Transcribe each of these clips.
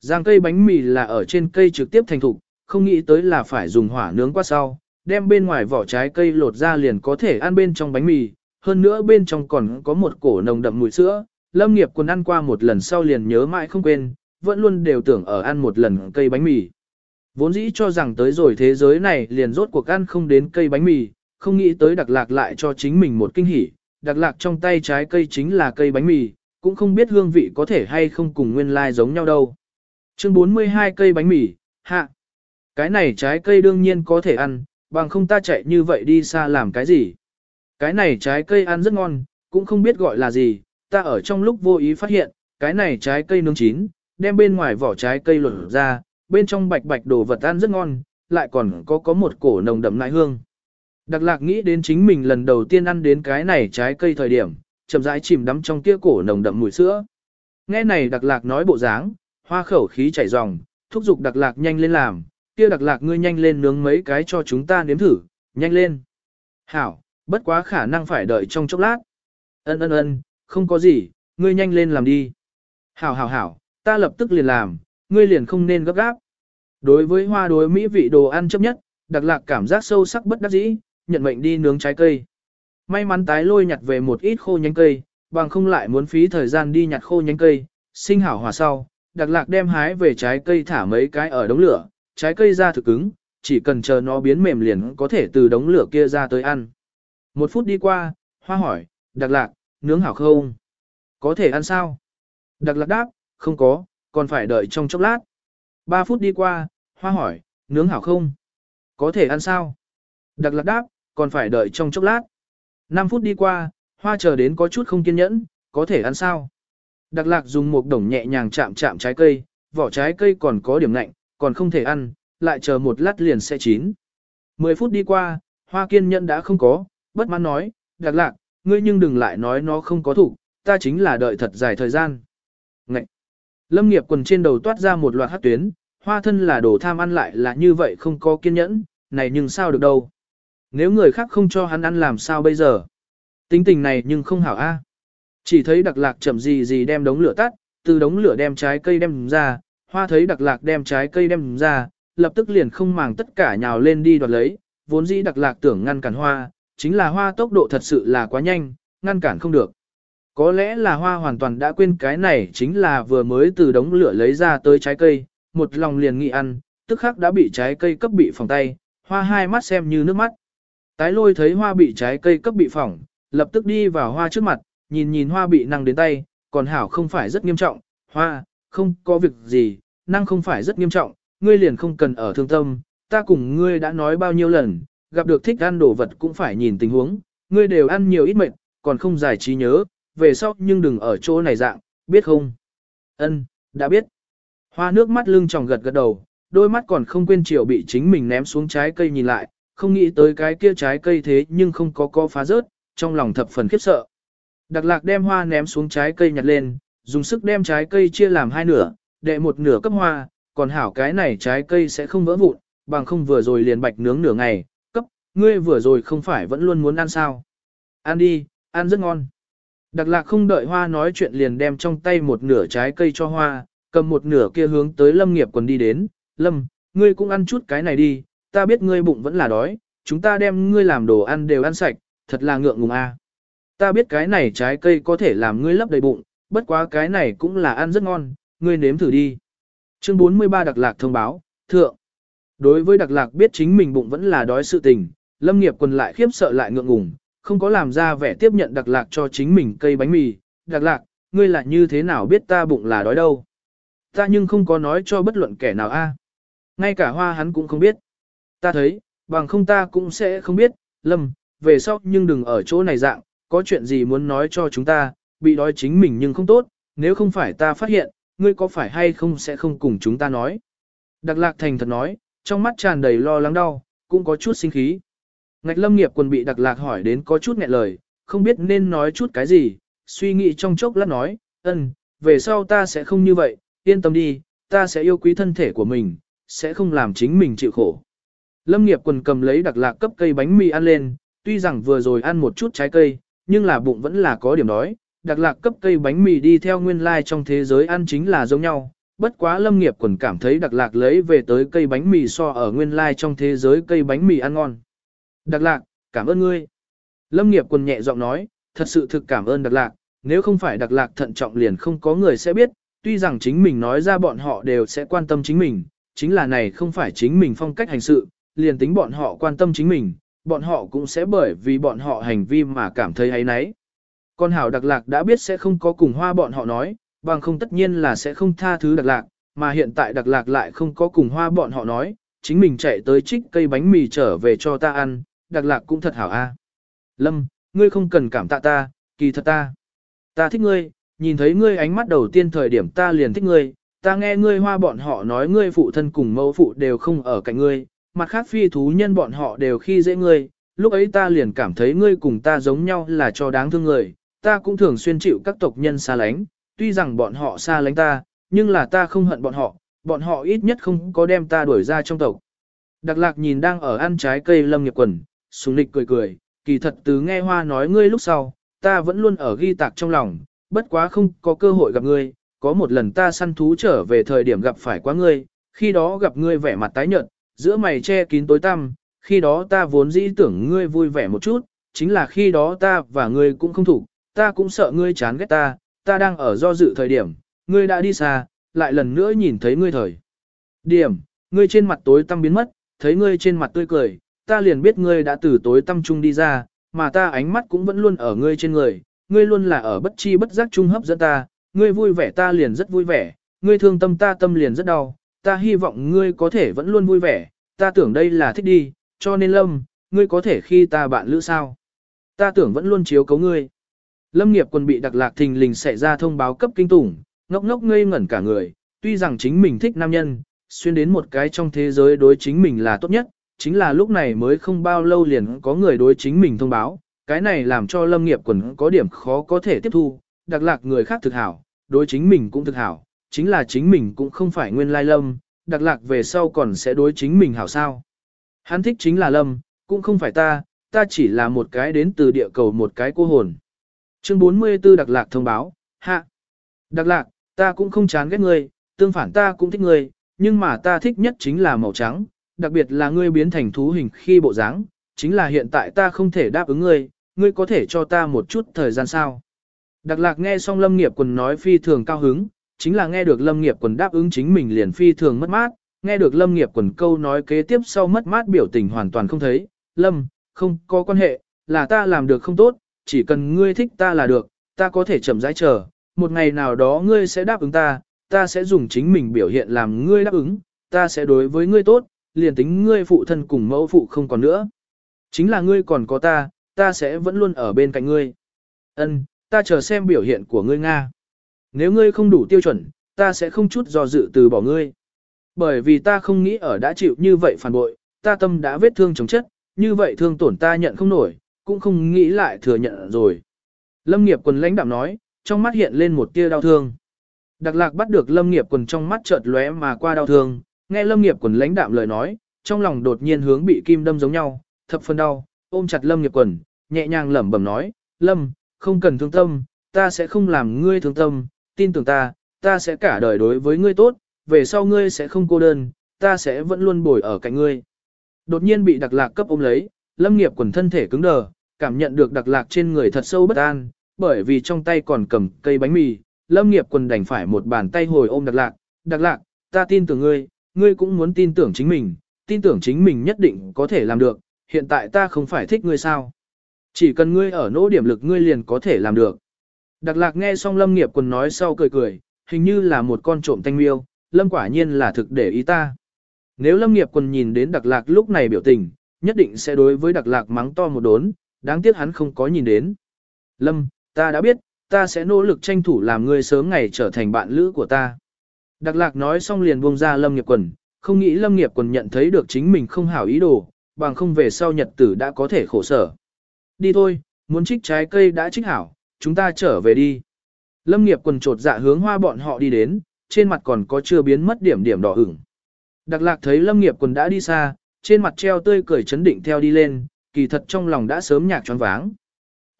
Giang cây bánh mì là ở trên cây trực tiếp thành thục, không nghĩ tới là phải dùng hỏa nướng qua sau, đem bên ngoài vỏ trái cây lột ra liền có thể ăn bên trong bánh mì, hơn nữa bên trong còn có một cổ nồng đậm mùi sữa. Lâm nghiệp quần ăn qua một lần sau liền nhớ mãi không quên, vẫn luôn đều tưởng ở ăn một lần cây bánh mì. Vốn dĩ cho rằng tới rồi thế giới này liền rốt cuộc ăn không đến cây bánh mì, không nghĩ tới đặc lạc lại cho chính mình một kinh hỉ, đặc lạc trong tay trái cây chính là cây bánh mì, cũng không biết hương vị có thể hay không cùng nguyên lai like giống nhau đâu. Chương 42 cây bánh mì, hạ. Cái này trái cây đương nhiên có thể ăn, bằng không ta chạy như vậy đi xa làm cái gì. Cái này trái cây ăn rất ngon, cũng không biết gọi là gì, ta ở trong lúc vô ý phát hiện, cái này trái cây nướng chín, đem bên ngoài vỏ trái cây lột ra, bên trong bạch bạch đồ vật ăn rất ngon, lại còn có có một cổ nồng đậm nại hương. Đặc lạc nghĩ đến chính mình lần đầu tiên ăn đến cái này trái cây thời điểm, chậm rãi chìm đắm trong kia cổ nồng đậm mùi sữa. Nghe này đặc lạc nói bộ dáng, hoa khẩu khí chảy ròng, thúc giục đặc lạc nhanh lên làm, kia đặc lạc ngươi nhanh lên nướng mấy cái cho chúng ta nếm thử, nhanh lên. Hảo, bất quá khả năng phải đợi trong chốc lát. Ân ân ân, không có gì, ngươi nhanh lên làm đi. Hảo hảo hảo, ta lập tức liền làm, ngươi liền không nên gấp gáp. Đối với hoa đối mỹ vị đồ ăn chấp nhất, đặc lạc cảm giác sâu sắc bất đắc dĩ, nhận mệnh đi nướng trái cây. May mắn tái lôi nhặt về một ít khô nhánh cây, bằng không lại muốn phí thời gian đi nhặt khô nhánh cây, sinh hảo hòa sau, đặc lạc đem hái về trái cây thả mấy cái ở đống lửa, trái cây ra thực cứng, chỉ cần chờ nó biến mềm liền có thể từ đống lửa kia ra tới ăn. Một phút đi qua, hoa hỏi, đặc lạc, nướng hảo không? Có thể ăn sao? Đặc lạc đáp, không có, còn phải đợi trong chốc lát. Ba phút đi qua, hoa hỏi, nướng hảo không? Có thể ăn sao? Đặc lạc đáp, còn phải đợi trong chốc lát. Năm phút đi qua, hoa chờ đến có chút không kiên nhẫn, có thể ăn sao? Đặc lạc dùng một đồng nhẹ nhàng chạm chạm trái cây, vỏ trái cây còn có điểm lạnh, còn không thể ăn, lại chờ một lát liền sẽ chín. 10 phút đi qua, hoa kiên nhẫn đã không có, bất mãn nói, đặc lạc, ngươi nhưng đừng lại nói nó không có thủ, ta chính là đợi thật dài thời gian. Ngậy! Lâm nghiệp quần trên đầu toát ra một loạt hát tuyến, hoa thân là đồ tham ăn lại là như vậy không có kiên nhẫn, này nhưng sao được đâu. Nếu người khác không cho hắn ăn làm sao bây giờ? Tính tình này nhưng không hảo a. Chỉ thấy đặc lạc chậm gì gì đem đống lửa tắt, từ đống lửa đem trái cây đem ra, hoa thấy đặc lạc đem trái cây đem ra, lập tức liền không màng tất cả nhào lên đi đoạt lấy, vốn dĩ đặc lạc tưởng ngăn cản hoa, chính là hoa tốc độ thật sự là quá nhanh, ngăn cản không được. Có lẽ là hoa hoàn toàn đã quên cái này chính là vừa mới từ đống lửa lấy ra tới trái cây, một lòng liền nghĩ ăn, tức khắc đã bị trái cây cấp bị phòng tay, hoa hai mắt xem như nước mắt. Tái lôi thấy hoa bị trái cây cấp bị phỏng, lập tức đi vào hoa trước mặt, nhìn nhìn hoa bị năng đến tay, còn hảo không phải rất nghiêm trọng, hoa, không có việc gì, năng không phải rất nghiêm trọng, ngươi liền không cần ở thương tâm, ta cùng ngươi đã nói bao nhiêu lần, gặp được thích ăn đồ vật cũng phải nhìn tình huống, ngươi đều ăn nhiều ít mệt, còn không giải trí nhớ, về sau nhưng đừng ở chỗ này dạng, biết không? Ân, đã biết. Hoa nước mắt lưng tròng gật gật đầu, đôi mắt còn không quên chiều bị chính mình ném xuống trái cây nhìn lại, không nghĩ tới cái kia trái cây thế nhưng không có có phá rớt, trong lòng thập phần khiếp sợ. Đặc lạc đem hoa ném xuống trái cây nhặt lên, dùng sức đem trái cây chia làm hai nửa, đệ một nửa cấp hoa, còn hảo cái này trái cây sẽ không vỡ vụn, bằng không vừa rồi liền bạch nướng nửa ngày, cấp, ngươi vừa rồi không phải vẫn luôn muốn ăn sao. Ăn đi, ăn rất ngon. Đặc lạc không đợi hoa nói chuyện liền đem trong tay một nửa trái cây cho hoa, cầm một nửa kia hướng tới lâm nghiệp quần đi đến, lâm, ngươi cũng ăn chút cái này đi, ta biết ngươi bụng vẫn là đói, chúng ta đem ngươi làm đồ ăn đều ăn sạch, thật là ngượng ngùng a. Ta biết cái này trái cây có thể làm ngươi lấp đầy bụng, bất quá cái này cũng là ăn rất ngon, ngươi nếm thử đi. Chương 43 Đặc Lạc thông báo, thượng. Đối với Đặc Lạc biết chính mình bụng vẫn là đói sự tình, Lâm Nghiệp quần lại khiếp sợ lại ngượng ngùng, không có làm ra vẻ tiếp nhận Đặc Lạc cho chính mình cây bánh mì. Đặc Lạc, ngươi là như thế nào biết ta bụng là đói đâu? Ta nhưng không có nói cho bất luận kẻ nào a. Ngay cả hoa hắn cũng không biết. Ta thấy, bằng không ta cũng sẽ không biết, Lâm, về sau nhưng đừng ở chỗ này dạng, có chuyện gì muốn nói cho chúng ta, bị đói chính mình nhưng không tốt, nếu không phải ta phát hiện, ngươi có phải hay không sẽ không cùng chúng ta nói. Đặc lạc thành thật nói, trong mắt tràn đầy lo lắng đau, cũng có chút sinh khí. Ngạch lâm nghiệp quần bị đặc lạc hỏi đến có chút nghẹn lời, không biết nên nói chút cái gì, suy nghĩ trong chốc lát nói, ơn, về sau ta sẽ không như vậy, yên tâm đi, ta sẽ yêu quý thân thể của mình, sẽ không làm chính mình chịu khổ. Lâm nghiệp quần cầm lấy đặc lạc cấp cây bánh mì ăn lên, tuy rằng vừa rồi ăn một chút trái cây, nhưng là bụng vẫn là có điểm đói. Đặc lạc cấp cây bánh mì đi theo nguyên lai like trong thế giới ăn chính là giống nhau, bất quá lâm nghiệp quần cảm thấy đặc lạc lấy về tới cây bánh mì so ở nguyên lai trong thế giới cây bánh mì ăn ngon. Đặc lạc, cảm ơn ngươi. Lâm nghiệp quần nhẹ giọng nói, thật sự thực cảm ơn đặc lạc, nếu không phải đặc lạc thận trọng liền không có người sẽ biết, tuy rằng chính mình nói ra bọn họ đều sẽ quan tâm chính mình, chính là này không phải chính mình phong cách hành sự, liền tính bọn họ quan tâm chính mình, bọn họ cũng sẽ bởi vì bọn họ hành vi mà cảm thấy ấy nấy. Con hảo đặc lạc đã biết sẽ không có cùng hoa bọn họ nói, bằng không tất nhiên là sẽ không tha thứ đặc lạc, mà hiện tại đặc lạc lại không có cùng hoa bọn họ nói, chính mình chạy tới trích cây bánh mì trở về cho ta ăn, đặc lạc cũng thật hảo a. Lâm, ngươi không cần cảm tạ ta, kỳ thật ta. Ta thích ngươi, nhìn thấy ngươi ánh mắt đầu tiên thời điểm ta liền thích ngươi, ta nghe ngươi hoa bọn họ nói ngươi phụ thân cùng mẫu phụ đều không ở cạnh ngươi, mặt khác phi thú nhân bọn họ đều khi dễ ngươi, lúc ấy ta liền cảm thấy ngươi cùng ta giống nhau là cho đáng thương người, ta cũng thường xuyên chịu các tộc nhân xa lánh, tuy rằng bọn họ xa lánh ta, nhưng là ta không hận bọn họ, bọn họ ít nhất không có đem ta đuổi ra trong tộc. Đặc lạc nhìn đang ở ăn trái cây lâm nghiệp quần, sùng lịch cười cười, kỳ thật từ nghe hoa nói ngươi lúc sau, ta vẫn luôn ở ghi tạc trong lòng, bất quá không có cơ hội gặp ngươi, có một lần ta săn thú trở về thời điểm gặp phải quá ngươi, khi đó gặp ngươi vẻ mặt tái nhợt, giữa mày che kín tối tăm, khi đó ta vốn dĩ tưởng ngươi vui vẻ một chút, chính là khi đó ta và ngươi cũng không thủ, ta cũng sợ ngươi chán ghét ta, ta đang ở do dự thời điểm, ngươi đã đi xa, lại lần nữa nhìn thấy ngươi thời. Điểm, ngươi trên mặt tối tăm biến mất, thấy ngươi trên mặt tươi cười, ta liền biết ngươi đã từ tối tăm trung đi ra, mà ta ánh mắt cũng vẫn luôn ở ngươi trên người, ngươi luôn là ở bất chi bất giác trung hấp dẫn ta, ngươi vui vẻ ta liền rất vui vẻ, ngươi thương tâm ta tâm liền rất đau, ta hy vọng ngươi có thể vẫn luôn vui vẻ, ta tưởng đây là thích đi, cho nên lâm, ngươi có thể khi ta bạn lữ sao. Ta tưởng vẫn luôn chiếu cấu ngươi. Lâm nghiệp quân bị đặc lạc thình lình xảy ra thông báo cấp kinh tủng, ngốc ngốc ngây ngẩn cả người, tuy rằng chính mình thích nam nhân, xuyên đến một cái trong thế giới đối chính mình là tốt nhất, chính là lúc này mới không bao lâu liền có người đối chính mình thông báo, cái này làm cho lâm nghiệp quần có điểm khó có thể tiếp thu, đặc lạc người khác thực hảo, đối chính mình cũng thực hảo, chính là chính mình cũng không phải nguyên lai lâm, đặc lạc về sau còn sẽ đối chính mình hảo sao. Hắn thích chính là lâm, cũng không phải ta, ta chỉ là một cái đến từ địa cầu một cái cô hồn. Chương 44 Đặc Lạc thông báo, hạ. Đặc Lạc, ta cũng không chán ghét ngươi, tương phản ta cũng thích ngươi, nhưng mà ta thích nhất chính là màu trắng, đặc biệt là ngươi biến thành thú hình khi bộ dáng, chính là hiện tại ta không thể đáp ứng ngươi, ngươi có thể cho ta một chút thời gian sao. Đặc Lạc nghe xong Lâm Nghiệp Quần nói phi thường cao hứng, chính là nghe được Lâm Nghiệp Quần đáp ứng chính mình liền phi thường mất mát, nghe được Lâm Nghiệp Quần câu nói kế tiếp sau mất mát biểu tình hoàn toàn không thấy, Lâm, không có quan hệ, là ta làm được không tốt, chỉ cần ngươi thích ta là được, ta có thể chậm rãi chờ, một ngày nào đó ngươi sẽ đáp ứng ta, ta sẽ dùng chính mình biểu hiện làm ngươi đáp ứng, ta sẽ đối với ngươi tốt, liền tính ngươi phụ thân cùng mẫu phụ không còn nữa. Chính là ngươi còn có ta, ta sẽ vẫn luôn ở bên cạnh ngươi. Ân, ta chờ xem biểu hiện của ngươi Nga. Nếu ngươi không đủ tiêu chuẩn, ta sẽ không chút do dự từ bỏ ngươi. Bởi vì ta không nghĩ ở đã chịu như vậy phản bội, ta tâm đã vết thương chống chất, như vậy thương tổn ta nhận không nổi, cũng không nghĩ lại thừa nhận rồi. Lâm nghiệp quần lãnh đạm nói, trong mắt hiện lên một tia đau thương. Đặc lạc bắt được lâm nghiệp quần trong mắt chợt lóe mà qua đau thương, nghe lâm nghiệp quần lãnh đạm lời nói, trong lòng đột nhiên hướng bị kim đâm giống nhau, thập phân đau, ôm chặt lâm nghiệp quần, nhẹ nhàng lẩm bẩm nói, lâm, không cần thương tâm, ta sẽ không làm ngươi thương tâm, tin tưởng ta, ta sẽ cả đời đối với ngươi tốt, về sau ngươi sẽ không cô đơn, ta sẽ vẫn luôn bồi ở cạnh ngươi. Đột nhiên bị đặc lạc cấp ôm lấy, lâm nghiệp quần thân thể cứng đờ, cảm nhận được đặc lạc trên người thật sâu bất an, bởi vì trong tay còn cầm cây bánh mì, lâm nghiệp quần đành phải một bàn tay hồi ôm đặc lạc, đặc lạc, ta tin tưởng ngươi, ngươi cũng muốn tin tưởng chính mình, tin tưởng chính mình nhất định có thể làm được, hiện tại ta không phải thích ngươi sao. Chỉ cần ngươi ở nỗ điểm lực ngươi liền có thể làm được. Đặc lạc nghe xong lâm nghiệp quần nói sau cười cười, hình như là một con trộm thanh miêu, lâm quả nhiên là thực để ý ta. Nếu lâm nghiệp quần nhìn đến đặc lạc lúc này biểu tình, nhất định sẽ đối với đặc lạc mắng to một đốn, đáng tiếc hắn không có nhìn đến. Lâm, ta đã biết, ta sẽ nỗ lực tranh thủ làm ngươi sớm ngày trở thành bạn lữ của ta. Đặc lạc nói xong liền buông ra lâm nghiệp quần, không nghĩ lâm nghiệp quần nhận thấy được chính mình không hảo ý đồ, bằng không về sau nhật tử đã có thể khổ sở. Đi thôi, muốn trích trái cây đã trích hảo, chúng ta trở về đi. Lâm nghiệp quần trột dạ hướng hoa bọn họ đi đến, trên mặt còn có chưa biến mất điểm điểm đỏ ửng. Đặc lạc thấy lâm nghiệp quần đã đi xa, trên mặt treo tươi cười chấn định theo đi lên, kỳ thật trong lòng đã sớm nhạc choáng váng.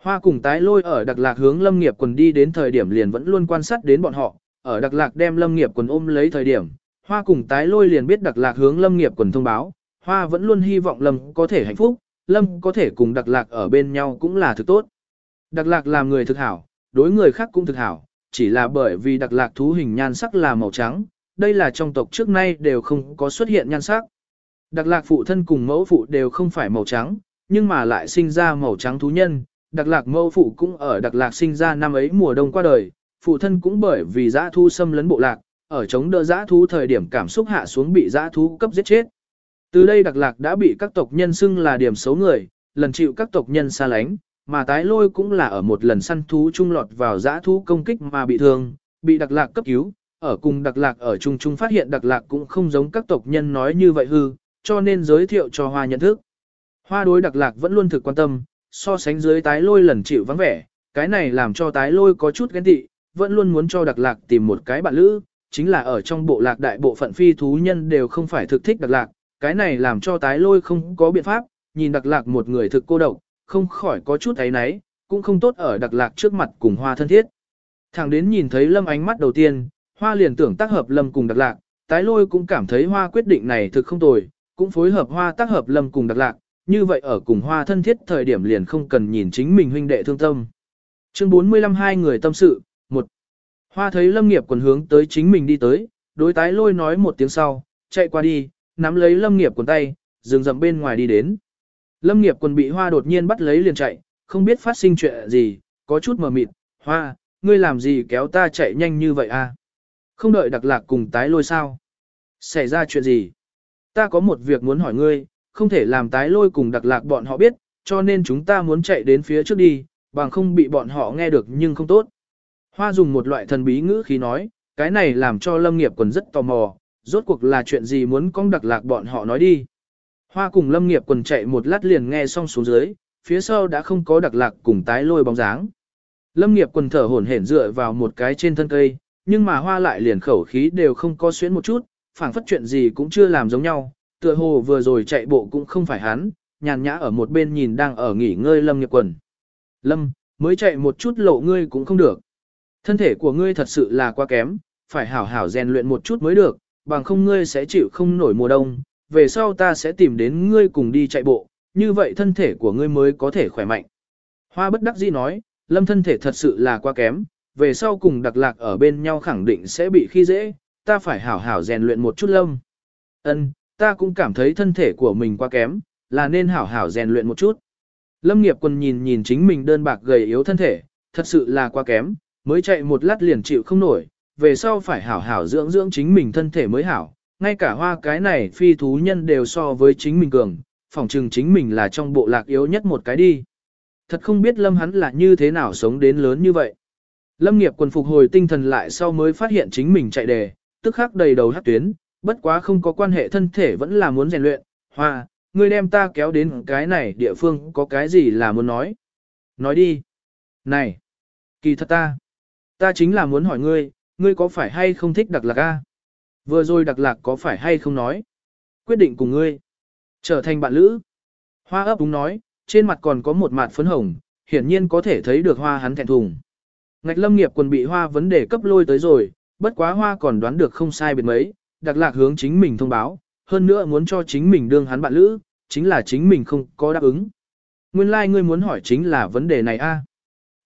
Hoa cùng tái lôi ở đặc lạc hướng lâm nghiệp quần đi đến thời điểm liền vẫn luôn quan sát đến bọn họ, ở Đặc Lạc đem Lâm Nghiệp quần ôm lấy thời điểm, Hoa cùng tái lôi liền biết Đặc Lạc hướng Lâm Nghiệp quần thông báo, Hoa vẫn luôn hy vọng Lâm có thể hạnh phúc, Lâm có thể cùng Đặc Lạc ở bên nhau cũng là thứ tốt. Đặc Lạc làm người thực hảo, đối người khác cũng thực hảo, chỉ là bởi vì Đặc Lạc thú hình nhan sắc là màu trắng, đây là trong tộc trước nay đều không có xuất hiện nhan sắc. Đặc Lạc phụ thân cùng mẫu phụ đều không phải màu trắng, nhưng mà lại sinh ra màu trắng thú nhân, Đặc Lạc mẫu phụ cũng ở Đặc Lạc sinh ra năm ấy mùa đông qua đời, phụ thân cũng bởi vì dã thu xâm lấn bộ lạc, ở chống đỡ dã thú thời điểm cảm xúc hạ xuống bị dã thú cấp giết chết. Từ đây Đặc Lạc đã bị các tộc nhân xưng là điểm xấu người, lần chịu các tộc nhân xa lánh, mà tái lôi cũng là ở một lần săn thú trung lọt vào giã thú công kích mà bị thương, bị Đặc Lạc cấp cứu, ở cùng Đặc Lạc ở chung chung phát hiện Đặc Lạc cũng không giống các tộc nhân nói như vậy hư, cho nên giới thiệu cho Hoa nhận thức. Hoa đối Đặc Lạc vẫn luôn thực quan tâm, so sánh dưới tái lôi lần chịu vắng vẻ, cái này làm cho tái lôi có chút ghen tị, vẫn luôn muốn cho Đặc Lạc tìm một cái bạn lữ, chính là ở trong bộ lạc đại bộ phận phi thú nhân đều không phải thực thích Đặc Lạc, cái này làm cho tái lôi không có biện pháp, nhìn Đặc Lạc một người thực cô độc, không khỏi có chút ấy náy, cũng không tốt ở Đặc Lạc trước mặt cùng Hoa thân thiết. Thằng đến nhìn thấy Lâm ánh mắt đầu tiên, Hoa liền tưởng tác hợp Lâm cùng Đặc Lạc, tái lôi cũng cảm thấy Hoa quyết định này thực không tồi, cũng phối hợp Hoa tác hợp Lâm cùng Đặc Lạc, như vậy ở cùng Hoa thân thiết thời điểm liền không cần nhìn chính mình huynh đệ thương tâm. Chương 45 hai người tâm sự, một Hoa thấy Lâm Nghiệp quần hướng tới chính mình đi tới, đối tái lôi nói một tiếng sau, chạy qua đi, nắm lấy Lâm Nghiệp quần tay, dừng dậm bên ngoài đi đến. Lâm Nghiệp quần bị Hoa đột nhiên bắt lấy liền chạy, không biết phát sinh chuyện gì, có chút mờ mịt, Hoa, ngươi làm gì kéo ta chạy nhanh như vậy à? Không đợi đặc lạc cùng tái lôi sao? Xảy ra chuyện gì? Ta có một việc muốn hỏi ngươi, không thể làm tái lôi cùng đặc lạc bọn họ biết, cho nên chúng ta muốn chạy đến phía trước đi, bằng không bị bọn họ nghe được nhưng không tốt. Hoa dùng một loại thần bí ngữ khí nói, cái này làm cho lâm nghiệp quần rất tò mò, rốt cuộc là chuyện gì muốn con đặc lạc bọn họ nói đi. Hoa cùng lâm nghiệp quần chạy một lát liền nghe xong xuống dưới, phía sau đã không có đặc lạc cùng tái lôi bóng dáng. Lâm nghiệp quần thở hổn hển dựa vào một cái trên thân cây, nhưng mà hoa lại liền khẩu khí đều không có xuyến một chút, phảng phất chuyện gì cũng chưa làm giống nhau, tựa hồ vừa rồi chạy bộ cũng không phải hắn, nhàn nhã ở một bên nhìn đang ở nghỉ ngơi Lâm nghiệp quần. Lâm, mới chạy một chút lộ ngươi cũng không được. Thân thể của ngươi thật sự là quá kém, phải hảo hảo rèn luyện một chút mới được, bằng không ngươi sẽ chịu không nổi mùa đông, về sau ta sẽ tìm đến ngươi cùng đi chạy bộ, như vậy thân thể của ngươi mới có thể khỏe mạnh. Hoa bất đắc dĩ nói, lâm thân thể thật sự là quá kém, về sau cùng đặc lạc ở bên nhau khẳng định sẽ bị khi dễ, ta phải hảo hảo rèn luyện một chút lâm. Ân, ta cũng cảm thấy thân thể của mình quá kém, là nên hảo hảo rèn luyện một chút. Lâm nghiệp quân nhìn nhìn chính mình đơn bạc gầy yếu thân thể, thật sự là quá kém, mới chạy một lát liền chịu không nổi, về sau phải hảo hảo dưỡng dưỡng chính mình thân thể mới hảo, ngay cả hoa cái này phi thú nhân đều so với chính mình cường, phỏng chừng chính mình là trong bộ lạc yếu nhất một cái đi. Thật không biết Lâm hắn là như thế nào sống đến lớn như vậy. Lâm nghiệp quần phục hồi tinh thần lại sau mới phát hiện chính mình chạy đề, tức khắc đầy đầu hát tuyến, bất quá không có quan hệ thân thể vẫn là muốn rèn luyện. Hoa, ngươi đem ta kéo đến cái này địa phương có cái gì là muốn nói. Nói đi. Này, kỳ thật ta. Ta chính là muốn hỏi ngươi, ngươi có phải hay không thích đặc lạc a? Vừa rồi đặc lạc có phải hay không nói? Quyết định cùng ngươi. Trở thành bạn lữ. Hoa ấp đúng nói, trên mặt còn có một mặt phấn hồng, hiển nhiên có thể thấy được hoa hắn thẹn thùng. Ngạch lâm nghiệp quần bị hoa vấn đề cấp lôi tới rồi, bất quá hoa còn đoán được không sai biệt mấy, đặc lạc hướng chính mình thông báo, hơn nữa muốn cho chính mình đương hắn bạn lữ, chính là chính mình không có đáp ứng. Nguyên lai like ngươi muốn hỏi chính là vấn đề này a.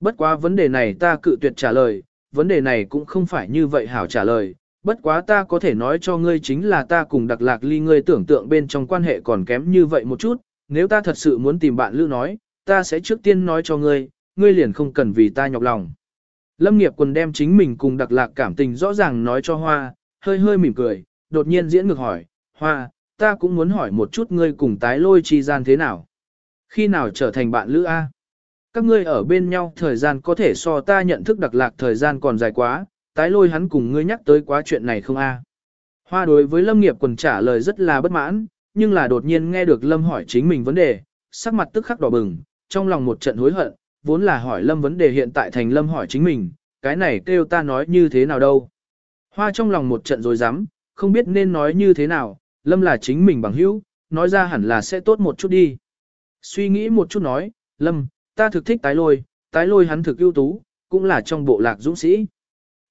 Bất quá vấn đề này ta cự tuyệt trả lời, vấn đề này cũng không phải như vậy hảo trả lời, bất quá ta có thể nói cho ngươi chính là ta cùng đặc lạc ly ngươi tưởng tượng bên trong quan hệ còn kém như vậy một chút, nếu ta thật sự muốn tìm bạn lữ nói, ta sẽ trước tiên nói cho ngươi, ngươi liền không cần vì ta nhọc lòng. Lâm nghiệp quần đem chính mình cùng đặc lạc cảm tình rõ ràng nói cho Hoa, hơi hơi mỉm cười, đột nhiên diễn ngược hỏi, Hoa, ta cũng muốn hỏi một chút ngươi cùng tái lôi chi gian thế nào. Khi nào trở thành bạn lữ A? Các ngươi ở bên nhau thời gian có thể so ta nhận thức đặc lạc thời gian còn dài quá, tái lôi hắn cùng ngươi nhắc tới quá chuyện này không A. Hoa đối với Lâm nghiệp quần trả lời rất là bất mãn, nhưng là đột nhiên nghe được Lâm hỏi chính mình vấn đề, sắc mặt tức khắc đỏ bừng, trong lòng một trận hối hận, vốn là hỏi Lâm vấn đề hiện tại thành Lâm hỏi chính mình, cái này kêu ta nói như thế nào đâu. Hoa trong lòng một trận rồi dám, không biết nên nói như thế nào, Lâm là chính mình bằng hữu, nói ra hẳn là sẽ tốt một chút đi. Suy nghĩ một chút nói, Lâm, ta thực thích tái lôi, tái lôi hắn thực ưu tú, cũng là trong bộ lạc dũng sĩ.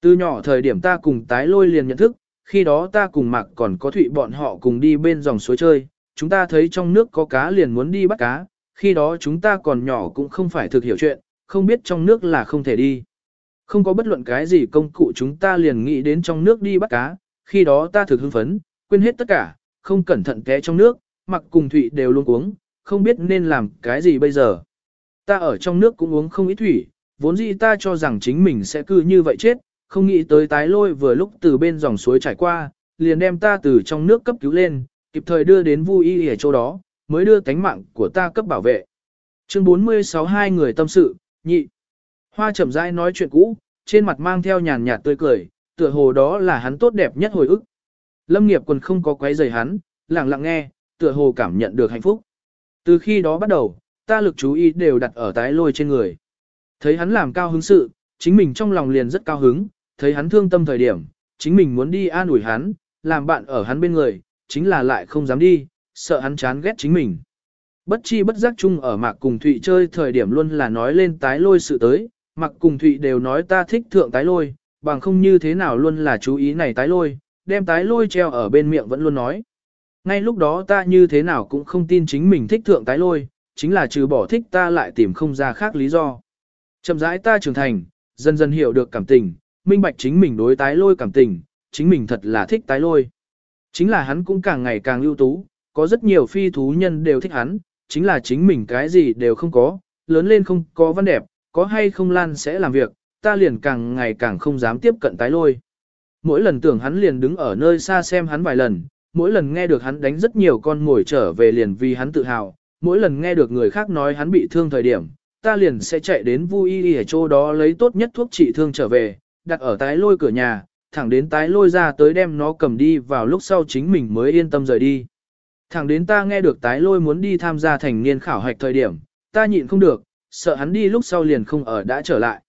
Từ nhỏ thời điểm ta cùng tái lôi liền nhận thức, khi đó ta cùng mặc còn có thụy bọn họ cùng đi bên dòng suối chơi, chúng ta thấy trong nước có cá liền muốn đi bắt cá, khi đó chúng ta còn nhỏ cũng không phải thực hiểu chuyện, không biết trong nước là không thể đi. Không có bất luận cái gì công cụ chúng ta liền nghĩ đến trong nước đi bắt cá, khi đó ta thực hưng phấn, quên hết tất cả, không cẩn thận té trong nước, mặc cùng thụy đều luôn uống, không biết nên làm cái gì bây giờ. Ta ở trong nước cũng uống không ít thủy, vốn dĩ ta cho rằng chính mình sẽ cứ như vậy chết, không nghĩ tới tái lôi vừa lúc từ bên dòng suối trải qua, liền đem ta từ trong nước cấp cứu lên, kịp thời đưa đến vui y ở chỗ đó, mới đưa tánh mạng của ta cấp bảo vệ. Chương 46 hai người tâm sự, nhị. Hoa chậm rãi nói chuyện cũ, trên mặt mang theo nhàn nhạt tươi cười, tựa hồ đó là hắn tốt đẹp nhất hồi ức. Lâm nghiệp còn không có quấy rầy hắn, lặng lặng nghe, tựa hồ cảm nhận được hạnh phúc. Từ khi đó bắt đầu, ta lực chú ý đều đặt ở tái lôi trên người. Thấy hắn làm cao hứng sự, chính mình trong lòng liền rất cao hứng, thấy hắn thương tâm thời điểm, chính mình muốn đi an ủi hắn, làm bạn ở hắn bên người, chính là lại không dám đi, sợ hắn chán ghét chính mình. Bất chi bất giác chung ở Mạc Cùng Thụy chơi thời điểm luôn là nói lên tái lôi sự tới, Mạc Cùng Thụy đều nói ta thích thượng tái lôi, bằng không như thế nào luôn là chú ý này tái lôi, đem tái lôi treo ở bên miệng vẫn luôn nói. Ngay lúc đó ta như thế nào cũng không tin chính mình thích thượng tái lôi, chính là trừ bỏ thích ta lại tìm không ra khác lý do. Chậm rãi ta trưởng thành, dần dần hiểu được cảm tình, minh bạch chính mình đối tái lôi cảm tình, chính mình thật là thích tái lôi. Chính là hắn cũng càng ngày càng ưu tú, có rất nhiều phi thú nhân đều thích hắn, chính là chính mình cái gì đều không có, lớn lên không có văn đẹp, có hay không lan sẽ làm việc, ta liền càng ngày càng không dám tiếp cận tái lôi. Mỗi lần tưởng hắn liền đứng ở nơi xa xem hắn vài lần, mỗi lần nghe được hắn đánh rất nhiều con ngồi trở về liền vì hắn tự hào, mỗi lần nghe được người khác nói hắn bị thương thời điểm, ta liền sẽ chạy đến vui y ở chỗ đó lấy tốt nhất thuốc trị thương trở về, đặt ở tái lôi cửa nhà, thẳng đến tái lôi ra tới đem nó cầm đi vào lúc sau chính mình mới yên tâm rời đi. Thẳng đến ta nghe được tái lôi muốn đi tham gia thành niên khảo hạch thời điểm, ta nhịn không được, sợ hắn đi lúc sau liền không ở đã trở lại.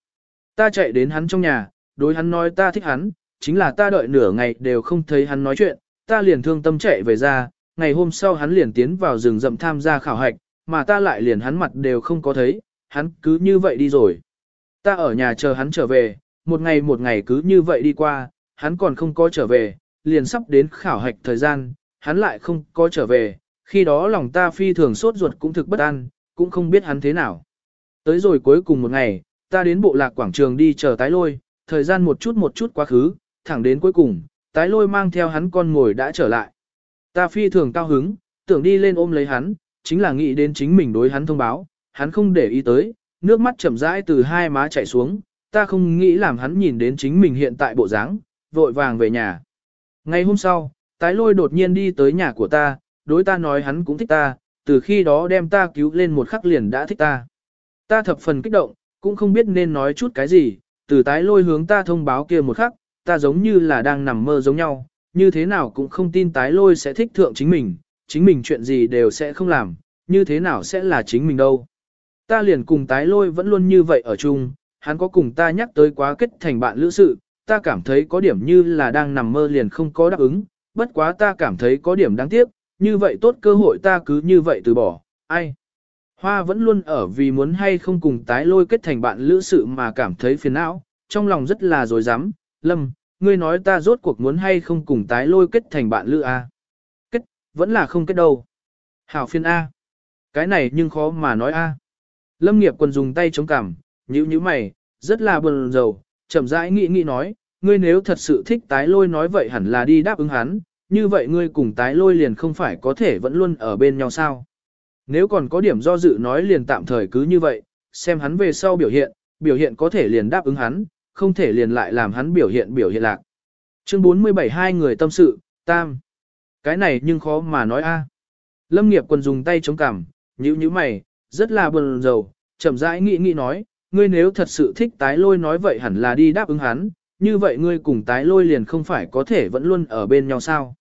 Ta chạy đến hắn trong nhà, đối hắn nói ta thích hắn, chính là ta đợi nửa ngày đều không thấy hắn nói chuyện, ta liền thương tâm chạy về ra, ngày hôm sau hắn liền tiến vào rừng rậm tham gia khảo hạch, mà ta lại liền hắn mặt đều không có thấy, hắn cứ như vậy đi rồi. Ta ở nhà chờ hắn trở về, một ngày một ngày cứ như vậy đi qua, hắn còn không có trở về, liền sắp đến khảo hạch thời gian, hắn lại không có trở về, khi đó lòng ta phi thường sốt ruột cũng thực bất an, cũng không biết hắn thế nào. Tới rồi cuối cùng một ngày, ta đến bộ lạc quảng trường đi chờ tái lôi, thời gian một chút một chút quá khứ, thẳng đến cuối cùng, tái lôi mang theo hắn con ngồi đã trở lại. Ta phi thường cao hứng, tưởng đi lên ôm lấy hắn, chính là nghĩ đến chính mình đối hắn thông báo, hắn không để ý tới, nước mắt chậm rãi từ hai má chảy xuống, ta không nghĩ làm hắn nhìn đến chính mình hiện tại bộ dáng, vội vàng về nhà. Ngày hôm sau, tái lôi đột nhiên đi tới nhà của ta, đối ta nói hắn cũng thích ta, từ khi đó đem ta cứu lên một khắc liền đã thích ta. Ta thập phần kích động, cũng không biết nên nói chút cái gì, từ tái lôi hướng ta thông báo kia một khắc, ta giống như là đang nằm mơ giống nhau, như thế nào cũng không tin tái lôi sẽ thích thượng chính mình, chính mình chuyện gì đều sẽ không làm, như thế nào sẽ là chính mình đâu. Ta liền cùng tái lôi vẫn luôn như vậy ở chung, hắn có cùng ta nhắc tới quá kết thành bạn lữ sự, ta cảm thấy có điểm như là đang nằm mơ liền không có đáp ứng, bất quá ta cảm thấy có điểm đáng tiếc, như vậy tốt cơ hội ta cứ như vậy từ bỏ, ai. Hoa vẫn luôn ở vì muốn hay không cùng tái lôi kết thành bạn lữ sự mà cảm thấy phiền não, trong lòng rất là dối rắm lâm, ngươi nói ta rốt cuộc muốn hay không cùng tái lôi kết thành bạn lữ A. Kết, vẫn là không kết đâu. Hảo phiên A. Cái này nhưng khó mà nói A. Lâm nghiệp còn dùng tay chống cằm, nhíu nhíu mày, rất là buồn rầu, chậm rãi nghĩ nghĩ nói, ngươi nếu thật sự thích tái lôi nói vậy hẳn là đi đáp ứng hắn, như vậy ngươi cùng tái lôi liền không phải có thể vẫn luôn ở bên nhau sao. Nếu còn có điểm do dự nói liền tạm thời cứ như vậy, xem hắn về sau biểu hiện, biểu hiện có thể liền đáp ứng hắn, không thể liền lại làm hắn biểu hiện biểu hiện lạc. Chương 47 hai người tâm sự, tam. Cái này nhưng khó mà nói a. Lâm nghiệp quân dùng tay chống cằm, nhíu nhíu mày, rất là buồn rầu, chậm rãi nghĩ nghĩ nói, ngươi nếu thật sự thích tái lôi nói vậy hẳn là đi đáp ứng hắn, như vậy ngươi cùng tái lôi liền không phải có thể vẫn luôn ở bên nhau sao.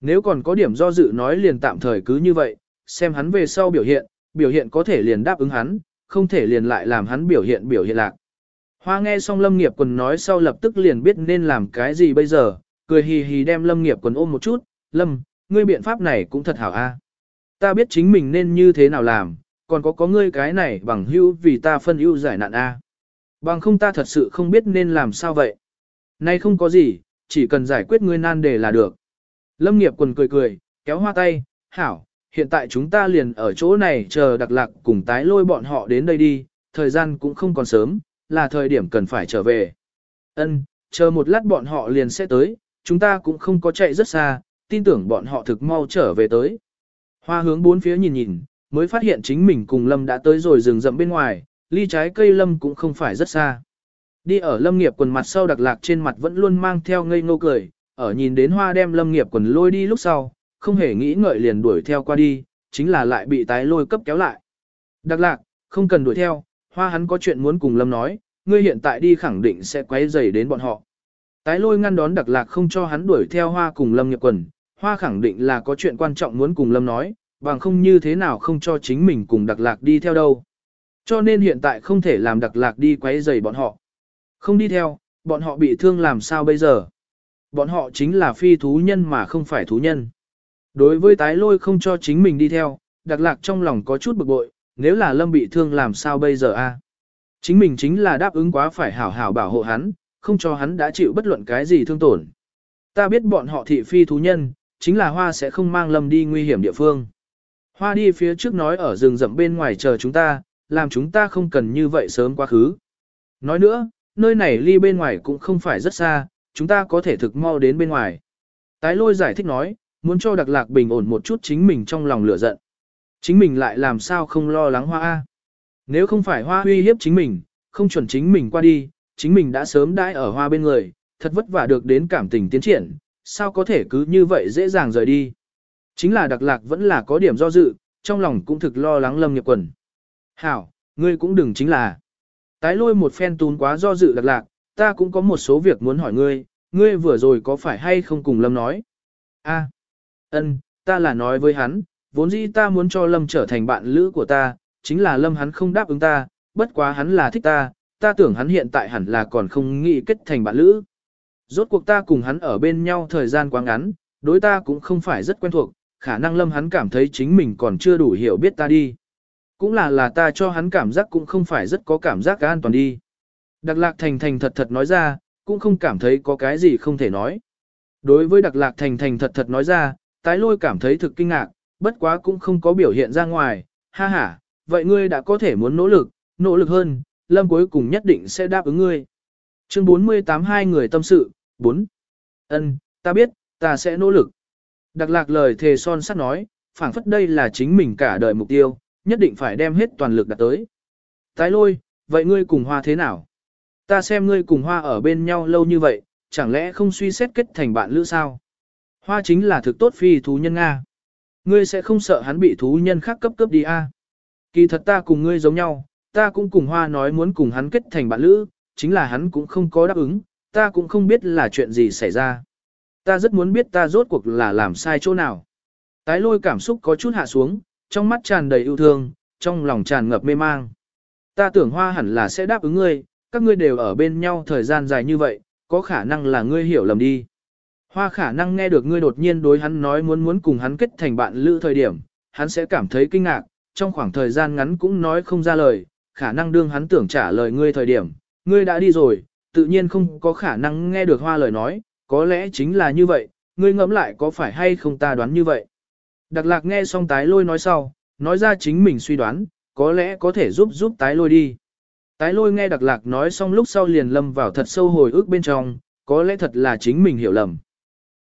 Nếu còn có điểm do dự nói liền tạm thời cứ như vậy, xem hắn về sau biểu hiện, biểu hiện có thể liền đáp ứng hắn, không thể liền lại làm hắn biểu hiện biểu hiện lạc. Hoa nghe xong Lâm Nghiệp Quần nói sau lập tức liền biết nên làm cái gì bây giờ, cười hì hì đem Lâm Nghiệp Quần ôm một chút, Lâm, ngươi biện pháp này cũng thật hảo a. Ta biết chính mình nên như thế nào làm, còn có có ngươi cái này bằng hữu vì ta phân ưu giải nạn a. Bằng không ta thật sự không biết nên làm sao vậy. Nay không có gì, chỉ cần giải quyết ngươi nan đề là được. Lâm nghiệp quần cười cười, kéo hoa tay, hảo, hiện tại chúng ta liền ở chỗ này chờ đặc lạc cùng tái lôi bọn họ đến đây đi, thời gian cũng không còn sớm, là thời điểm cần phải trở về. Ân, chờ một lát bọn họ liền sẽ tới, chúng ta cũng không có chạy rất xa, tin tưởng bọn họ thực mau trở về tới. Hoa hướng bốn phía nhìn nhìn, mới phát hiện chính mình cùng Lâm đã tới rồi rừng rậm bên ngoài, ly trái cây Lâm cũng không phải rất xa. Đi ở Lâm nghiệp quần mặt sau đặc lạc trên mặt vẫn luôn mang theo ngây ngô cười, ở nhìn đến hoa đem Lâm nghiệp quần lôi đi lúc sau, không hề nghĩ ngợi liền đuổi theo qua đi, chính là lại bị tái lôi cấp kéo lại. Đặc lạc, không cần đuổi theo, hoa hắn có chuyện muốn cùng Lâm nói, ngươi hiện tại đi khẳng định sẽ quấy rầy đến bọn họ. Tái lôi ngăn đón đặc lạc không cho hắn đuổi theo hoa cùng Lâm nghiệp quần, hoa khẳng định là có chuyện quan trọng muốn cùng Lâm nói, bằng không như thế nào không cho chính mình cùng đặc lạc đi theo đâu. Cho nên hiện tại không thể làm đặc lạc đi quấy rầy bọn họ. Không đi theo, bọn họ bị thương làm sao bây giờ? Bọn họ chính là phi thú nhân mà không phải thú nhân. Đối với tái lôi không cho chính mình đi theo, đặc lạc trong lòng có chút bực bội, nếu là lâm bị thương làm sao bây giờ a? Chính mình chính là đáp ứng quá phải hảo hảo bảo hộ hắn, không cho hắn đã chịu bất luận cái gì thương tổn. Ta biết bọn họ thị phi thú nhân, chính là hoa sẽ không mang lâm đi nguy hiểm địa phương. Hoa đi phía trước nói ở rừng rậm bên ngoài chờ chúng ta, làm chúng ta không cần như vậy sớm quá khứ. Nói nữa, nơi này ly bên ngoài cũng không phải rất xa, chúng ta có thể thực mau đến bên ngoài. Tái lôi giải thích nói, muốn cho đặc lạc bình ổn một chút chính mình trong lòng lửa giận. Chính mình lại làm sao không lo lắng hoa A. Nếu không phải hoa uy hiếp chính mình, không chuẩn chính mình qua đi, chính mình đã sớm đãi ở hoa bên người, thật vất vả được đến cảm tình tiến triển, sao có thể cứ như vậy dễ dàng rời đi. Chính là đặc lạc vẫn là có điểm do dự, trong lòng cũng thực lo lắng lâm nghiệp quần. Hảo, ngươi cũng đừng chính là. Tái lôi một phen tún quá do dự đặc lạc, ta cũng có một số việc muốn hỏi ngươi, ngươi vừa rồi có phải hay không cùng lâm nói. A, ân, ta là nói với hắn, vốn dĩ ta muốn cho lâm trở thành bạn lữ của ta, chính là lâm hắn không đáp ứng ta, bất quá hắn là thích ta, ta tưởng hắn hiện tại hẳn là còn không nghĩ kết thành bạn lữ. Rốt cuộc ta cùng hắn ở bên nhau thời gian quá ngắn, đối ta cũng không phải rất quen thuộc, khả năng lâm hắn cảm thấy chính mình còn chưa đủ hiểu biết ta đi. Cũng là là ta cho hắn cảm giác cũng không phải rất có cảm giác an toàn đi. Đặc lạc thành thành thật thật nói ra, cũng không cảm thấy có cái gì không thể nói. Đối với đặc lạc thành thành thật thật nói ra, tái lôi cảm thấy thực kinh ngạc, bất quá cũng không có biểu hiện ra ngoài, ha ha, vậy ngươi đã có thể muốn nỗ lực, nỗ lực hơn, lâm cuối cùng nhất định sẽ đáp ứng ngươi. Chương 48 hai người tâm sự, 4. Ân, ta biết, ta sẽ nỗ lực. Đặc lạc lời thề son sắt nói, phảng phất đây là chính mình cả đời mục tiêu, nhất định phải đem hết toàn lực đặt tới. Tái lôi, vậy ngươi cùng hoa thế nào? Ta xem ngươi cùng hoa ở bên nhau lâu như vậy, chẳng lẽ không suy xét kết thành bạn lữ sao? Hoa chính là thực tốt phi thú nhân Nga. Ngươi sẽ không sợ hắn bị thú nhân khác cấp cấp đi a? À? Kỳ thật ta cùng ngươi giống nhau, ta cũng cùng hoa nói muốn cùng hắn kết thành bạn lữ, chính là hắn cũng không có đáp ứng, ta cũng không biết là chuyện gì xảy ra. Ta rất muốn biết ta rốt cuộc là làm sai chỗ nào. Tái lôi cảm xúc có chút hạ xuống, trong mắt tràn đầy yêu thương, trong lòng tràn ngập mê mang. Ta tưởng hoa hẳn là sẽ đáp ứng ngươi, các ngươi đều ở bên nhau thời gian dài như vậy, có khả năng là ngươi hiểu lầm đi. Hoa khả năng nghe được ngươi đột nhiên đối hắn nói muốn muốn cùng hắn kết thành bạn lữ thời điểm, hắn sẽ cảm thấy kinh ngạc, trong khoảng thời gian ngắn cũng nói không ra lời, khả năng đương hắn tưởng trả lời ngươi thời điểm, ngươi đã đi rồi, tự nhiên không có khả năng nghe được hoa lời nói, có lẽ chính là như vậy, ngươi ngẫm lại có phải hay không ta đoán như vậy. Đặc lạc nghe xong tái lôi nói sau, nói ra chính mình suy đoán, có lẽ có thể giúp giúp tái lôi đi. Tái lôi nghe đặc lạc nói xong lúc sau liền lâm vào thật sâu hồi ức bên trong, có lẽ thật là chính mình hiểu lầm.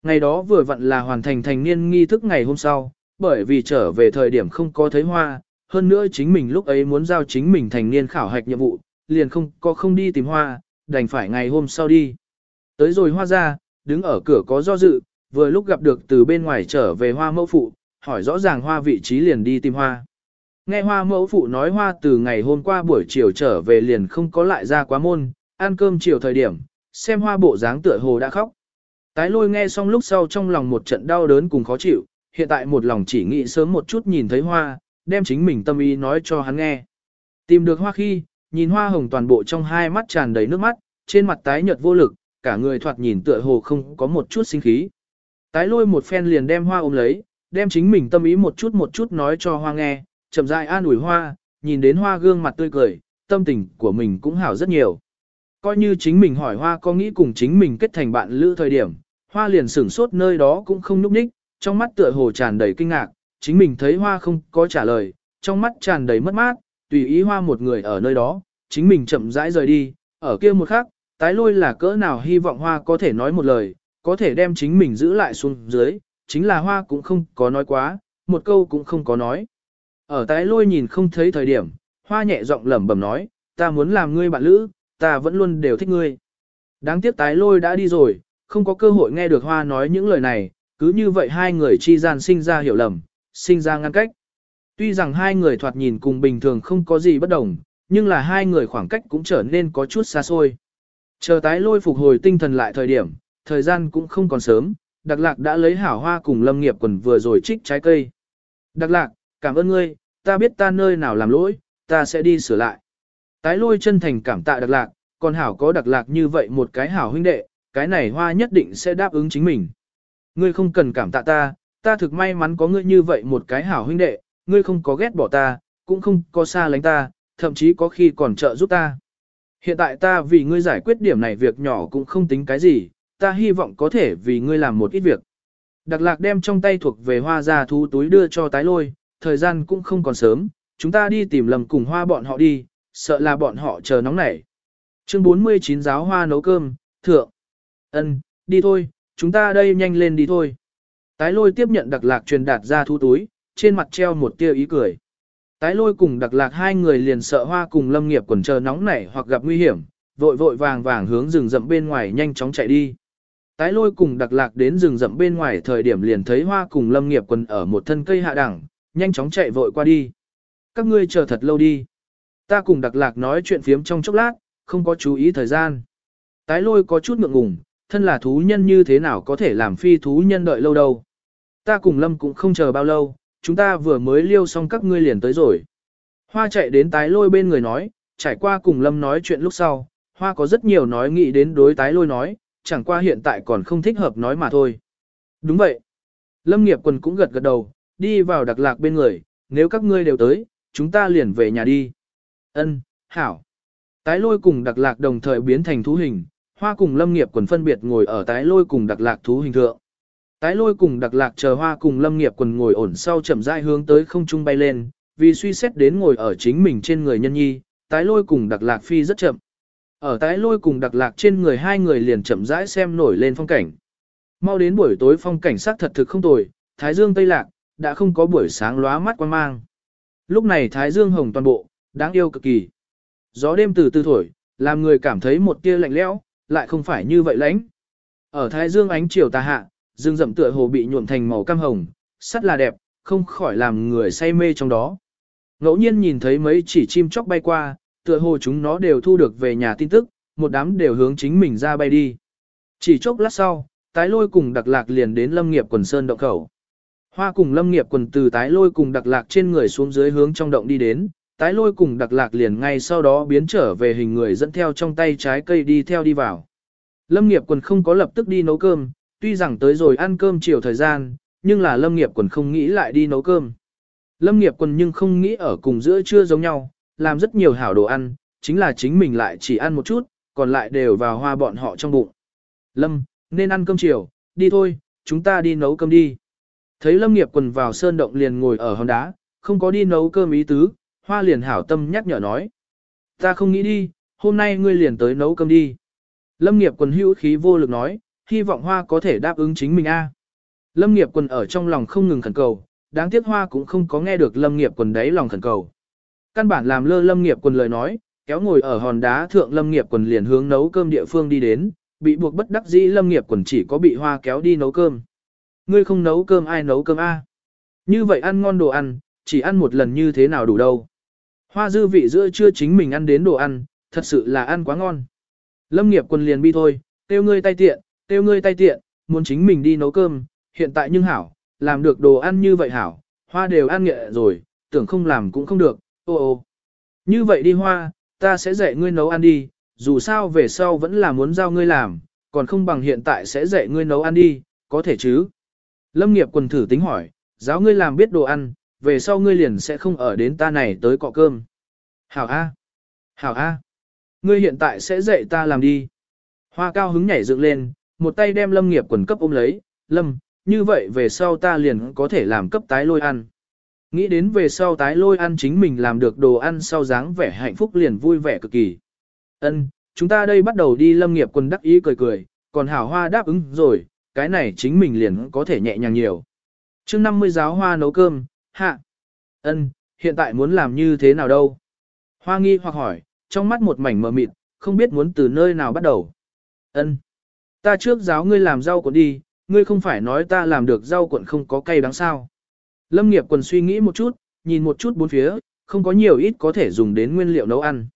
Ngày đó vừa vặn là hoàn thành thành niên nghi thức ngày hôm sau, bởi vì trở về thời điểm không có thấy hoa, hơn nữa chính mình lúc ấy muốn giao chính mình thành niên khảo hạch nhiệm vụ, liền không có không đi tìm hoa, đành phải ngày hôm sau đi. Tới rồi hoa ra, đứng ở cửa có do dự, vừa lúc gặp được từ bên ngoài trở về hoa mẫu phụ, hỏi rõ ràng hoa vị trí liền đi tìm hoa. Nghe hoa mẫu phụ nói hoa từ ngày hôm qua buổi chiều trở về liền không có lại ra quá môn, ăn cơm chiều thời điểm, xem hoa bộ dáng tựa hồ đã khóc. Tái lôi nghe xong lúc sau trong lòng một trận đau đớn cùng khó chịu, hiện tại một lòng chỉ nghĩ sớm một chút nhìn thấy hoa, đem chính mình tâm ý nói cho hắn nghe. Tìm được hoa khi, nhìn hoa hồng toàn bộ trong hai mắt tràn đầy nước mắt, trên mặt tái nhợt vô lực, cả người thoạt nhìn tựa hồ không có một chút sinh khí. Tái lôi một phen liền đem hoa ôm lấy, đem chính mình tâm ý một chút một chút nói cho hoa nghe, chậm rãi an ủi hoa, nhìn đến hoa gương mặt tươi cười, tâm tình của mình cũng hảo rất nhiều. Coi như chính mình hỏi hoa có nghĩ cùng chính mình kết thành bạn lữ thời điểm, hoa liền sửng sốt nơi đó cũng không núp ních, trong mắt tựa hồ tràn đầy kinh ngạc, chính mình thấy hoa không có trả lời, trong mắt tràn đầy mất mát, tùy ý hoa một người ở nơi đó, chính mình chậm rãi rời đi, ở kia một khắc, tái lôi là cỡ nào hy vọng hoa có thể nói một lời, có thể đem chính mình giữ lại xuống dưới, chính là hoa cũng không có nói quá, một câu cũng không có nói. Ở tái lôi nhìn không thấy thời điểm, hoa nhẹ giọng lẩm bẩm nói, ta muốn làm ngươi bạn lữ, ta vẫn luôn đều thích ngươi. Đáng tiếc tái lôi đã đi rồi, không có cơ hội nghe được hoa nói những lời này, cứ như vậy hai người chi gian sinh ra hiểu lầm, sinh ra ngăn cách. Tuy rằng hai người thoạt nhìn cùng bình thường không có gì bất đồng, nhưng là hai người khoảng cách cũng trở nên có chút xa xôi. Chờ tái lôi phục hồi tinh thần lại thời điểm, thời gian cũng không còn sớm, Đặc Lạc đã lấy hảo hoa cùng Lâm Nghiệp quần vừa rồi trích trái cây. Đặc Lạc, cảm ơn ngươi, ta biết ta nơi nào làm lỗi, ta sẽ đi sửa lại. Tái lôi chân thành cảm tạ Đặc Lạc, còn hảo có Đặc Lạc như vậy một cái hảo huynh đệ, cái này hoa nhất định sẽ đáp ứng chính mình. Ngươi không cần cảm tạ ta, ta thực may mắn có ngươi như vậy một cái hảo huynh đệ, ngươi không có ghét bỏ ta, cũng không có xa lánh ta, thậm chí có khi còn trợ giúp ta. Hiện tại ta vì ngươi giải quyết điểm này việc nhỏ cũng không tính cái gì, ta hy vọng có thể vì ngươi làm một ít việc. Đặc lạc đem trong tay thuộc về hoa ra thú túi đưa cho tái lôi, thời gian cũng không còn sớm, chúng ta đi tìm lầm cùng hoa bọn họ đi, sợ là bọn họ chờ nóng nảy. Chương 49 giáo hoa nấu cơm, thượng. ân đi thôi, chúng ta đây nhanh lên đi thôi. Tái lôi tiếp nhận đặc lạc truyền đạt ra thú túi, trên mặt treo một tia ý cười. Tái lôi cùng đặc lạc hai người liền sợ hoa cùng lâm nghiệp quần chờ nóng nảy hoặc gặp nguy hiểm, vội vội vàng vàng hướng rừng rậm bên ngoài nhanh chóng chạy đi. Tái lôi cùng đặc lạc đến rừng rậm bên ngoài thời điểm liền thấy hoa cùng lâm nghiệp quần ở một thân cây hạ đẳng, nhanh chóng chạy vội qua đi. Các ngươi chờ thật lâu đi. Ta cùng đặc lạc nói chuyện phiếm trong chốc lát, không có chú ý thời gian. Tái lôi có chút ngượng ngùng, thân là thú nhân như thế nào có thể làm phi thú nhân đợi lâu đâu. Ta cùng lâm cũng không chờ bao lâu, chúng ta vừa mới liêu xong các ngươi liền tới rồi. Hoa chạy đến tái lôi bên người nói, trải qua cùng lâm nói chuyện lúc sau, hoa có rất nhiều nói nghĩ đến đối tái lôi nói, chẳng qua hiện tại còn không thích hợp nói mà thôi. Đúng vậy. Lâm nghiệp quần cũng gật gật đầu, đi vào đặc lạc bên người, nếu các ngươi đều tới, chúng ta liền về nhà đi. Ân, hảo. Tái lôi cùng đặc lạc đồng thời biến thành thú hình, hoa cùng lâm nghiệp quần phân biệt ngồi ở tái lôi cùng đặc lạc thú hình thượng. Tái lôi cùng đặc lạc chờ hoa cùng lâm nghiệp quần ngồi ổn sau chậm rãi hướng tới không trung bay lên, vì suy xét đến ngồi ở chính mình trên người nhân nhi, tái lôi cùng đặc lạc phi rất chậm. Ở tái lôi cùng đặc lạc trên người hai người liền chậm rãi xem nổi lên phong cảnh. Mau đến buổi tối phong cảnh sắc thật thực không tồi, thái dương tây lạc, đã không có buổi sáng lóa mắt quan mang. Lúc này thái dương hồng toàn bộ, đáng yêu cực kỳ. Gió đêm từ từ thổi, làm người cảm thấy một tia lạnh lẽo, lại không phải như vậy lãnh. Ở thái dương ánh chiều tà hạ, dương rậm tựa hồ bị nhuộm thành màu cam hồng, sắt là đẹp, không khỏi làm người say mê trong đó. Ngẫu nhiên nhìn thấy mấy chỉ chim chóc bay qua, tựa hồ chúng nó đều thu được về nhà tin tức, một đám đều hướng chính mình ra bay đi. Chỉ chốc lát sau, tái lôi cùng đặc lạc liền đến lâm nghiệp quần sơn động khẩu. Hoa cùng lâm nghiệp quần từ tái lôi cùng đặc lạc trên người xuống dưới hướng trong động đi đến, tái lôi cùng đặc lạc liền ngay sau đó biến trở về hình người dẫn theo trong tay trái cây đi theo đi vào. Lâm nghiệp quần không có lập tức đi nấu cơm, tuy rằng tới rồi ăn cơm chiều thời gian, nhưng là lâm nghiệp quần không nghĩ lại đi nấu cơm. Lâm nghiệp quần nhưng không nghĩ ở cùng giữa trưa giống nhau, làm rất nhiều hảo đồ ăn, chính là chính mình lại chỉ ăn một chút, còn lại đều vào hoa bọn họ trong bụng. Lâm, nên ăn cơm chiều, đi thôi, chúng ta đi nấu cơm đi. Thấy Lâm nghiệp quần vào sơn động liền ngồi ở hòn đá, không có đi nấu cơm ý tứ, hoa liền hảo tâm nhắc nhở nói. Ta không nghĩ đi, hôm nay ngươi liền tới nấu cơm đi. Lâm nghiệp quần hữu khí vô lực nói, hy vọng hoa có thể đáp ứng chính mình a. Lâm nghiệp quần ở trong lòng không ngừng khẩn cầu, đáng tiếc hoa cũng không có nghe được lâm nghiệp quần đấy lòng khẩn cầu. Căn bản làm lơ lâm nghiệp quần lời nói, kéo ngồi ở hòn đá thượng lâm nghiệp quần liền hướng nấu cơm địa phương đi đến, bị buộc bất đắc dĩ lâm nghiệp quần chỉ có bị hoa kéo đi nấu cơm. Ngươi không nấu cơm ai nấu cơm a? Như vậy ăn ngon đồ ăn, chỉ ăn một lần như thế nào đủ đâu. Hoa dư vị giữa chưa chính mình ăn đến đồ ăn, thật sự là ăn quá ngon. Lâm nghiệp quần liền bi thôi, tiêu ngươi tay tiện, tiêu ngươi tay tiện, muốn chính mình đi nấu cơm, hiện tại nhưng hảo, làm được đồ ăn như vậy hảo, hoa đều ăn nghệ rồi, tưởng không làm cũng không được, ô ô. Như vậy đi hoa, ta sẽ dạy ngươi nấu ăn đi, dù sao về sau vẫn là muốn giao ngươi làm, còn không bằng hiện tại sẽ dạy ngươi nấu ăn đi, có thể chứ. Lâm nghiệp quần thử tính hỏi, giáo ngươi làm biết đồ ăn, về sau ngươi liền sẽ không ở đến ta này tới cọ cơm. Hảo A. Hảo A. Ngươi hiện tại sẽ dạy ta làm đi. Hoa cao hứng nhảy dựng lên, một tay đem lâm nghiệp quần cấp ôm lấy, lâm, như vậy về sau ta liền có thể làm cấp tái lôi ăn. Nghĩ đến về sau tái lôi ăn chính mình làm được đồ ăn sau dáng vẻ hạnh phúc liền vui vẻ cực kỳ. Ân, chúng ta đây bắt đầu đi lâm nghiệp quần đắc ý cười cười, còn hảo hoa đáp ứng rồi, cái này chính mình liền có thể nhẹ nhàng nhiều. chương 50 giáo hoa nấu cơm, hạ. Ân, hiện tại muốn làm như thế nào đâu? Hoa nghi hoặc hỏi, trong mắt một mảnh mờ mịt, không biết muốn từ nơi nào bắt đầu. Ân, ta trước giáo ngươi làm rau cuộn đi, ngươi không phải nói ta làm được rau cuộn không có cay đáng sao. Lâm nghiệp quần suy nghĩ một chút, nhìn một chút bốn phía, không có nhiều ít có thể dùng đến nguyên liệu nấu ăn.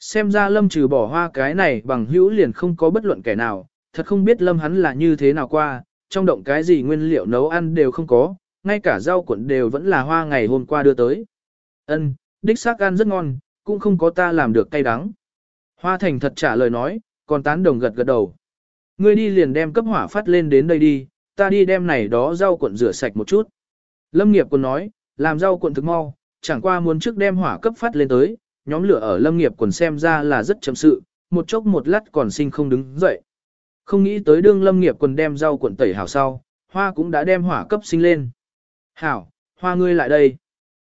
Xem ra Lâm trừ bỏ hoa cái này bằng hữu liền không có bất luận kẻ nào, thật không biết Lâm hắn là như thế nào qua, trong động cái gì nguyên liệu nấu ăn đều không có, ngay cả rau cuộn đều vẫn là hoa ngày hôm qua đưa tới. Ân, đích xác ăn rất ngon, cũng không có ta làm được cay đắng. Hoa thành thật trả lời nói, còn tán đồng gật gật đầu. Ngươi đi liền đem cấp hỏa phát lên đến đây đi, ta đi đem này đó rau cuộn rửa sạch một chút. Lâm nghiệp còn nói, làm rau cuộn thực mau, chẳng qua muốn trước đem hỏa cấp phát lên tới, nhóm lửa ở lâm nghiệp còn xem ra là rất chậm sự, một chốc một lát còn sinh không đứng dậy. Không nghĩ tới đương lâm nghiệp còn đem rau cuộn tẩy hảo sau, hoa cũng đã đem hỏa cấp sinh lên. Hảo, hoa ngươi lại đây.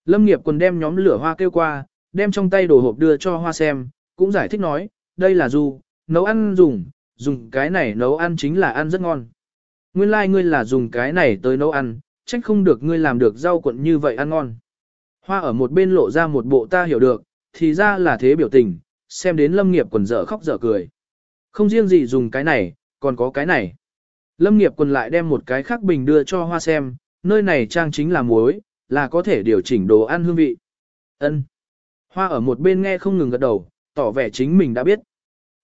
Lâm nghiệp còn đem nhóm lửa hoa kêu qua, đem trong tay đồ hộp đưa cho hoa xem, cũng giải thích nói, đây là du, nấu ăn dùng, dùng cái này nấu ăn chính là ăn rất ngon. Nguyên lai like ngươi là dùng cái này tới nấu ăn, trách không được ngươi làm được rau cuộn như vậy ăn ngon. Hoa ở một bên lộ ra một bộ ta hiểu được, thì ra là thế biểu tình, xem đến lâm nghiệp quần dở khóc dở cười. Không riêng gì dùng cái này, còn có cái này. Lâm nghiệp quần lại đem một cái khác bình đưa cho hoa xem, nơi này trang chính là muối, là có thể điều chỉnh đồ ăn hương vị. Ân. Hoa ở một bên nghe không ngừng gật đầu, tỏ vẻ chính mình đã biết.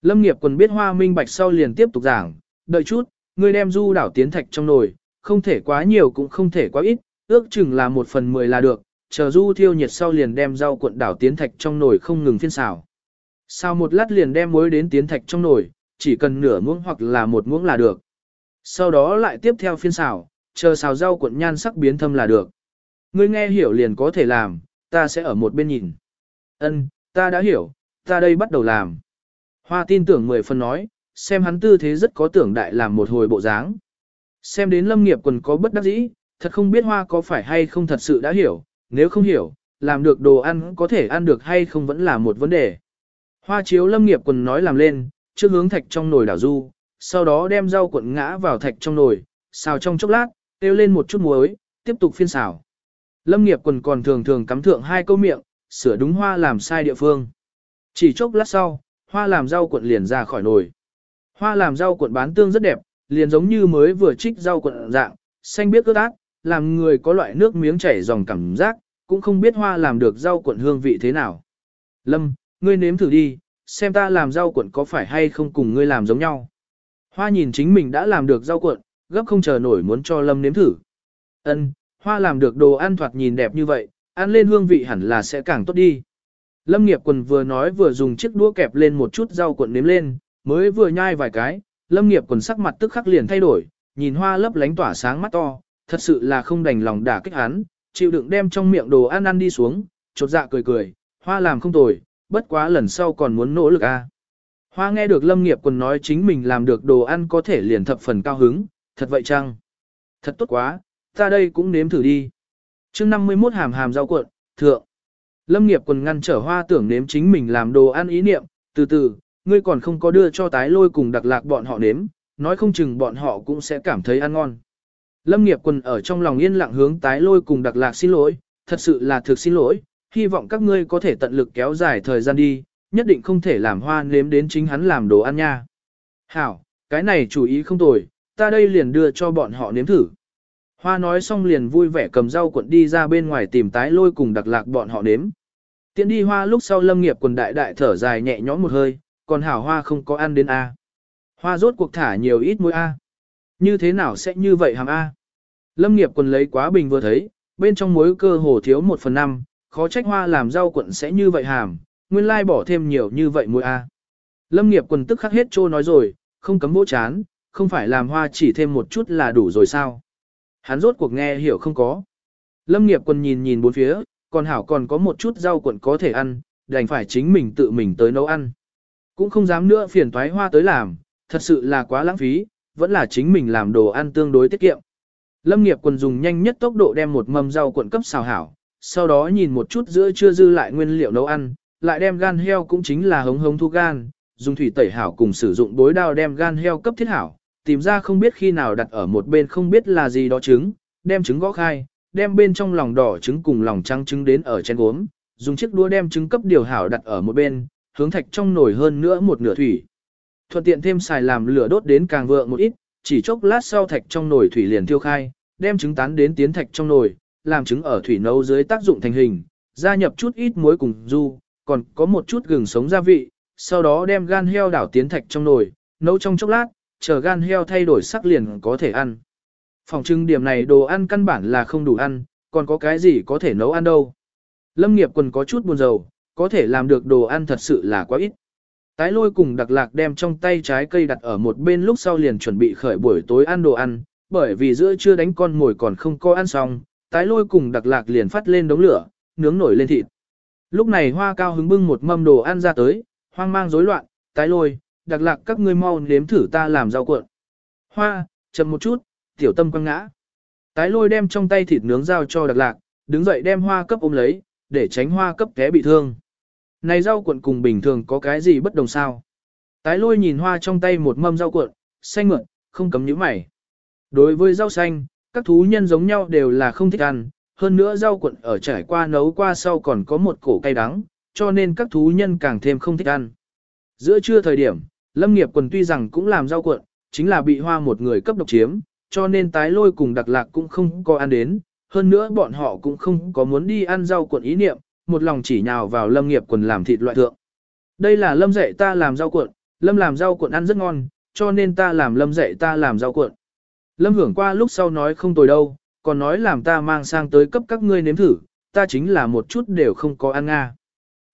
Lâm nghiệp quần biết hoa minh bạch sau liền tiếp tục giảng, đợi chút, ngươi đem du đảo tiến thạch trong nồi, không thể quá nhiều cũng không thể quá ít, ước chừng là một phần mười là được, chờ du thiêu nhiệt sau liền đem rau cuộn đảo tiến thạch trong nồi không ngừng phiên xào. Sau một lát liền đem muối đến tiến thạch trong nồi, chỉ cần nửa muỗng hoặc là một muỗng là được. Sau đó lại tiếp theo phiên xào, chờ xào rau cuộn nhan sắc biến thâm là được. Ngươi nghe hiểu liền có thể làm, ta sẽ ở một bên nhìn. Ân, ta đã hiểu, ta đây bắt đầu làm. Hoa tin tưởng mười phần nói, xem hắn tư thế rất có tưởng đại làm một hồi bộ dáng. Xem đến lâm nghiệp quần có bất đắc dĩ, thật không biết hoa có phải hay không thật sự đã hiểu, nếu không hiểu, làm được đồ ăn có thể ăn được hay không vẫn là một vấn đề. Hoa chiếu lâm nghiệp quần nói làm lên, trước hướng thạch trong nồi đảo du, sau đó đem rau cuộn ngã vào thạch trong nồi, xào trong chốc lát, tiêu lên một chút muối, tiếp tục phiên xào. Lâm nghiệp quần còn thường thường cắm thượng hai câu miệng, sửa đúng hoa làm sai địa phương. Chỉ chốc lát sau, hoa làm rau cuộn liền ra khỏi nồi. Hoa làm rau cuộn bán tương rất đẹp, liền giống như mới vừa trích rau cuộn dạng, xanh biết ướt át, làm người có loại nước miếng chảy dòng cảm giác, cũng không biết hoa làm được rau cuộn hương vị thế nào. Lâm, ngươi nếm thử đi, xem ta làm rau cuộn có phải hay không cùng ngươi làm giống nhau. Hoa nhìn chính mình đã làm được rau cuộn, gấp không chờ nổi muốn cho Lâm nếm thử. Ân, hoa làm được đồ ăn thoạt nhìn đẹp như vậy, ăn lên hương vị hẳn là sẽ càng tốt đi. Lâm nghiệp quần vừa nói vừa dùng chiếc đũa kẹp lên một chút rau cuộn nếm lên, mới vừa nhai vài cái, lâm nghiệp quần sắc mặt tức khắc liền thay đổi, nhìn hoa lấp lánh tỏa sáng mắt to, thật sự là không đành lòng đả kích hắn, chịu đựng đem trong miệng đồ ăn ăn đi xuống, chột dạ cười cười, hoa làm không tồi, bất quá lần sau còn muốn nỗ lực a. Hoa nghe được lâm nghiệp quần nói chính mình làm được đồ ăn có thể liền thập phần cao hứng, thật vậy chăng? Thật tốt quá, ta đây cũng nếm thử đi. chương 51 hàm hàm rau cuộn, thượng. Lâm nghiệp quần ngăn trở hoa tưởng nếm chính mình làm đồ ăn ý niệm, từ từ, ngươi còn không có đưa cho tái lôi cùng đặc lạc bọn họ nếm, nói không chừng bọn họ cũng sẽ cảm thấy ăn ngon. Lâm nghiệp quần ở trong lòng yên lặng hướng tái lôi cùng đặc lạc xin lỗi, thật sự là thực xin lỗi, hy vọng các ngươi có thể tận lực kéo dài thời gian đi, nhất định không thể làm hoa nếm đến chính hắn làm đồ ăn nha. Hảo, cái này chủ ý không tồi, ta đây liền đưa cho bọn họ nếm thử. Hoa nói xong liền vui vẻ cầm rau cuộn đi ra bên ngoài tìm tái lôi cùng đặc lạc bọn họ nếm. Tiến đi hoa lúc sau lâm nghiệp quần đại đại thở dài nhẹ nhõm một hơi, còn hảo hoa không có ăn đến A. Hoa rốt cuộc thả nhiều ít muối A. Như thế nào sẽ như vậy hàm A? Lâm nghiệp quần lấy quá bình vừa thấy, bên trong muối cơ hồ thiếu 1 phần 5, khó trách hoa làm rau quận sẽ như vậy hàm, nguyên lai bỏ thêm nhiều như vậy muối A. Lâm nghiệp quần tức khắc hết trô nói rồi, không cấm bố chán, không phải làm hoa chỉ thêm một chút là đủ rồi sao? Hắn rốt cuộc nghe hiểu không có. Lâm nghiệp quần nhìn nhìn bốn phía, còn hảo còn có một chút rau cuộn có thể ăn, đành phải chính mình tự mình tới nấu ăn. Cũng không dám nữa phiền toái hoa tới làm, thật sự là quá lãng phí, vẫn là chính mình làm đồ ăn tương đối tiết kiệm. Lâm nghiệp quần dùng nhanh nhất tốc độ đem một mâm rau cuộn cấp xào hảo, sau đó nhìn một chút giữa chưa dư lại nguyên liệu nấu ăn, lại đem gan heo cũng chính là hống hống thu gan, dùng thủy tẩy hảo cùng sử dụng bối đao đem gan heo cấp thiết hảo, tìm ra không biết khi nào đặt ở một bên không biết là gì đó trứng, đem trứng gõ khai, đem bên trong lòng đỏ trứng cùng lòng trắng trứng đến ở trên gốm, dùng chiếc đũa đem trứng cấp điều hảo đặt ở một bên, hướng thạch trong nồi hơn nữa một nửa thủy. Thuận tiện thêm xài làm lửa đốt đến càng vượng một ít, chỉ chốc lát sau thạch trong nồi thủy liền thiêu khai, đem trứng tán đến tiến thạch trong nồi, làm trứng ở thủy nấu dưới tác dụng thành hình, gia nhập chút ít muối cùng du, còn có một chút gừng sống gia vị, sau đó đem gan heo đảo tiến thạch trong nồi, nấu trong chốc lát, chờ gan heo thay đổi sắc liền có thể ăn. Phòng trưng điểm này đồ ăn căn bản là không đủ ăn, còn có cái gì có thể nấu ăn đâu. Lâm nghiệp quần có chút buồn rầu, có thể làm được đồ ăn thật sự là quá ít. Tái lôi cùng đặc lạc đem trong tay trái cây đặt ở một bên lúc sau liền chuẩn bị khởi buổi tối ăn đồ ăn, bởi vì giữa chưa đánh con ngồi còn không có ăn xong, tái lôi cùng đặc lạc liền phát lên đống lửa, nướng nổi lên thịt. Lúc này hoa cao hứng bưng một mâm đồ ăn ra tới, hoang mang rối loạn, tái lôi, đặc lạc các ngươi mau nếm thử ta làm rau cuộn. Hoa, chậm một chút, tiểu tâm quăng ngã. Tái lôi đem trong tay thịt nướng giao cho đặc lạc, đứng dậy đem hoa cấp ôm lấy, để tránh hoa cấp té bị thương. Này rau cuộn cùng bình thường có cái gì bất đồng sao? Tái lôi nhìn hoa trong tay một mâm rau cuộn, xanh mượn, không cấm nhíu mày. Đối với rau xanh, các thú nhân giống nhau đều là không thích ăn, hơn nữa rau cuộn ở trải qua nấu qua sau còn có một cổ cay đắng, cho nên các thú nhân càng thêm không thích ăn. Giữa trưa thời điểm, Lâm nghiệp quần tuy rằng cũng làm rau cuộn, chính là bị hoa một người cấp độc chiếm, cho nên tái lôi cùng đặc lạc cũng không có ăn đến, hơn nữa bọn họ cũng không có muốn đi ăn rau cuộn ý niệm, một lòng chỉ nhào vào lâm nghiệp quần làm thịt loại thượng. Đây là lâm dạy ta làm rau cuộn, lâm làm rau cuộn ăn rất ngon, cho nên ta làm lâm dạy ta làm rau cuộn. Lâm hưởng qua lúc sau nói không tồi đâu, còn nói làm ta mang sang tới cấp các ngươi nếm thử, ta chính là một chút đều không có ăn nga.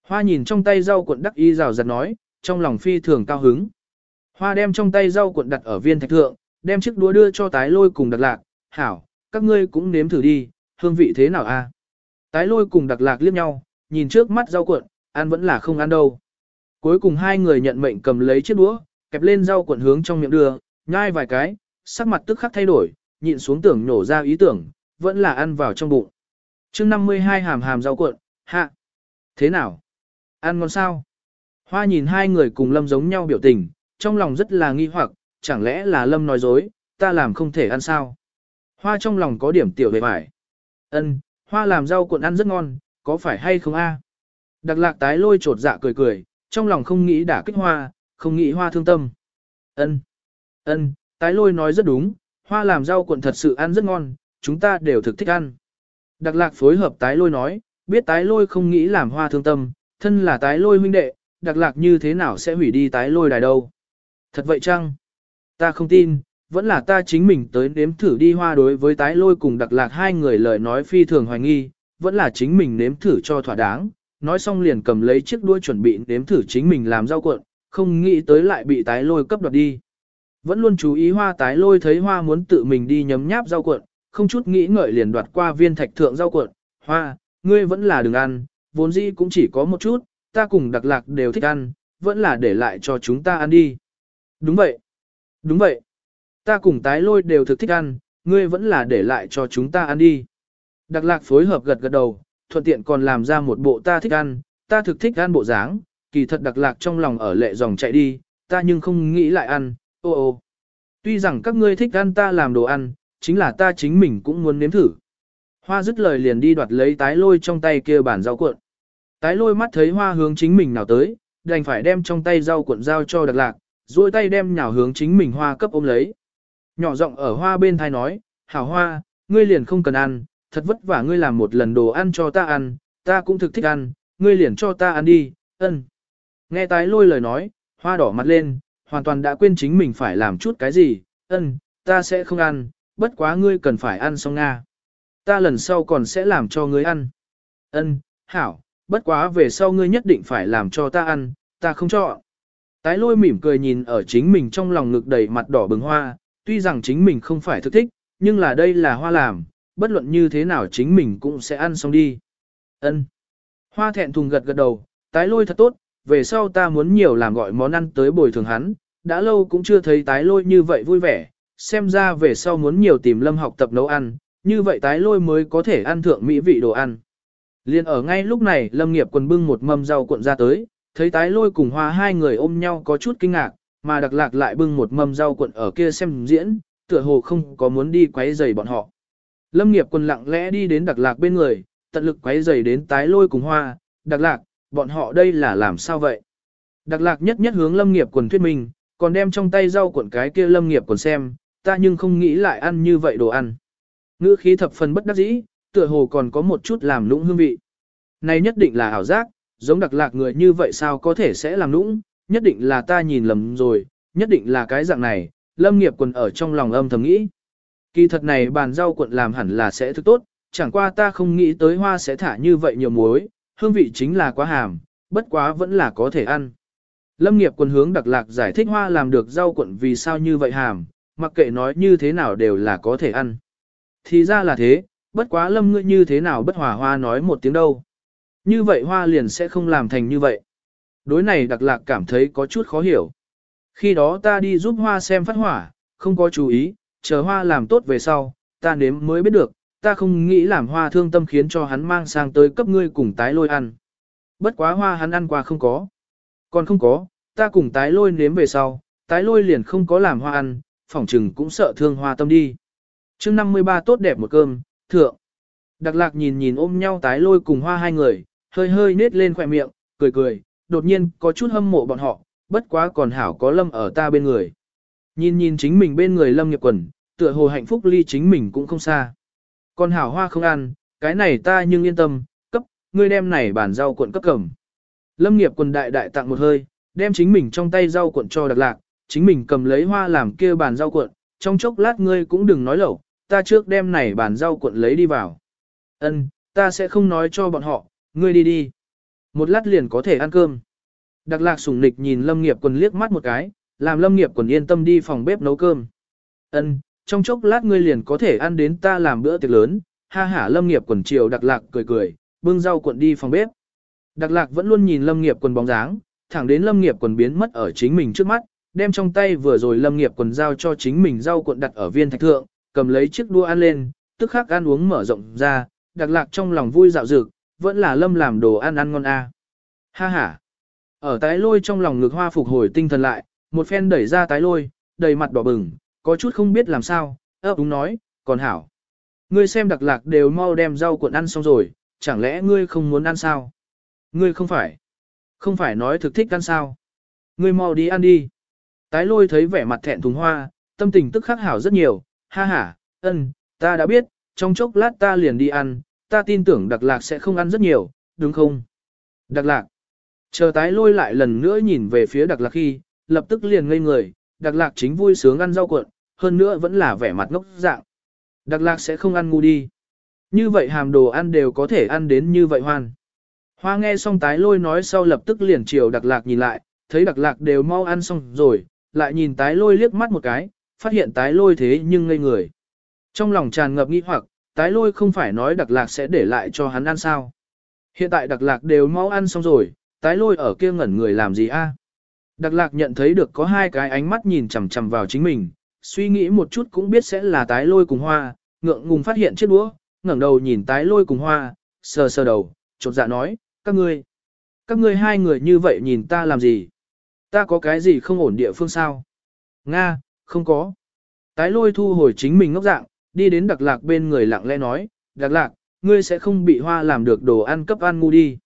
Hoa nhìn trong tay rau cuộn đắc y rào rạt nói, trong lòng phi thường cao hứng. Hoa đem trong tay rau cuộn đặt ở viên thạch thượng, đem chiếc đũa đưa cho tái lôi cùng đặc lạc, hảo, các ngươi cũng nếm thử đi, hương vị thế nào a? Tái lôi cùng đặc lạc liếc nhau, nhìn trước mắt rau cuộn, ăn vẫn là không ăn đâu. Cuối cùng hai người nhận mệnh cầm lấy chiếc đũa, kẹp lên rau cuộn hướng trong miệng đưa, nhai vài cái, sắc mặt tức khắc thay đổi, nhịn xuống tưởng nổ ra ý tưởng, vẫn là ăn vào trong bụng. chương 52 hàm hàm rau cuộn, hạ. Thế nào? Ăn ngon sao? Hoa nhìn hai người cùng lâm giống nhau biểu tình, trong lòng rất là nghi hoặc, chẳng lẽ là lâm nói dối, ta làm không thể ăn sao? Hoa trong lòng có điểm tiểu về vải Ân, hoa làm rau cuộn ăn rất ngon, có phải hay không a? Đặc lạc tái lôi trột dạ cười cười, trong lòng không nghĩ đả kích hoa, không nghĩ hoa thương tâm. Ân, ân, tái lôi nói rất đúng, hoa làm rau cuộn thật sự ăn rất ngon, chúng ta đều thực thích ăn. Đặc lạc phối hợp tái lôi nói, biết tái lôi không nghĩ làm hoa thương tâm, thân là tái lôi huynh đệ, đặc lạc như thế nào sẽ hủy đi tái lôi đài đâu. Thật vậy chăng? Ta không tin, vẫn là ta chính mình tới nếm thử đi hoa đối với tái lôi cùng đặc lạc hai người lời nói phi thường hoài nghi, vẫn là chính mình nếm thử cho thỏa đáng, nói xong liền cầm lấy chiếc đuôi chuẩn bị nếm thử chính mình làm rau cuộn, không nghĩ tới lại bị tái lôi cấp đoạt đi. Vẫn luôn chú ý hoa tái lôi thấy hoa muốn tự mình đi nhấm nháp rau cuộn, không chút nghĩ ngợi liền đoạt qua viên thạch thượng rau cuộn, hoa, ngươi vẫn là đừng ăn, vốn dĩ cũng chỉ có một chút, ta cùng đặc lạc đều thích ăn, vẫn là để lại cho chúng ta ăn đi. Đúng vậy. Đúng vậy. Ta cùng tái lôi đều thực thích ăn, ngươi vẫn là để lại cho chúng ta ăn đi. Đặc lạc phối hợp gật gật đầu, thuận tiện còn làm ra một bộ ta thích ăn, ta thực thích ăn bộ dáng, kỳ thật đặc lạc trong lòng ở lệ dòng chạy đi, ta nhưng không nghĩ lại ăn, ô ô. Tuy rằng các ngươi thích ăn ta làm đồ ăn, chính là ta chính mình cũng muốn nếm thử. Hoa dứt lời liền đi đoạt lấy tái lôi trong tay kia bản rau cuộn. Tái lôi mắt thấy hoa hướng chính mình nào tới, đành phải đem trong tay rau cuộn dao cho đặc lạc, duỗi tay đem nhào hướng chính mình hoa cấp ôm lấy. Nhỏ giọng ở hoa bên thai nói, hảo hoa, ngươi liền không cần ăn, thật vất vả ngươi làm một lần đồ ăn cho ta ăn, ta cũng thực thích ăn, ngươi liền cho ta ăn đi, ân. Nghe tái lôi lời nói, hoa đỏ mặt lên, hoàn toàn đã quên chính mình phải làm chút cái gì, ân, ta sẽ không ăn, bất quá ngươi cần phải ăn xong nga. Ta lần sau còn sẽ làm cho ngươi ăn. Ân, hảo, bất quá về sau ngươi nhất định phải làm cho ta ăn, ta không cho. Tái lôi mỉm cười nhìn ở chính mình trong lòng ngực đầy mặt đỏ bừng hoa, tuy rằng chính mình không phải thức thích, nhưng là đây là hoa làm, bất luận như thế nào chính mình cũng sẽ ăn xong đi. Ân. Hoa thẹn thùng gật gật đầu, tái lôi thật tốt, về sau ta muốn nhiều làm gọi món ăn tới bồi thường hắn, đã lâu cũng chưa thấy tái lôi như vậy vui vẻ, xem ra về sau muốn nhiều tìm lâm học tập nấu ăn, như vậy tái lôi mới có thể ăn thượng mỹ vị đồ ăn. Liên ở ngay lúc này lâm nghiệp quần bưng một mâm rau cuộn ra tới, thấy tái lôi cùng hoa hai người ôm nhau có chút kinh ngạc, mà đặc lạc lại bưng một mâm rau cuộn ở kia xem diễn, tựa hồ không có muốn đi quấy rầy bọn họ. Lâm nghiệp quần lặng lẽ đi đến đặc lạc bên người, tận lực quấy rầy đến tái lôi cùng hoa, đặc lạc, bọn họ đây là làm sao vậy? Đặc lạc nhất nhất hướng lâm nghiệp quần thuyết minh, còn đem trong tay rau cuộn cái kia lâm nghiệp quần xem, ta nhưng không nghĩ lại ăn như vậy đồ ăn. Ngữ khí thập phần bất đắc dĩ, tựa hồ còn có một chút làm lũng hương vị. Này nhất định là ảo giác, giống đặc lạc người như vậy sao có thể sẽ làm lũng, nhất định là ta nhìn lầm rồi, nhất định là cái dạng này, lâm nghiệp quần ở trong lòng âm thầm nghĩ. Kỳ thật này bàn rau quận làm hẳn là sẽ thức tốt, chẳng qua ta không nghĩ tới hoa sẽ thả như vậy nhiều muối, hương vị chính là quá hàm, bất quá vẫn là có thể ăn. Lâm nghiệp quần hướng đặc lạc giải thích hoa làm được rau quận vì sao như vậy hàm, mặc kệ nói như thế nào đều là có thể ăn. Thì ra là thế, bất quá lâm ngươi như thế nào bất hòa hoa nói một tiếng đâu. Như vậy hoa liền sẽ không làm thành như vậy. Đối này đặc lạc cảm thấy có chút khó hiểu. Khi đó ta đi giúp hoa xem phát hỏa, không có chú ý, chờ hoa làm tốt về sau, ta nếm mới biết được, ta không nghĩ làm hoa thương tâm khiến cho hắn mang sang tới cấp ngươi cùng tái lôi ăn. Bất quá hoa hắn ăn qua không có. Còn không có, ta cùng tái lôi nếm về sau, tái lôi liền không có làm hoa ăn, phỏng trừng cũng sợ thương hoa tâm đi. chương 53 tốt đẹp một cơm, thượng. Đặc lạc nhìn nhìn ôm nhau tái lôi cùng hoa hai người, hơi hơi nết lên khỏe miệng, cười cười, đột nhiên có chút hâm mộ bọn họ, bất quá còn hảo có lâm ở ta bên người. Nhìn nhìn chính mình bên người lâm nghiệp quần, tựa hồ hạnh phúc ly chính mình cũng không xa. Còn hảo hoa không ăn, cái này ta nhưng yên tâm, cấp, ngươi đem này bản rau cuộn cấp cầm. Lâm nghiệp quần đại đại tặng một hơi, đem chính mình trong tay rau cuộn cho đặc lạc, chính mình cầm lấy hoa làm kia bàn rau cuộn, trong chốc lát ngươi cũng đừng nói lẩu, ta trước đem này bàn rau cuộn lấy đi vào. Ân, ta sẽ không nói cho bọn họ, ngươi đi đi. Một lát liền có thể ăn cơm. Đặc lạc sủng nịch nhìn lâm nghiệp quần liếc mắt một cái, làm lâm nghiệp quần yên tâm đi phòng bếp nấu cơm. Ân, trong chốc lát ngươi liền có thể ăn đến ta làm bữa tiệc lớn, ha hả lâm nghiệp quần chiều đặc lạc cười cười, bưng rau cuộn đi phòng bếp. Đặc lạc vẫn luôn nhìn lâm nghiệp quần bóng dáng, thẳng đến lâm nghiệp quần biến mất ở chính mình trước mắt, đem trong tay vừa rồi lâm nghiệp quần giao cho chính mình rau cuộn đặt ở viên thạch thượng, cầm lấy chiếc đua ăn lên, tức khắc ăn uống mở rộng ra, đặc lạc trong lòng vui dạo dực, vẫn là lâm làm đồ ăn ăn ngon a. Ha ha. Ở tái lôi trong lòng ngực hoa phục hồi tinh thần lại, một phen đẩy ra tái lôi, đầy mặt đỏ bừng, có chút không biết làm sao, ấp đúng nói, còn hảo. Ngươi xem đặc lạc đều mau đem rau cuộn ăn xong rồi, chẳng lẽ ngươi không muốn ăn sao? Ngươi không phải. Không phải nói thực thích ăn sao? Ngươi mau đi ăn đi. Tái lôi thấy vẻ mặt thẹn thùng hoa, tâm tình tức khắc hảo rất nhiều, ha ha, ân, ta đã biết, trong chốc lát ta liền đi ăn, ta tin tưởng đặc lạc sẽ không ăn rất nhiều, đúng không? Đặc lạc. Chờ tái lôi lại lần nữa nhìn về phía đặc lạc khi, lập tức liền ngây người, đặc lạc chính vui sướng ăn rau cuộn, hơn nữa vẫn là vẻ mặt ngốc dạng. Đặc lạc sẽ không ăn ngu đi. Như vậy hàm đồ ăn đều có thể ăn đến như vậy hoan. Hoa nghe xong tái lôi nói sau lập tức liền chiều đặc lạc nhìn lại, thấy đặc lạc đều mau ăn xong rồi, lại nhìn tái lôi liếc mắt một cái, phát hiện tái lôi thế nhưng ngây người. Trong lòng tràn ngập nghi hoặc, tái lôi không phải nói đặc lạc sẽ để lại cho hắn ăn sao. Hiện tại đặc lạc đều mau ăn xong rồi, tái lôi ở kia ngẩn người làm gì a? Đặc lạc nhận thấy được có hai cái ánh mắt nhìn chằm chằm vào chính mình, suy nghĩ một chút cũng biết sẽ là tái lôi cùng hoa, ngượng ngùng phát hiện chiếc đũa, ngẩng đầu nhìn tái lôi cùng hoa, sờ sờ đầu, chột dạ nói, các ngươi, các ngươi hai người như vậy nhìn ta làm gì? Ta có cái gì không ổn địa phương sao? Nga, không có. Tái lôi thu hồi chính mình ngốc dạng, đi đến đặc lạc bên người lặng lẽ nói, đặc lạc, ngươi sẽ không bị hoa làm được đồ ăn cấp ăn ngu đi.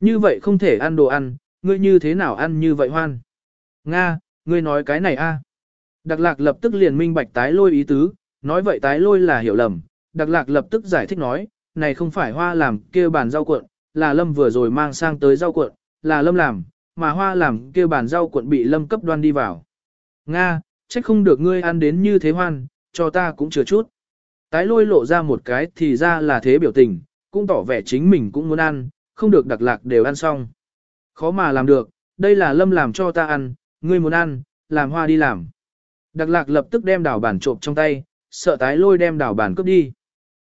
Như vậy không thể ăn đồ ăn, ngươi như thế nào ăn như vậy hoan? Nga, ngươi nói cái này a? Đặc lạc lập tức liền minh bạch tái lôi ý tứ, nói vậy tái lôi là hiểu lầm. Đặc lạc lập tức giải thích nói, này không phải hoa làm kia bàn rau cuộn, là lâm vừa rồi mang sang tới rau cuộn, là lâm làm, mà hoa làm kia bàn rau cuộn bị lâm cấp đoan đi vào. Nga, trách không được ngươi ăn đến như thế hoan, cho ta cũng chưa chút. Tái lôi lộ ra một cái thì ra là thế biểu tình, cũng tỏ vẻ chính mình cũng muốn ăn, không được đặc lạc đều ăn xong. Khó mà làm được, đây là lâm làm cho ta ăn, ngươi muốn ăn, làm hoa đi làm. Đặc lạc lập tức đem đảo bản trộm trong tay, sợ tái lôi đem đảo bản cướp đi.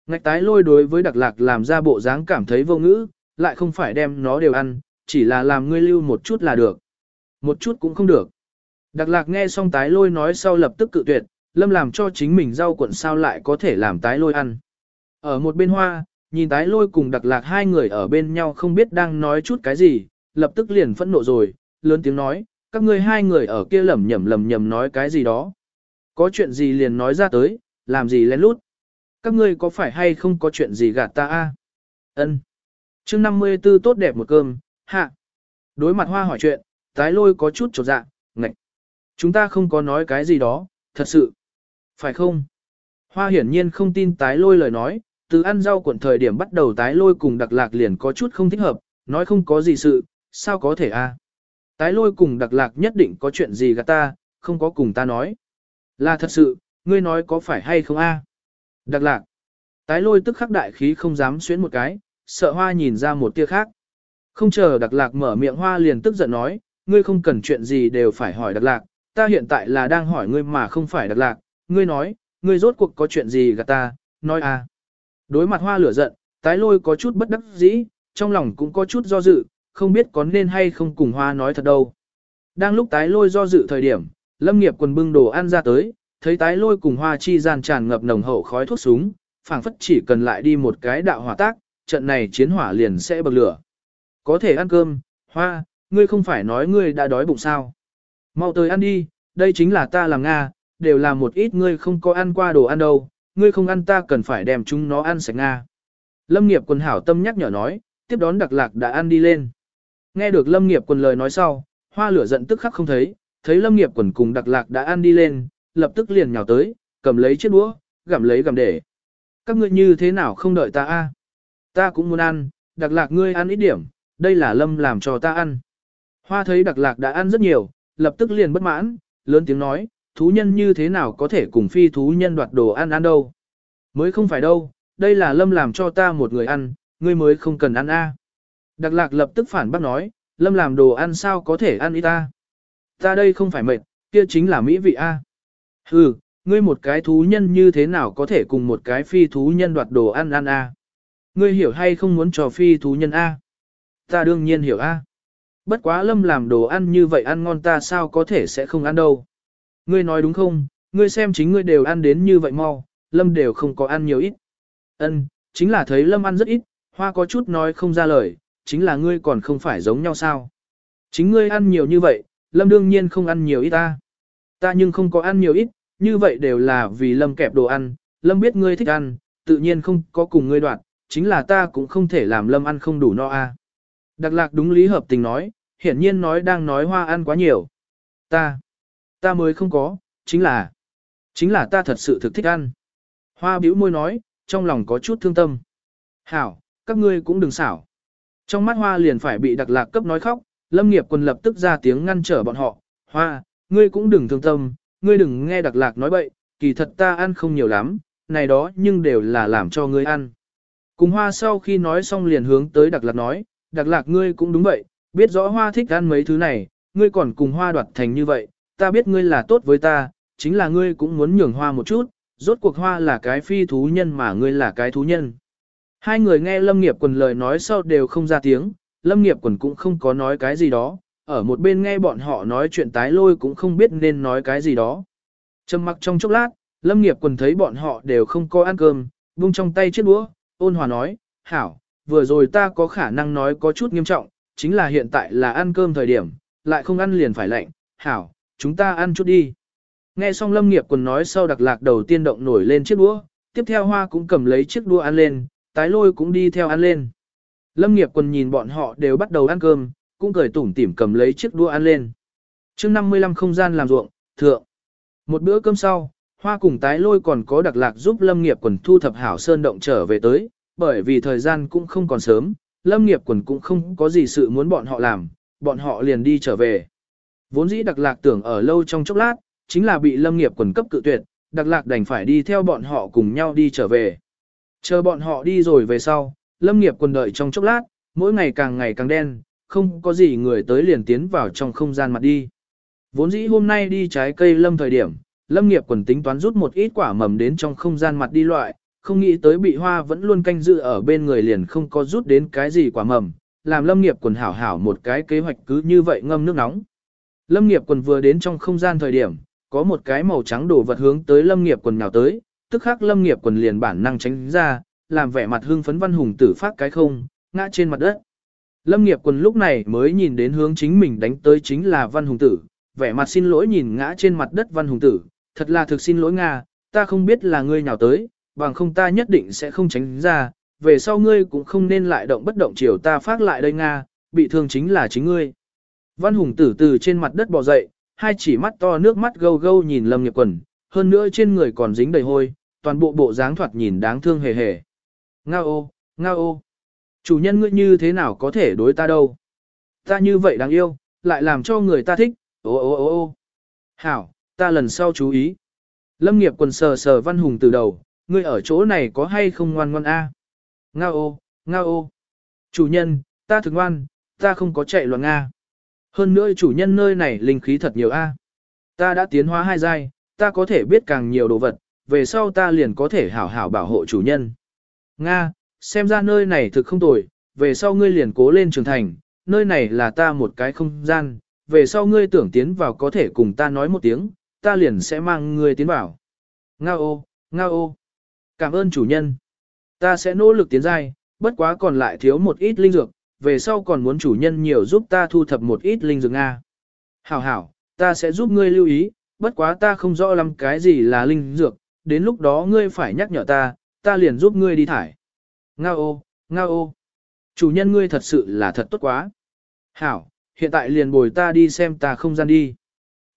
Ngạch tái lôi đối với đặc lạc làm ra bộ dáng cảm thấy vô ngữ, lại không phải đem nó đều ăn, chỉ là làm ngươi lưu một chút là được. Một chút cũng không được. Đặc lạc nghe xong tái lôi nói sau lập tức cự tuyệt, lâm làm cho chính mình rau cuộn sao lại có thể làm tái lôi ăn. Ở một bên hoa, nhìn tái lôi cùng đặc lạc hai người ở bên nhau không biết đang nói chút cái gì, lập tức liền phẫn nộ rồi, lớn tiếng nói, các ngươi hai người ở kia lẩm nhẩm lẩm nhẩm nói cái gì đó. Có chuyện gì liền nói ra tới, làm gì lén lút. Các ngươi có phải hay không có chuyện gì gạt ta a? Ân. Chương 54 tốt đẹp một cơm, hạ. Đối mặt hoa hỏi chuyện, tái lôi có chút chột dạ, ngạch. Chúng ta không có nói cái gì đó, thật sự. Phải không? Hoa hiển nhiên không tin tái lôi lời nói, từ ăn rau cuộn thời điểm bắt đầu tái lôi cùng đặc lạc liền có chút không thích hợp, nói không có gì sự, sao có thể a? Tái lôi cùng đặc lạc nhất định có chuyện gì gạt ta, không có cùng ta nói. Là thật sự, ngươi nói có phải hay không a? Đặc lạc. Tái lôi tức khắc đại khí không dám xuyến một cái, sợ hoa nhìn ra một tia khác. Không chờ đặc lạc mở miệng hoa liền tức giận nói, ngươi không cần chuyện gì đều phải hỏi đặc lạc, ta hiện tại là đang hỏi ngươi mà không phải đặc lạc, ngươi nói, ngươi rốt cuộc có chuyện gì gạt ta, nói à. Đối mặt hoa lửa giận, tái lôi có chút bất đắc dĩ, trong lòng cũng có chút do dự, không biết có nên hay không cùng hoa nói thật đâu. Đang lúc tái lôi do dự thời điểm, lâm nghiệp quần bưng đồ ăn ra tới, thấy tái lôi cùng hoa chi gian tràn ngập nồng hậu khói thuốc súng, phảng phất chỉ cần lại đi một cái đạo hỏa tác, trận này chiến hỏa liền sẽ bậc lửa. Có thể ăn cơm, hoa, ngươi không phải nói ngươi đã đói bụng sao. Mau tới ăn đi, đây chính là ta làm Nga, đều là một ít ngươi không có ăn qua đồ ăn đâu, ngươi không ăn ta cần phải đem chúng nó ăn sạch Nga. Lâm nghiệp quần hảo tâm nhắc nhở nói, tiếp đón đặc lạc đã ăn đi lên. Nghe được lâm nghiệp quần lời nói sau, hoa lửa giận tức khắc không thấy, thấy lâm nghiệp quần cùng đặc lạc đã ăn đi lên, lập tức liền nhào tới, cầm lấy chiếc đũa, gặm lấy gặm để. Các ngươi như thế nào không đợi ta a? Ta cũng muốn ăn, đặc lạc ngươi ăn ít điểm, đây là lâm làm cho ta ăn. Hoa thấy đặc lạc đã ăn rất nhiều, lập tức liền bất mãn, lớn tiếng nói, thú nhân như thế nào có thể cùng phi thú nhân đoạt đồ ăn ăn đâu. Mới không phải đâu, đây là lâm làm cho ta một người ăn, ngươi mới không cần ăn a. Đặc lạc lập tức phản bác nói, lâm làm đồ ăn sao có thể ăn ít ta. Ta đây không phải mệt, kia chính là mỹ vị a. Hừ, ngươi một cái thú nhân như thế nào có thể cùng một cái phi thú nhân đoạt đồ ăn ăn a? Ngươi hiểu hay không muốn cho phi thú nhân a? Ta đương nhiên hiểu a. Bất quá lâm làm đồ ăn như vậy ăn ngon ta sao có thể sẽ không ăn đâu. Ngươi nói đúng không, ngươi xem chính ngươi đều ăn đến như vậy mau, lâm đều không có ăn nhiều ít. Ân, chính là thấy lâm ăn rất ít, hoa có chút nói không ra lời, chính là ngươi còn không phải giống nhau sao. Chính ngươi ăn nhiều như vậy, lâm đương nhiên không ăn nhiều ít ta. Ta nhưng không có ăn nhiều ít, như vậy đều là vì lâm kẹp đồ ăn, lâm biết ngươi thích ăn, tự nhiên không có cùng ngươi đoạt, chính là ta cũng không thể làm lâm ăn không đủ no a. Đặc lạc đúng lý hợp tình nói, hiển nhiên nói đang nói hoa ăn quá nhiều. Ta, ta mới không có, chính là, chính là ta thật sự thực thích ăn. Hoa bĩu môi nói, trong lòng có chút thương tâm. Hảo, các ngươi cũng đừng xảo. Trong mắt hoa liền phải bị đặc lạc cấp nói khóc, lâm nghiệp quân lập tức ra tiếng ngăn trở bọn họ. Hoa, ngươi cũng đừng thương tâm, ngươi đừng nghe đặc lạc nói bậy, kỳ thật ta ăn không nhiều lắm, này đó nhưng đều là làm cho ngươi ăn. Cùng hoa sau khi nói xong liền hướng tới đặc lạc nói, đặc lạc ngươi cũng đúng vậy, biết rõ hoa thích ăn mấy thứ này, ngươi còn cùng hoa đoạt thành như vậy, ta biết ngươi là tốt với ta, chính là ngươi cũng muốn nhường hoa một chút, rốt cuộc hoa là cái phi thú nhân mà ngươi là cái thú nhân. Hai người nghe Lâm Nghiệp Quần lời nói sau đều không ra tiếng, Lâm Nghiệp Quần cũng không có nói cái gì đó, ở một bên nghe bọn họ nói chuyện tái lôi cũng không biết nên nói cái gì đó. Trầm mặc trong chốc lát, Lâm Nghiệp Quần thấy bọn họ đều không có ăn cơm, buông trong tay chiếc đũa, ôn hòa nói, hảo, vừa rồi ta có khả năng nói có chút nghiêm trọng, chính là hiện tại là ăn cơm thời điểm, lại không ăn liền phải lạnh, hảo, chúng ta ăn chút đi. Nghe xong Lâm Nghiệp Quần nói sau đặc lạc đầu tiên động nổi lên chiếc đũa, tiếp theo hoa cũng cầm lấy chiếc đũa ăn lên, tái lôi cũng đi theo ăn lên. Lâm nghiệp quần nhìn bọn họ đều bắt đầu ăn cơm, cũng cười tủm tỉm cầm lấy chiếc đũa ăn lên. chương 55 không gian làm ruộng, thượng. Một bữa cơm sau, hoa cùng tái lôi còn có đặc lạc giúp lâm nghiệp quần thu thập hảo sơn động trở về tới, bởi vì thời gian cũng không còn sớm, lâm nghiệp quần cũng không có gì sự muốn bọn họ làm, bọn họ liền đi trở về. Vốn dĩ đặc lạc tưởng ở lâu trong chốc lát, chính là bị lâm nghiệp quần cấp cự tuyệt, đặc lạc đành phải đi theo bọn họ cùng nhau đi trở về. Chờ bọn họ đi rồi về sau, lâm nghiệp quần đợi trong chốc lát, mỗi ngày càng ngày càng đen, không có gì người tới liền tiến vào trong không gian mặt đi. Vốn dĩ hôm nay đi trái cây lâm thời điểm, lâm nghiệp quần tính toán rút một ít quả mầm đến trong không gian mặt đi loại, không nghĩ tới bị hoa vẫn luôn canh giữ ở bên người liền không có rút đến cái gì quả mầm, làm lâm nghiệp quần hảo hảo một cái kế hoạch cứ như vậy ngâm nước nóng. Lâm nghiệp quần vừa đến trong không gian thời điểm, có một cái màu trắng đổ vật hướng tới lâm nghiệp quần nào tới, tức khắc lâm nghiệp quần liền bản năng tránh ra, làm vẻ mặt hưng phấn văn hùng tử phát cái không, ngã trên mặt đất. Lâm nghiệp quần lúc này mới nhìn đến hướng chính mình đánh tới chính là văn hùng tử, vẻ mặt xin lỗi nhìn ngã trên mặt đất văn hùng tử, thật là thực xin lỗi Nga, ta không biết là ngươi nhào tới, bằng không ta nhất định sẽ không tránh ra, về sau ngươi cũng không nên lại động bất động chiều ta phát lại đây Nga, bị thương chính là chính ngươi. Văn hùng từ từ trên mặt đất bò dậy, hai chỉ mắt to nước mắt gâu gâu nhìn lâm nghiệp quần, hơn nữa trên người còn dính đầy hôi, toàn bộ bộ dáng thoạt nhìn đáng thương hề hề. Nga ô, nga ô, chủ nhân ngươi như thế nào có thể đối ta đâu? Ta như vậy đáng yêu, lại làm cho người ta thích, ô ô ô ô. Hảo, ta lần sau chú ý. Lâm nghiệp quần sờ sờ văn hùng từ đầu, ngươi ở chỗ này có hay không ngoan ngoan a? Nga ô, nga ô. Chủ nhân, ta thực ngoan, ta không có chạy loạn Nga. Hơn nữa chủ nhân nơi này linh khí thật nhiều a. Ta đã tiến hóa hai giai, ta có thể biết càng nhiều đồ vật, về sau ta liền có thể hảo hảo bảo hộ chủ nhân. Nga, xem ra nơi này thực không tồi, về sau ngươi liền cố lên trưởng thành, nơi này là ta một cái không gian, về sau ngươi tưởng tiến vào có thể cùng ta nói một tiếng, ta liền sẽ mang ngươi tiến vào. Nga ô, nga ô. Cảm ơn chủ nhân. Ta sẽ nỗ lực tiến giai, bất quá còn lại thiếu một ít linh dược, về sau còn muốn chủ nhân nhiều giúp ta thu thập một ít linh dược Nga. Hảo hảo, ta sẽ giúp ngươi lưu ý, bất quá ta không rõ lắm cái gì là linh dược, đến lúc đó ngươi phải nhắc nhở ta, ta liền giúp ngươi đi thải. Nga ô, nga ô. Chủ nhân ngươi thật sự là thật tốt quá. Hảo, hiện tại liền bồi ta đi xem ta không gian đi.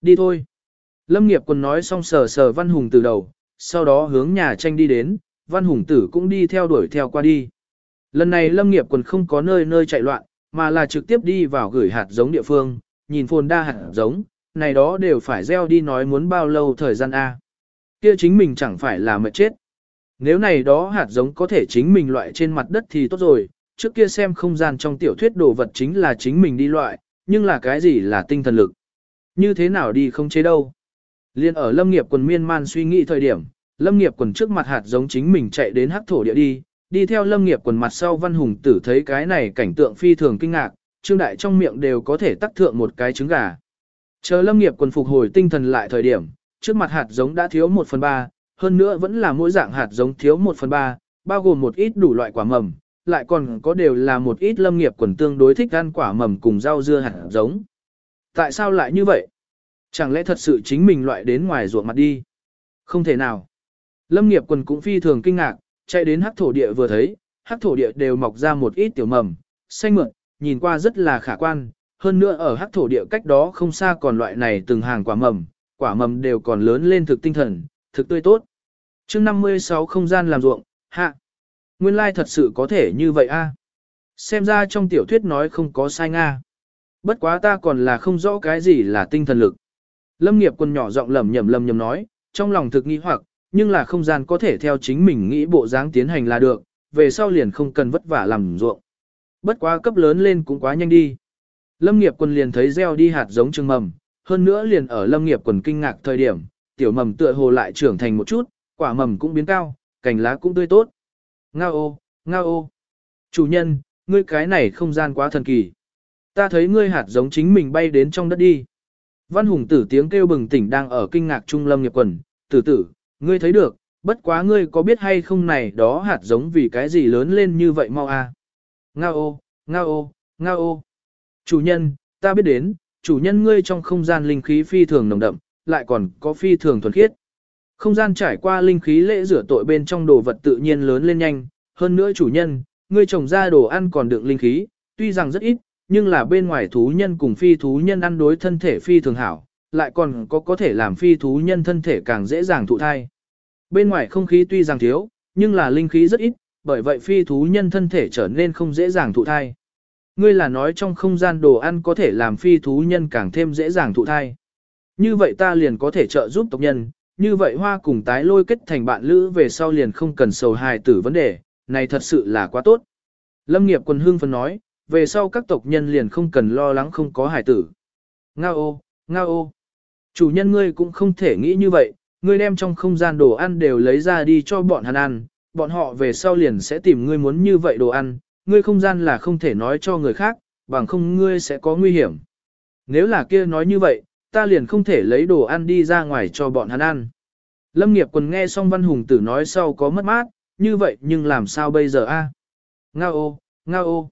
Đi thôi. Lâm nghiệp quân nói xong sờ sờ văn hùng từ đầu, sau đó hướng nhà tranh đi đến, văn hùng tử cũng đi theo đuổi theo qua đi. Lần này lâm nghiệp quần không có nơi nơi chạy loạn, mà là trực tiếp đi vào gửi hạt giống địa phương, nhìn phồn đa hạt giống, này đó đều phải gieo đi nói muốn bao lâu thời gian A. Kia chính mình chẳng phải là mệt chết. Nếu này đó hạt giống có thể chính mình loại trên mặt đất thì tốt rồi, trước kia xem không gian trong tiểu thuyết đồ vật chính là chính mình đi loại, nhưng là cái gì là tinh thần lực. Như thế nào đi không chế đâu. Liên ở lâm nghiệp quần miên man suy nghĩ thời điểm, lâm nghiệp quần trước mặt hạt giống chính mình chạy đến hắc thổ địa đi, đi theo lâm nghiệp quần mặt sau văn hùng tử thấy cái này cảnh tượng phi thường kinh ngạc, trương đại trong miệng đều có thể tắc thượng một cái trứng gà. Chờ lâm nghiệp quần phục hồi tinh thần lại thời điểm, trước mặt hạt giống đã thiếu 1 phần 3, hơn nữa vẫn là mỗi dạng hạt giống thiếu 1 phần 3, bao gồm một ít đủ loại quả mầm, lại còn có đều là một ít lâm nghiệp quần tương đối thích ăn quả mầm cùng rau dưa hạt giống. Tại sao lại như vậy? Chẳng lẽ thật sự chính mình loại đến ngoài ruộng mặt đi? Không thể nào. Lâm nghiệp quần cũng phi thường kinh ngạc, chạy đến hắc thổ địa vừa thấy, hắc thổ địa đều mọc ra một ít tiểu mầm, xanh mượn, nhìn qua rất là khả quan, hơn nữa ở hắc thổ địa cách đó không xa còn loại này từng hàng quả mầm, quả mầm đều còn lớn lên thực tinh thần, thực tươi tốt. chương 56 không gian làm ruộng, hạ. Nguyên lai thật sự có thể như vậy a Xem ra trong tiểu thuyết nói không có sai nga. Bất quá ta còn là không rõ cái gì là tinh thần lực. Lâm nghiệp quân nhỏ giọng lầm nhầm lầm nhầm nói, trong lòng thực nghi hoặc, nhưng là không gian có thể theo chính mình nghĩ bộ dáng tiến hành là được, về sau liền không cần vất vả làm ruộng. Bất quá cấp lớn lên cũng quá nhanh đi. Lâm nghiệp quân liền thấy gieo đi hạt giống trưng mầm, hơn nữa liền ở lâm nghiệp quần kinh ngạc thời điểm, tiểu mầm tựa hồ lại trưởng thành một chút, quả mầm cũng biến cao, cành lá cũng tươi tốt. Ngao ô, ngao ô. Chủ nhân, ngươi cái này không gian quá thần kỳ. Ta thấy ngươi hạt giống chính mình bay đến trong đất đi. Văn hùng tử tiếng kêu bừng tỉnh đang ở kinh ngạc trung lâm nghiệp quần, tử tử, Ngươi thấy được, bất quá ngươi có biết hay không này đó hạt giống vì cái gì lớn lên như vậy mau à? Nga ô, nga ô, nga ô. Chủ nhân, ta biết đến, chủ nhân ngươi trong không gian linh khí phi thường nồng đậm, lại còn có phi thường thuần khiết. Không gian trải qua linh khí lễ rửa tội bên trong đồ vật tự nhiên lớn lên nhanh, hơn nữa chủ nhân, ngươi trồng ra đồ ăn còn đựng linh khí, tuy rằng rất ít, nhưng là bên ngoài thú nhân cùng phi thú nhân ăn đối thân thể phi thường hảo, lại còn có có thể làm phi thú nhân thân thể càng dễ dàng thụ thai. Bên ngoài không khí tuy rằng thiếu, nhưng là linh khí rất ít, bởi vậy phi thú nhân thân thể trở nên không dễ dàng thụ thai. Ngươi là nói trong không gian đồ ăn có thể làm phi thú nhân càng thêm dễ dàng thụ thai. Như vậy ta liền có thể trợ giúp tộc nhân, như vậy hoa cùng tái lôi kết thành bạn lữ về sau liền không cần sầu hài tử vấn đề, này thật sự là quá tốt. Lâm nghiệp quần hương phân nói, về sau các tộc nhân liền không cần lo lắng không có hải tử. Nga ô, nga ô. Chủ nhân ngươi cũng không thể nghĩ như vậy, ngươi đem trong không gian đồ ăn đều lấy ra đi cho bọn hắn ăn, bọn họ về sau liền sẽ tìm ngươi muốn như vậy đồ ăn, ngươi không gian là không thể nói cho người khác, bằng không ngươi sẽ có nguy hiểm. Nếu là kia nói như vậy, ta liền không thể lấy đồ ăn đi ra ngoài cho bọn hắn ăn. Lâm nghiệp quần nghe xong văn hùng tử nói sau có mất mát, như vậy nhưng làm sao bây giờ a? Ngao ô, ngao ô.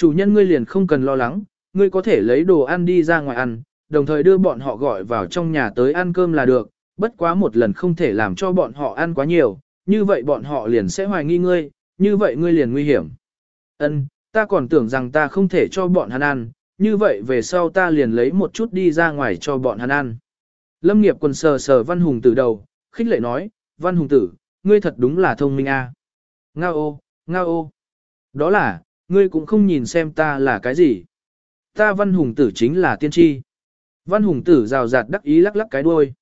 Chủ nhân ngươi liền không cần lo lắng, ngươi có thể lấy đồ ăn đi ra ngoài ăn, đồng thời đưa bọn họ gọi vào trong nhà tới ăn cơm là được, bất quá một lần không thể làm cho bọn họ ăn quá nhiều, như vậy bọn họ liền sẽ hoài nghi ngươi, như vậy ngươi liền nguy hiểm. Ân, ta còn tưởng rằng ta không thể cho bọn hắn ăn, như vậy về sau ta liền lấy một chút đi ra ngoài cho bọn hắn ăn. Lâm nghiệp quần sờ sờ Văn Hùng Tử đầu, khích lệ nói, Văn Hùng Tử, ngươi thật đúng là thông minh a. À. Ngao ô, ngao ô. Đó là, ngươi cũng không nhìn xem ta là cái gì. Ta Văn Hùng Tử chính là tiên tri. Văn Hùng Tử rào rạt đắc ý lắc lắc cái đuôi.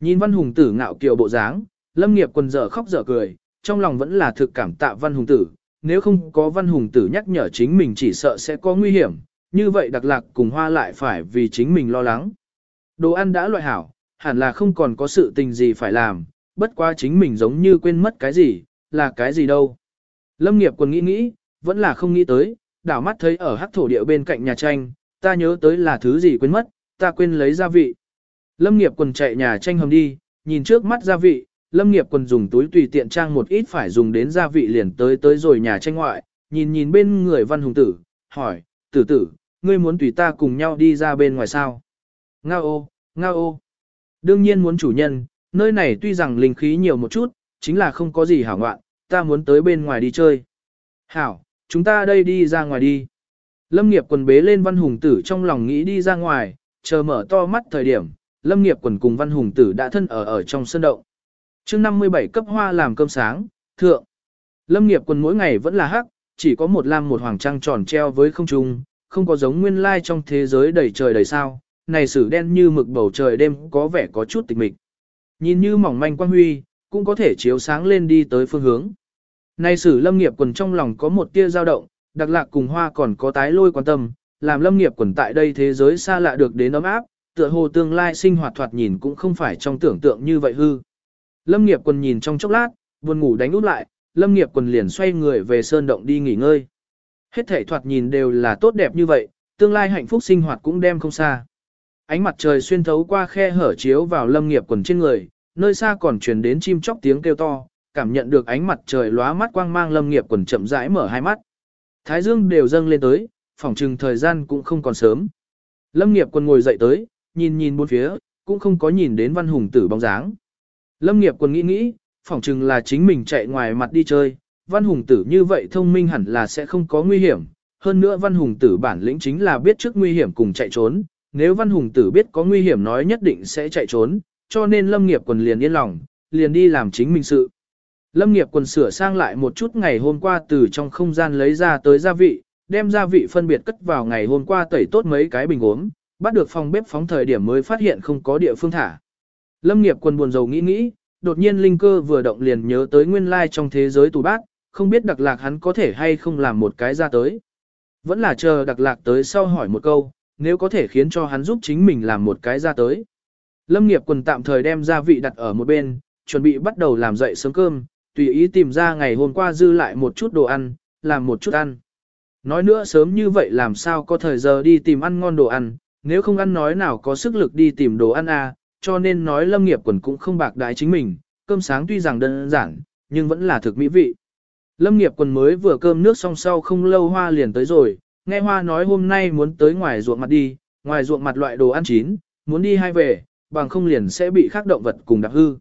Nhìn Văn Hùng Tử ngạo kiều bộ dáng, Lâm nghiệp quần dở khóc dở cười, trong lòng vẫn là thực cảm tạ Văn Hùng Tử. Nếu không có Văn Hùng Tử nhắc nhở chính mình chỉ sợ sẽ có nguy hiểm, như vậy đặc lạc cùng hoa lại phải vì chính mình lo lắng. Đồ ăn đã loại hảo, hẳn là không còn có sự tình gì phải làm, bất quá chính mình giống như quên mất cái gì, là cái gì đâu. Lâm nghiệp quần nghĩ nghĩ, vẫn là không nghĩ tới, đảo mắt thấy ở hắc thổ địa bên cạnh nhà tranh, ta nhớ tới là thứ gì quên mất, ta quên lấy gia vị. Lâm nghiệp quần chạy nhà tranh hầm đi, nhìn trước mắt gia vị, lâm nghiệp quần dùng túi tùy tiện trang một ít phải dùng đến gia vị liền tới tới rồi nhà tranh ngoại, nhìn nhìn bên người văn hùng tử, hỏi, tử tử, ngươi muốn tùy ta cùng nhau đi ra bên ngoài sao? Nga ô, nga ô. Đương nhiên muốn chủ nhân, nơi này tuy rằng linh khí nhiều một chút, chính là không có gì hảo ngoạn, ta muốn tới bên ngoài đi chơi. Hảo, chúng ta đây đi ra ngoài đi. Lâm nghiệp quần bế lên văn hùng tử trong lòng nghĩ đi ra ngoài, chờ mở to mắt thời điểm, lâm nghiệp quần cùng văn hùng tử đã thân ở ở trong sân động. chương 57 cấp hoa làm cơm sáng, thượng. Lâm nghiệp quần mỗi ngày vẫn là hắc, chỉ có một lam một hoàng trăng tròn treo với không trung, không có giống nguyên lai trong thế giới đầy trời đầy sao, này sử đen như mực bầu trời đêm có vẻ có chút tịch mịch. Nhìn như mỏng manh quang huy, cũng có thể chiếu sáng lên đi tới phương hướng. Này sử lâm nghiệp quần trong lòng có một tia dao động, đặc lạc cùng hoa còn có tái lôi quan tâm, làm lâm nghiệp quần tại đây thế giới xa lạ được đến ấm áp, tựa hồ tương lai sinh hoạt thoạt nhìn cũng không phải trong tưởng tượng như vậy hư. Lâm nghiệp quần nhìn trong chốc lát, buồn ngủ đánh út lại, lâm nghiệp quần liền xoay người về sơn động đi nghỉ ngơi. Hết thể thoạt nhìn đều là tốt đẹp như vậy, tương lai hạnh phúc sinh hoạt cũng đem không xa. Ánh mặt trời xuyên thấu qua khe hở chiếu vào lâm nghiệp quần trên người, nơi xa còn truyền đến chim chóc tiếng kêu to, cảm nhận được ánh mặt trời lóa mắt quang mang lâm nghiệp quần chậm rãi mở hai mắt. Thái dương đều dâng lên tới, phỏng chừng thời gian cũng không còn sớm. Lâm nghiệp quần ngồi dậy tới, nhìn nhìn bốn phía, cũng không có nhìn đến văn hùng tử bóng dáng. Lâm nghiệp quần nghĩ nghĩ, phỏng chừng là chính mình chạy ngoài mặt đi chơi, văn hùng tử như vậy thông minh hẳn là sẽ không có nguy hiểm. Hơn nữa văn hùng tử bản lĩnh chính là biết trước nguy hiểm cùng chạy trốn, nếu văn hùng tử biết có nguy hiểm nói nhất định sẽ chạy trốn, cho nên lâm nghiệp quần liền yên lòng, liền đi làm chính mình sự. Lâm nghiệp quần sửa sang lại một chút ngày hôm qua từ trong không gian lấy ra tới gia vị, đem gia vị phân biệt cất vào ngày hôm qua tẩy tốt mấy cái bình uống, bắt được phòng bếp phóng thời điểm mới phát hiện không có địa phương thả. Lâm nghiệp quần buồn rầu nghĩ nghĩ, đột nhiên linh cơ vừa động liền nhớ tới nguyên lai trong thế giới tù bát, không biết đặc lạc hắn có thể hay không làm một cái ra tới. Vẫn là chờ đặc lạc tới sau hỏi một câu, nếu có thể khiến cho hắn giúp chính mình làm một cái ra tới. Lâm nghiệp quần tạm thời đem gia vị đặt ở một bên, chuẩn bị bắt đầu làm dậy sớm cơm, tùy ý tìm ra ngày hôm qua dư lại một chút đồ ăn, làm một chút ăn. Nói nữa sớm như vậy làm sao có thời giờ đi tìm ăn ngon đồ ăn, nếu không ăn nói nào có sức lực đi tìm đồ ăn à, cho nên nói lâm nghiệp quần cũng không bạc đái chính mình, cơm sáng tuy rằng đơn giản, nhưng vẫn là thực mỹ vị. Lâm nghiệp quần mới vừa cơm nước xong sau không lâu hoa liền tới rồi, nghe hoa nói hôm nay muốn tới ngoài ruộng mặt đi, ngoài ruộng mặt loại đồ ăn chín, muốn đi hai về, bằng không liền sẽ bị khác động vật cùng đạp hư.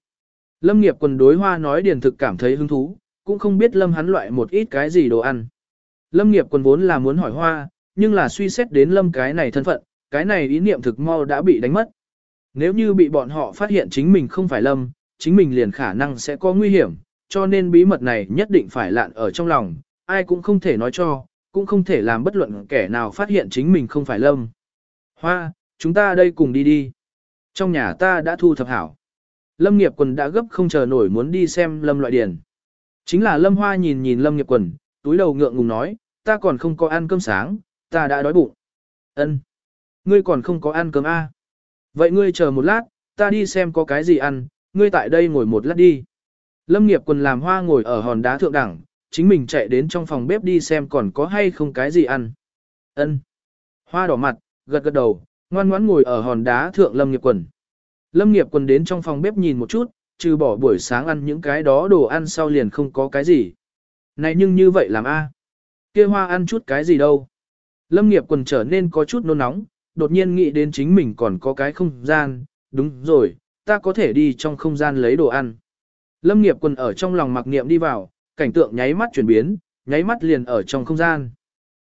Lâm nghiệp quần đối hoa nói điền thực cảm thấy hứng thú, cũng không biết lâm hắn loại một ít cái gì đồ ăn. Lâm nghiệp quần vốn là muốn hỏi hoa, nhưng là suy xét đến lâm cái này thân phận, cái này ý niệm thực mau đã bị đánh mất. Nếu như bị bọn họ phát hiện chính mình không phải lâm, chính mình liền khả năng sẽ có nguy hiểm, cho nên bí mật này nhất định phải lạn ở trong lòng, ai cũng không thể nói cho, cũng không thể làm bất luận kẻ nào phát hiện chính mình không phải lâm. Hoa, chúng ta đây cùng đi đi. Trong nhà ta đã thu thập hảo. Lâm nghiệp quần đã gấp không chờ nổi muốn đi xem lâm loại điền. Chính là lâm hoa nhìn nhìn lâm nghiệp quần, túi đầu ngượng ngùng nói, ta còn không có ăn cơm sáng, ta đã đói bụng. Ân, Ngươi còn không có ăn cơm a? À? Vậy ngươi chờ một lát, ta đi xem có cái gì ăn, ngươi tại đây ngồi một lát đi. Lâm nghiệp quần làm hoa ngồi ở hòn đá thượng đẳng, chính mình chạy đến trong phòng bếp đi xem còn có hay không cái gì ăn. Ân. Hoa đỏ mặt, gật gật đầu, ngoan ngoãn ngồi ở hòn đá thượng Lâm Nghiệp Quần. Lâm Nghiệp Quần đến trong phòng bếp nhìn một chút, trừ bỏ buổi sáng ăn những cái đó đồ ăn sau liền không có cái gì. Này nhưng như vậy làm a? Kia hoa ăn chút cái gì đâu? Lâm Nghiệp Quần trở nên có chút nôn nóng, đột nhiên nghĩ đến chính mình còn có cái không gian, đúng rồi, ta có thể đi trong không gian lấy đồ ăn. Lâm nghiệp quần ở trong lòng mặc niệm đi vào, cảnh tượng nháy mắt chuyển biến, nháy mắt liền ở trong không gian.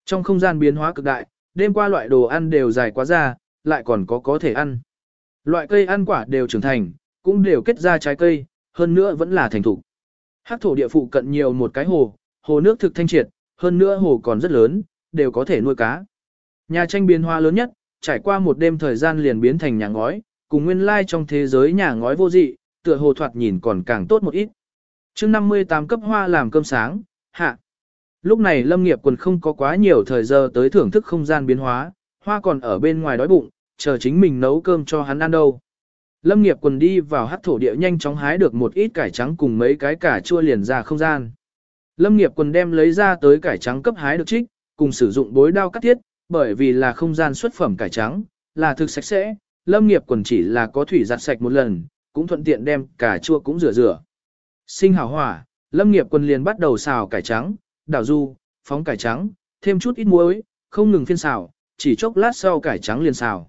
Trong không gian biến hóa cực đại, đêm qua loại đồ ăn đều dài quá ra, lại còn có có thể ăn. Loại cây ăn quả đều trưởng thành, cũng đều kết ra trái cây, hơn nữa vẫn là thành thủ. Hắc thổ địa phụ cận nhiều một cái hồ, hồ nước thực thanh triệt, hơn nữa hồ còn rất lớn, đều có thể nuôi cá. Nhà tranh biến hóa lớn nhất, trải qua một đêm thời gian liền biến thành nhà ngói, cùng nguyên lai trong thế giới nhà ngói vô dị, tựa hồ thoạt nhìn còn càng tốt một ít. chương 58 cấp hoa làm cơm sáng, hạ. Lúc này Lâm Nghiệp quần không có quá nhiều thời giờ tới thưởng thức không gian biến hóa, hoa còn ở bên ngoài đói bụng, chờ chính mình nấu cơm cho hắn ăn đâu. Lâm Nghiệp quần đi vào hát thổ địa nhanh chóng hái được một ít cải trắng cùng mấy cái cải chua liền ra không gian. Lâm Nghiệp quần đem lấy ra tới cải trắng cấp hái được trích, cùng sử dụng bối đao cắt thiết, bởi vì là không gian xuất phẩm cải trắng, là thực sạch sẽ, lâm nghiệp quần chỉ là có thủy giặt sạch một lần, cũng thuận tiện đem cà chua cũng rửa rửa. Sinh hảo hỏa, lâm nghiệp quần liền bắt đầu xào cải trắng, đảo du, phóng cải trắng, thêm chút ít muối, không ngừng phiên xào, chỉ chốc lát sau cải trắng liền xào.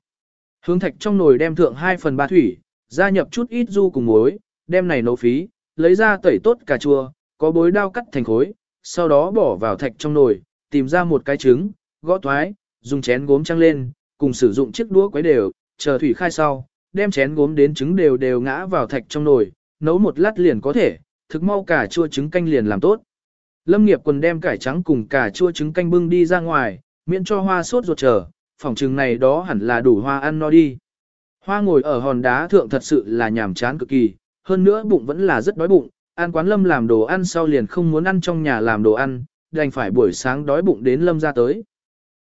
Hướng thạch trong nồi đem thượng 2 phần 3 thủy, gia nhập chút ít du cùng muối, đem này nấu phí, lấy ra tẩy tốt cà chua, có bối đao cắt thành khối, sau đó bỏ vào thạch trong nồi, tìm ra một cái trứng, gõ toái, dùng chén gốm trăng lên, cùng sử dụng chiếc đũa quấy đều, chờ thủy khai sau, đem chén gốm đến trứng đều đều ngã vào thạch trong nồi, nấu một lát liền có thể, thực mau cà chua trứng canh liền làm tốt. Lâm nghiệp quần đem cải trắng cùng cà chua trứng canh bưng đi ra ngoài, miễn cho hoa sốt ruột chờ, phòng trừng này đó hẳn là đủ hoa ăn no đi. Hoa ngồi ở hòn đá thượng thật sự là nhàm chán cực kỳ, hơn nữa bụng vẫn là rất đói bụng, ăn quán lâm làm đồ ăn sau liền không muốn ăn trong nhà làm đồ ăn, đành phải buổi sáng đói bụng đến lâm ra tới.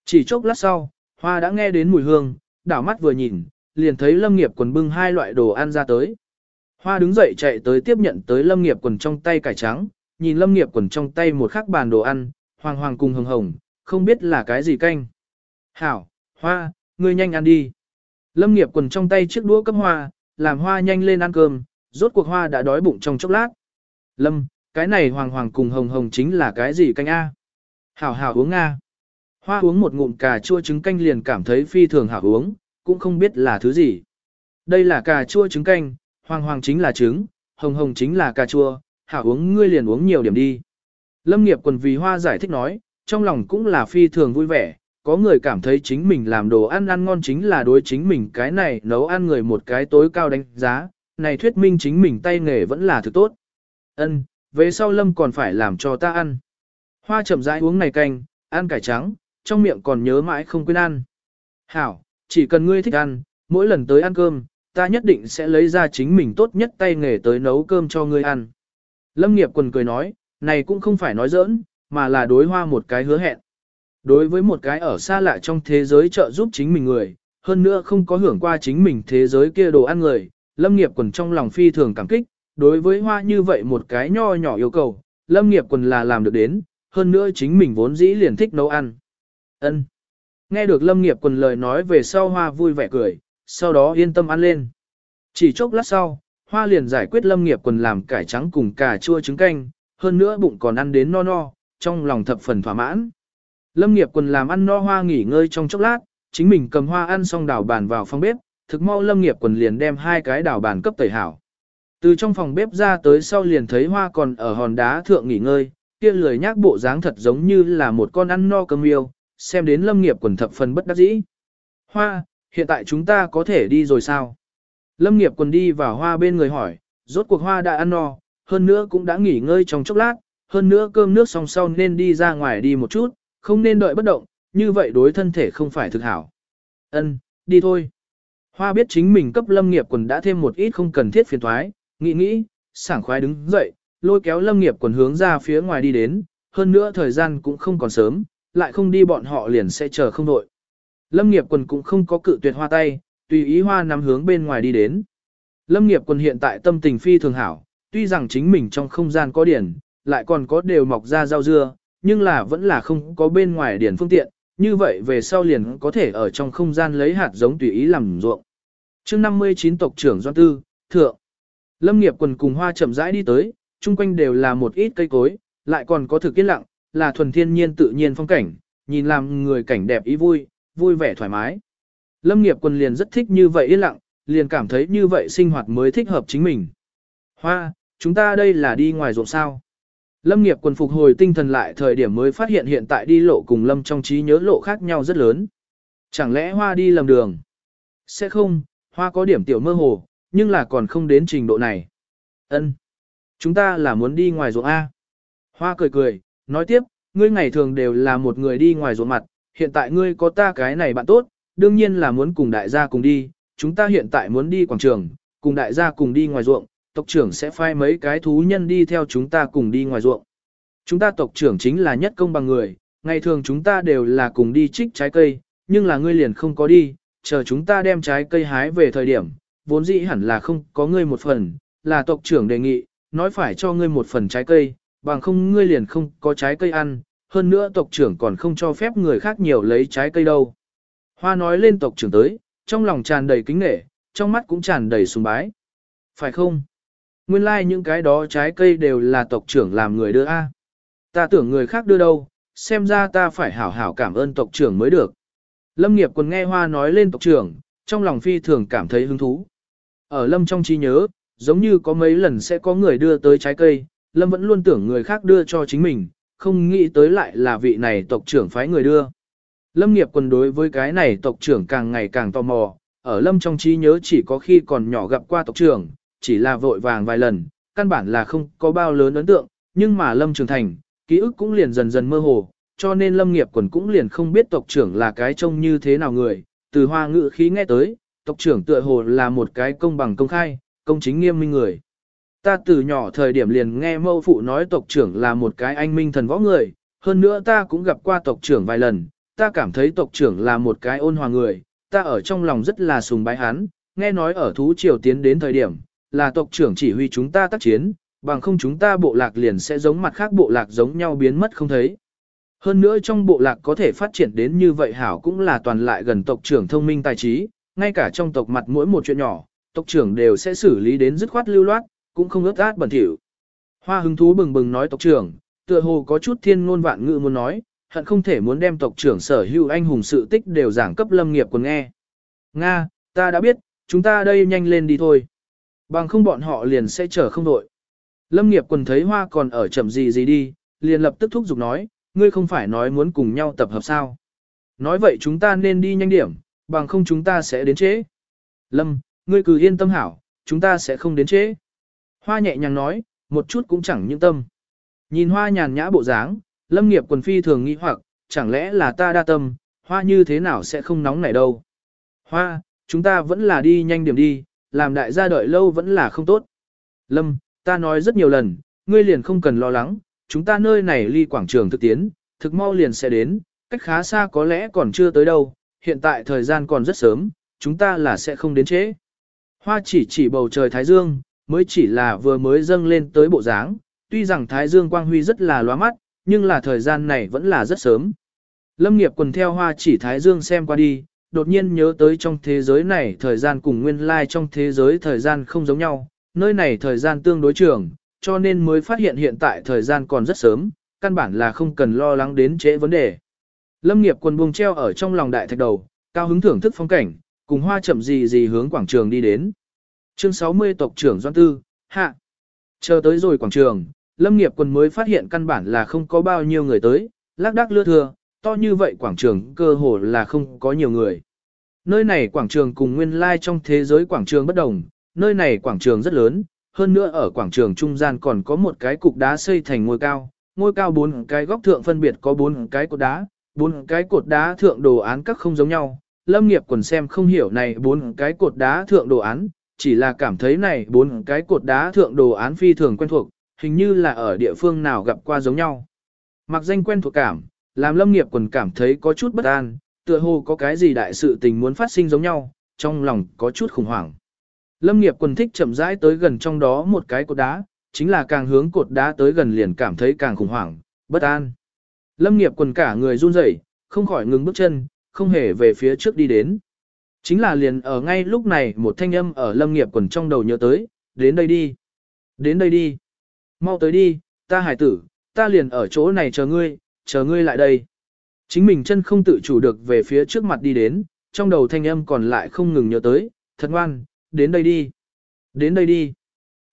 Chỉ chốc lát sau, hoa đã nghe đến mùi hương, đảo mắt vừa nhìn, liền thấy lâm nghiệp quần bưng hai loại đồ ăn ra tới. Hoa đứng dậy chạy tới tiếp nhận tới lâm nghiệp quần trong tay cải trắng, nhìn lâm nghiệp quần trong tay một khắc bàn đồ ăn, hoàng hoàng cùng hồng hồng, không biết là cái gì canh. Hảo, hoa, ngươi nhanh ăn đi. Lâm nghiệp quần trong tay chiếc đũa cấp hoa, làm hoa nhanh lên ăn cơm, rốt cuộc hoa đã đói bụng trong chốc lát. Lâm, cái này hoàng hoàng cùng hồng hồng chính là cái gì canh A? Hảo hảo uống a. Hoa uống một ngụm cà chua trứng canh liền cảm thấy phi thường hảo uống, cũng không biết là thứ gì. Đây là cà chua trứng canh, hoàng hoàng chính là trứng, hồng hồng chính là cà chua, hảo uống ngươi liền uống nhiều điểm đi. Lâm nghiệp quần vì hoa giải thích nói, trong lòng cũng là phi thường vui vẻ, có người cảm thấy chính mình làm đồ ăn ăn ngon chính là đối chính mình cái này nấu ăn người một cái tối cao đánh giá, này thuyết minh chính mình tay nghề vẫn là thực tốt. Ân, về sau Lâm còn phải làm cho ta ăn. Hoa chậm rãi uống này canh, ăn cải trắng, trong miệng còn nhớ mãi không quên ăn. Hảo, chỉ cần ngươi thích ăn, mỗi lần tới ăn cơm, ta nhất định sẽ lấy ra chính mình tốt nhất tay nghề tới nấu cơm cho ngươi ăn. Lâm nghiệp quần cười nói, này cũng không phải nói giỡn, mà là đối hoa một cái hứa hẹn. Đối với một cái ở xa lạ trong thế giới trợ giúp chính mình người, hơn nữa không có hưởng qua chính mình thế giới kia đồ ăn người, lâm nghiệp quần trong lòng phi thường cảm kích, đối với hoa như vậy một cái nho nhỏ yêu cầu, lâm nghiệp quần là làm được đến, hơn nữa chính mình vốn dĩ liền thích nấu ăn. Ân. Nghe được Lâm Nghiệp quần lời nói về sau Hoa vui vẻ cười, sau đó yên tâm ăn lên. Chỉ chốc lát sau, Hoa liền giải quyết Lâm Nghiệp quần làm cải trắng cùng cà chua trứng canh, hơn nữa bụng còn ăn đến no no, trong lòng thập phần thỏa mãn. Lâm Nghiệp quần làm ăn no Hoa nghỉ ngơi trong chốc lát, chính mình cầm Hoa ăn xong đảo bàn vào phòng bếp, thực mau Lâm Nghiệp quần liền đem hai cái đảo bàn cấp tẩy hảo. Từ trong phòng bếp ra tới sau liền thấy Hoa còn ở hòn đá thượng nghỉ ngơi, kia lười nhác bộ dáng thật giống như là một con ăn no cơm yêu, xem đến lâm nghiệp quần thập phần bất đắc dĩ. Hoa, hiện tại chúng ta có thể đi rồi sao? Lâm nghiệp quần đi vào hoa bên người hỏi, rốt cuộc hoa đã ăn no, hơn nữa cũng đã nghỉ ngơi trong chốc lát, hơn nữa cơm nước xong sau nên đi ra ngoài đi một chút, không nên đợi bất động, như vậy đối thân thể không phải thực hảo. Ân, đi thôi. Hoa biết chính mình cấp lâm nghiệp quần đã thêm một ít không cần thiết phiền thoái, nghĩ nghĩ, sảng khoái đứng dậy, lôi kéo lâm nghiệp quần hướng ra phía ngoài đi đến, hơn nữa thời gian cũng không còn sớm, lại không đi bọn họ liền sẽ chờ không đội. Lâm nghiệp quần cũng không có cự tuyệt hoa tay, tùy ý hoa nắm hướng bên ngoài đi đến. Lâm nghiệp quần hiện tại tâm tình phi thường hảo, tuy rằng chính mình trong không gian có điển, lại còn có đều mọc ra rau dưa, nhưng là vẫn là không có bên ngoài điển phương tiện, như vậy về sau liền có thể ở trong không gian lấy hạt giống tùy ý làm ruộng. chương 59 tộc trưởng Doan Tư, Thượng. Lâm nghiệp quần cùng hoa chậm rãi đi tới, chung quanh đều là một ít cây cối, lại còn có thực yên lặng, là thuần thiên nhiên tự nhiên phong cảnh, nhìn làm người cảnh đẹp ý vui, vui vẻ thoải mái. Lâm nghiệp quần liền rất thích như vậy yên lặng, liền cảm thấy như vậy sinh hoạt mới thích hợp chính mình. Hoa, chúng ta đây là đi ngoài ruộng sao. Lâm nghiệp quần phục hồi tinh thần lại thời điểm mới phát hiện hiện tại đi lộ cùng Lâm trong trí nhớ lộ khác nhau rất lớn. Chẳng lẽ Hoa đi lầm đường? Sẽ không, Hoa có điểm tiểu mơ hồ, nhưng là còn không đến trình độ này. Ân, Chúng ta là muốn đi ngoài ruộng A. Hoa cười cười, nói tiếp, ngươi ngày thường đều là một người đi ngoài ruộng mặt, hiện tại ngươi có ta cái này bạn tốt, đương nhiên là muốn cùng đại gia cùng đi, chúng ta hiện tại muốn đi quảng trường, cùng đại gia cùng đi ngoài ruộng, tộc trưởng sẽ phai mấy cái thú nhân đi theo chúng ta cùng đi ngoài ruộng. Chúng ta tộc trưởng chính là nhất công bằng người, ngày thường chúng ta đều là cùng đi trích trái cây, nhưng là ngươi liền không có đi, chờ chúng ta đem trái cây hái về thời điểm, vốn dĩ hẳn là không có ngươi một phần, là tộc trưởng đề nghị, nói phải cho ngươi một phần trái cây, bằng không ngươi liền không có trái cây ăn, hơn nữa tộc trưởng còn không cho phép người khác nhiều lấy trái cây đâu. Hoa nói lên tộc trưởng tới, trong lòng tràn đầy kính nể, trong mắt cũng tràn đầy sùng bái. Phải không? Nguyên lai like những cái đó trái cây đều là tộc trưởng làm người đưa a. Ta tưởng người khác đưa đâu, xem ra ta phải hảo hảo cảm ơn tộc trưởng mới được. Lâm nghiệp còn nghe Hoa nói lên tộc trưởng, trong lòng phi thường cảm thấy hứng thú. Ở Lâm trong trí nhớ, giống như có mấy lần sẽ có người đưa tới trái cây, Lâm vẫn luôn tưởng người khác đưa cho chính mình, không nghĩ tới lại là vị này tộc trưởng phái người đưa. Lâm nghiệp quần đối với cái này tộc trưởng càng ngày càng tò mò, ở Lâm trong trí nhớ chỉ có khi còn nhỏ gặp qua tộc trưởng, chỉ là vội vàng vài lần, căn bản là không có bao lớn ấn tượng, nhưng mà Lâm trưởng thành, ký ức cũng liền dần dần mơ hồ, cho nên Lâm nghiệp quần cũng liền không biết tộc trưởng là cái trông như thế nào người, từ hoa ngữ khí nghe tới, tộc trưởng tựa hồ là một cái công bằng công khai, công chính nghiêm minh người. Ta từ nhỏ thời điểm liền nghe mâu phụ nói tộc trưởng là một cái anh minh thần võ người, hơn nữa ta cũng gặp qua tộc trưởng vài lần, ta cảm thấy tộc trưởng là một cái ôn hòa người, ta ở trong lòng rất là sùng bái hắn, nghe nói ở thú triều tiến đến thời điểm, là tộc trưởng chỉ huy chúng ta tác chiến, bằng không chúng ta bộ lạc liền sẽ giống mặt khác bộ lạc giống nhau biến mất không thấy. Hơn nữa trong bộ lạc có thể phát triển đến như vậy hảo cũng là toàn lại gần tộc trưởng thông minh tài trí, ngay cả trong tộc mặt mỗi một chuyện nhỏ, tộc trưởng đều sẽ xử lý đến dứt khoát lưu loát, cũng không ướt át bẩn thỉu. Hoa hứng thú bừng bừng nói tộc trưởng, tựa hồ có chút thiên ngôn vạn ngữ muốn nói, hận không thể muốn đem tộc trưởng sở hữu anh hùng sự tích đều giảng cấp lâm nghiệp còn nghe. Nga, ta đã biết, chúng ta đây nhanh lên đi thôi. Bằng không bọn họ liền sẽ chờ không đội. Lâm nghiệp quần thấy hoa còn ở chậm gì gì đi, liền lập tức thúc giục nói, ngươi không phải nói muốn cùng nhau tập hợp sao. Nói vậy chúng ta nên đi nhanh điểm, bằng không chúng ta sẽ đến trễ. Lâm, ngươi cứ yên tâm hảo, chúng ta sẽ không đến trễ. Hoa nhẹ nhàng nói, một chút cũng chẳng những tâm. Nhìn hoa nhàn nhã bộ dáng, lâm nghiệp quần phi thường nghi hoặc, chẳng lẽ là ta đa tâm, hoa như thế nào sẽ không nóng nảy đâu. Hoa, chúng ta vẫn là đi nhanh điểm đi, làm đại gia đợi lâu vẫn là không tốt. Lâm, ta nói rất nhiều lần, ngươi liền không cần lo lắng, chúng ta nơi này ly quảng trường thực tiến, thực mau liền sẽ đến, cách khá xa có lẽ còn chưa tới đâu, hiện tại thời gian còn rất sớm, chúng ta là sẽ không đến trễ. Hoa chỉ chỉ bầu trời Thái Dương, mới chỉ là vừa mới dâng lên tới bộ dáng, tuy rằng Thái Dương quang huy rất là loa mắt, nhưng là thời gian này vẫn là rất sớm. Lâm nghiệp quần theo hoa chỉ Thái Dương xem qua đi, đột nhiên nhớ tới trong thế giới này thời gian cùng nguyên lai like trong thế giới thời gian không giống nhau, nơi này thời gian tương đối trường, cho nên mới phát hiện hiện tại thời gian còn rất sớm, căn bản là không cần lo lắng đến trễ vấn đề. Lâm nghiệp quần buông treo ở trong lòng đại thạch đầu, cao hứng thưởng thức phong cảnh, cùng hoa chậm gì gì hướng quảng trường đi đến. Chương 60 tộc trưởng Doan Tư, hạ. Chờ tới rồi quảng trường, Lâm nghiệp quần mới phát hiện căn bản là không có bao nhiêu người tới, lác đác lưa thừa, to như vậy quảng trường cơ hồ là không có nhiều người. Nơi này quảng trường cùng nguyên lai trong thế giới quảng trường bất đồng, nơi này quảng trường rất lớn, hơn nữa ở quảng trường trung gian còn có một cái cục đá xây thành ngôi cao, ngôi cao bốn cái góc thượng phân biệt có bốn cái cột đá, bốn cái cột đá thượng đồ án các không giống nhau. Lâm nghiệp quần xem không hiểu này bốn cái cột đá thượng đồ án, chỉ là cảm thấy này bốn cái cột đá thượng đồ án phi thường quen thuộc, hình như là ở địa phương nào gặp qua giống nhau. Mặc danh quen thuộc cảm, làm lâm nghiệp quần cảm thấy có chút bất an, tựa hồ có cái gì đại sự tình muốn phát sinh giống nhau, trong lòng có chút khủng hoảng. Lâm nghiệp quần thích chậm rãi tới gần trong đó một cái cột đá, chính là càng hướng cột đá tới gần liền cảm thấy càng khủng hoảng, bất an. Lâm nghiệp quần cả người run rẩy, không khỏi ngừng bước chân, không hề về phía trước đi đến. Chính là liền ở ngay lúc này một thanh âm ở lâm nghiệp quần trong đầu nhớ tới, đến đây đi. Đến đây đi. Mau tới đi, ta hải tử, ta liền ở chỗ này chờ ngươi, chờ ngươi lại đây. Chính mình chân không tự chủ được về phía trước mặt đi đến, trong đầu thanh âm còn lại không ngừng nhớ tới, thật ngoan, đến đây đi. Đến đây đi.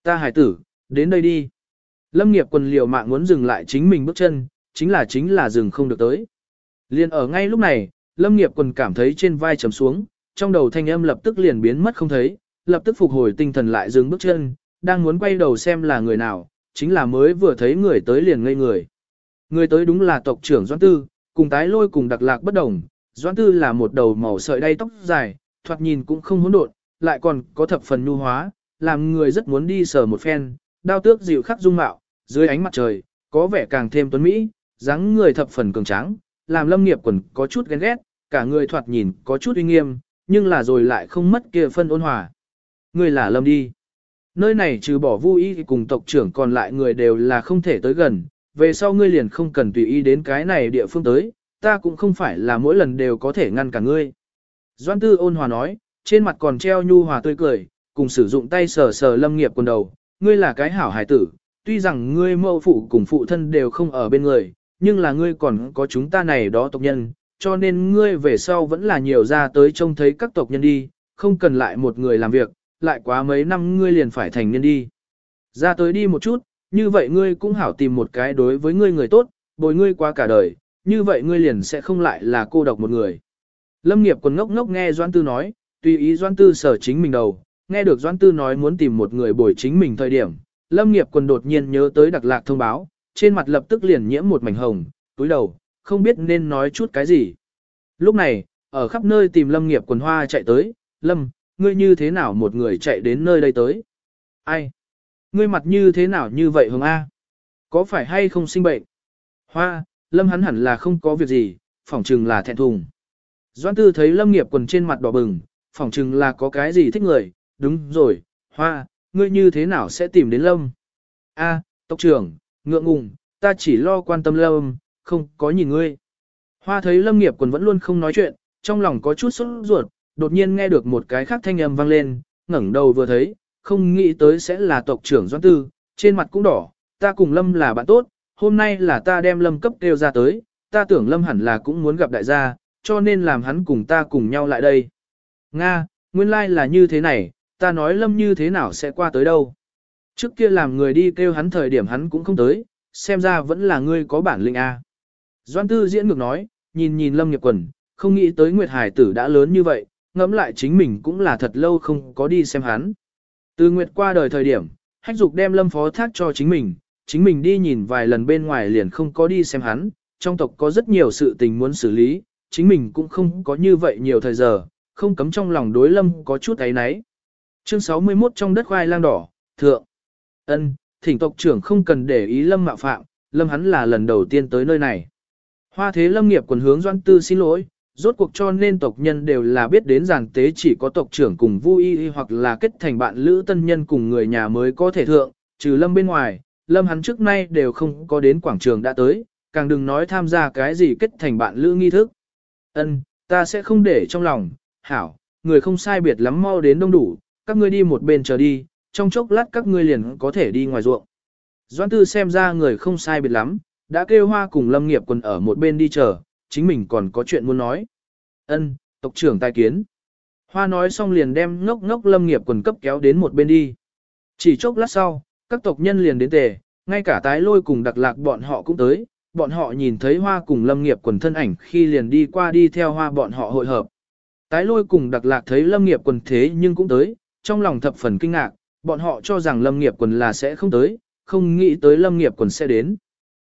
Ta hải tử, đến đây đi. Lâm nghiệp quần liều mạng muốn dừng lại chính mình bước chân, chính là chính là dừng không được tới. Liền ở ngay lúc này, Lâm nghiệp quần cảm thấy trên vai trầm xuống, trong đầu thanh âm lập tức liền biến mất không thấy, lập tức phục hồi tinh thần lại dừng bước chân, đang muốn quay đầu xem là người nào, chính là mới vừa thấy người tới liền ngây người. Người tới đúng là tộc trưởng Doãn Tư, cùng tái lôi cùng đặc lạc bất đồng, Doãn Tư là một đầu màu sợi đay tóc dài, thoạt nhìn cũng không hỗn độn, lại còn có thập phần nhu hóa, làm người rất muốn đi sờ một phen, đao tước dịu khắc dung mạo, dưới ánh mặt trời, có vẻ càng thêm tuấn mỹ, dáng người thập phần cường tráng, làm lâm nghiệp quần có chút ghen ghét, cả người thoạt nhìn có chút uy nghiêm, nhưng là rồi lại không mất kia phân ôn hòa. Người là lâm đi. Nơi này trừ bỏ vui y cùng tộc trưởng còn lại người đều là không thể tới gần, về sau ngươi liền không cần tùy ý đến cái này địa phương tới, ta cũng không phải là mỗi lần đều có thể ngăn cả ngươi. Doan tư ôn hòa nói, trên mặt còn treo nhu hòa tươi cười, cùng sử dụng tay sờ sờ lâm nghiệp quần đầu, ngươi là cái hảo hải tử, tuy rằng ngươi mẫu phụ cùng phụ thân đều không ở bên người, nhưng là ngươi còn có chúng ta này đó tộc nhân, cho nên ngươi về sau vẫn là nhiều ra tới trông thấy các tộc nhân đi, không cần lại một người làm việc, lại quá mấy năm ngươi liền phải thành nhân đi. Ra tới đi một chút, như vậy ngươi cũng hảo tìm một cái đối với ngươi người tốt, bồi ngươi qua cả đời, như vậy ngươi liền sẽ không lại là cô độc một người. Lâm nghiệp còn ngốc ngốc nghe Doan Tư nói, tùy ý Doan Tư sở chính mình đầu, nghe được Doan Tư nói muốn tìm một người bồi chính mình thời điểm. Lâm nghiệp quần đột nhiên nhớ tới đặc lạc thông báo, trên mặt lập tức liền nhiễm một mảnh hồng, túi đầu, không biết nên nói chút cái gì. Lúc này, ở khắp nơi tìm Lâm nghiệp quần hoa chạy tới, Lâm, ngươi như thế nào một người chạy đến nơi đây tới? Ai? Ngươi mặt như thế nào như vậy hồng A? Có phải hay không sinh bệnh? Hoa, Lâm hắn hẳn là không có việc gì, phỏng chừng là thẹn thùng. Doan tư thấy Lâm nghiệp quần trên mặt đỏ bừng, phỏng chừng là có cái gì thích người, đúng rồi, Hoa, ngươi như thế nào sẽ tìm đến Lâm? A, tộc trưởng, ngượng ngùng, ta chỉ lo quan tâm Lâm, không có nhìn ngươi. Hoa thấy Lâm nghiệp quần vẫn luôn không nói chuyện, trong lòng có chút sốt ruột, đột nhiên nghe được một cái khác thanh âm vang lên, ngẩng đầu vừa thấy, không nghĩ tới sẽ là tộc trưởng Doan Tư, trên mặt cũng đỏ, ta cùng Lâm là bạn tốt, hôm nay là ta đem Lâm cấp kêu ra tới, ta tưởng Lâm hẳn là cũng muốn gặp đại gia, cho nên làm hắn cùng ta cùng nhau lại đây. Nga, nguyên lai like là như thế này, ta nói Lâm như thế nào sẽ qua tới đâu. Trước kia làm người đi kêu hắn thời điểm hắn cũng không tới, xem ra vẫn là ngươi có bản lĩnh à. A. Doan Tư diễn ngược nói, nhìn nhìn Lâm nghiệp quần, không nghĩ tới Nguyệt Hải tử đã lớn như vậy, ngẫm lại chính mình cũng là thật lâu không có đi xem hắn. Từ Nguyệt qua đời thời điểm, hách dục đem lâm phó thác cho chính mình, chính mình đi nhìn vài lần bên ngoài liền không có đi xem hắn, trong tộc có rất nhiều sự tình muốn xử lý, chính mình cũng không có như vậy nhiều thời giờ, không cấm trong lòng đối lâm có chút ấy náy. Chương 61 trong đất khoai lang đỏ, thượng. ân thỉnh tộc trưởng không cần để ý lâm mạo phạm, lâm hắn là lần đầu tiên tới nơi này. Hoa thế lâm nghiệp quần hướng doan tư xin lỗi, rốt cuộc cho nên tộc nhân đều là biết đến giàn tế chỉ có tộc trưởng cùng vui hoặc là kết thành bạn lữ tân nhân cùng người nhà mới có thể thượng, trừ lâm bên ngoài, lâm hắn trước nay đều không có đến quảng trường đã tới, càng đừng nói tham gia cái gì kết thành bạn lữ nghi thức. Ân, ta sẽ không để trong lòng, hảo, người không sai biệt lắm mau đến đông đủ, các ngươi đi một bên chờ đi, trong chốc lát các ngươi liền có thể đi ngoài ruộng. Doãn tư xem ra người không sai biệt lắm, đã kêu hoa cùng lâm nghiệp quần ở một bên đi chờ, chính mình còn có chuyện muốn nói. Ân, tộc trưởng tài kiến. Hoa nói xong liền đem ngốc ngốc lâm nghiệp quần cấp kéo đến một bên đi. Chỉ chốc lát sau, các tộc nhân liền đến tề, ngay cả tái lôi cùng đặc lạc bọn họ cũng tới, bọn họ nhìn thấy hoa cùng lâm nghiệp quần thân ảnh khi liền đi qua đi theo hoa bọn họ hội hợp. Tái lôi cùng đặc lạc thấy lâm nghiệp quần thế nhưng cũng tới, trong lòng thập phần kinh ngạc, bọn họ cho rằng lâm nghiệp quần là sẽ không tới, không nghĩ tới lâm nghiệp quần sẽ đến.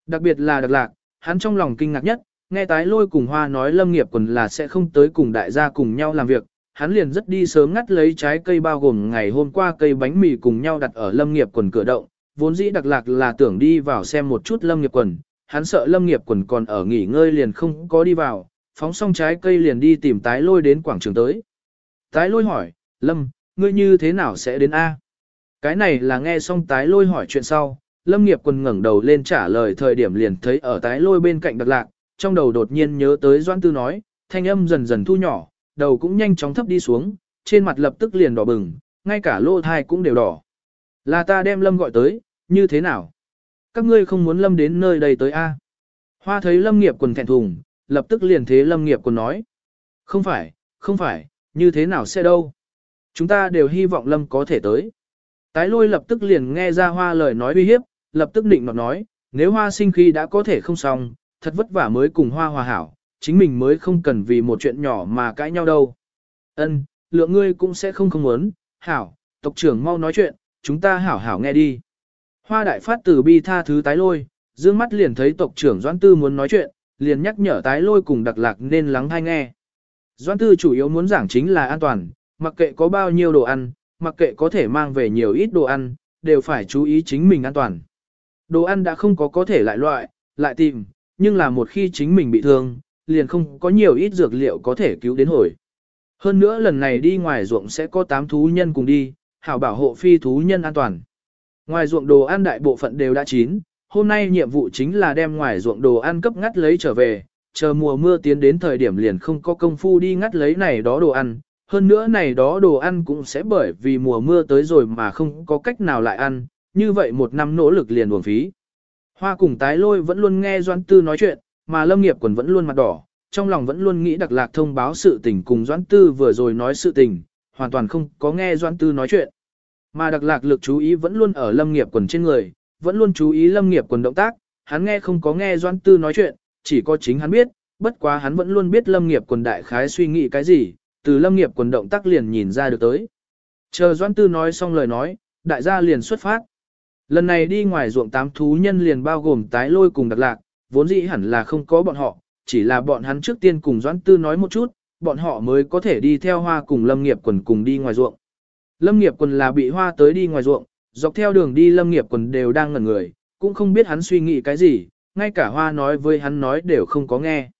Đặc biệt là đặc lạc, hắn trong lòng kinh ngạc nhất, nghe tái lôi cùng hoa nói lâm nghiệp quần là sẽ không tới cùng đại gia cùng nhau làm việc, hắn liền rất đi sớm ngắt lấy trái cây bao gồm ngày hôm qua cây bánh mì cùng nhau đặt ở lâm nghiệp quần cửa động, vốn dĩ đặc lạc là tưởng đi vào xem một chút lâm nghiệp quần, hắn sợ lâm nghiệp quần còn ở nghỉ ngơi liền không có đi vào, phóng xong trái cây liền đi tìm tái lôi đến quảng trường tới. Tái lôi hỏi, lâm, ngươi như thế nào sẽ đến A? Cái này là nghe xong tái lôi hỏi chuyện sau, Lâm nghiệp quần ngẩng đầu lên trả lời thời điểm liền thấy ở tái lôi bên cạnh đặc lạc, trong đầu đột nhiên nhớ tới Doan Tư nói, thanh âm dần dần thu nhỏ, đầu cũng nhanh chóng thấp đi xuống, trên mặt lập tức liền đỏ bừng, ngay cả lô thai cũng đều đỏ. Là ta đem Lâm gọi tới, như thế nào? Các ngươi không muốn Lâm đến nơi đây tới a? Hoa thấy Lâm nghiệp quần thẹn thùng, lập tức liền thế Lâm nghiệp quần nói. Không phải, không phải, như thế nào sẽ đâu? Chúng ta đều hy vọng Lâm có thể tới. Tái lôi lập tức liền nghe ra hoa lời nói uy hiếp, lập tức định nọt nói, nếu hoa sinh khi đã có thể không xong, thật vất vả mới cùng hoa hòa hảo, chính mình mới không cần vì một chuyện nhỏ mà cãi nhau đâu. Ân, lượng ngươi cũng sẽ không không muốn, hảo, tộc trưởng mau nói chuyện, chúng ta hảo hảo nghe đi. Hoa đại phát từ bi tha thứ tái lôi, dương mắt liền thấy tộc trưởng Doãn Tư muốn nói chuyện, liền nhắc nhở tái lôi cùng đặc lạc nên lắng hay nghe. Doãn Tư chủ yếu muốn giảng chính là an toàn, mặc kệ có bao nhiêu đồ ăn, mặc kệ có thể mang về nhiều ít đồ ăn, đều phải chú ý chính mình an toàn. Đồ ăn đã không có có thể lại loại, lại tìm, nhưng là một khi chính mình bị thương, liền không có nhiều ít dược liệu có thể cứu đến hồi. Hơn nữa lần này đi ngoài ruộng sẽ có 8 thú nhân cùng đi, hảo bảo hộ phi thú nhân an toàn. Ngoài ruộng đồ ăn đại bộ phận đều đã chín, hôm nay nhiệm vụ chính là đem ngoài ruộng đồ ăn cấp ngắt lấy trở về, chờ mùa mưa tiến đến thời điểm liền không có công phu đi ngắt lấy này đó đồ ăn. Hơn nữa này đó đồ ăn cũng sẽ bởi vì mùa mưa tới rồi mà không có cách nào lại ăn, như vậy một năm nỗ lực liền buồn phí. Hoa cùng tái lôi vẫn luôn nghe Doãn Tư nói chuyện, mà Lâm Nghiệp quần vẫn luôn mặt đỏ, trong lòng vẫn luôn nghĩ Đặc Lạc thông báo sự tình cùng Doãn Tư vừa rồi nói sự tình, hoàn toàn không có nghe Doãn Tư nói chuyện. Mà Đặc Lạc lực chú ý vẫn luôn ở Lâm Nghiệp quần trên người, vẫn luôn chú ý Lâm Nghiệp quần động tác, hắn nghe không có nghe Doãn Tư nói chuyện, chỉ có chính hắn biết, bất quá hắn vẫn luôn biết Lâm Nghiệp quần đại khái suy nghĩ cái gì, từ Lâm Nghiệp quần động tác liền nhìn ra được tới. Chờ Doãn Tư nói xong lời nói, đại gia liền xuất phát. Lần này đi ngoài ruộng tám thú nhân liền bao gồm tái lôi cùng đặc lạc, vốn dĩ hẳn là không có bọn họ, chỉ là bọn hắn trước tiên cùng Doãn Tư nói một chút, bọn họ mới có thể đi theo hoa cùng Lâm Nghiệp quần cùng đi ngoài ruộng. Lâm Nghiệp quần là bị hoa tới đi ngoài ruộng, dọc theo đường đi Lâm Nghiệp quần đều đang ngẩn người, cũng không biết hắn suy nghĩ cái gì, ngay cả hoa nói với hắn nói đều không có nghe.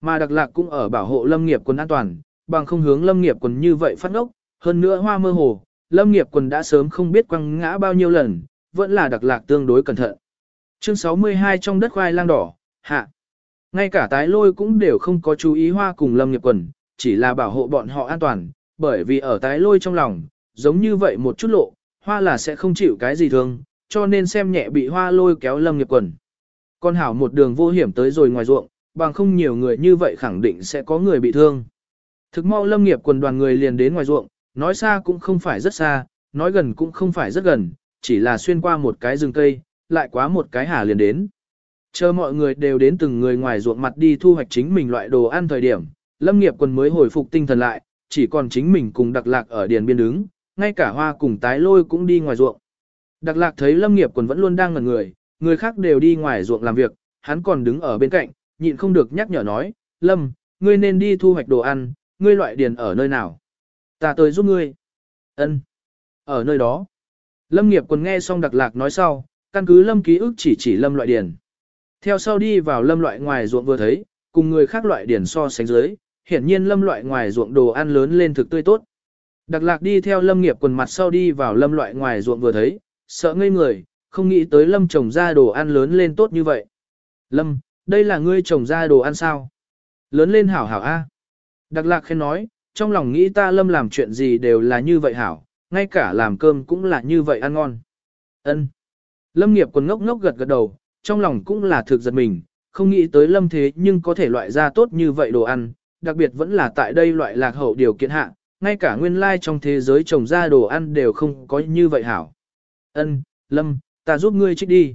Mà đặc lạc cũng ở bảo hộ Lâm Nghiệp quần an toàn, bằng không hướng Lâm Nghiệp quần như vậy phát ốc, hơn nữa hoa mơ hồ, Lâm Nghiệp quần đã sớm không biết quăng ngã bao nhiêu lần, vẫn là đặc lạc tương đối cẩn thận. Chương 62 trong đất khoai lang đỏ, hạ. Ngay cả tái lôi cũng đều không có chú ý hoa cùng lâm nghiệp quần, chỉ là bảo hộ bọn họ an toàn, bởi vì ở tái lôi trong lòng, giống như vậy một chút lộ, hoa là sẽ không chịu cái gì thương, cho nên xem nhẹ bị hoa lôi kéo lâm nghiệp quần. Con hảo một đường vô hiểm tới rồi ngoài ruộng, bằng không nhiều người như vậy khẳng định sẽ có người bị thương. Thực mau lâm nghiệp quần đoàn người liền đến ngoài ruộng, nói xa cũng không phải rất xa, nói gần cũng không phải rất gần, chỉ là xuyên qua một cái rừng cây, lại quá một cái hà liền đến. Chờ mọi người đều đến từng người ngoài ruộng mặt đi thu hoạch chính mình loại đồ ăn thời điểm, lâm nghiệp quân mới hồi phục tinh thần lại, chỉ còn chính mình cùng đặc lạc ở điền biên đứng, ngay cả hoa cùng tái lôi cũng đi ngoài ruộng. Đặc lạc thấy lâm nghiệp quân vẫn luôn đang ngẩn người, người khác đều đi ngoài ruộng làm việc, hắn còn đứng ở bên cạnh, nhịn không được nhắc nhở nói, lâm, ngươi nên đi thu hoạch đồ ăn, ngươi loại điền ở nơi nào? Ta tới giúp ngươi. Ân, Ở nơi đó. Lâm nghiệp còn nghe xong đặc lạc nói sau, căn cứ lâm ký ức chỉ chỉ lâm loại điền. Theo sau đi vào lâm loại ngoài ruộng vừa thấy, cùng người khác loại điền so sánh dưới, hiển nhiên lâm loại ngoài ruộng đồ ăn lớn lên thực tươi tốt. Đặc lạc đi theo lâm nghiệp quần mặt sau đi vào lâm loại ngoài ruộng vừa thấy, sợ ngây người, không nghĩ tới lâm trồng ra đồ ăn lớn lên tốt như vậy. Lâm, đây là ngươi trồng ra đồ ăn sao? Lớn lên hảo hảo a. Đặc lạc khen nói, trong lòng nghĩ ta lâm làm chuyện gì đều là như vậy hảo, ngay cả làm cơm cũng là như vậy ăn ngon. Ân. Lâm nghiệp quần ngốc ngốc gật gật đầu, trong lòng cũng là thực giật mình, không nghĩ tới lâm thế nhưng có thể loại ra tốt như vậy đồ ăn, đặc biệt vẫn là tại đây loại lạc hậu điều kiện hạ, ngay cả nguyên lai trong thế giới trồng ra đồ ăn đều không có như vậy hảo. Ân, Lâm, ta giúp ngươi trích đi.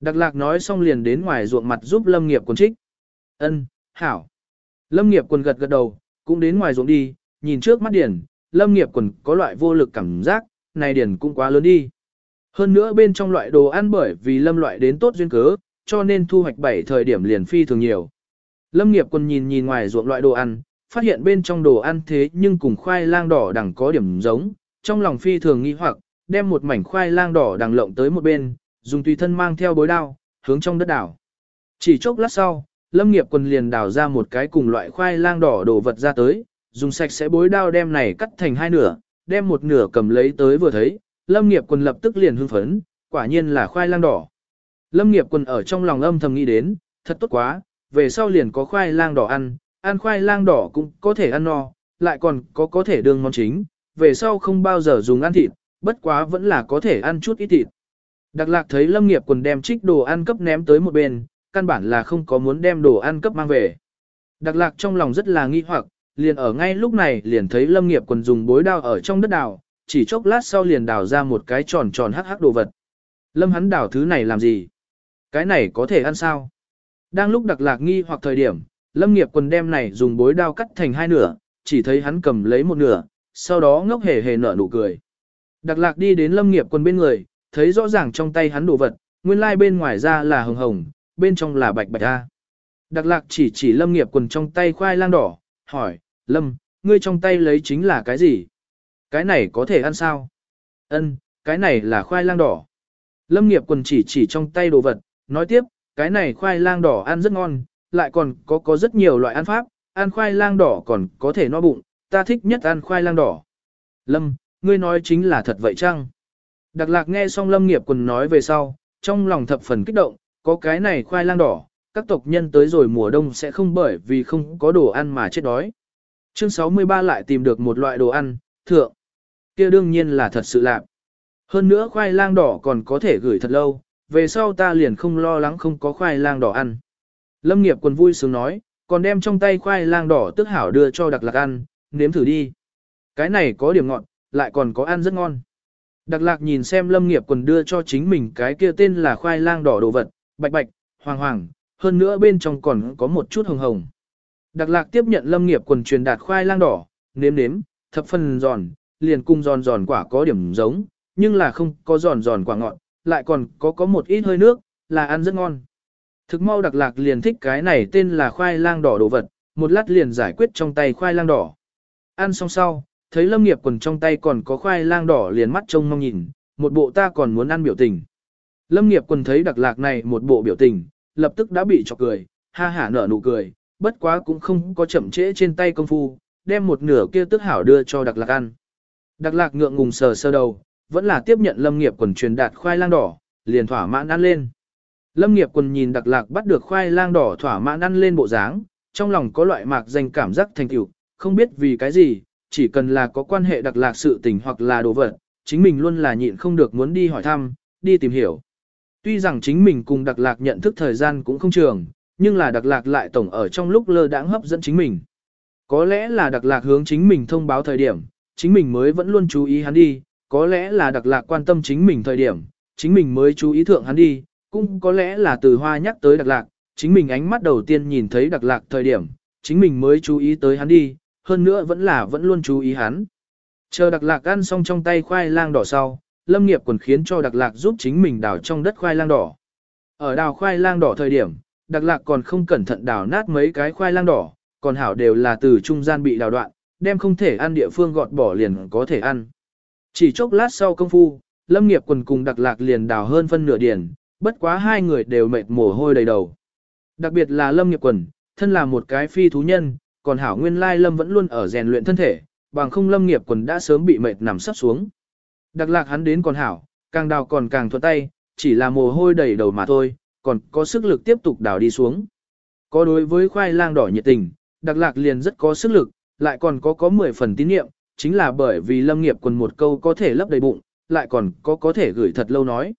Đặc lạc nói xong liền đến ngoài ruộng mặt giúp Lâm nghiệp quần trích. Ân, hảo. Lâm nghiệp quần gật gật đầu, cũng đến ngoài ruộng đi, nhìn trước mắt điển, lâm nghiệp quần có loại vô lực cảm giác, này điển cũng quá lớn đi. Hơn nữa bên trong loại đồ ăn bởi vì lâm loại đến tốt duyên cớ, cho nên thu hoạch bảy thời điểm liền phi thường nhiều. Lâm nghiệp quần nhìn nhìn ngoài ruộng loại đồ ăn, phát hiện bên trong đồ ăn thế nhưng cùng khoai lang đỏ đằng có điểm giống, trong lòng phi thường nghi hoặc, đem một mảnh khoai lang đỏ đằng lộng tới một bên, dùng tùy thân mang theo bối đao, hướng trong đất đảo. Chỉ chốc lát sau, Lâm nghiệp quần liền đào ra một cái cùng loại khoai lang đỏ đồ vật ra tới, dùng sạch sẽ bối đao đem này cắt thành hai nửa, đem một nửa cầm lấy tới vừa thấy, Lâm Nghiệp Quân lập tức liền hưng phấn, quả nhiên là khoai lang đỏ. Lâm Nghiệp Quân ở trong lòng âm thầm nghĩ đến, thật tốt quá, về sau liền có khoai lang đỏ ăn, ăn khoai lang đỏ cũng có thể ăn no, lại còn có có thể đương món chính, về sau không bao giờ dùng ăn thịt, bất quá vẫn là có thể ăn chút ít thịt. Đặc lạc thấy Lâm Nghiệp Quân đem trích đồ ăn cấp ném tới một bên, căn bản là không có muốn đem đồ ăn cấp mang về. Đặc lạc trong lòng rất là nghi hoặc, liền ở ngay lúc này liền thấy Lâm Nghiệp Quân dùng bối đao ở trong đất đào, chỉ chốc lát sau liền đào ra một cái tròn tròn hắc hắc đồ vật. Lâm hắn đào thứ này làm gì? Cái này có thể ăn sao? Đang lúc đặc lạc nghi hoặc thời điểm, Lâm nghiệp quần đem này dùng bối đao cắt thành hai nửa, chỉ thấy hắn cầm lấy một nửa, sau đó ngốc hề hề nở nụ cười. Đặc lạc đi đến lâm nghiệp quần bên người, thấy rõ ràng trong tay hắn đồ vật, nguyên lai bên ngoài ra là hồng hồng, bên trong là bạch bạch ra. Đặc lạc chỉ chỉ lâm nghiệp quần trong tay khoai lang đỏ, hỏi, lâm, ngươi trong tay lấy chính là cái gì? Cái này có thể ăn sao? Ân, cái này là khoai lang đỏ. Lâm nghiệp quần chỉ chỉ trong tay đồ vật, nói tiếp, cái này khoai lang đỏ ăn rất ngon, lại còn có có rất nhiều loại ăn pháp, ăn khoai lang đỏ còn có thể no bụng, ta thích nhất ăn khoai lang đỏ. Lâm, ngươi nói chính là thật vậy chăng? Đặc lạc nghe xong Lâm nghiệp quần nói về sau, trong lòng thập phần kích động, có cái này khoai lang đỏ, các tộc nhân tới rồi mùa đông sẽ không bởi vì không có đồ ăn mà chết đói. Chương 63 lại tìm được một loại đồ ăn, thượng. kia đương nhiên là thật sự lạc. Hơn nữa khoai lang đỏ còn có thể gửi thật lâu, về sau ta liền không lo lắng không có khoai lang đỏ ăn. Lâm nghiệp quần vui sướng nói, còn đem trong tay khoai lang đỏ tức hảo đưa cho đặc lạc ăn, nếm thử đi. Cái này có điểm ngọt, lại còn có ăn rất ngon. Đặc lạc nhìn xem lâm nghiệp quần đưa cho chính mình cái kia tên là khoai lang đỏ đồ vật, bạch bạch, hoàng hoàng, hơn nữa bên trong còn có một chút hồng hồng. Đặc lạc tiếp nhận lâm nghiệp quần truyền đạt khoai lang đỏ, nếm nếm, thập phần giòn, liền cung giòn giòn quả có điểm giống, nhưng là không có giòn giòn quả ngọt, lại còn có có một ít hơi nước, là ăn rất ngon. Thực mau đặc lạc liền thích cái này tên là khoai lang đỏ đồ vật, một lát liền giải quyết trong tay khoai lang đỏ. Ăn xong sau, thấy lâm nghiệp quần trong tay còn có khoai lang đỏ liền mắt trông mong nhìn, một bộ ta còn muốn ăn biểu tình. Lâm nghiệp quần thấy đặc lạc này một bộ biểu tình, lập tức đã bị chọc cười, ha hả nở nụ cười, bất quá cũng không có chậm trễ trên tay công phu, đem một nửa kia tức hảo đưa cho đặc lạc ăn. Đặc lạc ngượng ngùng sờ sơ đầu, vẫn là tiếp nhận lâm nghiệp quần truyền đạt khoai lang đỏ, liền thỏa mãn ăn lên. Lâm nghiệp quần nhìn đặc lạc bắt được khoai lang đỏ thỏa mãn ăn lên bộ dáng, trong lòng có loại mạc danh cảm giác thành tựu, không biết vì cái gì, chỉ cần là có quan hệ đặc lạc sự tình hoặc là đồ vật, chính mình luôn là nhịn không được muốn đi hỏi thăm, đi tìm hiểu. Tuy rằng chính mình cùng đặc lạc nhận thức thời gian cũng không trường, nhưng là đặc lạc lại tổng ở trong lúc lơ đãng hấp dẫn chính mình. Có lẽ là đặc lạc hướng chính mình thông báo thời điểm, chính mình mới vẫn luôn chú ý hắn đi, có lẽ là đặc lạc quan tâm chính mình thời điểm, chính mình mới chú ý thượng hắn đi, cũng có lẽ là từ hoa nhắc tới đặc lạc, chính mình ánh mắt đầu tiên nhìn thấy đặc lạc thời điểm, chính mình mới chú ý tới hắn đi, hơn nữa vẫn là vẫn luôn chú ý hắn. Chờ đặc lạc ăn xong trong tay khoai lang đỏ sau, lâm nghiệp còn khiến cho đặc lạc giúp chính mình đào trong đất khoai lang đỏ. Ở đào khoai lang đỏ thời điểm, đặc lạc còn không cẩn thận đào nát mấy cái khoai lang đỏ, còn hảo đều là từ trung gian bị đào đoạn, đem không thể ăn địa phương gọt bỏ liền có thể ăn. Chỉ chốc lát sau công phu, lâm nghiệp quần cùng đặc lạc liền đào hơn phân nửa điển, bất quá hai người đều mệt mồ hôi đầy đầu. Đặc biệt là lâm nghiệp quần, thân là một cái phi thú nhân, còn hảo nguyên lai lâm vẫn luôn ở rèn luyện thân thể, bằng không lâm nghiệp quần đã sớm bị mệt nằm sắp xuống. Đặc lạc hắn đến còn hảo, càng đào còn càng thuận tay, chỉ là mồ hôi đầy đầu mà thôi, còn có sức lực tiếp tục đào đi xuống. Có đối với khoai lang đỏ nhiệt tình, đặc lạc liền rất có sức lực, lại còn có có 10 phần tín nhiệm, chính là bởi vì lâm nghiệp quần một câu có thể lấp đầy bụng, lại còn có có thể gửi thật lâu nói.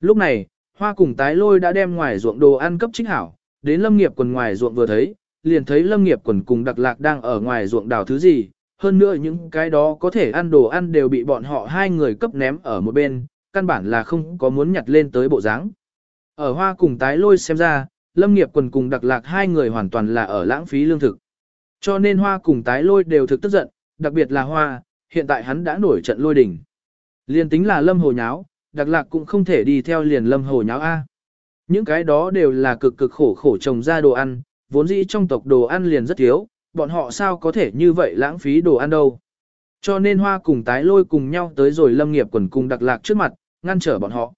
Lúc này, hoa cùng tái lôi đã đem ngoài ruộng đồ ăn cấp trích hảo, đến lâm nghiệp quần ngoài ruộng vừa thấy, liền thấy lâm nghiệp quần cùng đặc lạc đang ở ngoài ruộng đào thứ gì, hơn nữa những cái đó có thể ăn đồ ăn đều bị bọn họ hai người cấp ném ở một bên, căn bản là không có muốn nhặt lên tới bộ dáng. Ở hoa cùng tái lôi xem ra, lâm nghiệp quần cùng đặc lạc hai người hoàn toàn là ở lãng phí lương thực. Cho nên hoa cùng tái lôi đều thực tức giận, đặc biệt là hoa, hiện tại hắn đã nổi trận lôi đỉnh. Liên tính là lâm hồ nháo, đặc lạc cũng không thể đi theo liền lâm hồ nháo A. Những cái đó đều là cực cực khổ khổ trồng ra đồ ăn, vốn dĩ trong tộc đồ ăn liền rất thiếu, bọn họ sao có thể như vậy lãng phí đồ ăn đâu. Cho nên hoa cùng tái lôi cùng nhau tới rồi lâm nghiệp quần cùng đặc lạc trước mặt, ngăn trở bọn họ.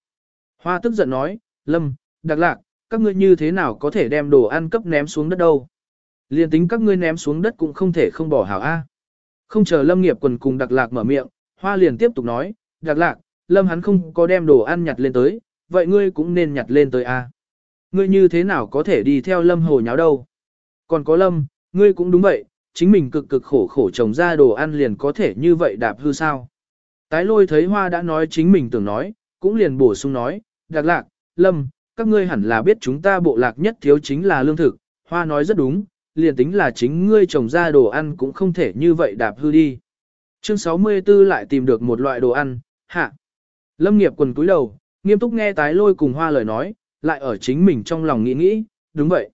Hoa tức giận nói, lâm, đặc lạc, các ngươi như thế nào có thể đem đồ ăn cấp ném xuống đất đâu. Liên tính các ngươi ném xuống đất cũng không thể không bỏ hảo A. Không chờ lâm nghiệp quần cùng đặc lạc mở miệng, hoa liền tiếp tục nói, đặc lạc, lâm hắn không có đem đồ ăn nhặt lên tới, vậy ngươi cũng nên nhặt lên tới a. Ngươi như thế nào có thể đi theo lâm hồ nháo đâu. Còn có lâm, ngươi cũng đúng vậy, chính mình cực cực khổ khổ trồng ra đồ ăn liền có thể như vậy đạp hư sao. Tái lôi thấy hoa đã nói chính mình tưởng nói, cũng liền bổ sung nói, đặc lạc, lâm, các ngươi hẳn là biết chúng ta bộ lạc nhất thiếu chính là lương thực, hoa nói rất đúng, liền tính là chính ngươi trồng ra đồ ăn cũng không thể như vậy đạp hư đi. Chương 64 lại tìm được một loại đồ ăn, hạ. Lâm nghiệp quần cúi đầu, nghiêm túc nghe tái lôi cùng hoa lời nói, lại ở chính mình trong lòng nghĩ nghĩ, đúng vậy.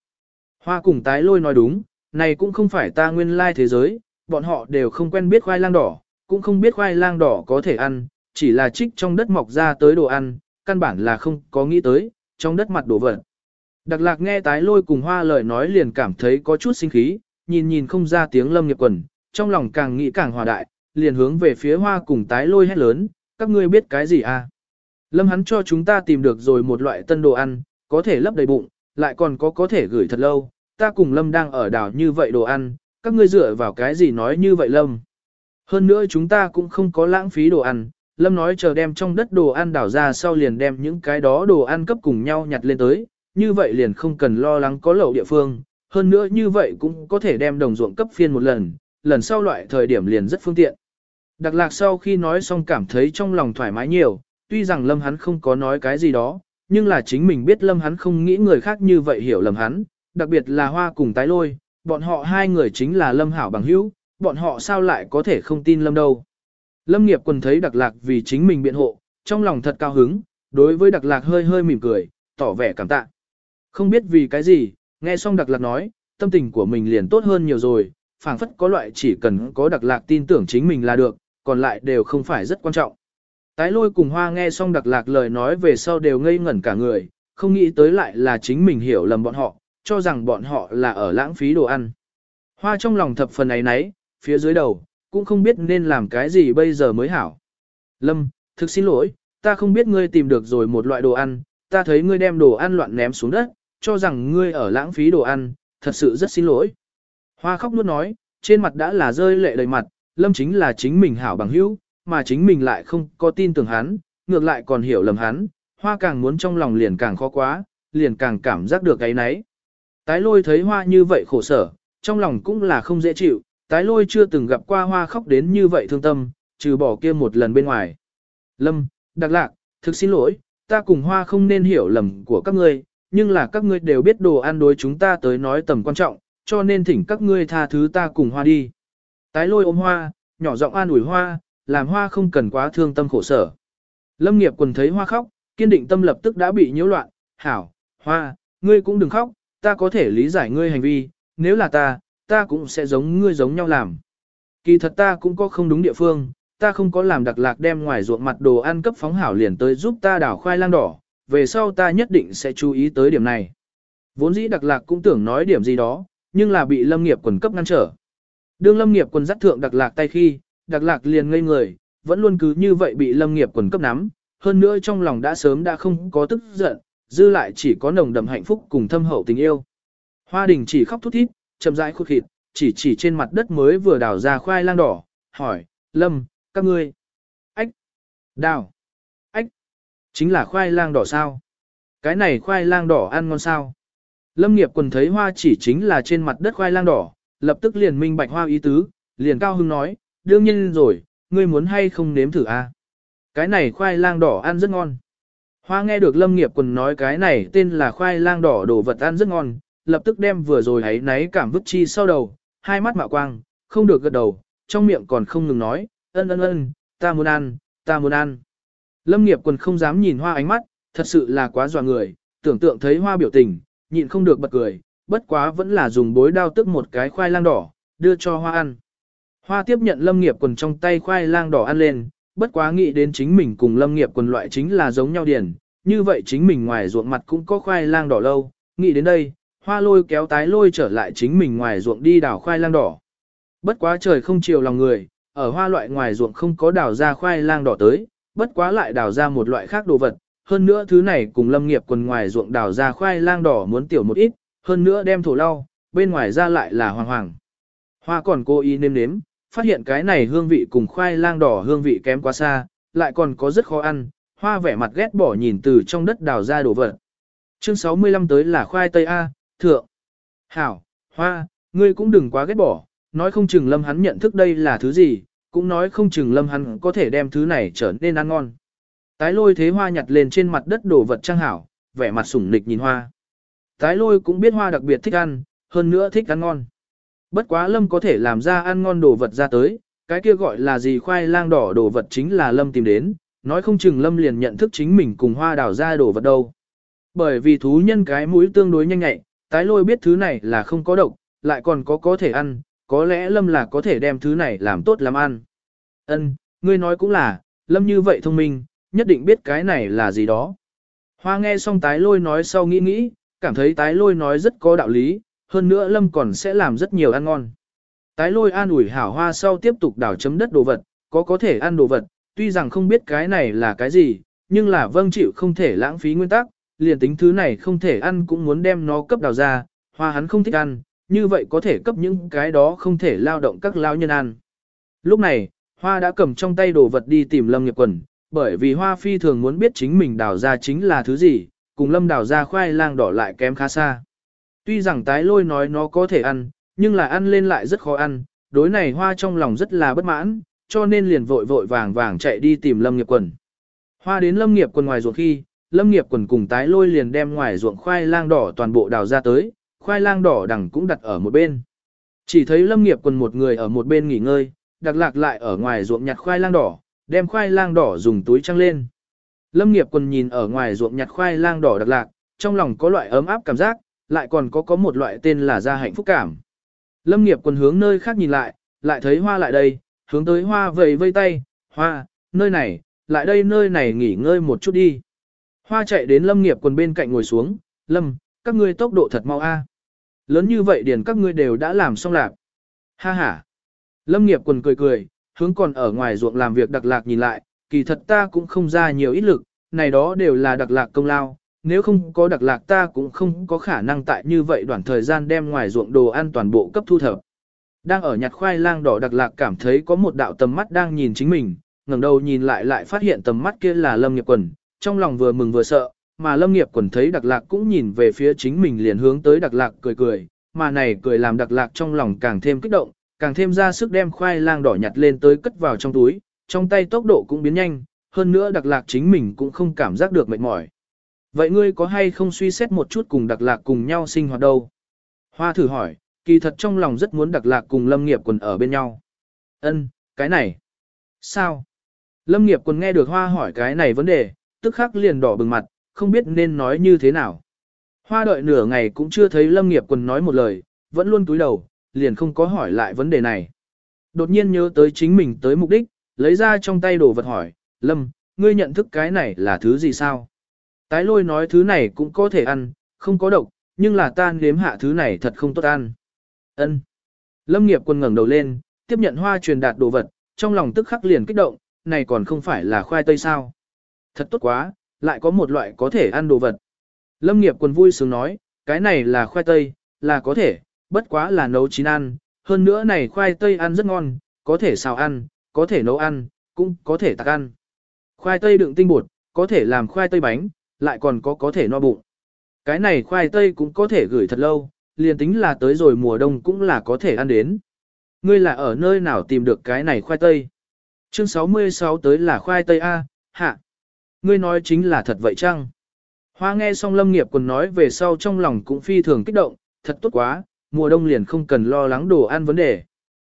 Hoa cùng tái lôi nói đúng, này cũng không phải ta nguyên lai thế giới, bọn họ đều không quen biết khoai lang đỏ, cũng không biết khoai lang đỏ có thể ăn, chỉ là trích trong đất mọc ra tới đồ ăn, căn bản là không có nghĩ tới, trong đất mặt đổ vật. Đặc lạc nghe tái lôi cùng hoa lời nói liền cảm thấy có chút sinh khí, nhìn nhìn không ra tiếng lâm nghiệp quần, trong lòng càng nghĩ càng hòa đại, liền hướng về phía hoa cùng tái lôi hét lớn, các ngươi biết cái gì à? Lâm hắn cho chúng ta tìm được rồi một loại tân đồ ăn, có thể lấp đầy bụng, lại còn có có thể gửi thật lâu, ta cùng Lâm đang ở đảo như vậy đồ ăn, các ngươi dựa vào cái gì nói như vậy Lâm? Hơn nữa chúng ta cũng không có lãng phí đồ ăn, Lâm nói chờ đem trong đất đồ ăn đảo ra sau liền đem những cái đó đồ ăn cấp cùng nhau nhặt lên tới, như vậy liền không cần lo lắng có lậu địa phương, hơn nữa như vậy cũng có thể đem đồng ruộng cấp phiên một lần, lần sau loại thời điểm liền rất phương tiện. Đặc lạc sau khi nói xong cảm thấy trong lòng thoải mái nhiều, tuy rằng Lâm hắn không có nói cái gì đó, nhưng là chính mình biết Lâm hắn không nghĩ người khác như vậy hiểu lầm hắn, đặc biệt là hoa cùng tái lôi, bọn họ hai người chính là Lâm hảo bằng hữu, bọn họ sao lại có thể không tin Lâm đâu. Lâm nghiệp quần thấy đặc lạc vì chính mình biện hộ, trong lòng thật cao hứng, đối với đặc lạc hơi hơi mỉm cười, tỏ vẻ cảm tạ. Không biết vì cái gì, nghe xong đặc lạc nói, tâm tình của mình liền tốt hơn nhiều rồi, phảng phất có loại chỉ cần có đặc lạc tin tưởng chính mình là được, còn lại đều không phải rất quan trọng. Tái lôi cùng hoa nghe xong đặc lạc lời nói về sau đều ngây ngẩn cả người, không nghĩ tới lại là chính mình hiểu lầm bọn họ, cho rằng bọn họ là ở lãng phí đồ ăn. Hoa trong lòng thập phần ấy nấy, phía dưới đầu, cũng không biết nên làm cái gì bây giờ mới hảo. Lâm, thực xin lỗi, ta không biết ngươi tìm được rồi một loại đồ ăn, ta thấy ngươi đem đồ ăn loạn ném xuống đất, cho rằng ngươi ở lãng phí đồ ăn, thật sự rất xin lỗi. Hoa khóc nuốt nói, trên mặt đã là rơi lệ đầy mặt, Lâm chính là chính mình hảo bằng hữu, mà chính mình lại không có tin tưởng hắn, ngược lại còn hiểu lầm hắn, hoa càng muốn trong lòng liền càng khó quá, liền càng cảm giác được cái nấy. Tái lôi thấy hoa như vậy khổ sở, trong lòng cũng là không dễ chịu, tái lôi chưa từng gặp qua hoa khóc đến như vậy thương tâm, trừ bỏ kia một lần bên ngoài. Lâm, đặc lạc, thực xin lỗi, ta cùng hoa không nên hiểu lầm của các ngươi, nhưng là các ngươi đều biết đồ ăn đối chúng ta tới nói tầm quan trọng, cho nên thỉnh các ngươi tha thứ ta cùng hoa đi. Tái lôi ôm hoa, nhỏ giọng an ủi hoa, làm hoa không cần quá thương tâm khổ sở. Lâm nghiệp quần thấy hoa khóc, kiên định tâm lập tức đã bị nhiễu loạn, hảo, hoa, ngươi cũng đừng khóc, ta có thể lý giải ngươi hành vi, nếu là ta, ta cũng sẽ giống ngươi giống nhau làm. Kỳ thật ta cũng có không đúng địa phương, ta không có làm đặc lạc đem ngoài ruộng mặt đồ ăn cấp phóng hảo liền tới giúp ta đảo khoai lang đỏ, về sau ta nhất định sẽ chú ý tới điểm này. Vốn dĩ đặc lạc cũng tưởng nói điểm gì đó, nhưng là bị lâm nghiệp quần cấp ngăn trở. Đương lâm nghiệp quần dắt thượng đặc lạc tay khi, đặc lạc liền ngây người, vẫn luôn cứ như vậy bị lâm nghiệp quần cấp nắm, hơn nữa trong lòng đã sớm đã không có tức giận, dư lại chỉ có nồng đậm hạnh phúc cùng thâm hậu tình yêu. Hoa đình chỉ khóc thút thít, chậm rãi khuất khịt, chỉ chỉ trên mặt đất mới vừa đào ra khoai lang đỏ, hỏi, lâm, các ngươi, ách, đào, ách, chính là khoai lang đỏ sao? Cái này khoai lang đỏ ăn ngon sao? Lâm nghiệp quần thấy hoa chỉ chính là trên mặt đất khoai lang đỏ, lập tức liền minh bạch hoa ý tứ, liền cao hưng nói, đương nhiên rồi, ngươi muốn hay không nếm thử a? À? Cái này khoai lang đỏ ăn rất ngon. Hoa nghe được Lâm Nghiệp Quần nói cái này tên là khoai lang đỏ đồ vật ăn rất ngon, lập tức đem vừa rồi ấy náy cảm vứt chi sau đầu, hai mắt mạo quang, không được gật đầu, trong miệng còn không ngừng nói, ân ân ân, ta muốn ăn, ta muốn ăn. Lâm Nghiệp Quần không dám nhìn Hoa ánh mắt, thật sự là quá dọa người, tưởng tượng thấy Hoa biểu tình, nhịn không được bật cười, bất quá vẫn là dùng bối đao tức một cái khoai lang đỏ, đưa cho Hoa ăn. Hoa tiếp nhận lâm nghiệp quần trong tay khoai lang đỏ ăn lên, bất quá nghĩ đến chính mình cùng lâm nghiệp quần loại chính là giống nhau điển, như vậy chính mình ngoài ruộng mặt cũng có khoai lang đỏ lâu, nghĩ đến đây, hoa lôi kéo tái lôi trở lại chính mình ngoài ruộng đi đào khoai lang đỏ. Bất quá trời không chiều lòng người, ở hoa loại ngoài ruộng không có đào ra khoai lang đỏ tới, bất quá lại đào ra một loại khác đồ vật, hơn nữa thứ này cùng lâm nghiệp quần ngoài ruộng đào ra khoai lang đỏ muốn tiểu một ít, hơn nữa đem thổ lau, bên ngoài ra lại là hoàng hoàng. Hoa còn cố ý nêm nếm, phát hiện cái này hương vị cùng khoai lang đỏ hương vị kém quá xa, lại còn có rất khó ăn, hoa vẻ mặt ghét bỏ nhìn từ trong đất đào ra đồ vật. Chương 65 tới là khoai tây A, thượng. Hảo, hoa, ngươi cũng đừng quá ghét bỏ, nói không chừng lâm hắn nhận thức đây là thứ gì, cũng nói không chừng lâm hắn có thể đem thứ này trở nên ăn ngon. Tái lôi thế hoa nhặt lên trên mặt đất đồ vật trang hảo, vẻ mặt sủng nịch nhìn hoa. Tái lôi cũng biết hoa đặc biệt thích ăn, hơn nữa thích ăn ngon. Bất quá lâm có thể làm ra ăn ngon đồ vật ra tới, cái kia gọi là gì khoai lang đỏ đồ vật chính là lâm tìm đến, nói không chừng lâm liền nhận thức chính mình cùng hoa đào ra đồ vật đâu. Bởi vì thú nhân cái mũi tương đối nhanh nhạy, tái lôi biết thứ này là không có độc, lại còn có có thể ăn, có lẽ lâm là có thể đem thứ này làm tốt làm ăn. Ân, ngươi nói cũng là, lâm như vậy thông minh, nhất định biết cái này là gì đó. Hoa nghe xong tái lôi nói sau nghĩ nghĩ, cảm thấy tái lôi nói rất có đạo lý, hơn nữa lâm còn sẽ làm rất nhiều ăn ngon. Tái lôi an ủi hảo hoa sau tiếp tục đảo chấm đất đồ vật, có có thể ăn đồ vật, tuy rằng không biết cái này là cái gì, nhưng là vâng chịu không thể lãng phí nguyên tắc, liền tính thứ này không thể ăn cũng muốn đem nó cấp đào ra, hoa hắn không thích ăn, như vậy có thể cấp những cái đó không thể lao động các lao nhân ăn. Lúc này, hoa đã cầm trong tay đồ vật đi tìm lâm nghiệp quần, bởi vì hoa phi thường muốn biết chính mình đào ra chính là thứ gì, cùng lâm đào ra khoai lang đỏ lại kém khá xa. Tuy rằng tái lôi nói nó có thể ăn, nhưng là ăn lên lại rất khó ăn, đối này hoa trong lòng rất là bất mãn, cho nên liền vội vội vàng vàng chạy đi tìm lâm nghiệp quần. Hoa đến lâm nghiệp quần ngoài ruột khi, lâm nghiệp quần cùng tái lôi liền đem ngoài ruộng khoai lang đỏ toàn bộ đào ra tới, khoai lang đỏ đằng cũng đặt ở một bên. Chỉ thấy lâm nghiệp quần một người ở một bên nghỉ ngơi, đặc lạc lại ở ngoài ruộng nhặt khoai lang đỏ, đem khoai lang đỏ dùng túi trăng lên. Lâm nghiệp quần nhìn ở ngoài ruộng nhặt khoai lang đỏ đặc lạc, trong lòng có loại ấm áp cảm giác, lại còn có có một loại tên là gia hạnh phúc cảm. Lâm nghiệp quần hướng nơi khác nhìn lại, lại thấy hoa lại đây, hướng tới hoa vầy vây tay, hoa, nơi này, lại đây nơi này nghỉ ngơi một chút đi. Hoa chạy đến lâm nghiệp quần bên cạnh ngồi xuống, lâm, các ngươi tốc độ thật mau a. Lớn như vậy điền các ngươi đều đã làm xong lạc. Ha ha. Lâm nghiệp quần cười cười, hướng còn ở ngoài ruộng làm việc đặc lạc nhìn lại, kỳ thật ta cũng không ra nhiều ít lực, này đó đều là đặc lạc công lao, nếu không có đặc lạc ta cũng không có khả năng tại như vậy đoạn thời gian đem ngoài ruộng đồ ăn toàn bộ cấp thu thập. Đang ở nhặt khoai lang đỏ đặc lạc cảm thấy có một đạo tầm mắt đang nhìn chính mình, ngẩng đầu nhìn lại lại phát hiện tầm mắt kia là Lâm Nghiệp Quần, trong lòng vừa mừng vừa sợ, mà Lâm Nghiệp Quần thấy đặc lạc cũng nhìn về phía chính mình liền hướng tới đặc lạc cười cười, mà này cười làm đặc lạc trong lòng càng thêm kích động, càng thêm ra sức đem khoai lang đỏ nhặt lên tới cất vào trong túi, trong tay tốc độ cũng biến nhanh, hơn nữa đặc lạc chính mình cũng không cảm giác được mệt mỏi. Vậy ngươi có hay không suy xét một chút cùng đặc lạc cùng nhau sinh hoạt đâu? Hoa thử hỏi, kỳ thật trong lòng rất muốn đặc lạc cùng lâm nghiệp quần ở bên nhau. Ân, cái này. Sao? Lâm nghiệp quần nghe được hoa hỏi cái này vấn đề, tức khắc liền đỏ bừng mặt, không biết nên nói như thế nào. Hoa đợi nửa ngày cũng chưa thấy lâm nghiệp quần nói một lời, vẫn luôn túi đầu, liền không có hỏi lại vấn đề này. Đột nhiên nhớ tới chính mình tới mục đích, lấy ra trong tay đồ vật hỏi, Lâm, ngươi nhận thức cái này là thứ gì sao? Tái lôi nói thứ này cũng có thể ăn, không có độc, nhưng là ta nếm hạ thứ này thật không tốt ăn. Ân. Lâm nghiệp quân ngẩng đầu lên, tiếp nhận hoa truyền đạt đồ vật, trong lòng tức khắc liền kích động, này còn không phải là khoai tây sao. Thật tốt quá, lại có một loại có thể ăn đồ vật. Lâm nghiệp quân vui sướng nói, cái này là khoai tây, là có thể, bất quá là nấu chín ăn, hơn nữa này khoai tây ăn rất ngon, có thể xào ăn, có thể nấu ăn, cũng có thể tạc ăn. Khoai tây đựng tinh bột, có thể làm khoai tây bánh, lại còn có có thể no bụng. Cái này khoai tây cũng có thể gửi thật lâu, liền tính là tới rồi mùa đông cũng là có thể ăn đến. Ngươi là ở nơi nào tìm được cái này khoai tây? Chương 66 tới là khoai tây A, hạ. Ngươi nói chính là thật vậy chăng? Hoa nghe xong lâm nghiệp còn nói về sau trong lòng cũng phi thường kích động, thật tốt quá, mùa đông liền không cần lo lắng đồ ăn vấn đề.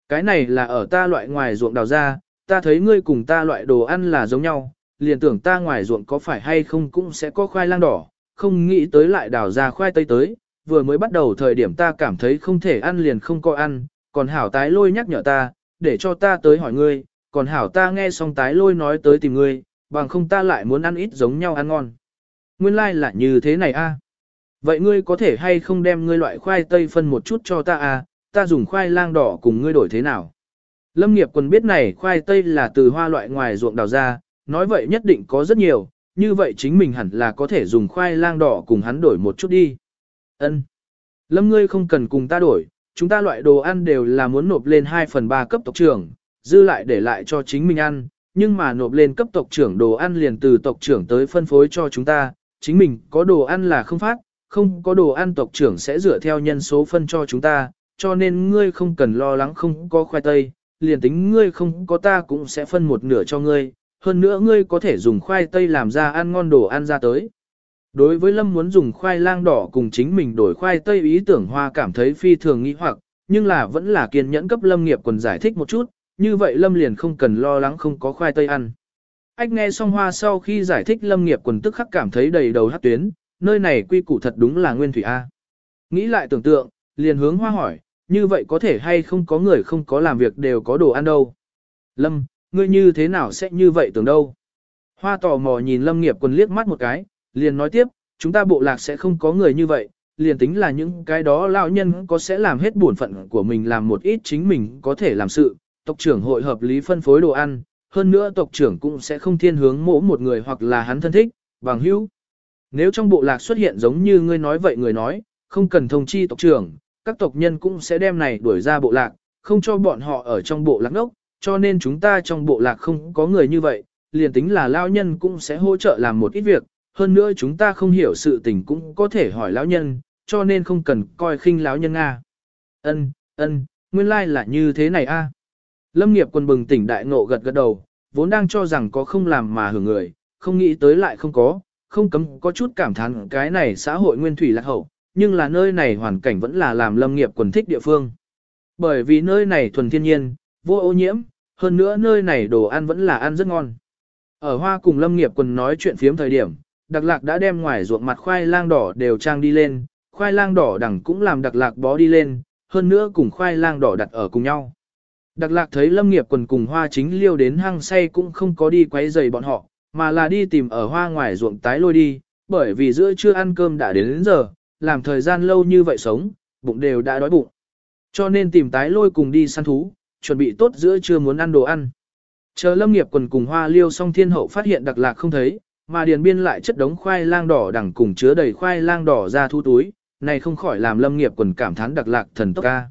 Cái này là ở ta loại ngoài ruộng đào ra, ta thấy ngươi cùng ta loại đồ ăn là giống nhau, liền tưởng ta ngoài ruộng có phải hay không cũng sẽ có khoai lang đỏ, không nghĩ tới lại đào ra khoai tây tới, vừa mới bắt đầu thời điểm ta cảm thấy không thể ăn liền không có ăn, còn hảo tái lôi nhắc nhở ta, để cho ta tới hỏi ngươi, còn hảo ta nghe xong tái lôi nói tới tìm ngươi, bằng không ta lại muốn ăn ít giống nhau ăn ngon. Nguyên lai like là như thế này a. Vậy ngươi có thể hay không đem ngươi loại khoai tây phân một chút cho ta à, ta dùng khoai lang đỏ cùng ngươi đổi thế nào? Lâm nghiệp quần biết này khoai tây là từ hoa loại ngoài ruộng đào ra, nói vậy nhất định có rất nhiều, như vậy chính mình hẳn là có thể dùng khoai lang đỏ cùng hắn đổi một chút đi. Ân. Lâm ngươi không cần cùng ta đổi, chúng ta loại đồ ăn đều là muốn nộp lên 2 phần 3 cấp tộc trưởng, dư lại để lại cho chính mình ăn, nhưng mà nộp lên cấp tộc trưởng đồ ăn liền từ tộc trưởng tới phân phối cho chúng ta, chính mình có đồ ăn là không phát, không có đồ ăn tộc trưởng sẽ dựa theo nhân số phân cho chúng ta, cho nên ngươi không cần lo lắng không có khoai tây, liền tính ngươi không có ta cũng sẽ phân một nửa cho ngươi, hơn nữa ngươi có thể dùng khoai tây làm ra ăn ngon đồ ăn ra tới. Đối với Lâm muốn dùng khoai lang đỏ cùng chính mình đổi khoai tây ý tưởng hoa cảm thấy phi thường nghi hoặc, nhưng là vẫn là kiên nhẫn cấp Lâm nghiệp quần giải thích một chút, như vậy Lâm liền không cần lo lắng không có khoai tây ăn. Ách nghe xong hoa sau khi giải thích Lâm nghiệp quần tức khắc cảm thấy đầy đầu hát tuyến, nơi này quy củ thật đúng là nguyên thủy A. Nghĩ lại tưởng tượng, liền hướng hoa hỏi, như vậy có thể hay không có người không có làm việc đều có đồ ăn đâu. Lâm, ngươi như thế nào sẽ như vậy tưởng đâu? Hoa tò mò nhìn Lâm nghiệp quần liếc mắt một cái, liền nói tiếp, chúng ta bộ lạc sẽ không có người như vậy, liền tính là những cái đó lão nhân có sẽ làm hết bổn phận của mình làm một ít chính mình có thể làm sự, tộc trưởng hội hợp lý phân phối đồ ăn, hơn nữa tộc trưởng cũng sẽ không thiên hướng mỗ một người hoặc là hắn thân thích, bằng hữu. Nếu trong bộ lạc xuất hiện giống như ngươi nói vậy người nói, không cần thông chi tộc trưởng, các tộc nhân cũng sẽ đem này đuổi ra bộ lạc, không cho bọn họ ở trong bộ lạc ngốc, cho nên chúng ta trong bộ lạc không có người như vậy, liền tính là lao nhân cũng sẽ hỗ trợ làm một ít việc, hơn nữa chúng ta không hiểu sự tình cũng có thể hỏi lão nhân, cho nên không cần coi khinh lão nhân Nga. Ân, ân, nguyên lai like là như thế này a. Lâm nghiệp quân bừng tỉnh đại ngộ gật gật đầu, vốn đang cho rằng có không làm mà hưởng người, không nghĩ tới lại không có, không cấm có chút cảm thán cái này xã hội nguyên thủy lạc hậu, nhưng là nơi này hoàn cảnh vẫn là làm lâm nghiệp quần thích địa phương. Bởi vì nơi này thuần thiên nhiên, vô ô nhiễm, hơn nữa nơi này đồ ăn vẫn là ăn rất ngon. Ở hoa cùng lâm nghiệp quần nói chuyện phiếm thời điểm, đặc lạc đã đem ngoài ruộng mặt khoai lang đỏ đều trang đi lên, khoai lang đỏ đằng cũng làm đặc lạc bó đi lên, hơn nữa cùng khoai lang đỏ đặt ở cùng nhau. Đặc lạc thấy lâm nghiệp quần cùng hoa chính liêu đến hăng say cũng không có đi quấy giày bọn họ, mà là đi tìm ở hoa ngoài ruộng tái lôi đi, bởi vì giữa trưa ăn cơm đã đến, đến giờ, làm thời gian lâu như vậy sống, bụng đều đã đói bụng. Cho nên tìm tái lôi cùng đi săn thú, chuẩn bị tốt giữa trưa muốn ăn đồ ăn. Chờ lâm nghiệp quần cùng hoa liêu xong thiên hậu phát hiện đặc lạc không thấy, mà điền biên lại chất đống khoai lang đỏ đằng cùng chứa đầy khoai lang đỏ ra thu túi, này không khỏi làm lâm nghiệp quần cảm thán đặc lạc thần tốc ca.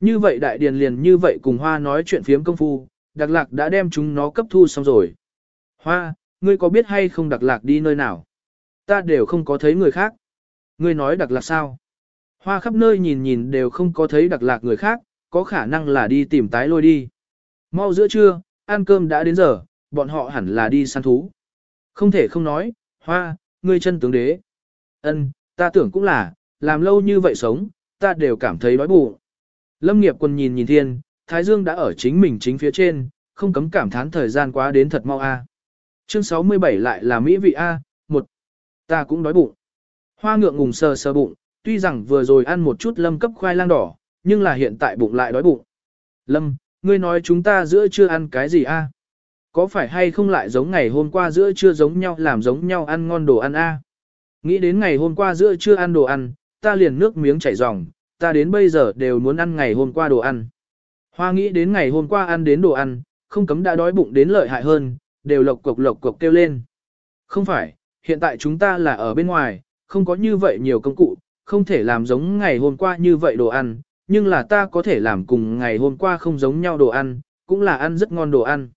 Như vậy đại điền liền như vậy cùng hoa nói chuyện phiếm công phu, đặc lạc đã đem chúng nó cấp thu xong rồi. Hoa, ngươi có biết hay không đặc lạc đi nơi nào? Ta đều không có thấy người khác. Ngươi nói đặc lạc sao? Hoa khắp nơi nhìn nhìn đều không có thấy đặc lạc người khác, có khả năng là đi tìm tái lôi đi. Mau giữa trưa, ăn cơm đã đến giờ, bọn họ hẳn là đi săn thú. Không thể không nói, hoa, ngươi chân tướng đế. Ân, ta tưởng cũng là, làm lâu như vậy sống, ta đều cảm thấy đói bụng. Lâm nghiệp quân nhìn nhìn thiên, Thái Dương đã ở chính mình chính phía trên, không cấm cảm thán thời gian quá đến thật mau a. Chương 67 lại là mỹ vị A, một Ta cũng đói bụng. Hoa ngượng ngùng sờ sờ bụng, tuy rằng vừa rồi ăn một chút lâm cấp khoai lang đỏ, nhưng là hiện tại bụng lại đói bụng. Lâm, ngươi nói chúng ta giữa chưa ăn cái gì a? Có phải hay không lại giống ngày hôm qua giữa chưa giống nhau làm giống nhau ăn ngon đồ ăn a? Nghĩ đến ngày hôm qua giữa chưa ăn đồ ăn, ta liền nước miếng chảy ròng, ta đến bây giờ đều muốn ăn ngày hôm qua đồ ăn. Hoa nghĩ đến ngày hôm qua ăn đến đồ ăn, không cấm đã đói bụng đến lợi hại hơn, đều lộc cục lộc cục kêu lên. Không phải, hiện tại chúng ta là ở bên ngoài, không có như vậy nhiều công cụ, không thể làm giống ngày hôm qua như vậy đồ ăn, nhưng là ta có thể làm cùng ngày hôm qua không giống nhau đồ ăn, cũng là ăn rất ngon đồ ăn.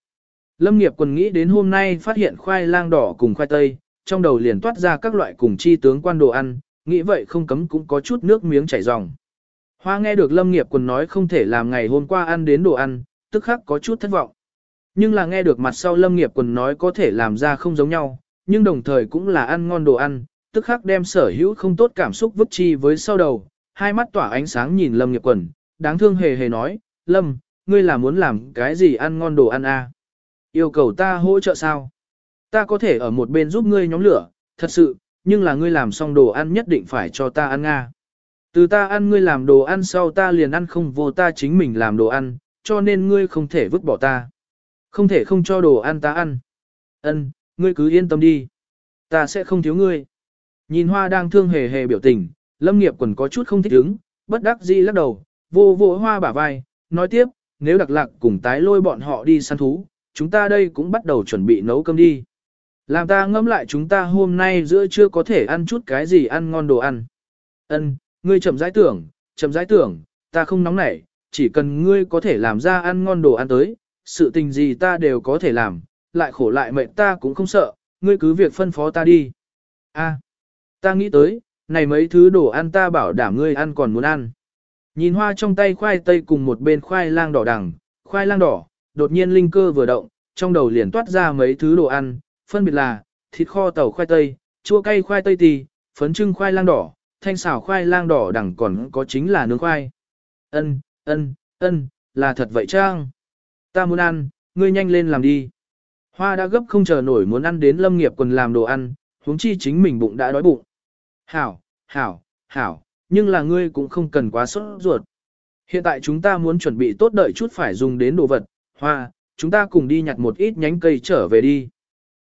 Lâm nghiệp quần nghĩ đến hôm nay phát hiện khoai lang đỏ cùng khoai tây, trong đầu liền toát ra các loại cùng chi tướng quan đồ ăn, nghĩ vậy không cấm cũng có chút nước miếng chảy ròng. Hoa nghe được Lâm nghiệp quần nói không thể làm ngày hôm qua ăn đến đồ ăn, tức khắc có chút thất vọng. Nhưng là nghe được mặt sau Lâm nghiệp quần nói có thể làm ra không giống nhau, nhưng đồng thời cũng là ăn ngon đồ ăn, tức khắc đem sở hữu không tốt cảm xúc vứt chi với sau đầu, hai mắt tỏa ánh sáng nhìn Lâm nghiệp quần, đáng thương hề hề nói, Lâm, ngươi là muốn làm cái gì ăn ngon đồ ăn à? Yêu cầu ta hỗ trợ sao? Ta có thể ở một bên giúp ngươi nhóm lửa, thật sự, nhưng là ngươi làm xong đồ ăn nhất định phải cho ta ăn nga. Từ ta ăn ngươi làm đồ ăn sau ta liền ăn không vô ta chính mình làm đồ ăn, cho nên ngươi không thể vứt bỏ ta. Không thể không cho đồ ăn ta ăn. Ân, ngươi cứ yên tâm đi. Ta sẽ không thiếu ngươi. Nhìn hoa đang thương hề hề biểu tình, lâm nghiệp quần có chút không thích ứng, bất đắc dĩ lắc đầu, vô vô hoa bả vai, nói tiếp, nếu đặc lạc cùng tái lôi bọn họ đi săn thú, chúng ta đây cũng bắt đầu chuẩn bị nấu cơm đi. Làm ta ngẫm lại chúng ta hôm nay giữa trưa có thể ăn chút cái gì ăn ngon đồ ăn. Ân, ngươi chậm rãi tưởng, chậm rãi tưởng, ta không nóng nảy, chỉ cần ngươi có thể làm ra ăn ngon đồ ăn tới, sự tình gì ta đều có thể làm, lại khổ lại mệt ta cũng không sợ, ngươi cứ việc phân phó ta đi. A, ta nghĩ tới, này mấy thứ đồ ăn ta bảo đảm ngươi ăn còn muốn ăn. Nhìn hoa trong tay khoai tây cùng một bên khoai lang đỏ đằng, khoai lang đỏ, đột nhiên linh cơ vừa động, trong đầu liền toát ra mấy thứ đồ ăn, phân biệt là thịt kho tàu khoai tây, chua cay khoai tây tì, phấn trưng khoai lang đỏ, thanh xào khoai lang đỏ đẳng còn có chính là nướng khoai. Ân, ân, ân, là thật vậy trang. Ta muốn ăn, ngươi nhanh lên làm đi. Hoa đã gấp không chờ nổi muốn ăn đến lâm nghiệp quần làm đồ ăn, huống chi chính mình bụng đã đói bụng. Hảo, hảo, hảo, nhưng là ngươi cũng không cần quá sốt ruột. Hiện tại chúng ta muốn chuẩn bị tốt đợi chút phải dùng đến đồ vật, hoa, chúng ta cùng đi nhặt một ít nhánh cây trở về đi.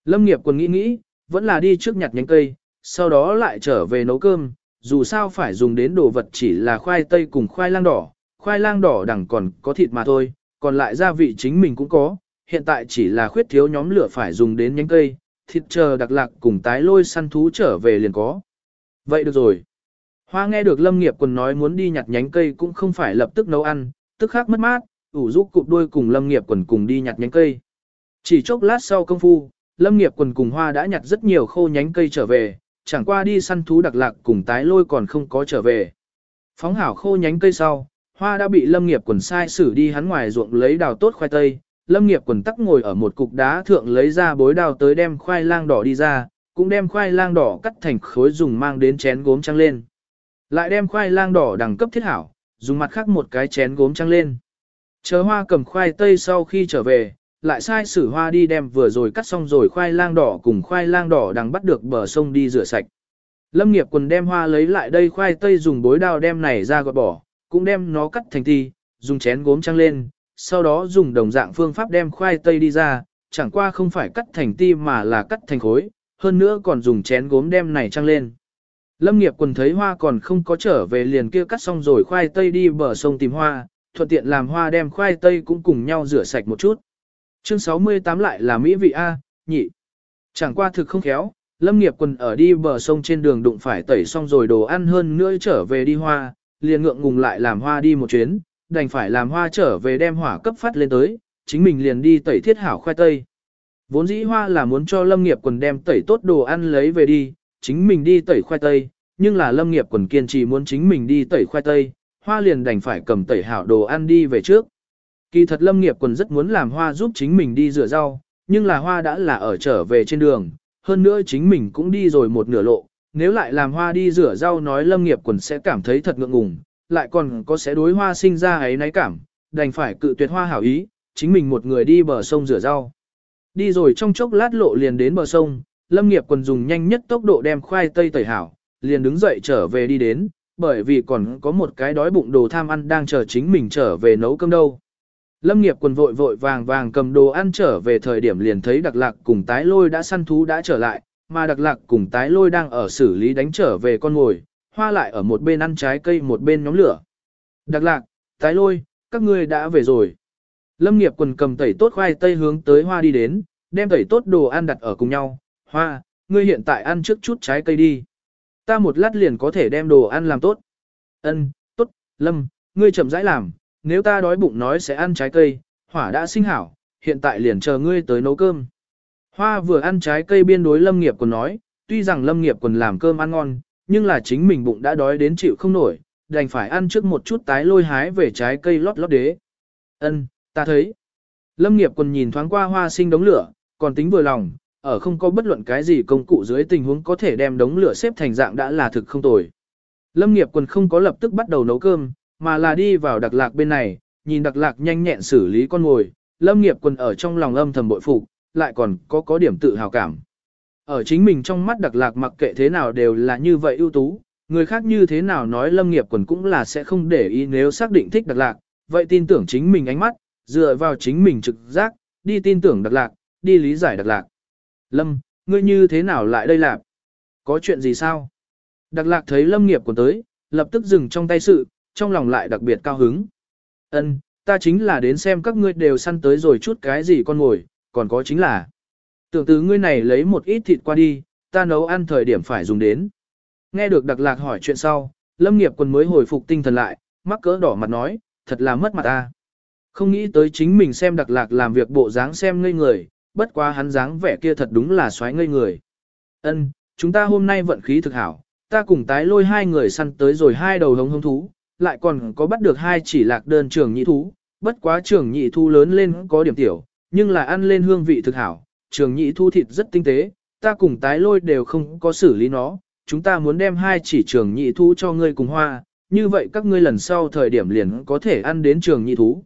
Lâm nghiệp quần nghĩ nghĩ, vẫn là đi trước nhặt nhánh cây, sau đó lại trở về nấu cơm, dù sao phải dùng đến đồ vật chỉ là khoai tây cùng khoai lang đỏ, khoai lang đỏ đẳng còn có thịt mà thôi, còn lại gia vị chính mình cũng có, hiện tại chỉ là khuyết thiếu nhóm lửa phải dùng đến nhánh cây, thịt chờ đặc lạc cùng tái lôi săn thú trở về liền có. Vậy được rồi. Hoa nghe được Lâm Nghiệp quần nói muốn đi nhặt nhánh cây cũng không phải lập tức nấu ăn, tức khắc mất mát, ủ rũ cụp đuôi cùng Lâm Nghiệp quần cùng đi nhặt nhánh cây. Chỉ chốc lát sau công phu, Lâm Nghiệp quần cùng Hoa đã nhặt rất nhiều khô nhánh cây trở về, chẳng qua đi săn thú đặc lạc cùng tái lôi còn không có trở về. Phóng hảo khô nhánh cây sau, Hoa đã bị Lâm Nghiệp quần sai xử đi hắn ngoài ruộng lấy đào tốt khoai tây, Lâm nghiệp quần tắc ngồi ở một cục đá thượng lấy ra bối đào tới đem khoai lang đỏ đi ra, cũng đem khoai lang đỏ cắt thành khối dùng mang đến chén gốm trăng lên. Lại đem khoai lang đỏ đẳng cấp thiết hảo, dùng mặt khác một cái chén gốm trăng lên. Chờ hoa cầm khoai tây sau khi trở về, lại sai sử hoa đi đem vừa rồi cắt xong rồi khoai lang đỏ cùng khoai lang đỏ đang bắt được bờ sông đi rửa sạch. Lâm nghiệp quần đem hoa lấy lại đây khoai tây dùng bối đao đem này ra gọt bỏ, cũng đem nó cắt thành ti, dùng chén gốm trăng lên, sau đó dùng đồng dạng phương pháp đem khoai tây đi ra, chẳng qua không phải cắt thành ti mà là cắt thành khối, hơn nữa còn dùng chén gốm đem này trăng lên. Lâm nghiệp quần thấy hoa còn không có trở về liền kia cắt xong rồi khoai tây đi bờ sông tìm hoa, thuận tiện làm hoa đem khoai tây cũng cùng nhau rửa sạch một chút. Chương 68 lại là Mỹ vị A, nhị. Chẳng qua thực không khéo, Lâm nghiệp quần ở đi bờ sông trên đường đụng phải tẩy xong rồi đồ ăn hơn nữa trở về đi hoa, liền ngượng ngùng lại làm hoa đi một chuyến, đành phải làm hoa trở về đem hỏa cấp phát lên tới, chính mình liền đi tẩy thiết hảo khoai tây. Vốn dĩ hoa là muốn cho lâm nghiệp quần đem tẩy tốt đồ ăn lấy về đi, chính mình đi tẩy khoai tây, nhưng là lâm nghiệp quần kiên trì muốn chính mình đi tẩy khoai tây, hoa liền đành phải cầm tẩy hảo đồ ăn đi về trước. Kỳ thật lâm nghiệp quần rất muốn làm hoa giúp chính mình đi rửa rau, nhưng là hoa đã là ở trở về trên đường, hơn nữa chính mình cũng đi rồi một nửa lộ, nếu lại làm hoa đi rửa rau nói lâm nghiệp quần sẽ cảm thấy thật ngượng ngùng, lại còn có sẽ đối hoa sinh ra ấy náy cảm, đành phải cự tuyệt hoa hảo ý, chính mình một người đi bờ sông rửa rau. Đi rồi trong chốc lát lộ liền đến bờ sông, Lâm Nghiệp quần dùng nhanh nhất tốc độ đem khoai tây tẩy hảo, liền đứng dậy trở về đi đến, bởi vì còn có một cái đói bụng đồ tham ăn đang chờ chính mình trở về nấu cơm đâu. Lâm Nghiệp quần vội vội vàng vàng cầm đồ ăn trở về thời điểm liền thấy Đặc Lạc cùng tái lôi đã săn thú đã trở lại, mà Đặc Lạc cùng tái lôi đang ở xử lý đánh trở về con ngồi, hoa lại ở một bên ăn trái cây một bên nhóm lửa. Đặc lạc, tái lôi, các ngươi đã về rồi. Lâm nghiệp quần cầm tẩy tốt khoai tây hướng tới hoa đi đến, đem tẩy tốt đồ ăn đặt ở cùng nhau. Hoa, ngươi hiện tại ăn trước chút trái cây đi. Ta một lát liền có thể đem đồ ăn làm tốt. Ân, tốt, Lâm, ngươi chậm rãi làm, nếu ta đói bụng nói sẽ ăn trái cây, hỏa đã sinh hảo, hiện tại liền chờ ngươi tới nấu cơm. Hoa vừa ăn trái cây biên đối Lâm nghiệp còn nói, tuy rằng Lâm nghiệp còn làm cơm ăn ngon, nhưng là chính mình bụng đã đói đến chịu không nổi, đành phải ăn trước một chút tái lôi hái về trái cây lót lót đế. Ân, ta thấy. Lâm nghiệp còn nhìn thoáng qua hoa sinh đống lửa, còn tính vừa lòng, ở không có bất luận cái gì công cụ dưới tình huống có thể đem đống lửa xếp thành dạng đã là thực không tồi. Lâm nghiệp còn không có lập tức bắt đầu nấu cơm, mà là đi vào đặc lạc bên này, nhìn đặc lạc nhanh nhẹn xử lý con ngồi, lâm nghiệp quần ở trong lòng âm thầm bội phục, lại còn có có điểm tự hào cảm. Ở chính mình trong mắt đặc lạc mặc kệ thế nào đều là như vậy ưu tú, người khác như thế nào nói lâm nghiệp quần cũng là sẽ không để ý nếu xác định thích đặc lạc, vậy tin tưởng chính mình ánh mắt, dựa vào chính mình trực giác, đi tin tưởng đặc lạc, đi lý giải đặc lạc. Lâm, ngươi như thế nào lại đây làm? Có chuyện gì sao? Đặc lạc thấy lâm nghiệp quần tới, lập tức dừng trong tay sự, trong lòng lại đặc biệt cao hứng. Ân, ta chính là đến xem các ngươi đều săn tới rồi chút cái gì con ngồi, còn có chính là Tưởng từ ngươi này lấy một ít thịt qua đi, ta nấu ăn thời điểm phải dùng đến. Nghe được đặc lạc hỏi chuyện sau, lâm nghiệp quân mới hồi phục tinh thần lại, mắc cỡ đỏ mặt nói, thật là mất mặt ta. Không nghĩ tới chính mình xem đặc lạc làm việc bộ dáng xem ngây người, bất quá hắn dáng vẻ kia thật đúng là xoáy ngây người. Ân, chúng ta hôm nay vận khí thực hảo, ta cùng tái lôi hai người săn tới rồi hai đầu hống hống thú, lại còn có bắt được hai chỉ lạc đơn trường nhị thú, bất quá trường nhị thú lớn lên có điểm tiểu, nhưng là ăn lên hương vị thực hảo, trường nhị thú thịt rất tinh tế, ta cùng tái lôi đều không có xử lý nó, chúng ta muốn đem hai chỉ trường nhị thú cho ngươi cùng hoa, như vậy các ngươi lần sau thời điểm liền có thể ăn đến trường nhị thú.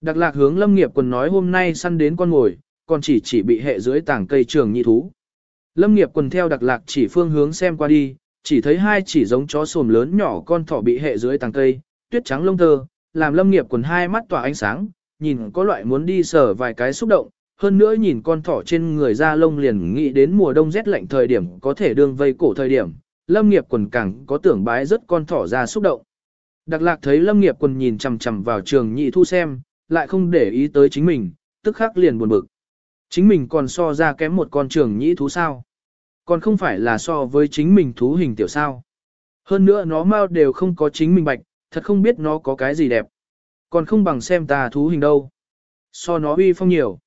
Đặc lạc hướng lâm nghiệp quần nói hôm nay săn đến con ngồi, còn chỉ chỉ bị hệ dưới tảng cây trường nhị thú. Lâm nghiệp quần theo đặc lạc chỉ phương hướng xem qua đi, chỉ thấy hai chỉ giống chó sồm lớn nhỏ con thỏ bị hệ dưới tàng cây, tuyết trắng lông tơ, làm lâm nghiệp quần hai mắt tỏa ánh sáng, nhìn có loại muốn đi sờ vài cái xúc động, hơn nữa nhìn con thỏ trên người da lông liền nghĩ đến mùa đông rét lạnh thời điểm có thể đương vây cổ thời điểm, lâm nghiệp quần càng có tưởng bái rất con thỏ ra xúc động. Đặc lạc thấy lâm nghiệp quần nhìn chằm chằm vào trường nhị thu xem, lại không để ý tới chính mình, tức khắc liền buồn bực. Chính mình còn so ra kém một con trường nhị thú sao. Còn không phải là so với chính mình thú hình tiểu sao. Hơn nữa nó mau đều không có chính mình bạch, thật không biết nó có cái gì đẹp. Còn không bằng xem ta thú hình đâu. So nó uy phong nhiều.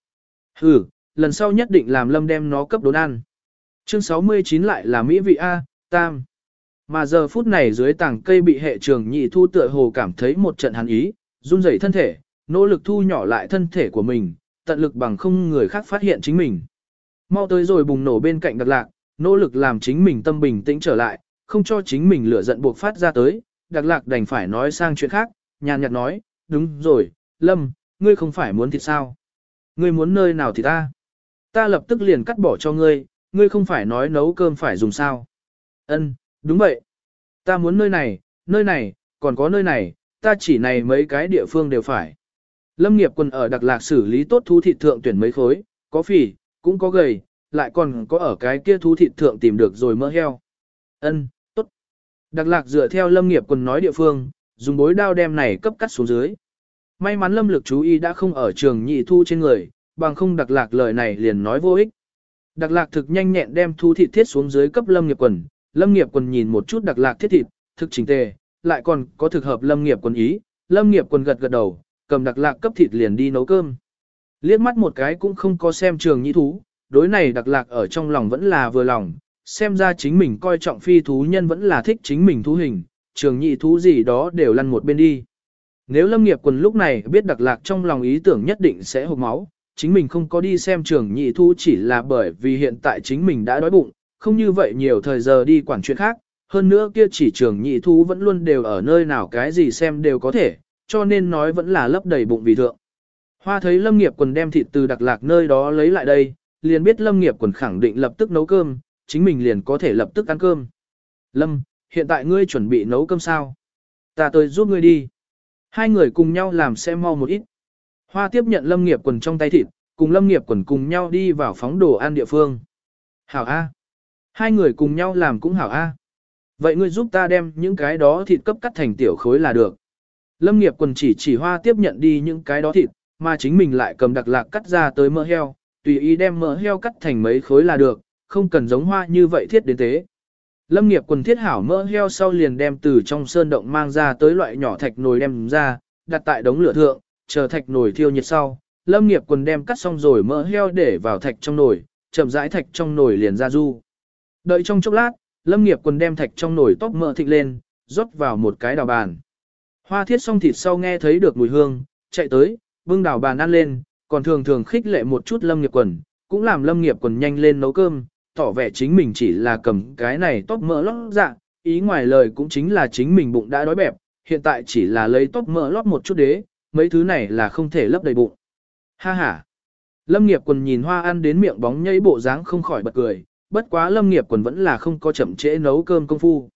Ừ, lần sau nhất định làm lâm đem nó cấp đốn ăn. Chương 69 lại là Mỹ vị A, Tam. Mà giờ phút này dưới tảng cây bị hệ trường nhị thu tựa hồ cảm thấy một trận hàn ý, run rẩy thân thể, nỗ lực thu nhỏ lại thân thể của mình, tận lực bằng không người khác phát hiện chính mình. Mau tới rồi bùng nổ bên cạnh đặc lạc, nỗ lực làm chính mình tâm bình tĩnh trở lại, không cho chính mình lửa giận buộc phát ra tới, đặc lạc đành phải nói sang chuyện khác, nhàn nhạt nói, đúng rồi, Lâm, ngươi không phải muốn thịt sao? Ngươi muốn nơi nào thì ta? Ta lập tức liền cắt bỏ cho ngươi, ngươi không phải nói nấu cơm phải dùng sao? Ân, đúng vậy. Ta muốn nơi này, nơi này, còn có nơi này, ta chỉ này mấy cái địa phương đều phải. Lâm nghiệp quân ở Đặc Lạc xử lý tốt thú thị thượng tuyển mấy khối, có phỉ cũng có gầy, lại còn có ở cái kia thú thịt thượng tìm được rồi mỡ heo. Ân, tốt. Đặc Lạc dựa theo Lâm nghiệp quần nói địa phương, dùng bối đao đem này cấp cắt xuống dưới. May mắn Lâm lực chú ý đã không ở trường nhị thu trên người, bằng không Đặc Lạc lời này liền nói vô ích. Đặc Lạc thực nhanh nhẹn đem thú thịt thiết xuống dưới cấp Lâm nghiệp quần, Lâm nghiệp quần nhìn một chút Đặc Lạc thiết thịt, thực chỉnh tề, lại còn có thực hợp Lâm nghiệp quần ý, Lâm nghiệp quần gật gật đầu, cầm đặc lạc cấp thịt liền đi nấu cơm. Liếc mắt một cái cũng không có xem trường nhị thú, đối này đặc lạc ở trong lòng vẫn là vừa lòng, xem ra chính mình coi trọng phi thú nhân vẫn là thích chính mình thú hình, trường nhị thú gì đó đều lăn một bên đi. Nếu lâm nghiệp quần lúc này biết đặc lạc trong lòng ý tưởng nhất định sẽ hộp máu, chính mình không có đi xem trường nhị thú chỉ là bởi vì hiện tại chính mình đã đói bụng, không như vậy nhiều thời giờ đi quản chuyện khác, hơn nữa kia chỉ trường nhị thú vẫn luôn đều ở nơi nào cái gì xem đều có thể, cho nên nói vẫn là lấp đầy bụng vì thượng. Hoa thấy Lâm Nghiệp quần đem thịt từ đặc lạc nơi đó lấy lại đây, liền biết Lâm Nghiệp quần khẳng định lập tức nấu cơm, chính mình liền có thể lập tức ăn cơm. Lâm, hiện tại ngươi chuẩn bị nấu cơm sao? Ta tới giúp ngươi đi. Hai người cùng nhau làm sẽ mau một ít. Hoa tiếp nhận Lâm Nghiệp quần trong tay thịt, cùng Lâm Nghiệp quần cùng nhau đi vào phóng đồ ăn địa phương. Hảo A. Hai người cùng nhau làm cũng hảo A. Vậy ngươi giúp ta đem những cái đó thịt cấp cắt thành tiểu khối là được. Lâm nghiệp quần chỉ chỉ hoa tiếp nhận đi những cái đó thịt, mà chính mình lại cầm đặc lạc cắt ra tới mỡ heo, tùy ý đem mỡ heo cắt thành mấy khối là được, không cần giống hoa như vậy thiết đến thế. Lâm nghiệp quần thiết hảo mỡ heo sau liền đem từ trong sơn động mang ra tới loại nhỏ thạch nồi đem ra, đặt tại đống lửa thượng, chờ thạch nồi thiêu nhiệt sau. Lâm nghiệp quần đem cắt xong rồi mỡ heo để vào thạch trong nồi, chậm rãi thạch trong nồi liền ra du. Đợi trong chốc lát, Lâm nghiệp quần đem thạch trong nồi tóc mỡ thịt lên, rót vào một cái đào bàn. Hoa thiết xong thịt sau nghe thấy được mùi hương, chạy tới, bưng đào bàn ăn lên, còn thường thường khích lệ một chút lâm nghiệp quần, cũng làm lâm nghiệp quần nhanh lên nấu cơm, tỏ vẻ chính mình chỉ là cầm cái này tóc mỡ lót dạ, ý ngoài lời cũng chính là chính mình bụng đã đói bẹp, hiện tại chỉ là lấy tóc mỡ lót một chút đế, mấy thứ này là không thể lấp đầy bụng. Ha ha! Lâm nghiệp quần nhìn hoa ăn đến miệng bóng nhảy bộ dáng không khỏi bật cười, bất quá lâm nghiệp quần vẫn là không có chậm trễ nấu cơm công phu.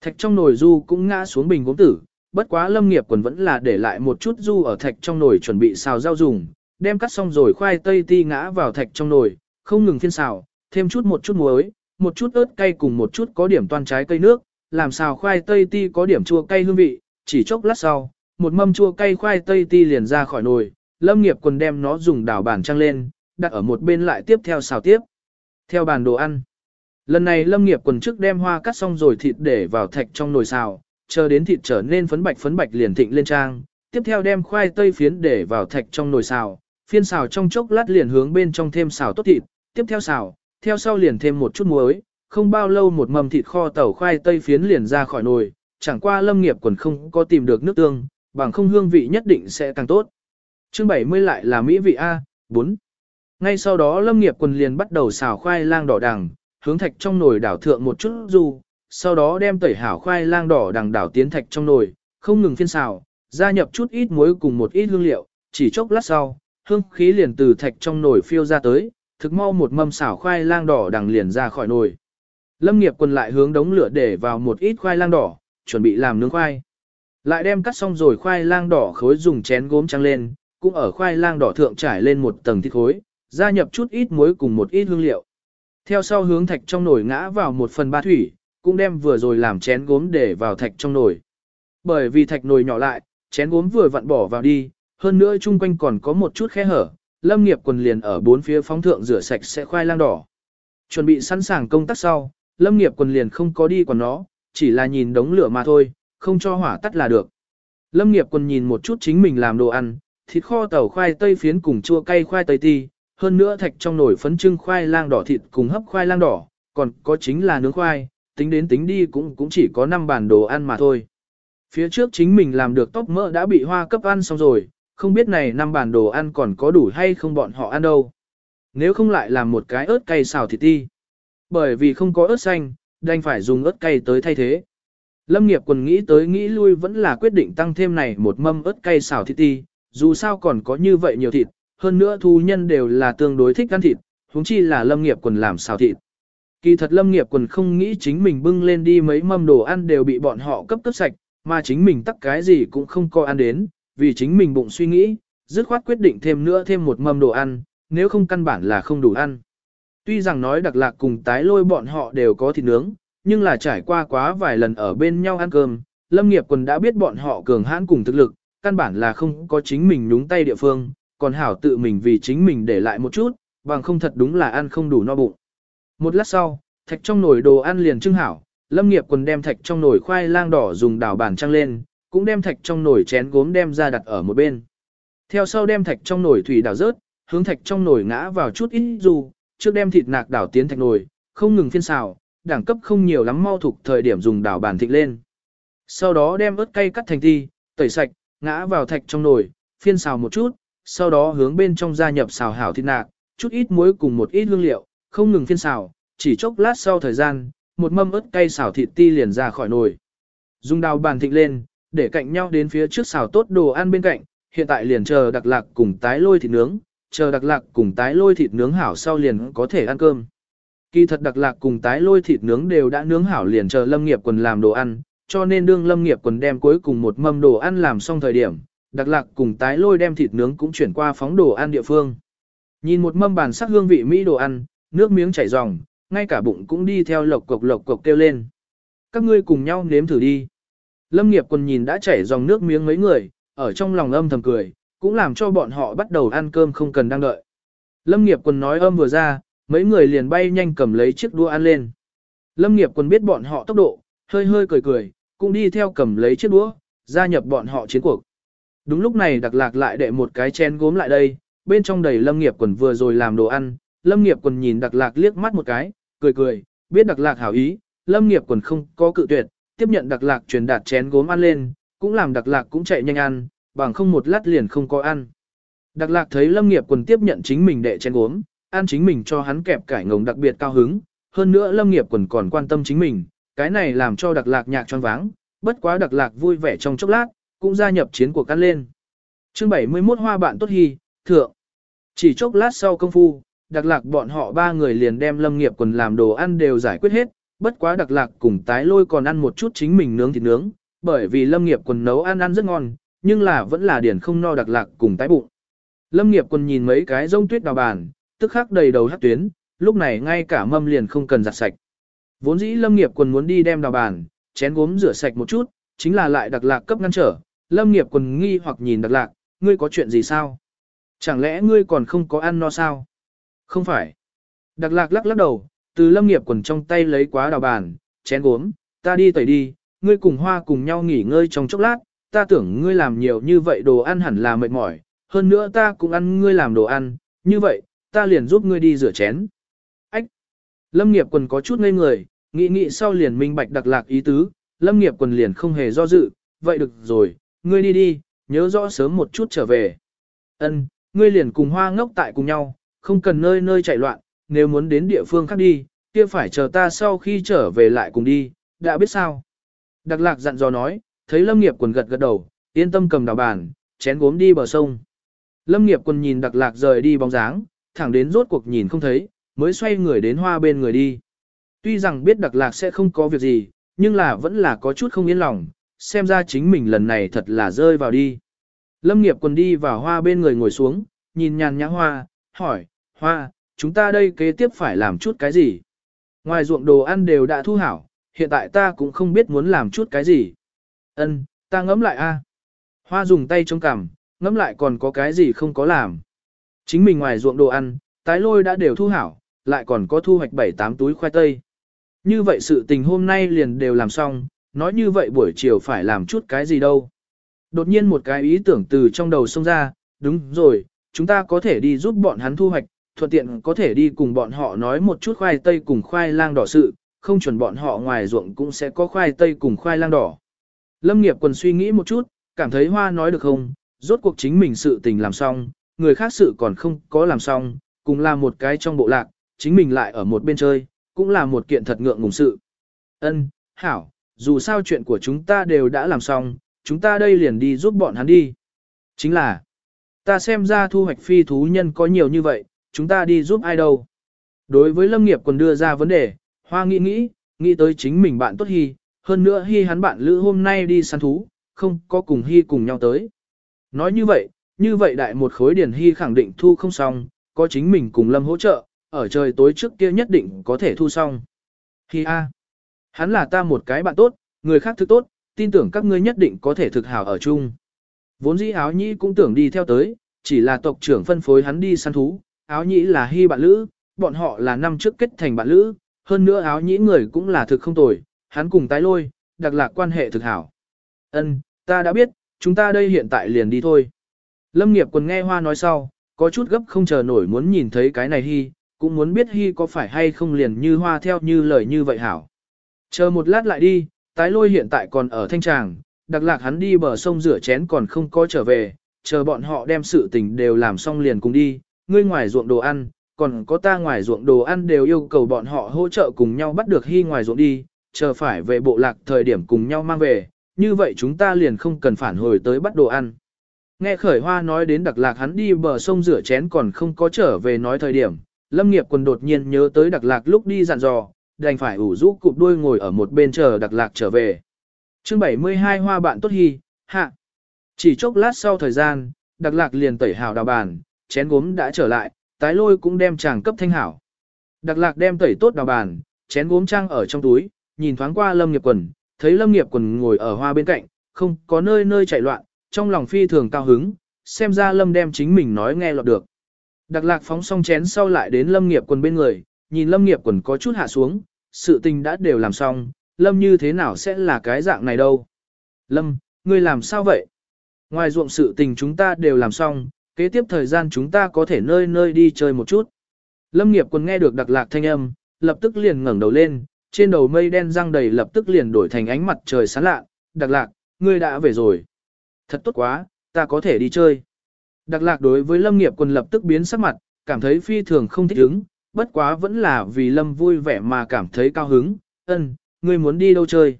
Thạch trong nồi du cũng ngã xuống bình gốm tử, bất quá lâm nghiệp quần vẫn là để lại một chút du ở thạch trong nồi chuẩn bị xào rau dùng, đem cắt xong rồi khoai tây ti ngã vào thạch trong nồi, không ngừng phiên xào, thêm chút một chút muối, một chút ớt cay cùng một chút có điểm toan trái cây nước, làm xào khoai tây ti có điểm chua cay hương vị, chỉ chốc lát sau, một mâm chua cay khoai tây ti liền ra khỏi nồi, lâm nghiệp quần đem nó dùng đảo bàn trăng lên, đặt ở một bên lại tiếp theo xào tiếp. Theo bàn đồ ăn. Lần này lâm nghiệp quần trước đem hoa cắt xong rồi thịt để vào thạch trong nồi xào, chờ đến thịt trở nên phấn bạch phấn bạch liền thịnh lên trang, tiếp theo đem khoai tây phiến để vào thạch trong nồi xào, phiên xào trong chốc lát liền hướng bên trong thêm xào tốt thịt, tiếp theo xào, theo sau liền thêm một chút muối, không bao lâu một mầm thịt kho tàu khoai tây phiến liền ra khỏi nồi, chẳng qua lâm nghiệp quần không có tìm được nước tương, bằng không hương vị nhất định sẽ càng tốt. Chương 70 lại là mỹ vị A, 4. Ngay sau đó lâm nghiệp quần liền bắt đầu xào khoai lang đỏ đằng, hướng thạch trong nồi đảo thượng một chút du, sau đó đem tẩy hảo khoai lang đỏ đằng đảo tiến thạch trong nồi, không ngừng phiên xào, gia nhập chút ít muối cùng một ít hương liệu, chỉ chốc lát sau, hương khí liền từ thạch trong nồi phiêu ra tới, thực mau một mâm xào khoai lang đỏ đằng liền ra khỏi nồi. Lâm nghiệp quần lại hướng đống lửa để vào một ít khoai lang đỏ, chuẩn bị làm nướng khoai. Lại đem cắt xong rồi khoai lang đỏ khối dùng chén gốm trăng lên, cũng ở khoai lang đỏ thượng trải lên một tầng thịt khối, gia nhập chút ít muối cùng một ít hương liệu. Theo sau hướng thạch trong nồi ngã vào một phần ba thủy, cũng đem vừa rồi làm chén gốm để vào thạch trong nồi. Bởi vì thạch nồi nhỏ lại, chén gốm vừa vặn bỏ vào đi, hơn nữa chung quanh còn có một chút khe hở, lâm nghiệp quần liền ở bốn phía phóng thượng rửa sạch sẽ khoai lang đỏ. Chuẩn bị sẵn sàng công tác sau, lâm nghiệp quần liền không có đi còn nó, chỉ là nhìn đống lửa mà thôi, không cho hỏa tắt là được. Lâm nghiệp quần nhìn một chút chính mình làm đồ ăn, thịt kho tàu khoai tây phiến cùng chua cay khoai tây ti, hơn nữa thạch trong nồi phấn trưng khoai lang đỏ thịt cùng hấp khoai lang đỏ, còn có chính là nướng khoai, tính đến tính đi cũng cũng chỉ có 5 bản đồ ăn mà thôi. Phía trước chính mình làm được tóc mỡ đã bị hoa cấp ăn xong rồi, không biết này năm bản đồ ăn còn có đủ hay không bọn họ ăn đâu. Nếu không lại làm một cái ớt cay xào thịt ti. Bởi vì không có ớt xanh, đành phải dùng ớt cay tới thay thế. Lâm nghiệp quần nghĩ tới nghĩ lui vẫn là quyết định tăng thêm này một mâm ớt cay xào thịt ti, dù sao còn có như vậy nhiều thịt, hơn nữa thu nhân đều là tương đối thích ăn thịt, huống chi là lâm nghiệp quần làm xào thịt. Kỳ thật lâm nghiệp quần không nghĩ chính mình bưng lên đi mấy mâm đồ ăn đều bị bọn họ cấp cấp sạch, mà chính mình tắc cái gì cũng không coi ăn đến, vì chính mình bụng suy nghĩ, dứt khoát quyết định thêm nữa thêm một mâm đồ ăn, nếu không căn bản là không đủ ăn. Tuy rằng nói đặc lạc cùng tái lôi bọn họ đều có thịt nướng, nhưng là trải qua quá vài lần ở bên nhau ăn cơm, lâm nghiệp quần đã biết bọn họ cường hãn cùng thực lực, căn bản là không có chính mình nhúng tay địa phương, còn hảo tự mình vì chính mình để lại một chút, bằng không thật đúng là ăn không đủ no bụng. Một lát sau, thạch trong nồi đồ ăn liền trưng hảo, lâm nghiệp quần đem thạch trong nồi khoai lang đỏ dùng đảo bàn trăng lên, cũng đem thạch trong nồi chén gốm đem ra đặt ở một bên. Theo sau đem thạch trong nồi thủy đảo rớt, hướng thạch trong nồi ngã vào chút ít dù, trước đem thịt nạc đảo tiến thạch nồi, không ngừng phiên xào, đẳng cấp không nhiều lắm mau thuộc thời điểm dùng đảo bàn thịt lên. Sau đó đem ớt cay cắt thành ti, tẩy sạch, ngã vào thạch trong nồi, phiên xào một chút, sau đó hướng bên trong gia nhập xào hảo thịt nạc, chút ít muối cùng một ít hương liệu, không ngừng phiên xào, chỉ chốc lát sau thời gian, một mâm ớt cay xào thịt ti liền ra khỏi nồi. Dùng đào bàn thịt lên, để cạnh nhau đến phía trước xào tốt đồ ăn bên cạnh, hiện tại liền chờ đặc lạc cùng tái lôi thịt nướng, chờ đặc lạc cùng tái lôi thịt nướng hảo sau liền có thể ăn cơm. Kỳ thật đặc lạc cùng tái lôi thịt nướng đều đã nướng hảo liền chờ lâm nghiệp quần làm đồ ăn, cho nên đương lâm nghiệp quần đem cuối cùng một mâm đồ ăn làm xong thời điểm, đặc lạc cùng tái lôi đem thịt nướng cũng chuyển qua phóng đồ ăn địa phương. Nhìn một mâm bàn sắc hương vị mỹ đồ ăn, nước miếng chảy ròng, ngay cả bụng cũng đi theo lộc cộc lộc cộc kêu lên. Các ngươi cùng nhau nếm thử đi. Lâm nghiệp quần nhìn đã chảy dòng nước miếng mấy người, ở trong lòng âm thầm cười, cũng làm cho bọn họ bắt đầu ăn cơm không cần đang đợi. Lâm nghiệp quần nói âm vừa ra, mấy người liền bay nhanh cầm lấy chiếc đũa ăn lên. Lâm nghiệp quần biết bọn họ tốc độ, hơi hơi cười cười, cũng đi theo cầm lấy chiếc đũa, gia nhập bọn họ chiến cuộc. Đúng lúc này đặc lạc lại đệ một cái chén gốm lại đây, bên trong đầy lâm nghiệp quần vừa rồi làm đồ ăn, lâm nghiệp quần nhìn đặc lạc liếc mắt một cái, cười cười, biết đặc lạc hảo ý, lâm nghiệp quần không có cự tuyệt, tiếp nhận đặc lạc truyền đạt chén gốm ăn lên, cũng làm đặc lạc cũng chạy nhanh ăn, bằng không một lát liền không có ăn. Đặc lạc thấy lâm nghiệp quần tiếp nhận chính mình đệ chén gốm, ăn chính mình cho hắn kẹp cải ngồng đặc biệt cao hứng, hơn nữa lâm nghiệp quần còn quan tâm chính mình, cái này làm cho đặc lạc nhạc choáng váng, bất quá đặc lạc vui vẻ trong chốc lát, cũng gia nhập chiến cuộc ăn lên. chương 71 hoa bạn tốt hy, thượng. Chỉ chốc lát sau công phu, đặc lạc bọn họ ba người liền đem lâm nghiệp quần làm đồ ăn đều giải quyết hết, bất quá đặc lạc cùng tái lôi còn ăn một chút chính mình nướng thịt nướng, bởi vì lâm nghiệp quần nấu ăn ăn rất ngon, nhưng là vẫn là điển không no đặc lạc cùng tái bụng. Lâm nghiệp quần nhìn mấy cái rông tuyết đào bàn, tức khắc đầy đầu hát tuyến, lúc này ngay cả mâm liền không cần giặt sạch. Vốn dĩ lâm nghiệp quần muốn đi đem đào bàn, chén gốm rửa sạch một chút, chính là lại đặc lạc cấp ngăn trở, lâm nghiệp quần nghi hoặc nhìn đặc lạc, ngươi có chuyện gì sao? Chẳng lẽ ngươi còn không có ăn no sao? Không phải. Đặc lạc lắc lắc đầu, từ lâm nghiệp quần trong tay lấy quá đào bàn, chén gốm, ta đi tẩy đi, ngươi cùng hoa cùng nhau nghỉ ngơi trong chốc lát, ta tưởng ngươi làm nhiều như vậy đồ ăn hẳn là mệt mỏi, hơn nữa ta cũng ăn ngươi làm đồ ăn, như vậy, ta liền giúp ngươi đi rửa chén. Ách! Lâm nghiệp quần có chút ngây người, nghĩ nghĩ sau liền minh bạch đặc lạc ý tứ, lâm nghiệp quần liền không hề do dự, vậy được rồi, ngươi đi đi, nhớ rõ sớm một chút trở về. Ân, ngươi liền cùng hoa ngốc tại cùng nhau, không cần nơi nơi chạy loạn, nếu muốn đến địa phương khác đi, kia phải chờ ta sau khi trở về lại cùng đi, đã biết sao. Đặc lạc dặn dò nói, thấy lâm nghiệp quần gật gật đầu, yên tâm cầm đào bàn, chén gốm đi bờ sông. Lâm nghiệp quần nhìn đặc lạc rời đi bóng dáng, thẳng đến rốt cuộc nhìn không thấy, mới xoay người đến hoa bên người đi. Tuy rằng biết đặc lạc sẽ không có việc gì, nhưng là vẫn là có chút không yên lòng, xem ra chính mình lần này thật là rơi vào đi. Lâm nghiệp quần đi vào hoa bên người ngồi xuống, nhìn nhàn nhã hoa, hỏi, hoa, chúng ta đây kế tiếp phải làm chút cái gì? Ngoài ruộng đồ ăn đều đã thu hảo, hiện tại ta cũng không biết muốn làm chút cái gì. Ân, ta ngẫm lại a. À. Hoa dùng tay chống cằm, ngẫm lại còn có cái gì không có làm. Chính mình ngoài ruộng đồ ăn, tái lôi đã đều thu hảo, lại còn có thu hoạch 7-8 túi khoai tây. Như vậy sự tình hôm nay liền đều làm xong, nói như vậy buổi chiều phải làm chút cái gì đâu. Đột nhiên một cái ý tưởng từ trong đầu xông ra, đúng rồi, chúng ta có thể đi giúp bọn hắn thu hoạch, thuận tiện có thể đi cùng bọn họ nói một chút khoai tây cùng khoai lang đỏ sự, không chuẩn bọn họ ngoài ruộng cũng sẽ có khoai tây cùng khoai lang đỏ. Lâm nghiệp quần suy nghĩ một chút, cảm thấy hoa nói được không, rốt cuộc chính mình sự tình làm xong, người khác sự còn không có làm xong, cùng là một cái trong bộ lạc, chính mình lại ở một bên chơi, cũng là một kiện thật ngượng ngùng sự. Ân, hảo, dù sao chuyện của chúng ta đều đã làm xong, chúng ta đây liền đi giúp bọn hắn đi. Chính là, ta xem ra thu hoạch phi thú nhân có nhiều như vậy, chúng ta đi giúp ai đâu. Đối với lâm nghiệp còn đưa ra vấn đề, hoa nghĩ nghĩ, nghĩ tới chính mình bạn tốt hy, hơn nữa hy hắn bạn lữ hôm nay đi săn thú, không có cùng hy cùng nhau tới. Nói như vậy, như vậy đại một khối điển hy khẳng định thu không xong, có chính mình cùng lâm hỗ trợ, ở trời tối trước kia nhất định có thể thu xong. Hi a, hắn là ta một cái bạn tốt, người khác thức tốt, tin tưởng các ngươi nhất định có thể thực hảo ở chung. Vốn dĩ áo nhĩ cũng tưởng đi theo tới, chỉ là tộc trưởng phân phối hắn đi săn thú, áo nhĩ là hy bạn lữ, bọn họ là năm trước kết thành bạn lữ, hơn nữa áo nhĩ người cũng là thực không tồi, hắn cùng tái lôi, đặc lạc quan hệ thực hảo. Ân, ta đã biết, chúng ta đây hiện tại liền đi thôi. Lâm nghiệp quần nghe hoa nói sau, có chút gấp không chờ nổi muốn nhìn thấy cái này hy, cũng muốn biết hy có phải hay không liền như hoa theo như lời như vậy hảo. Chờ một lát lại đi, tái lôi hiện tại còn ở thanh tràng, đặc lạc hắn đi bờ sông rửa chén còn không có trở về, chờ bọn họ đem sự tình đều làm xong liền cùng đi, ngươi ngoài ruộng đồ ăn, còn có ta ngoài ruộng đồ ăn đều yêu cầu bọn họ hỗ trợ cùng nhau bắt được hy ngoài ruộng đi, chờ phải về bộ lạc thời điểm cùng nhau mang về, như vậy chúng ta liền không cần phản hồi tới bắt đồ ăn. Nghe khởi hoa nói đến đặc lạc hắn đi bờ sông rửa chén còn không có trở về nói thời điểm, lâm nghiệp quần đột nhiên nhớ tới đặc lạc lúc đi dặn dò, đành phải ủ rũ cụp đuôi ngồi ở một bên chờ đặc lạc trở về. chương 72 hoa bạn tốt hy, hạ. Chỉ chốc lát sau thời gian, đặc lạc liền tẩy hào đào bàn, chén gốm đã trở lại, tái lôi cũng đem chàng cấp thanh hảo. Đặc lạc đem tẩy tốt đào bàn, chén gốm trang ở trong túi, nhìn thoáng qua lâm nghiệp quần, thấy lâm nghiệp quần ngồi ở hoa bên cạnh, không có nơi nơi chạy loạn, trong lòng phi thường cao hứng, xem ra lâm đem chính mình nói nghe lọt được. Đặc lạc phóng xong chén sau lại đến lâm nghiệp quần bên người, nhìn lâm nghiệp quần có chút hạ xuống, sự tình đã đều làm xong, lâm như thế nào sẽ là cái dạng này đâu. Lâm, ngươi làm sao vậy? Ngoài ruộng sự tình chúng ta đều làm xong, kế tiếp thời gian chúng ta có thể nơi nơi đi chơi một chút. Lâm nghiệp Quân nghe được đặc lạc thanh âm, lập tức liền ngẩng đầu lên, trên đầu mây đen răng đầy lập tức liền đổi thành ánh mặt trời sáng lạ, đặc lạc, ngươi đã về rồi. Thật tốt quá, ta có thể đi chơi. Đặc lạc đối với lâm nghiệp Quân lập tức biến sắc mặt, cảm thấy phi thường không thích ứng, bất quá vẫn là vì lâm vui vẻ mà cảm thấy cao hứng, ân, ngươi muốn đi đâu chơi.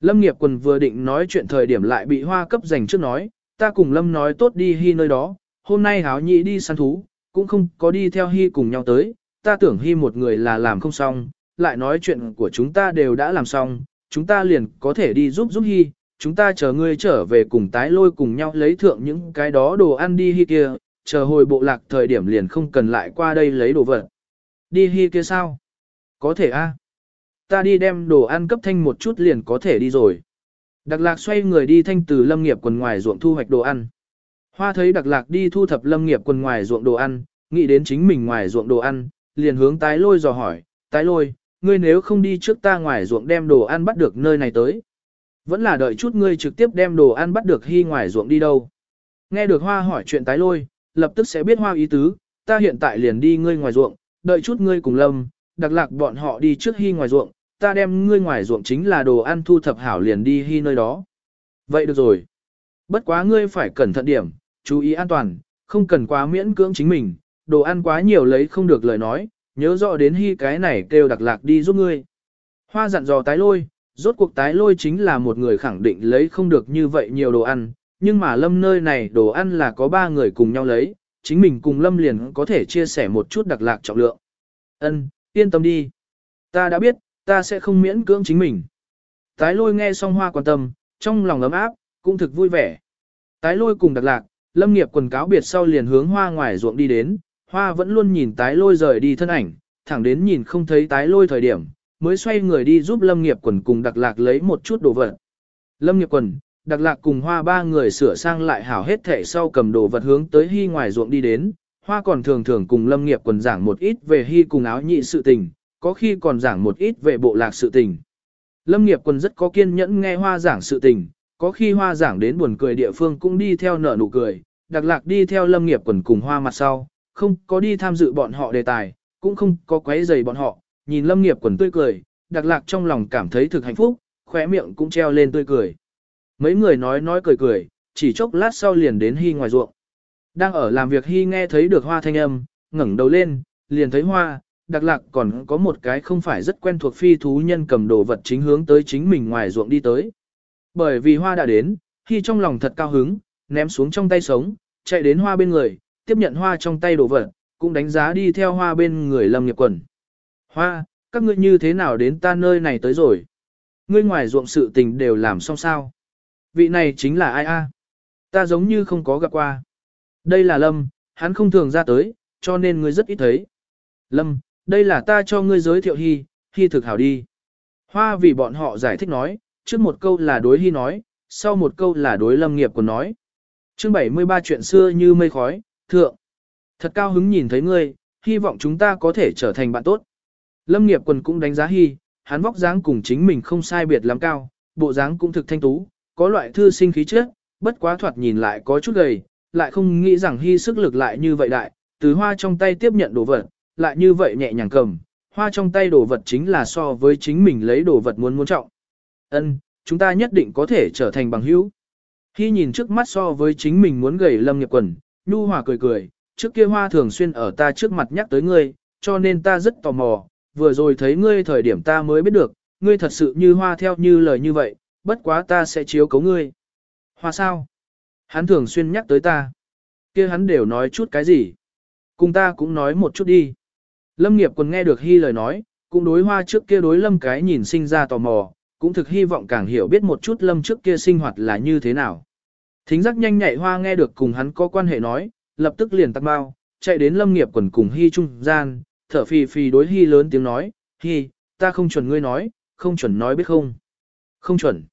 Lâm nghiệp quần vừa định nói chuyện thời điểm lại bị hoa cấp dành trước nói, ta cùng lâm nói tốt đi hy nơi đó, hôm nay háo nhị đi săn thú, cũng không có đi theo hy cùng nhau tới, ta tưởng hy một người là làm không xong, lại nói chuyện của chúng ta đều đã làm xong, chúng ta liền có thể đi giúp giúp hy, chúng ta chờ ngươi trở về cùng tái lôi cùng nhau lấy thượng những cái đó đồ ăn đi hy kia, chờ hồi bộ lạc thời điểm liền không cần lại qua đây lấy đồ vật. Đi hy kia sao? Có thể a. Ta đi đem đồ ăn cấp thanh một chút liền có thể đi rồi. Đặc lạc xoay người đi thanh từ lâm nghiệp quần ngoài ruộng thu hoạch đồ ăn. Hoa thấy đặc lạc đi thu thập lâm nghiệp quần ngoài ruộng đồ ăn, nghĩ đến chính mình ngoài ruộng đồ ăn, liền hướng tái lôi dò hỏi, tái lôi, ngươi nếu không đi trước ta ngoài ruộng đem đồ ăn bắt được nơi này tới. Vẫn là đợi chút ngươi trực tiếp đem đồ ăn bắt được hy ngoài ruộng đi đâu. Nghe được hoa hỏi chuyện tái lôi, lập tức sẽ biết hoa ý tứ, ta hiện tại liền đi ngươi ngoài ruộng, đợi chút ngươi cùng lâm, đặc lạc bọn họ đi trước hy ngoài ruộng, ta đem ngươi ngoài ruộng chính là đồ ăn thu thập hảo liền đi hy nơi đó. Vậy được rồi. Bất quá ngươi phải cẩn thận điểm, chú ý an toàn, không cần quá miễn cưỡng chính mình, đồ ăn quá nhiều lấy không được lời nói, nhớ rõ đến hy cái này kêu đặc lạc đi giúp ngươi. Hoa dặn dò tái lôi, rốt cuộc tái lôi chính là một người khẳng định lấy không được như vậy nhiều đồ ăn, nhưng mà lâm nơi này đồ ăn là có ba người cùng nhau lấy, chính mình cùng lâm liền có thể chia sẻ một chút đặc lạc trọng lượng. Ân, yên tâm đi. Ta đã biết, ta sẽ không miễn cưỡng chính mình. Tái lôi nghe xong hoa quan tâm, trong lòng ấm áp, cũng thực vui vẻ. Tái lôi cùng đặc lạc, lâm nghiệp quần cáo biệt sau liền hướng hoa ngoài ruộng đi đến, hoa vẫn luôn nhìn tái lôi rời đi thân ảnh, thẳng đến nhìn không thấy tái lôi thời điểm, mới xoay người đi giúp lâm nghiệp quần cùng đặc lạc lấy một chút đồ vật. Lâm nghiệp quần, đặc lạc cùng hoa ba người sửa sang lại hảo hết thể sau cầm đồ vật hướng tới hy ngoài ruộng đi đến, hoa còn thường thường cùng lâm nghiệp quần giảng một ít về hy cùng áo nhị sự tình, có khi còn giảng một ít về bộ lạc sự tình. Lâm nghiệp quần rất có kiên nhẫn nghe hoa giảng sự tình, có khi hoa giảng đến buồn cười địa phương cũng đi theo nở nụ cười, đặc lạc đi theo lâm nghiệp quần cùng hoa mặt sau, không có đi tham dự bọn họ đề tài, cũng không có quấy giày bọn họ, nhìn lâm nghiệp quần tươi cười, đặc lạc trong lòng cảm thấy thực hạnh phúc, khóe miệng cũng treo lên tươi cười. Mấy người nói nói cười cười, chỉ chốc lát sau liền đến hy ngoài ruộng. Đang ở làm việc hy nghe thấy được hoa thanh âm, ngẩng đầu lên, liền thấy hoa, đặc lạc còn có một cái không phải rất quen thuộc phi thú nhân cầm đồ vật chính hướng tới chính mình ngoài ruộng đi tới. Bởi vì hoa đã đến, hy trong lòng thật cao hứng, ném xuống trong tay sống, chạy đến hoa bên người, tiếp nhận hoa trong tay đồ vật, cũng đánh giá đi theo hoa bên người lâm nghiệp quần. Hoa, các ngươi như thế nào đến ta nơi này tới rồi? Ngươi ngoài ruộng sự tình đều làm xong sao? Vị này chính là ai a? Ta giống như không có gặp qua. Đây là Lâm, hắn không thường ra tới, cho nên ngươi rất ít thấy. Lâm, đây là ta cho ngươi giới thiệu Hy, Hy thực hảo đi. Hoa vì bọn họ giải thích nói, trước một câu là đối Hy nói, sau một câu là đối Lâm nghiệp của nói. Chương 73 chuyện xưa như mây khói, thượng. Thật cao hứng nhìn thấy ngươi, hy vọng chúng ta có thể trở thành bạn tốt. Lâm nghiệp quần cũng đánh giá Hy, hắn vóc dáng cùng chính mình không sai biệt lắm cao, bộ dáng cũng thực thanh tú, có loại thư sinh khí chất, bất quá thoạt nhìn lại có chút gầy, lại không nghĩ rằng hy sức lực lại như vậy đại, từ hoa trong tay tiếp nhận đồ vật, lại như vậy nhẹ nhàng cầm, hoa trong tay đồ vật chính là so với chính mình lấy đồ vật muốn muốn trọng. Ân, chúng ta nhất định có thể trở thành bằng hữu. Khi nhìn trước mắt so với chính mình muốn gầy lâm nghiệp quần, nhu hòa cười cười, trước kia hoa thường xuyên ở ta trước mặt nhắc tới ngươi, cho nên ta rất tò mò, vừa rồi thấy ngươi thời điểm ta mới biết được, ngươi thật sự như hoa theo như lời như vậy, bất quá ta sẽ chiếu cấu ngươi. Hoa sao? Hắn thường xuyên nhắc tới ta. kia hắn đều nói chút cái gì? Cùng ta cũng nói một chút đi. Lâm nghiệp còn nghe được Hy lời nói, cũng đối hoa trước kia đối lâm cái nhìn sinh ra tò mò, cũng thực hy vọng càng hiểu biết một chút lâm trước kia sinh hoạt là như thế nào. Thính giác nhanh nhạy hoa nghe được cùng hắn có quan hệ nói, lập tức liền tắt bao, chạy đến lâm nghiệp quần cùng Hy trung gian, thở phì phì đối Hy lớn tiếng nói, Hy, ta không chuẩn ngươi nói, không chuẩn nói biết không. Không chuẩn.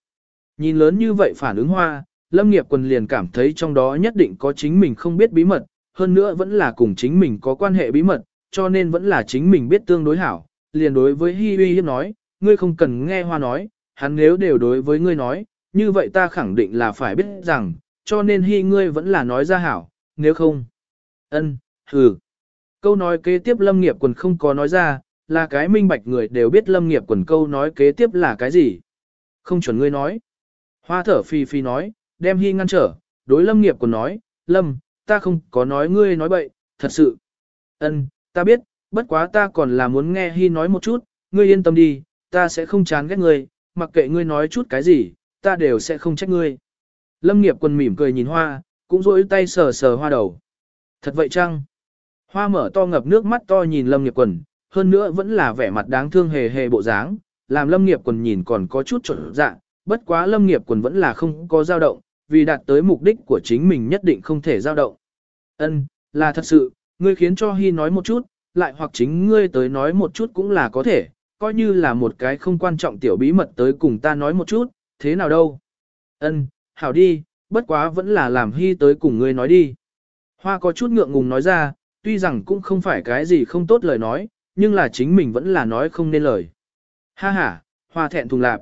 Nhìn lớn như vậy phản ứng hoa, Lâm nghiệp quần liền cảm thấy trong đó nhất định có chính mình không biết bí mật, hơn nữa vẫn là cùng chính mình có quan hệ bí mật, cho nên vẫn là chính mình biết tương đối hảo. Liền đối với hy Uy hiếp nói, ngươi không cần nghe hoa nói, hắn nếu đều đối với ngươi nói, như vậy ta khẳng định là phải biết rằng, cho nên Hi ngươi vẫn là nói ra hảo, nếu không. ân, hừ. Câu nói kế tiếp Lâm nghiệp quần không có nói ra, là cái minh bạch người đều biết Lâm nghiệp quần câu nói kế tiếp là cái gì. Không chuẩn ngươi nói. Hoa thở phi phi nói, đem hy ngăn trở, đối lâm nghiệp quần nói, lâm, ta không có nói ngươi nói bậy, thật sự. ân ta biết, bất quá ta còn là muốn nghe hy nói một chút, ngươi yên tâm đi, ta sẽ không chán ghét ngươi, mặc kệ ngươi nói chút cái gì, ta đều sẽ không trách ngươi. Lâm nghiệp quần mỉm cười nhìn hoa, cũng rỗi tay sờ sờ hoa đầu. Thật vậy chăng? Hoa mở to ngập nước mắt to nhìn lâm nghiệp quần, hơn nữa vẫn là vẻ mặt đáng thương hề hề bộ dáng, làm lâm nghiệp quần nhìn còn có chút trộn dạ, bất quá lâm nghiệp quần vẫn là không có dao động, vì đạt tới mục đích của chính mình nhất định không thể dao động. Ân, là thật sự, ngươi khiến cho Hy nói một chút, lại hoặc chính ngươi tới nói một chút cũng là có thể, coi như là một cái không quan trọng tiểu bí mật tới cùng ta nói một chút, thế nào đâu. Ân, hảo đi, bất quá vẫn là làm Hy tới cùng ngươi nói đi. Hoa có chút ngượng ngùng nói ra, tuy rằng cũng không phải cái gì không tốt lời nói, nhưng là chính mình vẫn là nói không nên lời. Ha ha, hoa thẹn thùng lạp.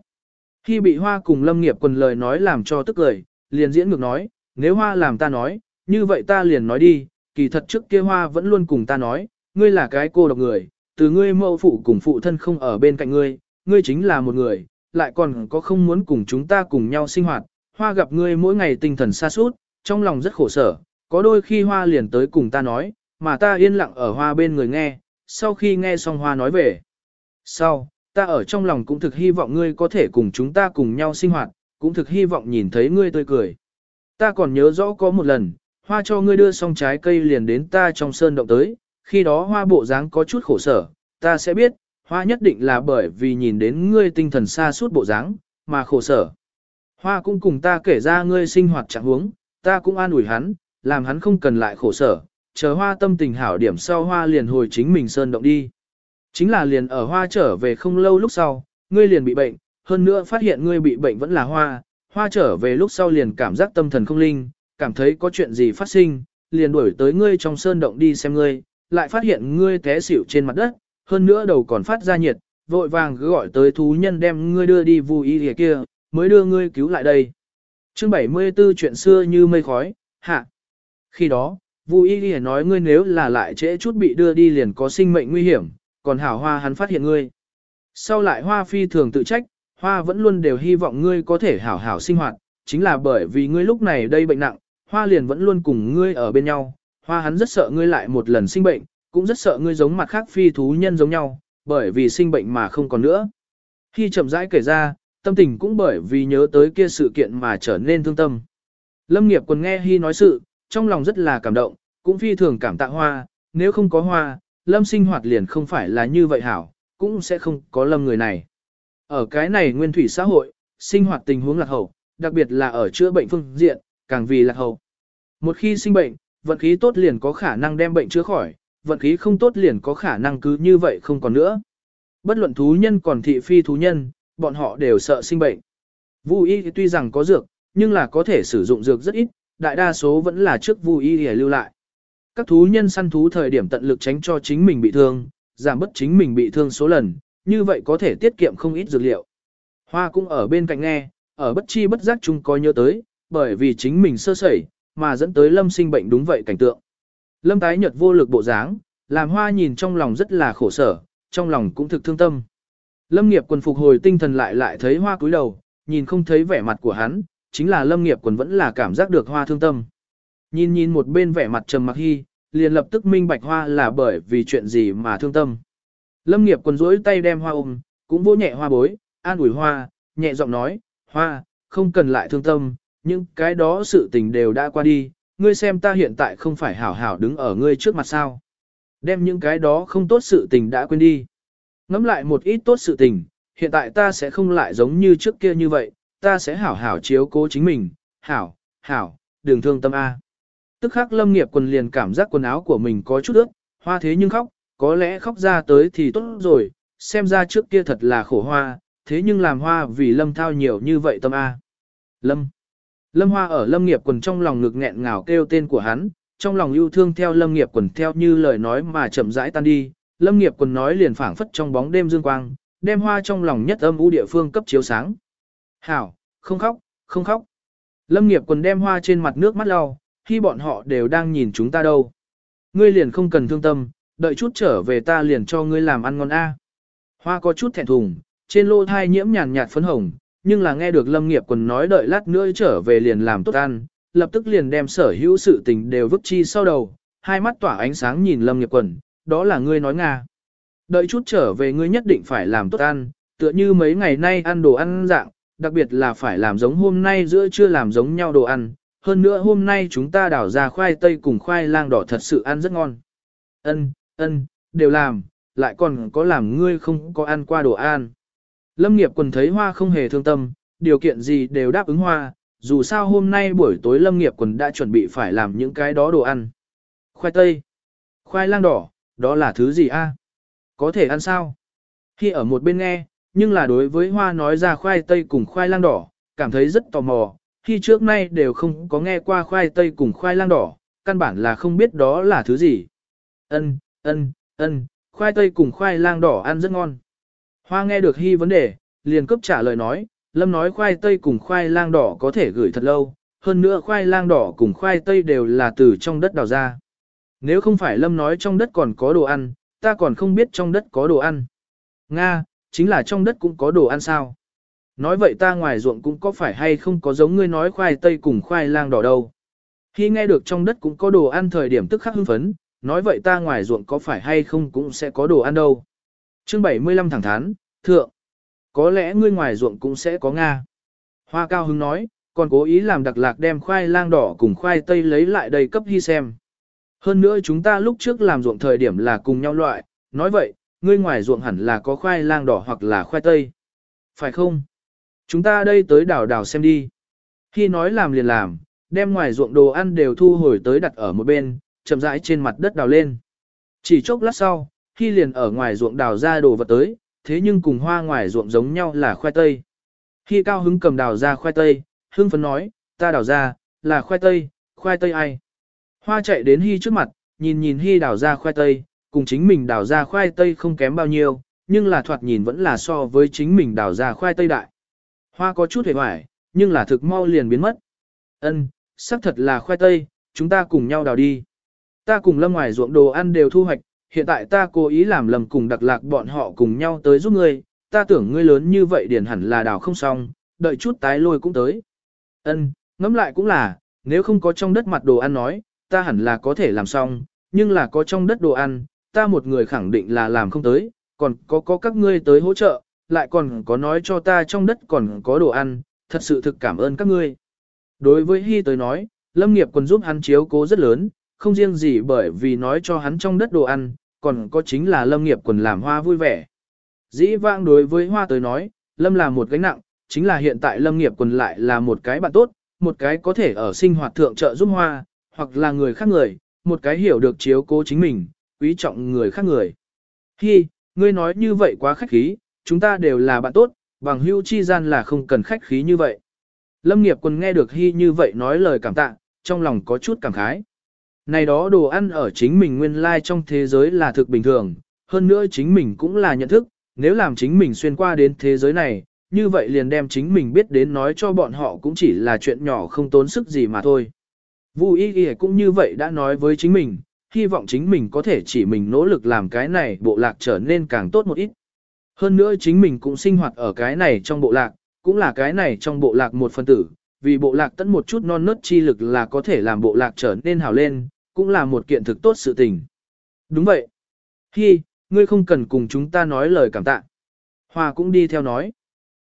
Khi bị hoa cùng lâm nghiệp quần lời nói làm cho tức cười, liền diễn ngược nói, nếu hoa làm ta nói, như vậy ta liền nói đi, kỳ thật trước kia hoa vẫn luôn cùng ta nói, ngươi là cái cô độc người, từ ngươi mẫu phụ cùng phụ thân không ở bên cạnh ngươi, ngươi chính là một người, lại còn có không muốn cùng chúng ta cùng nhau sinh hoạt, hoa gặp ngươi mỗi ngày tinh thần xa suốt, trong lòng rất khổ sở, có đôi khi hoa liền tới cùng ta nói, mà ta yên lặng ở hoa bên người nghe, sau khi nghe xong hoa nói về. Sau, ta ở trong lòng cũng thực hy vọng ngươi có thể cùng chúng ta cùng nhau sinh hoạt, cũng thực hy vọng nhìn thấy ngươi tươi cười. Ta còn nhớ rõ có một lần, hoa cho ngươi đưa xong trái cây liền đến ta trong sơn động tới, khi đó hoa bộ dáng có chút khổ sở, ta sẽ biết, hoa nhất định là bởi vì nhìn đến ngươi tinh thần xa suốt bộ dáng, mà khổ sở. Hoa cũng cùng ta kể ra ngươi sinh hoạt trạng huống, ta cũng an ủi hắn, làm hắn không cần lại khổ sở, chờ hoa tâm tình hảo điểm sau hoa liền hồi chính mình sơn động đi. Chính là liền ở hoa trở về không lâu lúc sau, ngươi liền bị bệnh, hơn nữa phát hiện ngươi bị bệnh vẫn là hoa, hoa trở về lúc sau liền cảm giác tâm thần không linh, cảm thấy có chuyện gì phát sinh, liền đuổi tới ngươi trong sơn động đi xem ngươi, lại phát hiện ngươi té xỉu trên mặt đất, hơn nữa đầu còn phát ra nhiệt, vội vàng cứ gọi tới thú nhân đem ngươi đưa đi vu y kia, mới đưa ngươi cứu lại đây. Chương 74 chuyện xưa như mây khói, hạ. Khi đó, Vu Y Ghi nói ngươi nếu là lại trễ chút bị đưa đi liền có sinh mệnh nguy hiểm, còn hảo hoa hắn phát hiện ngươi. Sau lại hoa phi thường tự trách, hoa vẫn luôn đều hy vọng ngươi có thể hảo hảo sinh hoạt, chính là bởi vì ngươi lúc này đây bệnh nặng, hoa liền vẫn luôn cùng ngươi ở bên nhau, hoa hắn rất sợ ngươi lại một lần sinh bệnh, cũng rất sợ ngươi giống mặt khác phi thú nhân giống nhau, bởi vì sinh bệnh mà không còn nữa. Khi chậm rãi kể ra, tâm tình cũng bởi vì nhớ tới kia sự kiện mà trở nên thương tâm. Lâm nghiệp còn nghe Hy nói sự, trong lòng rất là cảm động, cũng phi thường cảm tạ hoa, nếu không có hoa, lâm sinh hoạt liền không phải là như vậy hảo, cũng sẽ không có lâm người này. Ở cái này nguyên thủy xã hội, sinh hoạt tình huống lạc hậu, đặc biệt là ở chữa bệnh phương diện, càng vì lạc hậu. Một khi sinh bệnh, vận khí tốt liền có khả năng đem bệnh chữa khỏi, vận khí không tốt liền có khả năng cứ như vậy không còn nữa. Bất luận thú nhân còn thị phi thú nhân, bọn họ đều sợ sinh bệnh. Vu y tuy rằng có dược, nhưng là có thể sử dụng dược rất ít, đại đa số vẫn là trước Vu y để lưu lại. Các thú nhân săn thú thời điểm tận lực tránh cho chính mình bị thương, giảm bớt chính mình bị thương số lần, như vậy có thể tiết kiệm không ít dược liệu. Hoa cũng ở bên cạnh nghe, ở bất chi bất giác chung có nhớ tới, bởi vì chính mình sơ sẩy, mà dẫn tới lâm sinh bệnh đúng vậy cảnh tượng. Lâm tái nhật vô lực bộ dáng, làm hoa nhìn trong lòng rất là khổ sở, trong lòng cũng thực thương tâm. Lâm nghiệp quần phục hồi tinh thần lại lại thấy hoa cúi đầu, nhìn không thấy vẻ mặt của hắn, chính là lâm nghiệp quần vẫn là cảm giác được hoa thương tâm. Nhìn nhìn một bên vẻ mặt trầm mặc hy, liền lập tức minh bạch hoa là bởi vì chuyện gì mà thương tâm. Lâm nghiệp quần rỗi tay đem hoa ôm, cũng vỗ nhẹ hoa bối, an ủi hoa, nhẹ giọng nói, hoa, không cần lại thương tâm, nhưng cái đó sự tình đều đã qua đi, ngươi xem ta hiện tại không phải hảo hảo đứng ở ngươi trước mặt sao. Đem những cái đó không tốt sự tình đã quên đi. Ngắm lại một ít tốt sự tình, hiện tại ta sẽ không lại giống như trước kia như vậy, ta sẽ hảo hảo chiếu cố chính mình, hảo, hảo, đừng thương tâm A. Tức khắc lâm nghiệp quần liền cảm giác quần áo của mình có chút ướt, hoa thế nhưng khóc, có lẽ khóc ra tới thì tốt rồi, xem ra trước kia thật là khổ hoa, thế nhưng làm hoa vì lâm thao nhiều như vậy tâm A. Lâm. Lâm hoa ở lâm nghiệp quần trong lòng ngực nghẹn ngào kêu tên của hắn, trong lòng yêu thương theo lâm nghiệp quần theo như lời nói mà chậm rãi tan đi, lâm nghiệp quần nói liền phảng phất trong bóng đêm dương quang, đem hoa trong lòng nhất âm u địa phương cấp chiếu sáng. Hảo, không khóc, không khóc. Lâm nghiệp quần đem hoa trên mặt nước mắt lau, khi bọn họ đều đang nhìn chúng ta đâu. Ngươi liền không cần thương tâm, đợi chút trở về ta liền cho ngươi làm ăn ngon A. Hoa có chút thẹn thùng, trên lô thai nhiễm nhàn nhạt phấn hồng, nhưng là nghe được lâm nghiệp quần nói đợi lát nữa trở về liền làm tốt ăn, lập tức liền đem sở hữu sự tình đều vứt chi sau đầu, hai mắt tỏa ánh sáng nhìn lâm nghiệp quần, đó là ngươi nói Nga. Đợi chút trở về ngươi nhất định phải làm tốt ăn, tựa như mấy ngày nay ăn đồ ăn dạng, đặc biệt là phải làm giống hôm nay giữa trưa làm giống nhau đồ ăn, hơn nữa hôm nay chúng ta đảo ra khoai tây cùng khoai lang đỏ thật sự ăn rất ngon. Ân, ân, đều làm, lại còn có làm ngươi không có ăn qua đồ ăn. Lâm nghiệp quần thấy hoa không hề thương tâm, điều kiện gì đều đáp ứng hoa, dù sao hôm nay buổi tối lâm nghiệp quần đã chuẩn bị phải làm những cái đó đồ ăn. Khoai tây, khoai lang đỏ, đó là thứ gì a? Có thể ăn sao? Khi ở một bên nghe, nhưng là đối với hoa nói ra khoai tây cùng khoai lang đỏ, cảm thấy rất tò mò, khi trước nay đều không có nghe qua khoai tây cùng khoai lang đỏ, căn bản là không biết đó là thứ gì. Ân, ân, ân, khoai tây cùng khoai lang đỏ ăn rất ngon. Hoa nghe được hy vấn đề, liền cấp trả lời nói, Lâm nói khoai tây cùng khoai lang đỏ có thể gửi thật lâu, hơn nữa khoai lang đỏ cùng khoai tây đều là từ trong đất đào ra. Nếu không phải Lâm nói trong đất còn có đồ ăn, ta còn không biết trong đất có đồ ăn. Nga, chính là trong đất cũng có đồ ăn sao. Nói vậy ta ngoài ruộng cũng có phải hay không có giống ngươi nói khoai tây cùng khoai lang đỏ đâu. Khi nghe được trong đất cũng có đồ ăn thời điểm tức khắc hưng phấn, nói vậy ta ngoài ruộng có phải hay không cũng sẽ có đồ ăn đâu. Chương 75 thẳng thắn, thượng. Có lẽ ngươi ngoài ruộng cũng sẽ có Nga. Hoa cao hứng nói, còn cố ý làm đặc lạc đem khoai lang đỏ cùng khoai tây lấy lại đây cấp hy xem. Hơn nữa chúng ta lúc trước làm ruộng thời điểm là cùng nhau loại, nói vậy, ngươi ngoài ruộng hẳn là có khoai lang đỏ hoặc là khoai tây. Phải không? Chúng ta đây tới đảo đảo xem đi. Khi nói làm liền làm, đem ngoài ruộng đồ ăn đều thu hồi tới đặt ở một bên, chậm rãi trên mặt đất đào lên. Chỉ chốc lát sau, khi liền ở ngoài ruộng đào ra đồ vật tới, thế nhưng cùng hoa ngoài ruộng giống nhau là khoai tây. Khi cao hứng cầm đào ra khoai tây, hưng phấn nói, ta đào ra, là khoai tây, khoai tây ai? Hoa chạy đến Hy trước mặt, nhìn nhìn Hy đào ra khoai tây, cùng chính mình đào ra khoai tây không kém bao nhiêu, nhưng là thoạt nhìn vẫn là so với chính mình đào ra khoai tây đại. Hoa có chút hề hoài, nhưng là thực mau liền biến mất. Ân, xác thật là khoai tây, chúng ta cùng nhau đào đi. Ta cùng lâm ngoài ruộng đồ ăn đều thu hoạch, hiện tại ta cố ý làm lầm cùng đặc lạc bọn họ cùng nhau tới giúp ngươi, ta tưởng ngươi lớn như vậy điển hẳn là đào không xong, đợi chút tái lôi cũng tới. Ân, ngẫm lại cũng là, nếu không có trong đất mặt đồ ăn nói, ta hẳn là có thể làm xong, nhưng là có trong đất đồ ăn, ta một người khẳng định là làm không tới, còn có có các ngươi tới hỗ trợ, lại còn có nói cho ta trong đất còn có đồ ăn, thật sự thực cảm ơn các ngươi. Đối với Hy tới nói, Lâm nghiệp còn giúp hắn chiếu cố rất lớn, không riêng gì bởi vì nói cho hắn trong đất đồ ăn, còn có chính là Lâm nghiệp quần làm hoa vui vẻ. Dĩ vãng đối với hoa tới nói, Lâm là một gánh nặng, chính là hiện tại Lâm nghiệp quần lại là một cái bạn tốt, một cái có thể ở sinh hoạt thượng trợ giúp hoa, hoặc là người khác người, một cái hiểu được chiếu cố chính mình, quý trọng người khác người. Hi, ngươi nói như vậy quá khách khí, chúng ta đều là bạn tốt, bằng hưu chi gian là không cần khách khí như vậy. Lâm nghiệp quân nghe được Hi như vậy nói lời cảm tạ, trong lòng có chút cảm khái. Này đó đồ ăn ở chính mình nguyên lai like trong thế giới là thực bình thường, hơn nữa chính mình cũng là nhận thức, nếu làm chính mình xuyên qua đến thế giới này, như vậy liền đem chính mình biết đến nói cho bọn họ cũng chỉ là chuyện nhỏ không tốn sức gì mà thôi. Vu Y Y cũng như vậy đã nói với chính mình, hy vọng chính mình có thể chỉ mình nỗ lực làm cái này bộ lạc trở nên càng tốt một ít. Hơn nữa chính mình cũng sinh hoạt ở cái này trong bộ lạc, cũng là cái này trong bộ lạc một phần tử, vì bộ lạc tận một chút non nớt chi lực là có thể làm bộ lạc trở nên hào lên, cũng là một kiện thực tốt sự tình. Đúng vậy. Hi, ngươi không cần cùng chúng ta nói lời cảm tạ. Hoa cũng đi theo nói.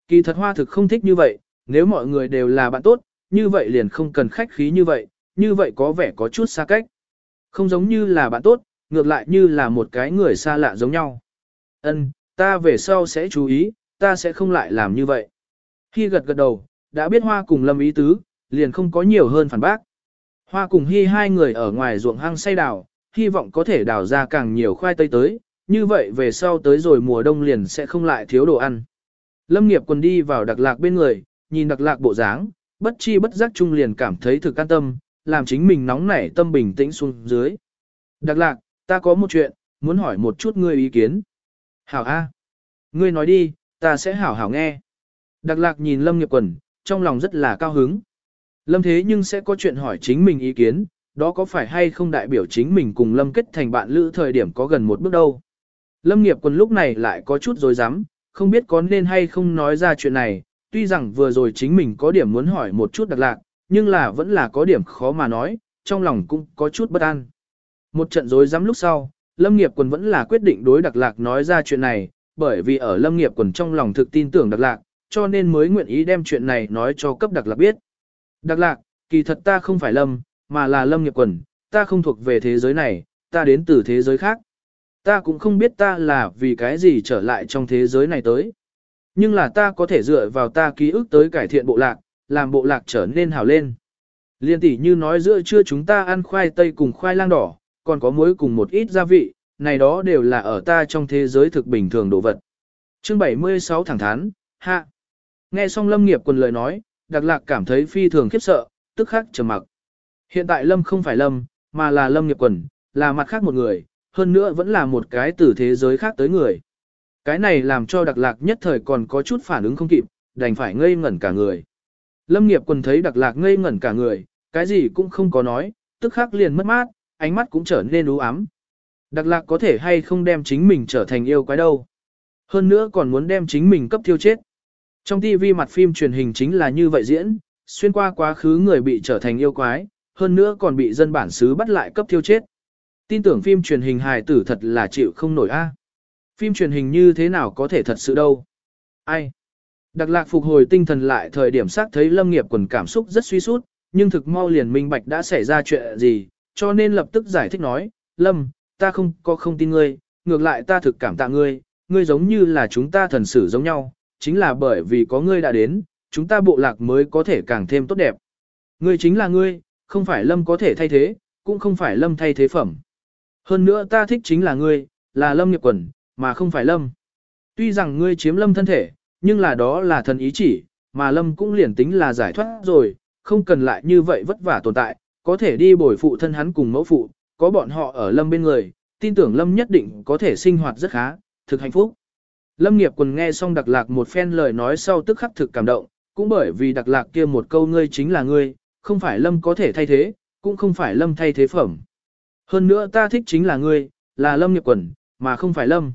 Kỳ thật hoa thực không thích như vậy, nếu mọi người đều là bạn tốt, như vậy liền không cần khách khí như vậy, như vậy có vẻ có chút xa cách. Không giống như là bạn tốt, ngược lại như là một cái người xa lạ giống nhau. Ân, ta về sau sẽ chú ý, ta sẽ không lại làm như vậy. Khi gật gật đầu, đã biết Hoa cùng Lâm ý tứ, liền không có nhiều hơn phản bác. Hoa cùng Hi hai người ở ngoài ruộng hang say đào, hy vọng có thể đào ra càng nhiều khoai tây tới, như vậy về sau tới rồi mùa đông liền sẽ không lại thiếu đồ ăn. Lâm nghiệp quần đi vào đặc lạc bên người, nhìn đặc lạc bộ dáng, bất chi bất giác chung liền cảm thấy thực an tâm, làm chính mình nóng nảy tâm bình tĩnh xuống dưới. Đặc lạc, ta có một chuyện, muốn hỏi một chút ngươi ý kiến. Hảo A. Ngươi nói đi, ta sẽ hảo hảo nghe. Đặc lạc nhìn Lâm nghiệp quần, trong lòng rất là cao hứng. Lâm thế nhưng sẽ có chuyện hỏi chính mình ý kiến, đó có phải hay không đại biểu chính mình cùng Lâm kết thành bạn lữ thời điểm có gần một bước đâu. Lâm nghiệp quân lúc này lại có chút dối rắm không biết có nên hay không nói ra chuyện này, tuy rằng vừa rồi chính mình có điểm muốn hỏi một chút đặc lạc, nhưng là vẫn là có điểm khó mà nói, trong lòng cũng có chút bất an. Một trận rối rắm lúc sau, Lâm Nghiệp quân vẫn là quyết định đối Đặc Lạc nói ra chuyện này, bởi vì ở Lâm Nghiệp quân trong lòng thực tin tưởng Đặc Lạc, cho nên mới nguyện ý đem chuyện này nói cho cấp Đặc Lạc biết. Đặc Lạc, kỳ thật ta không phải Lâm, mà là Lâm Nghiệp Quần, ta không thuộc về thế giới này, ta đến từ thế giới khác. Ta cũng không biết ta là vì cái gì trở lại trong thế giới này tới. Nhưng là ta có thể dựa vào ta ký ức tới cải thiện bộ lạc, làm bộ lạc trở nên hào lên. Liên tỷ như nói giữa trưa chúng ta ăn khoai tây cùng khoai lang đỏ, còn có muối cùng một ít gia vị, này đó đều là ở ta trong thế giới thực bình thường đồ vật. Chương 76 thẳng thắn, hạ. Nghe xong Lâm nghiệp quần lời nói, Đặc Lạc cảm thấy phi thường khiếp sợ, tức khắc trầm mặc. Hiện tại Lâm không phải Lâm, mà là Lâm nghiệp quần, là mặt khác một người, hơn nữa vẫn là một cái từ thế giới khác tới người. Cái này làm cho Đặc Lạc nhất thời còn có chút phản ứng không kịp, đành phải ngây ngẩn cả người. Lâm nghiệp quần thấy đặc lạc ngây ngẩn cả người, cái gì cũng không có nói, tức khắc liền mất mát, ánh mắt cũng trở nên u ám. Đặc lạc có thể hay không đem chính mình trở thành yêu quái đâu. Hơn nữa còn muốn đem chính mình cấp thiêu chết. Trong TV mặt phim truyền hình chính là như vậy diễn, xuyên qua quá khứ người bị trở thành yêu quái, hơn nữa còn bị dân bản xứ bắt lại cấp thiêu chết. Tin tưởng phim truyền hình hài tử thật là chịu không nổi a. Phim truyền hình như thế nào có thể thật sự đâu. Ai? Đặc lạc phục hồi tinh thần lại thời điểm xác thấy lâm nghiệp quần cảm xúc rất suy sút, nhưng thực mau liền minh bạch đã xảy ra chuyện gì, cho nên lập tức giải thích nói, lâm, ta không có không tin ngươi, ngược lại ta thực cảm tạ ngươi, ngươi giống như là chúng ta thần sử giống nhau, chính là bởi vì có ngươi đã đến, chúng ta bộ lạc mới có thể càng thêm tốt đẹp. Ngươi chính là ngươi, không phải lâm có thể thay thế, cũng không phải lâm thay thế phẩm. Hơn nữa ta thích chính là ngươi, là lâm nghiệp quần, mà không phải lâm. Tuy rằng ngươi chiếm lâm thân thể, nhưng là đó là thần ý chỉ, mà lâm cũng liền tính là giải thoát rồi, không cần lại như vậy vất vả tồn tại, có thể đi bồi phụ thân hắn cùng mẫu phụ, có bọn họ ở lâm bên người, tin tưởng lâm nhất định có thể sinh hoạt rất khá, thực hạnh phúc. Lâm nghiệp quần nghe xong đặc lạc một phen lời nói sau tức khắc thực cảm động, cũng bởi vì đặc lạc kia một câu ngươi chính là ngươi, không phải lâm có thể thay thế, cũng không phải lâm thay thế phẩm. Hơn nữa ta thích chính là ngươi, là lâm nghiệp quần, mà không phải lâm.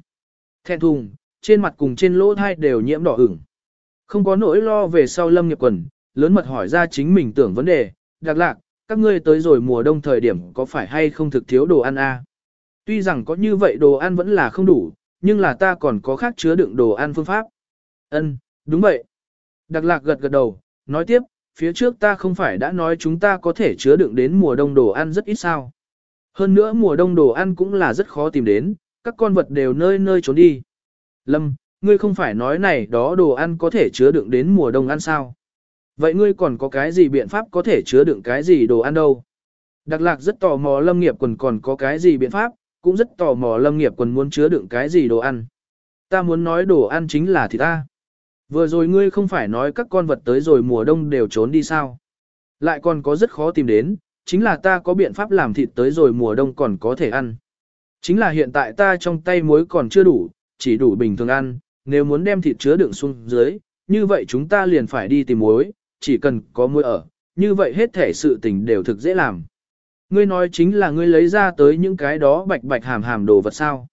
Thẹn thùng, trên mặt cùng trên lỗ thai đều nhiễm đỏ ửng. Không có nỗi lo về sau lâm nghiệp quần, lớn mật hỏi ra chính mình tưởng vấn đề, đặc lạc, các ngươi tới rồi mùa đông thời điểm có phải hay không thực thiếu đồ ăn a? Tuy rằng có như vậy đồ ăn vẫn là không đủ, nhưng là ta còn có khác chứa đựng đồ ăn phương pháp. Ân, đúng vậy. Đặc lạc gật gật đầu, nói tiếp, phía trước ta không phải đã nói chúng ta có thể chứa đựng đến mùa đông đồ ăn rất ít sao. Hơn nữa mùa đông đồ ăn cũng là rất khó tìm đến, các con vật đều nơi nơi trốn đi. Lâm, ngươi không phải nói này đó đồ ăn có thể chứa đựng đến mùa đông ăn sao? Vậy ngươi còn có cái gì biện pháp có thể chứa đựng cái gì đồ ăn đâu? Đặc lạc rất tò mò lâm nghiệp quần còn có cái gì biện pháp, cũng rất tò mò lâm nghiệp quần muốn chứa đựng cái gì đồ ăn. Ta muốn nói đồ ăn chính là thịt ta. Vừa rồi ngươi không phải nói các con vật tới rồi mùa đông đều trốn đi sao? Lại còn có rất khó tìm đến, chính là ta có biện pháp làm thịt tới rồi mùa đông còn có thể ăn. Chính là hiện tại ta trong tay muối còn chưa đủ, chỉ đủ bình thường ăn, nếu muốn đem thịt chứa đựng xuống dưới, như vậy chúng ta liền phải đi tìm muối, chỉ cần có muối ở, như vậy hết thể sự tình đều thực dễ làm. Ngươi nói chính là ngươi lấy ra tới những cái đó bạch bạch hàm hàm đồ vật sao.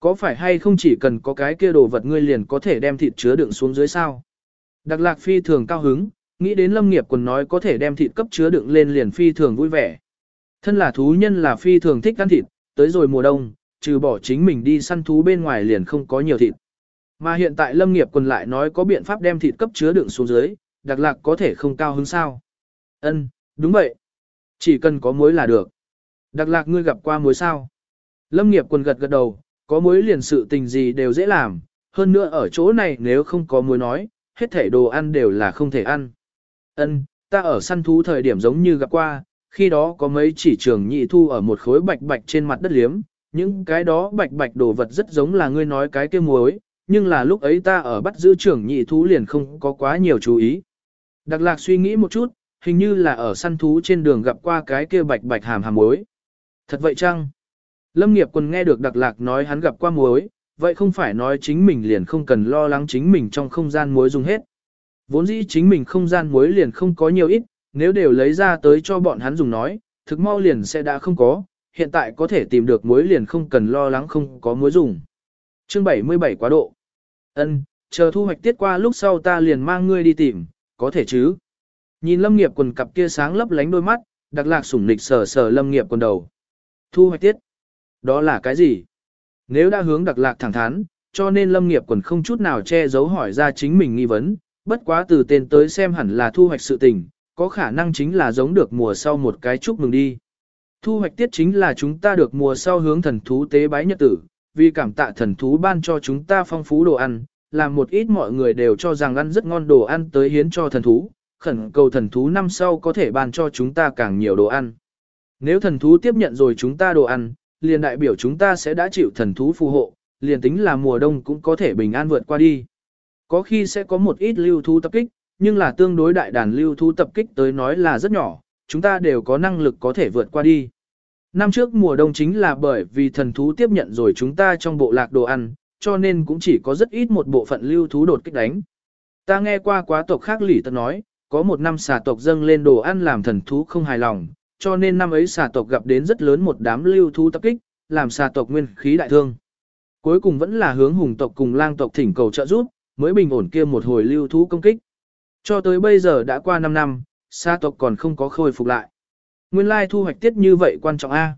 Có phải hay không chỉ cần có cái kia đồ vật ngươi liền có thể đem thịt chứa đựng xuống dưới sao? Đặc lạc phi thường cao hứng, nghĩ đến lâm nghiệp quần nói có thể đem thịt cấp chứa đựng lên liền phi thường vui vẻ. Thân là thú nhân là phi thường thích ăn thịt, tới rồi mùa đông, trừ bỏ chính mình đi săn thú bên ngoài liền không có nhiều thịt. Mà hiện tại lâm nghiệp quần lại nói có biện pháp đem thịt cấp chứa đựng xuống dưới, đặc lạc có thể không cao hứng sao. Ân, đúng vậy. Chỉ cần có muối là được. Đặc lạc ngươi gặp qua muối sao? Lâm nghiệp quần gật gật đầu, có muối liền sự tình gì đều dễ làm, hơn nữa ở chỗ này nếu không có muối nói, hết thể đồ ăn đều là không thể ăn. Ân, ta ở săn thú thời điểm giống như gặp qua, khi đó có mấy chỉ trường nhị thu ở một khối bạch bạch trên mặt đất liếm, những cái đó bạch bạch đồ vật rất giống là ngươi nói cái kia muối, nhưng là lúc ấy ta ở bắt giữ trưởng nhị thú liền không có quá nhiều chú ý. Đặc lạc suy nghĩ một chút, hình như là ở săn thú trên đường gặp qua cái kia bạch bạch hàm hàm muối. Thật vậy chăng? Lâm nghiệp quân nghe được đặc lạc nói hắn gặp qua muối, vậy không phải nói chính mình liền không cần lo lắng chính mình trong không gian muối dùng hết. Vốn dĩ chính mình không gian muối liền không có nhiều ít, nếu đều lấy ra tới cho bọn hắn dùng nói, thực mau liền sẽ đã không có, hiện tại có thể tìm được muối liền không cần lo lắng không có muối dùng. Chương 77 quá độ. Ân, chờ thu hoạch tiết qua lúc sau ta liền mang ngươi đi tìm, có thể chứ? Nhìn lâm nghiệp quần cặp kia sáng lấp lánh đôi mắt, đặc lạc sủng nịch sờ sờ lâm nghiệp quần đầu. Thu hoạch tiết. Đó là cái gì? Nếu đã hướng đặc lạc thẳng thắn, cho nên lâm nghiệp quần không chút nào che giấu hỏi ra chính mình nghi vấn, bất quá từ tên tới xem hẳn là thu hoạch sự tình, có khả năng chính là giống được mùa sau một cái chúc mừng đi. Thu hoạch tiết chính là chúng ta được mùa sau hướng thần thú tế bái nhật tử, vì cảm tạ thần thú ban cho chúng ta phong phú đồ ăn, làm một ít mọi người đều cho rằng ăn rất ngon đồ ăn tới hiến cho thần thú, khẩn cầu thần thú năm sau có thể ban cho chúng ta càng nhiều đồ ăn. Nếu thần thú tiếp nhận rồi chúng ta đồ ăn, liền đại biểu chúng ta sẽ đã chịu thần thú phù hộ, liền tính là mùa đông cũng có thể bình an vượt qua đi. Có khi sẽ có một ít lưu thú tập kích, nhưng là tương đối đại đàn lưu thú tập kích tới nói là rất nhỏ, chúng ta đều có năng lực có thể vượt qua đi. Năm trước mùa đông chính là bởi vì thần thú tiếp nhận rồi chúng ta trong bộ lạc đồ ăn, cho nên cũng chỉ có rất ít một bộ phận lưu thú đột kích đánh. Ta nghe qua quá tộc khác lỉ tật nói, có một năm xà tộc dâng lên đồ ăn làm thần thú không hài lòng, cho nên năm ấy xà tộc gặp đến rất lớn một đám lưu thú tập kích, làm xà tộc nguyên khí đại thương. Cuối cùng vẫn là hướng hùng tộc cùng lang tộc thỉnh cầu trợ giúp, mới bình ổn kia một hồi lưu thú công kích. Cho tới bây giờ đã qua 5 năm, xà tộc còn không có khôi phục lại. Nguyên lai thu hoạch tiết như vậy quan trọng a.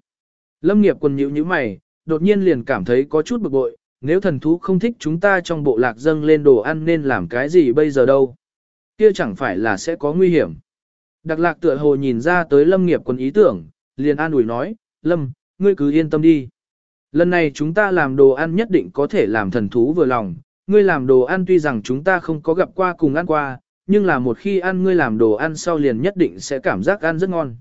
Lâm nghiệp quần nhíu như mày, đột nhiên liền cảm thấy có chút bực bội, nếu thần thú không thích chúng ta trong bộ lạc dâng lên đồ ăn nên làm cái gì bây giờ đâu. Kia chẳng phải là sẽ có nguy hiểm. Đặc lạc tựa hồ nhìn ra tới lâm nghiệp Quân ý tưởng, liền an ủi nói, lâm, ngươi cứ yên tâm đi. Lần này chúng ta làm đồ ăn nhất định có thể làm thần thú vừa lòng, ngươi làm đồ ăn tuy rằng chúng ta không có gặp qua cùng ăn qua, nhưng là một khi ăn ngươi làm đồ ăn sau liền nhất định sẽ cảm giác ăn rất ngon.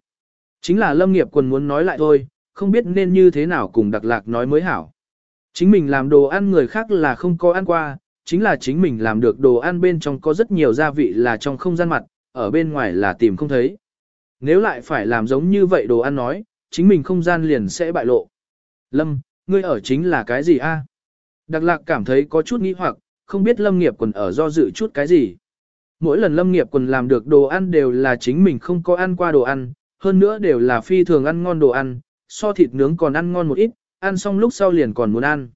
Chính là lâm nghiệp Quân muốn nói lại thôi, không biết nên như thế nào cùng đặc lạc nói mới hảo. Chính mình làm đồ ăn người khác là không có ăn qua, chính là chính mình làm được đồ ăn bên trong có rất nhiều gia vị là trong không gian mặt, ở bên ngoài là tìm không thấy. Nếu lại phải làm giống như vậy đồ ăn nói, chính mình không gian liền sẽ bại lộ. Lâm, ngươi ở chính là cái gì a? Đặc lạc cảm thấy có chút nghi hoặc, không biết lâm nghiệp quần ở do dự chút cái gì. Mỗi lần lâm nghiệp quần làm được đồ ăn đều là chính mình không có ăn qua đồ ăn, hơn nữa đều là phi thường ăn ngon đồ ăn, so thịt nướng còn ăn ngon một ít, ăn xong lúc sau liền còn muốn ăn.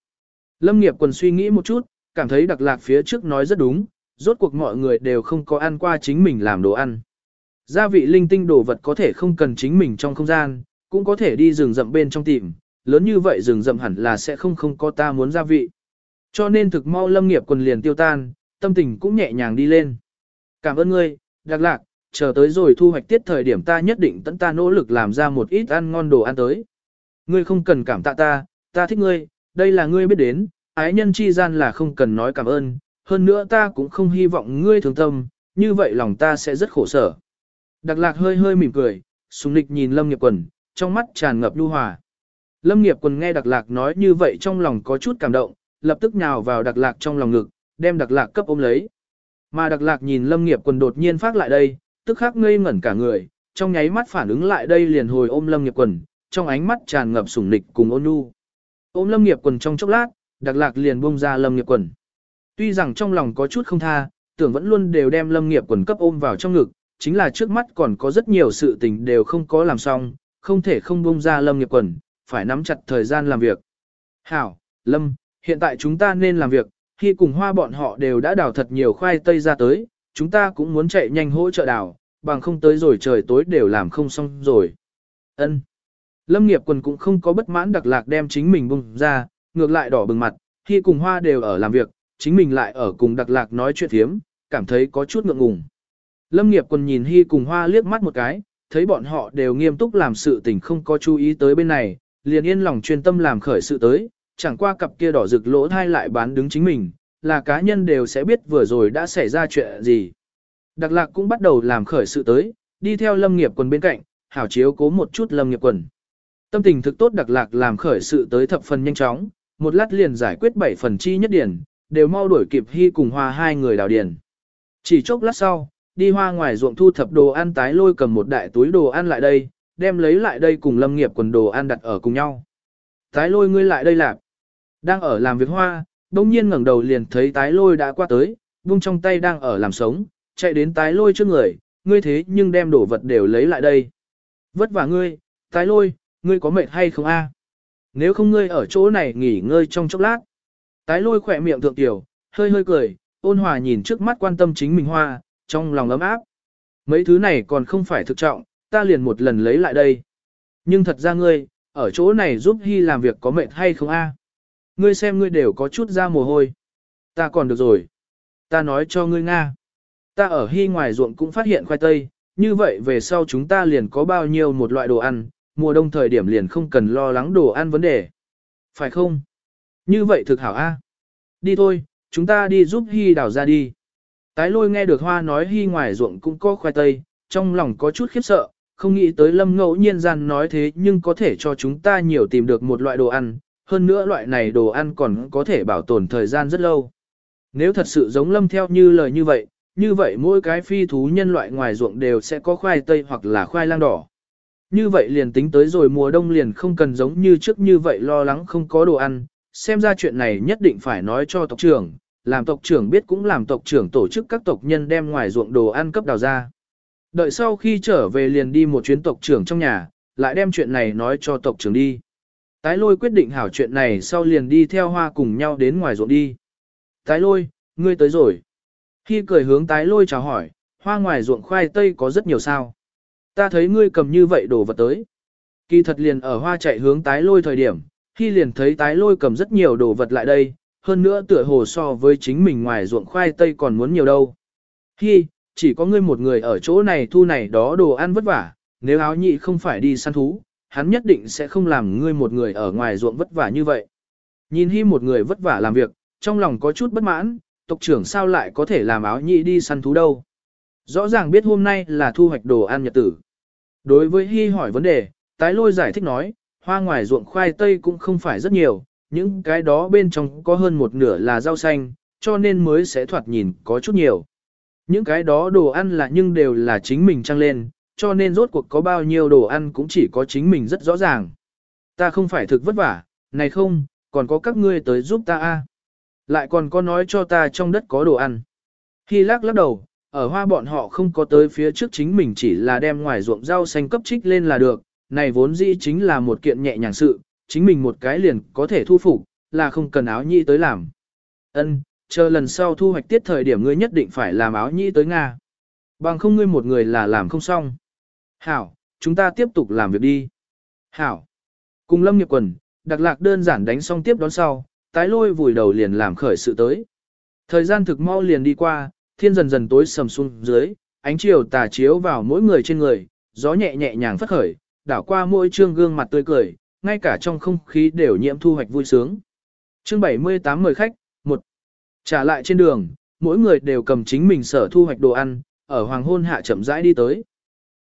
Lâm nghiệp quần suy nghĩ một chút, cảm thấy đặc lạc phía trước nói rất đúng, rốt cuộc mọi người đều không có ăn qua chính mình làm đồ ăn. Gia vị linh tinh đồ vật có thể không cần chính mình trong không gian, cũng có thể đi rừng rậm bên trong tìm, lớn như vậy rừng rậm hẳn là sẽ không không có ta muốn gia vị. Cho nên thực mau lâm nghiệp quần liền tiêu tan, tâm tình cũng nhẹ nhàng đi lên. Cảm ơn ngươi, đặc lạc, chờ tới rồi thu hoạch tiết thời điểm ta nhất định tận ta nỗ lực làm ra một ít ăn ngon đồ ăn tới. Ngươi không cần cảm tạ ta, ta thích ngươi, đây là ngươi biết đến, ái nhân chi gian là không cần nói cảm ơn, hơn nữa ta cũng không hy vọng ngươi thương tâm, như vậy lòng ta sẽ rất khổ sở. Đặc lạc hơi hơi mỉm cười, sùng nịch nhìn Lâm Nghiệp Quần, trong mắt tràn ngập lưu hòa. Lâm Nghiệp Quần nghe Đặc lạc nói như vậy trong lòng có chút cảm động, lập tức nhào vào Đặc lạc trong lòng ngực, đem Đặc lạc cấp ôm lấy. Mà Đặc lạc nhìn Lâm Nghiệp Quần đột nhiên phát lại đây, tức khắc ngây ngẩn cả người, trong nháy mắt phản ứng lại đây liền hồi ôm Lâm Nghiệp Quần, trong ánh mắt tràn ngập sủng nịch cùng ôn nhu. Ôm Lâm Nghiệp Quần trong chốc lát, Đặc Lạc liền buông ra Lâm Nghiệp Quần. Tuy rằng trong lòng có chút không tha, tưởng vẫn luôn đều đem Lâm Nghiệp Quần cấp ôm vào trong ngực, chính là trước mắt còn có rất nhiều sự tình đều không có làm xong, không thể không buông ra Lâm Nghiệp Quần, phải nắm chặt thời gian làm việc. Hảo, Lâm, hiện tại chúng ta nên làm việc, khi cùng hoa bọn họ đều đã đào thật nhiều khoai tây ra tới, chúng ta cũng muốn chạy nhanh hỗ trợ đào, bằng không tới rồi trời tối đều làm không xong rồi. Ân. Lâm nghiệp quần cũng không có bất mãn đặc lạc đem chính mình bung ra, ngược lại đỏ bừng mặt, khi cùng hoa đều ở làm việc, chính mình lại ở cùng đặc lạc nói chuyện thiếm, cảm thấy có chút ngượng ngùng. Lâm nghiệp còn nhìn Hy cùng hoa liếc mắt một cái, thấy bọn họ đều nghiêm túc làm sự tình không có chú ý tới bên này, liền yên lòng chuyên tâm làm khởi sự tới, chẳng qua cặp kia đỏ rực lỗ thai lại bán đứng chính mình, là cá nhân đều sẽ biết vừa rồi đã xảy ra chuyện gì. Đặc lạc cũng bắt đầu làm khởi sự tới, đi theo lâm nghiệp quần bên cạnh, hảo chiếu cố một chút lâm nghiệp quần. Tâm tình thực tốt đặc lạc làm khởi sự tới thập phần nhanh chóng, một lát liền giải quyết bảy phần chi nhất điển, đều mau đuổi kịp hy cùng hoa hai người đào điển. Chỉ chốc lát sau, đi hoa ngoài ruộng thu thập đồ ăn tái lôi cầm một đại túi đồ ăn lại đây, đem lấy lại đây cùng lâm nghiệp quần đồ ăn đặt ở cùng nhau. Tái lôi ngươi lại đây lạp. Đang ở làm việc hoa, đông nhiên ngẩng đầu liền thấy tái lôi đã qua tới, vung trong tay đang ở làm sống, chạy đến tái lôi trước người, ngươi thế nhưng đem đồ vật đều lấy lại đây. Vất vả ngươi, tái lôi, ngươi có mệt hay không a? Nếu không ngươi ở chỗ này nghỉ ngơi trong chốc lát. Tái lôi khỏe miệng thượng tiểu, hơi hơi cười, ôn hòa nhìn trước mắt quan tâm chính mình hoa, trong lòng ấm áp. Mấy thứ này còn không phải thực trọng, ta liền một lần lấy lại đây. Nhưng thật ra ngươi, ở chỗ này giúp Hy làm việc có mệt hay không a? Ngươi xem ngươi đều có chút ra mồ hôi. Ta còn được rồi. Ta nói cho ngươi Nga. Ta ở Hy ngoài ruộng cũng phát hiện khoai tây, như vậy về sau chúng ta liền có bao nhiêu một loại đồ ăn, mùa đông thời điểm liền không cần lo lắng đồ ăn vấn đề. Phải không? Như vậy thực hảo A. À? Đi thôi, chúng ta đi giúp Hy đào ra đi. Tái lôi nghe được hoa nói Hy ngoài ruộng cũng có khoai tây, trong lòng có chút khiếp sợ, không nghĩ tới lâm ngẫu nhiên gian nói thế nhưng có thể cho chúng ta nhiều tìm được một loại đồ ăn, hơn nữa loại này đồ ăn còn có thể bảo tồn thời gian rất lâu. Nếu thật sự giống lâm theo như lời như vậy, như vậy mỗi cái phi thú nhân loại ngoài ruộng đều sẽ có khoai tây hoặc là khoai lang đỏ. Như vậy liền tính tới rồi mùa đông liền không cần giống như trước như vậy lo lắng không có đồ ăn, xem ra chuyện này nhất định phải nói cho tộc trưởng, làm tộc trưởng biết cũng làm tộc trưởng tổ chức các tộc nhân đem ngoài ruộng đồ ăn cấp đào ra. Đợi sau khi trở về liền đi một chuyến tộc trưởng trong nhà, lại đem chuyện này nói cho tộc trưởng đi. Tái lôi quyết định hảo chuyện này sau liền đi theo hoa cùng nhau đến ngoài ruộng đi. Tái lôi, ngươi tới rồi. Khi cười hướng tái lôi chào hỏi, hoa ngoài ruộng khoai tây có rất nhiều sao. Ta thấy ngươi cầm như vậy đồ vật tới. Kỳ thật liền ở hoa chạy hướng tái lôi thời điểm, khi liền thấy tái lôi cầm rất nhiều đồ vật lại đây, hơn nữa tựa hồ so với chính mình ngoài ruộng khoai tây còn muốn nhiều đâu. Khi, chỉ có ngươi một người ở chỗ này thu này đó đồ ăn vất vả, nếu áo nhị không phải đi săn thú, hắn nhất định sẽ không làm ngươi một người ở ngoài ruộng vất vả như vậy. Nhìn Hi một người vất vả làm việc, trong lòng có chút bất mãn, tộc trưởng sao lại có thể làm áo nhị đi săn thú đâu. Rõ ràng biết hôm nay là thu hoạch đồ ăn nhật tử. Đối với hy hỏi vấn đề, tái lôi giải thích nói, hoa ngoài ruộng khoai tây cũng không phải rất nhiều, những cái đó bên trong có hơn một nửa là rau xanh, cho nên mới sẽ thoạt nhìn có chút nhiều. Những cái đó đồ ăn là nhưng đều là chính mình trăng lên, cho nên rốt cuộc có bao nhiêu đồ ăn cũng chỉ có chính mình rất rõ ràng. Ta không phải thực vất vả, này không, còn có các ngươi tới giúp ta a. Lại còn có nói cho ta trong đất có đồ ăn. Khi lắc lắc đầu, ở hoa bọn họ không có tới phía trước chính mình chỉ là đem ngoài ruộng rau xanh cấp trích lên là được, này vốn dĩ chính là một kiện nhẹ nhàng sự, chính mình một cái liền có thể thu phục, là không cần áo nhĩ tới làm. Ân, chờ lần sau thu hoạch tiết thời điểm ngươi nhất định phải làm áo nhĩ tới Nga. Bằng không ngươi một người là làm không xong. Hảo, chúng ta tiếp tục làm việc đi. Hảo. Cùng lâm nghiệp quần, đặc lạc đơn giản đánh xong tiếp đón sau, tái lôi vùi đầu liền làm khởi sự tới. Thời gian thực mau liền đi qua, thiên dần dần tối sầm xuống dưới, ánh chiều tà chiếu vào mỗi người trên người, gió nhẹ nhẹ nhàng phất khởi, đảo qua mỗi trương gương mặt tươi cười, ngay cả trong không khí đều nhiễm thu hoạch vui sướng. Chương 78 mời khách, một Trả lại trên đường, mỗi người đều cầm chính mình sở thu hoạch đồ ăn, ở hoàng hôn hạ chậm rãi đi tới.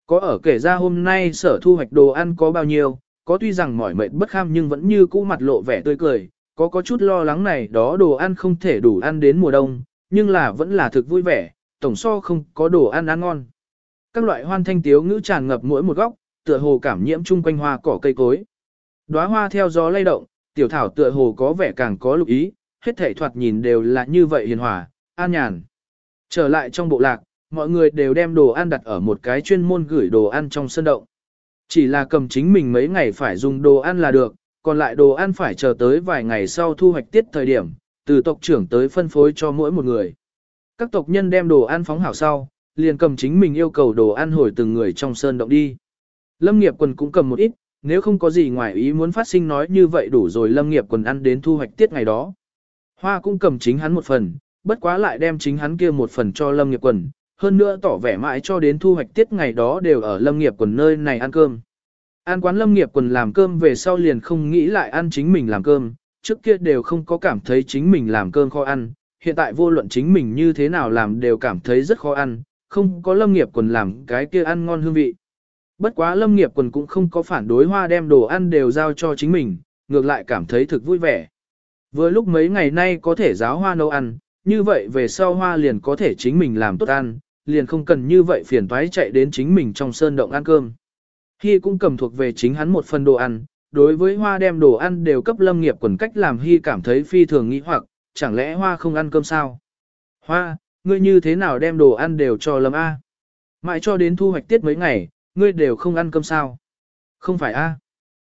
Có ở kể ra hôm nay sở thu hoạch đồ ăn có bao nhiêu, có tuy rằng mỏi mệt bất kham nhưng vẫn như cũ mặt lộ vẻ tươi cười, có có chút lo lắng này đó đồ ăn không thể đủ ăn đến mùa đông, nhưng là vẫn là thực vui vẻ, tổng so không có đồ ăn ăn ngon. Các loại hoan thanh tiếu ngữ tràn ngập mỗi một góc, tựa hồ cảm nhiễm chung quanh hoa cỏ cây cối. Đóa hoa theo gió lay động, tiểu thảo tựa hồ có vẻ càng có lục ý, hết thảy thoạt nhìn đều là như vậy hiền hòa, an nhàn. Trở lại trong bộ lạc, mọi người đều đem đồ ăn đặt ở một cái chuyên môn gửi đồ ăn trong sân động. Chỉ là cầm chính mình mấy ngày phải dùng đồ ăn là được, còn lại đồ ăn phải chờ tới vài ngày sau thu hoạch tiết thời điểm, từ tộc trưởng tới phân phối cho mỗi một người. Các tộc nhân đem đồ ăn phóng hảo sau, liền cầm chính mình yêu cầu đồ ăn hồi từng người trong sơn động đi. Lâm nghiệp quần cũng cầm một ít, nếu không có gì ngoài ý muốn phát sinh nói như vậy đủ rồi lâm nghiệp quần ăn đến thu hoạch tiết ngày đó. Hoa cũng cầm chính hắn một phần, bất quá lại đem chính hắn kia một phần cho lâm nghiệp quần, hơn nữa tỏ vẻ mãi cho đến thu hoạch tiết ngày đó đều ở lâm nghiệp quần nơi này ăn cơm. An quán lâm nghiệp quần làm cơm về sau liền không nghĩ lại ăn chính mình làm cơm, trước kia đều không có cảm thấy chính mình làm cơm khó ăn, hiện tại vô luận chính mình như thế nào làm đều cảm thấy rất khó ăn, không có lâm nghiệp quần làm cái kia ăn ngon hương vị. Bất quá lâm nghiệp quần cũng không có phản đối hoa đem đồ ăn đều giao cho chính mình, ngược lại cảm thấy thực vui vẻ. Vừa lúc mấy ngày nay có thể giáo hoa nấu ăn, như vậy về sau hoa liền có thể chính mình làm tốt ăn, liền không cần như vậy phiền toái chạy đến chính mình trong sơn động ăn cơm. Hy cũng cầm thuộc về chính hắn một phần đồ ăn, đối với hoa đem đồ ăn đều cấp lâm nghiệp quần cách làm Hy cảm thấy phi thường nghĩ hoặc, chẳng lẽ hoa không ăn cơm sao? Hoa, ngươi như thế nào đem đồ ăn đều cho lâm A? Mãi cho đến thu hoạch tiết mấy ngày, ngươi đều không ăn cơm sao? Không phải A.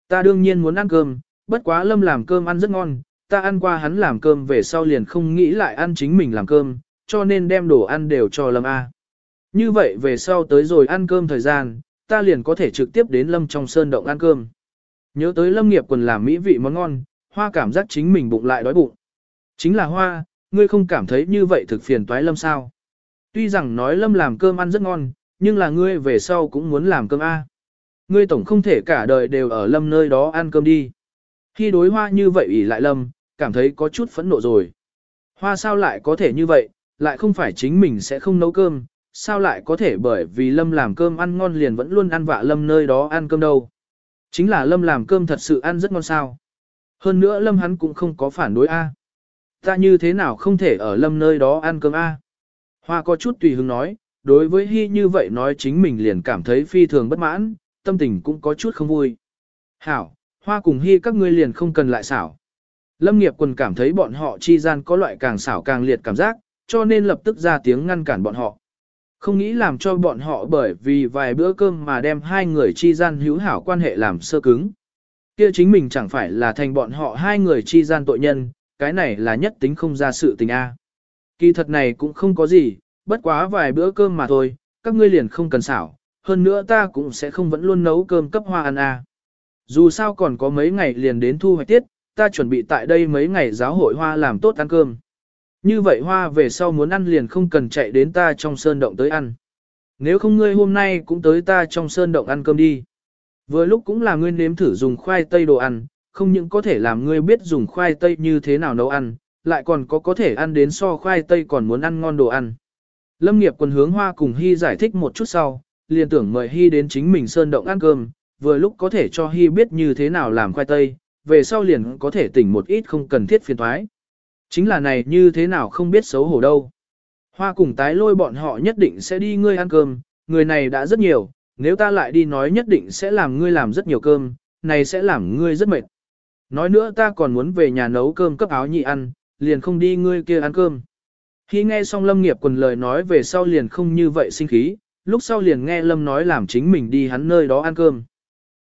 Ta đương nhiên muốn ăn cơm, bất quá lâm làm cơm ăn rất ngon, ta ăn qua hắn làm cơm về sau liền không nghĩ lại ăn chính mình làm cơm, cho nên đem đồ ăn đều cho lâm A. Như vậy về sau tới rồi ăn cơm thời gian, ta liền có thể trực tiếp đến lâm trong sơn động ăn cơm. Nhớ tới lâm nghiệp quần làm mỹ vị món ngon, hoa cảm giác chính mình bụng lại đói bụng. Chính là hoa, ngươi không cảm thấy như vậy thực phiền toái lâm sao. Tuy rằng nói lâm làm cơm ăn rất ngon, nhưng là ngươi về sau cũng muốn làm cơm A. Ngươi tổng không thể cả đời đều ở lâm nơi đó ăn cơm đi. Khi đối hoa như vậy ỉ lại lâm, cảm thấy có chút phẫn nộ rồi. Hoa sao lại có thể như vậy, lại không phải chính mình sẽ không nấu cơm, sao lại có thể bởi vì lâm làm cơm ăn ngon liền vẫn luôn ăn vạ lâm nơi đó ăn cơm đâu. Chính là lâm làm cơm thật sự ăn rất ngon sao. Hơn nữa lâm hắn cũng không có phản đối A. Ta như thế nào không thể ở lâm nơi đó ăn cơm A. Hoa có chút tùy hứng nói, đối với Hy như vậy nói chính mình liền cảm thấy phi thường bất mãn, tâm tình cũng có chút không vui. Hảo, Hoa cùng Hy các ngươi liền không cần lại xảo. Lâm nghiệp quần cảm thấy bọn họ chi gian có loại càng xảo càng liệt cảm giác, cho nên lập tức ra tiếng ngăn cản bọn họ. Không nghĩ làm cho bọn họ bởi vì vài bữa cơm mà đem hai người chi gian hữu hảo quan hệ làm sơ cứng. Kia chính mình chẳng phải là thành bọn họ hai người chi gian tội nhân, cái này là nhất tính không ra sự tình A. Kỳ thật này cũng không có gì, bất quá vài bữa cơm mà thôi, các ngươi liền không cần xảo, hơn nữa ta cũng sẽ không vẫn luôn nấu cơm cấp hoa ăn A. Dù sao còn có mấy ngày liền đến thu hoạch tiết, ta chuẩn bị tại đây mấy ngày giáo hội hoa làm tốt ăn cơm. Như vậy hoa về sau muốn ăn liền không cần chạy đến ta trong sơn động tới ăn. Nếu không ngươi hôm nay cũng tới ta trong sơn động ăn cơm đi. Vừa lúc cũng là ngươi nếm thử dùng khoai tây đồ ăn, không những có thể làm ngươi biết dùng khoai tây như thế nào nấu ăn, lại còn có có thể ăn đến so khoai tây còn muốn ăn ngon đồ ăn. Lâm nghiệp quần hướng hoa cùng Hy giải thích một chút sau, liền tưởng mời Hy đến chính mình sơn động ăn cơm, vừa lúc có thể cho Hy biết như thế nào làm khoai tây, về sau liền có thể tỉnh một ít không cần thiết phiền thoái. Chính là này như thế nào không biết xấu hổ đâu. Hoa cùng tái lôi bọn họ nhất định sẽ đi ngươi ăn cơm, người này đã rất nhiều, nếu ta lại đi nói nhất định sẽ làm ngươi làm rất nhiều cơm, này sẽ làm ngươi rất mệt. Nói nữa ta còn muốn về nhà nấu cơm cấp áo nhị ăn, liền không đi ngươi kia ăn cơm. Khi nghe xong Lâm nghiệp quần lời nói về sau liền không như vậy sinh khí, lúc sau liền nghe Lâm nói làm chính mình đi hắn nơi đó ăn cơm.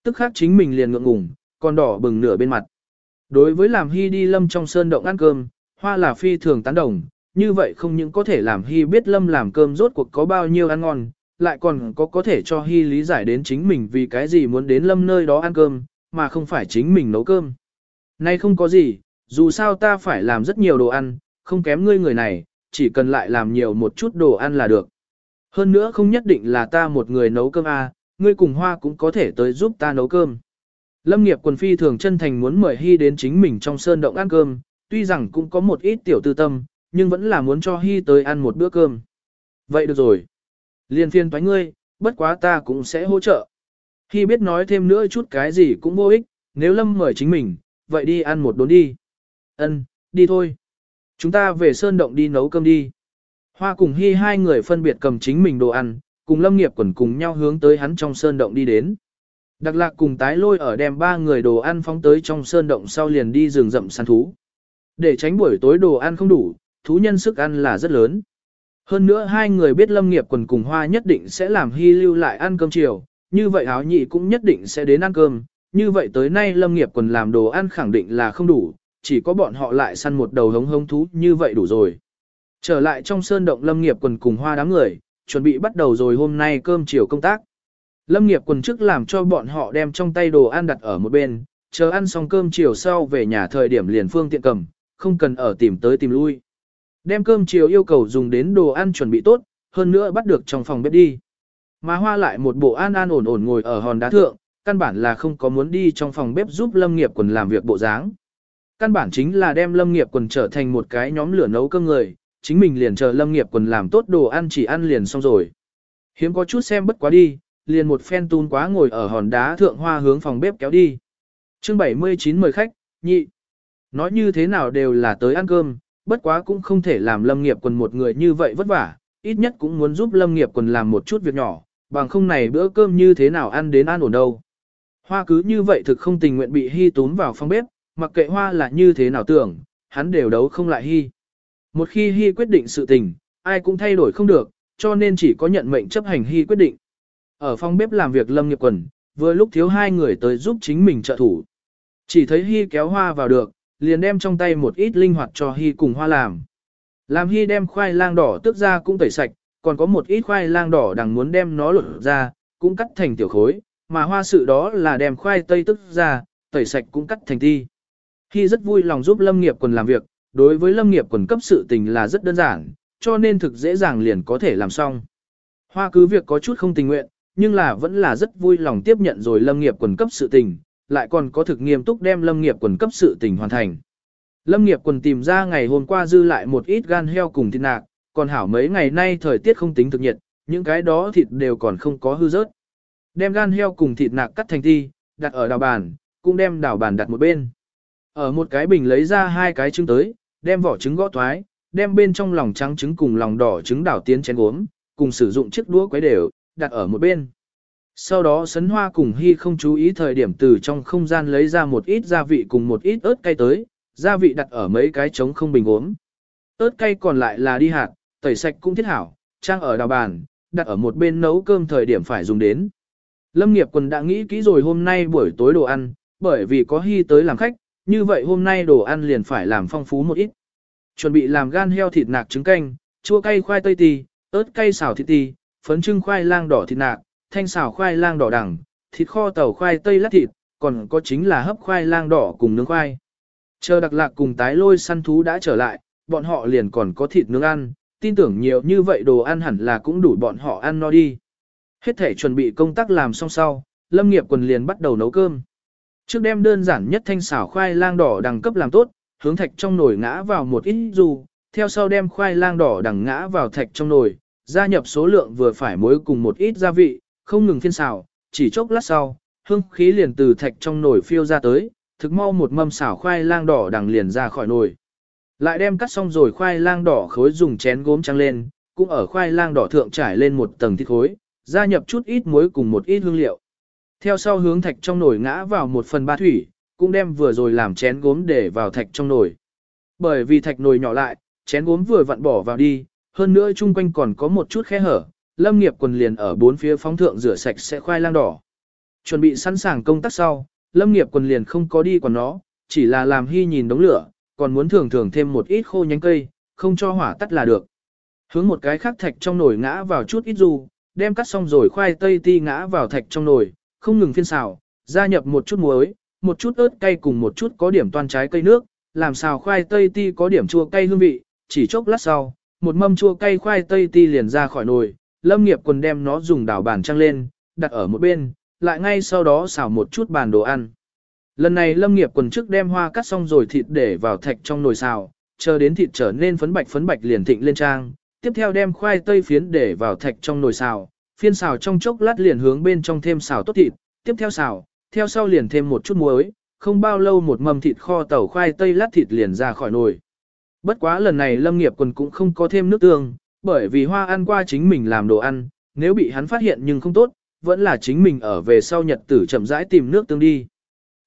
Tức khác chính mình liền ngượng ngùng, còn đỏ bừng nửa bên mặt. Đối với làm Hy đi Lâm trong sơn động ăn cơm, hoa là phi thường tán đồng, như vậy không những có thể làm Hy biết Lâm làm cơm rốt cuộc có bao nhiêu ăn ngon, lại còn có có thể cho Hy lý giải đến chính mình vì cái gì muốn đến Lâm nơi đó ăn cơm, mà không phải chính mình nấu cơm. Nay không có gì, dù sao ta phải làm rất nhiều đồ ăn, không kém ngươi người này, chỉ cần lại làm nhiều một chút đồ ăn là được. Hơn nữa không nhất định là ta một người nấu cơm à, ngươi cùng hoa cũng có thể tới giúp ta nấu cơm. Lâm nghiệp quần phi thường chân thành muốn mời Hy đến chính mình trong sơn động ăn cơm, tuy rằng cũng có một ít tiểu tư tâm, nhưng vẫn là muốn cho Hy tới ăn một bữa cơm. Vậy được rồi. Liên phiên toái ngươi, bất quá ta cũng sẽ hỗ trợ. Hy biết nói thêm nữa chút cái gì cũng vô ích, nếu Lâm mời chính mình, vậy đi ăn một đốn đi. Ân, đi thôi. Chúng ta về sơn động đi nấu cơm đi. Hoa cùng Hy hai người phân biệt cầm chính mình đồ ăn, cùng Lâm nghiệp quần cùng nhau hướng tới hắn trong sơn động đi đến. Đặc lạc cùng tái lôi ở đem ba người đồ ăn phóng tới trong sơn động sau liền đi rừng rậm săn thú. Để tránh buổi tối đồ ăn không đủ, thú nhân sức ăn là rất lớn. Hơn nữa hai người biết lâm nghiệp quần cùng hoa nhất định sẽ làm hy lưu lại ăn cơm chiều, như vậy áo nhị cũng nhất định sẽ đến ăn cơm, như vậy tới nay lâm nghiệp quần làm đồ ăn khẳng định là không đủ, chỉ có bọn họ lại săn một đầu hống hống thú như vậy đủ rồi. Trở lại trong sơn động lâm nghiệp quần cùng hoa đám người, chuẩn bị bắt đầu rồi hôm nay cơm chiều công tác. Lâm nghiệp quần chức làm cho bọn họ đem trong tay đồ ăn đặt ở một bên, chờ ăn xong cơm chiều sau về nhà thời điểm liền phương tiện cầm, không cần ở tìm tới tìm lui. Đem cơm chiều yêu cầu dùng đến đồ ăn chuẩn bị tốt, hơn nữa bắt được trong phòng bếp đi. Mà hoa lại một bộ an an ổn ổn ngồi ở hòn đá thượng, căn bản là không có muốn đi trong phòng bếp giúp lâm nghiệp quần làm việc bộ dáng. Căn bản chính là đem lâm nghiệp quần trở thành một cái nhóm lửa nấu cơm người, chính mình liền chờ lâm nghiệp quần làm tốt đồ ăn chỉ ăn liền xong rồi. Hiếm có chút xem bất quá đi, liền một phen tun quá ngồi ở hòn đá thượng hoa hướng phòng bếp kéo đi. chương 79 mời khách, nhị. Nói như thế nào đều là tới ăn cơm, bất quá cũng không thể làm lâm nghiệp quần một người như vậy vất vả, ít nhất cũng muốn giúp lâm nghiệp quần làm một chút việc nhỏ, bằng không này bữa cơm như thế nào ăn đến ăn ổn đâu. Hoa cứ như vậy thực không tình nguyện bị hy tốn vào phòng bếp, mặc kệ hoa là như thế nào tưởng, hắn đều đấu không lại hy. Một khi hy quyết định sự tình, ai cũng thay đổi không được, cho nên chỉ có nhận mệnh chấp hành hy quyết định. Ở phòng bếp làm việc lâm nghiệp quần, vừa lúc thiếu hai người tới giúp chính mình trợ thủ. Chỉ thấy hy kéo hoa vào được, liền đem trong tay một ít linh hoạt cho hy cùng hoa làm. Làm hy đem khoai lang đỏ tước ra cũng tẩy sạch, còn có một ít khoai lang đỏ đằng muốn đem nó lột ra, cũng cắt thành tiểu khối, mà hoa sự đó là đem khoai tây tước ra, tẩy sạch cũng cắt thành ti. Hy rất vui lòng giúp lâm nghiệp quần làm việc, đối với lâm nghiệp quần cấp sự tình là rất đơn giản, cho nên thực dễ dàng liền có thể làm xong. Hoa cứ việc có chút không tình nguyện, nhưng là vẫn là rất vui lòng tiếp nhận rồi lâm nghiệp quần cấp sự tình, lại còn có thực nghiêm túc đem lâm nghiệp quần cấp sự tình hoàn thành. Lâm nghiệp quần tìm ra ngày hôm qua dư lại một ít gan heo cùng thịt nạc, còn hảo mấy ngày nay thời tiết không tính thực nhiệt, những cái đó thịt đều còn không có hư rớt. Đem gan heo cùng thịt nạc cắt thành thi, đặt ở đào bàn, cũng đem đào bàn đặt một bên. Ở một cái bình lấy ra hai cái trứng tới, đem vỏ trứng gõ toái, đem bên trong lòng trắng trứng cùng lòng đỏ trứng đảo tiến chén uống, cùng sử dụng chiếc đũa quấy đều, đặt ở một bên. Sau đó sấn hoa cùng hy không chú ý thời điểm từ trong không gian lấy ra một ít gia vị cùng một ít ớt cay tới, gia vị đặt ở mấy cái trống không bình uống. Ớt cay còn lại là đi hạt, tẩy sạch cũng thiết hảo, trang ở đào bàn, đặt ở một bên nấu cơm thời điểm phải dùng đến. Lâm nghiệp quần đã nghĩ kỹ rồi hôm nay buổi tối đồ ăn, bởi vì có hy tới làm khách, như vậy hôm nay đồ ăn liền phải làm phong phú một ít. Chuẩn bị làm gan heo thịt nạc trứng canh, chua cay khoai tây tì, ớt cay xào thịt tì, phấn trưng khoai lang đỏ thịt nạc, thanh xào khoai lang đỏ đằng, thịt kho tàu khoai tây lát thịt, còn có chính là hấp khoai lang đỏ cùng nướng khoai. Chờ đặc lạc cùng tái lôi săn thú đã trở lại, bọn họ liền còn có thịt nướng ăn, tin tưởng nhiều như vậy đồ ăn hẳn là cũng đủ bọn họ ăn no đi. Hết thể chuẩn bị công tác làm xong sau, Lâm nghiệp quần liền bắt đầu nấu cơm. Trước đem đơn giản nhất thanh xảo khoai lang đỏ đằng cấp làm tốt, hướng thạch trong nồi ngã vào một ít dù, theo sau đem khoai lang đỏ đằng ngã vào thạch trong nồi, gia nhập số lượng vừa phải muối cùng một ít gia vị, không ngừng phiên xào, chỉ chốc lát sau, hương khí liền từ thạch trong nồi phiêu ra tới, thực mau một mâm xào khoai lang đỏ đằng liền ra khỏi nồi. Lại đem cắt xong rồi khoai lang đỏ khối dùng chén gốm trăng lên, cũng ở khoai lang đỏ thượng trải lên một tầng thịt khối, gia nhập chút ít muối cùng một ít hương liệu. Theo sau hướng thạch trong nồi ngã vào một phần ba thủy, cũng đem vừa rồi làm chén gốm để vào thạch trong nồi. Bởi vì thạch nồi nhỏ lại, chén gốm vừa vặn bỏ vào đi, hơn nữa chung quanh còn có một chút khe hở, lâm nghiệp quần liền ở bốn phía phóng thượng rửa sạch sẽ khoai lang đỏ. Chuẩn bị sẵn sàng công tác sau, lâm nghiệp quần liền không có đi còn nó, chỉ là làm hy nhìn đống lửa, còn muốn thường thường thêm một ít khô nhánh cây, không cho hỏa tắt là được. Hướng một cái khác thạch trong nồi ngã vào chút ít ru, đem cắt xong rồi khoai tây ti ngã vào thạch trong nồi, không ngừng phiên xào, gia nhập một chút muối, một chút ớt cay cùng một chút có điểm toan trái cây nước, làm xào khoai tây ti có điểm chua cay hương vị, chỉ chốc lát sau, một mâm chua cay khoai tây ti liền ra khỏi nồi, lâm nghiệp quần đem nó dùng đảo bàn trăng lên, đặt ở một bên, lại ngay sau đó xào một chút bàn đồ ăn. Lần này lâm nghiệp quần trước đem hoa cắt xong rồi thịt để vào thạch trong nồi xào, chờ đến thịt trở nên phấn bạch phấn bạch liền thịnh lên trang, tiếp theo đem khoai tây phiến để vào thạch trong nồi xào, phiên xào trong chốc lát liền hướng bên trong thêm xào tốt thịt, tiếp theo xào, theo sau liền thêm một chút muối, không bao lâu một mâm thịt kho tàu khoai tây lát thịt liền ra khỏi nồi. Bất quá lần này lâm nghiệp quần cũng không có thêm nước tương, bởi vì hoa ăn qua chính mình làm đồ ăn, nếu bị hắn phát hiện nhưng không tốt, vẫn là chính mình ở về sau nhật tử chậm rãi tìm nước tương đi.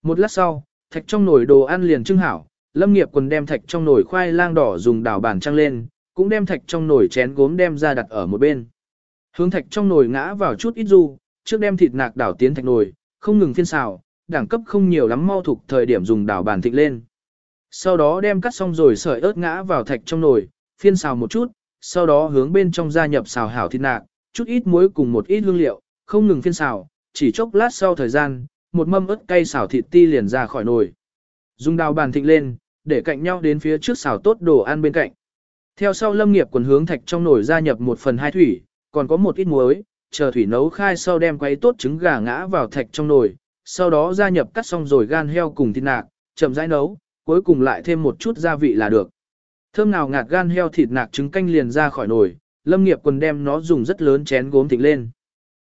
Một lát sau, thạch trong nồi đồ ăn liền trưng hảo, lâm nghiệp quần đem thạch trong nồi khoai lang đỏ dùng đảo bàn trăng lên, cũng đem thạch trong nồi chén gốm đem ra đặt ở một bên. Hướng thạch trong nồi ngã vào chút ít du, trước đem thịt nạc đảo tiến thạch nồi, không ngừng phiên xào, đẳng cấp không nhiều lắm mau thuộc thời điểm dùng đảo bàn thịt lên. Sau đó đem cắt xong rồi sợi ớt ngã vào thạch trong nồi, phiên xào một chút, sau đó hướng bên trong gia nhập xào hảo thịt nạc, chút ít muối cùng một ít hương liệu, không ngừng phiên xào, chỉ chốc lát sau thời gian, một mâm ớt cay xào thịt ti liền ra khỏi nồi. Dùng đào bàn thịnh lên, để cạnh nhau đến phía trước xào tốt đồ ăn bên cạnh. Theo sau lâm nghiệp quần hướng thạch trong nồi gia nhập một phần hai thủy, còn có một ít muối, chờ thủy nấu khai sau đem quấy tốt trứng gà ngã vào thạch trong nồi, sau đó gia nhập cắt xong rồi gan heo cùng thịt nạc, chậm rãi nấu, cuối cùng lại thêm một chút gia vị là được. Thơm nào ngạt gan heo thịt nạc trứng canh liền ra khỏi nồi, lâm nghiệp quần đem nó dùng rất lớn chén gốm thịnh lên.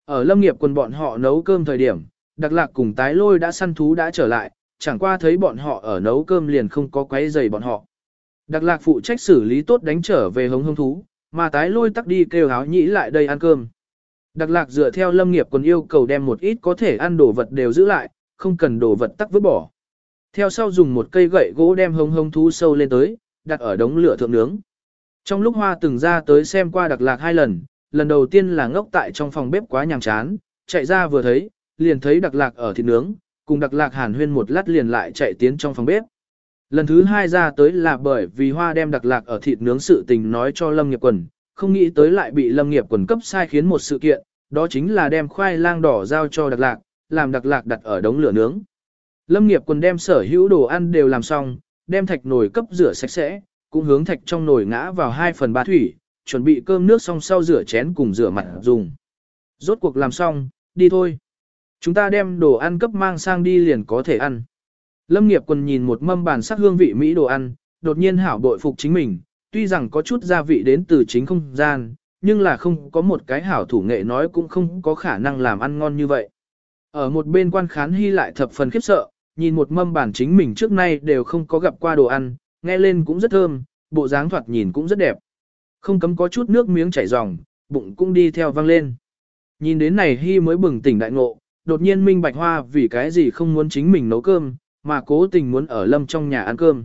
Ở lâm nghiệp quần bọn họ nấu cơm thời điểm, đặc lạc cùng tái lôi đã săn thú đã trở lại, chẳng qua thấy bọn họ ở nấu cơm liền không có quấy rầy bọn họ. Đặc lạc phụ trách xử lý tốt đánh trở về hống hống thú, mà tái lôi tắc đi kêu áo nhĩ lại đây ăn cơm. Đặc lạc dựa theo lâm nghiệp quần yêu cầu đem một ít có thể ăn đồ vật đều giữ lại, không cần đồ vật tắc vứt bỏ. Theo sau dùng một cây gậy gỗ đem hống hống thú sâu lên tới, đặt ở đống lửa thượng nướng. Trong lúc hoa từng ra tới xem qua đặc lạc hai lần, lần đầu tiên là ngốc tại trong phòng bếp quá nhàm chán, chạy ra vừa thấy, liền thấy đặc lạc ở thịt nướng, cùng đặc lạc hàn huyên một lát liền lại chạy tiến trong phòng bếp. Lần thứ hai ra tới là bởi vì hoa đem đặc lạc ở thịt nướng sự tình nói cho Lâm Nghiệp Quần, không nghĩ tới lại bị Lâm Nghiệp Quần cấp sai khiến một sự kiện, đó chính là đem khoai lang đỏ giao cho đặc lạc, làm đặc lạc đặt ở đống lửa nướng. Lâm Nghiệp Quần đem sở hữu đồ ăn đều làm xong, đem thạch nồi cấp rửa sạch sẽ, cũng hướng thạch trong nồi ngã vào 2 phần 3 thủy, chuẩn bị cơm nước xong sau rửa chén cùng rửa mặt dùng. Rốt cuộc làm xong, đi thôi. Chúng ta đem đồ ăn cấp mang sang đi liền có thể ăn. Lâm nghiệp quần nhìn một mâm bàn sắc hương vị Mỹ đồ ăn, đột nhiên hảo bội phục chính mình, tuy rằng có chút gia vị đến từ chính không gian, nhưng là không có một cái hảo thủ nghệ nói cũng không có khả năng làm ăn ngon như vậy. Ở một bên quan khán hy lại thập phần khiếp sợ, nhìn một mâm bản chính mình trước nay đều không có gặp qua đồ ăn, nghe lên cũng rất thơm, bộ dáng thoạt nhìn cũng rất đẹp. Không cấm có chút nước miếng chảy ròng, bụng cũng đi theo văng lên. Nhìn đến này hy mới bừng tỉnh đại ngộ, đột nhiên minh bạch hoa vì cái gì không muốn chính mình nấu cơm, mà cố tình muốn ở lâm trong nhà ăn cơm.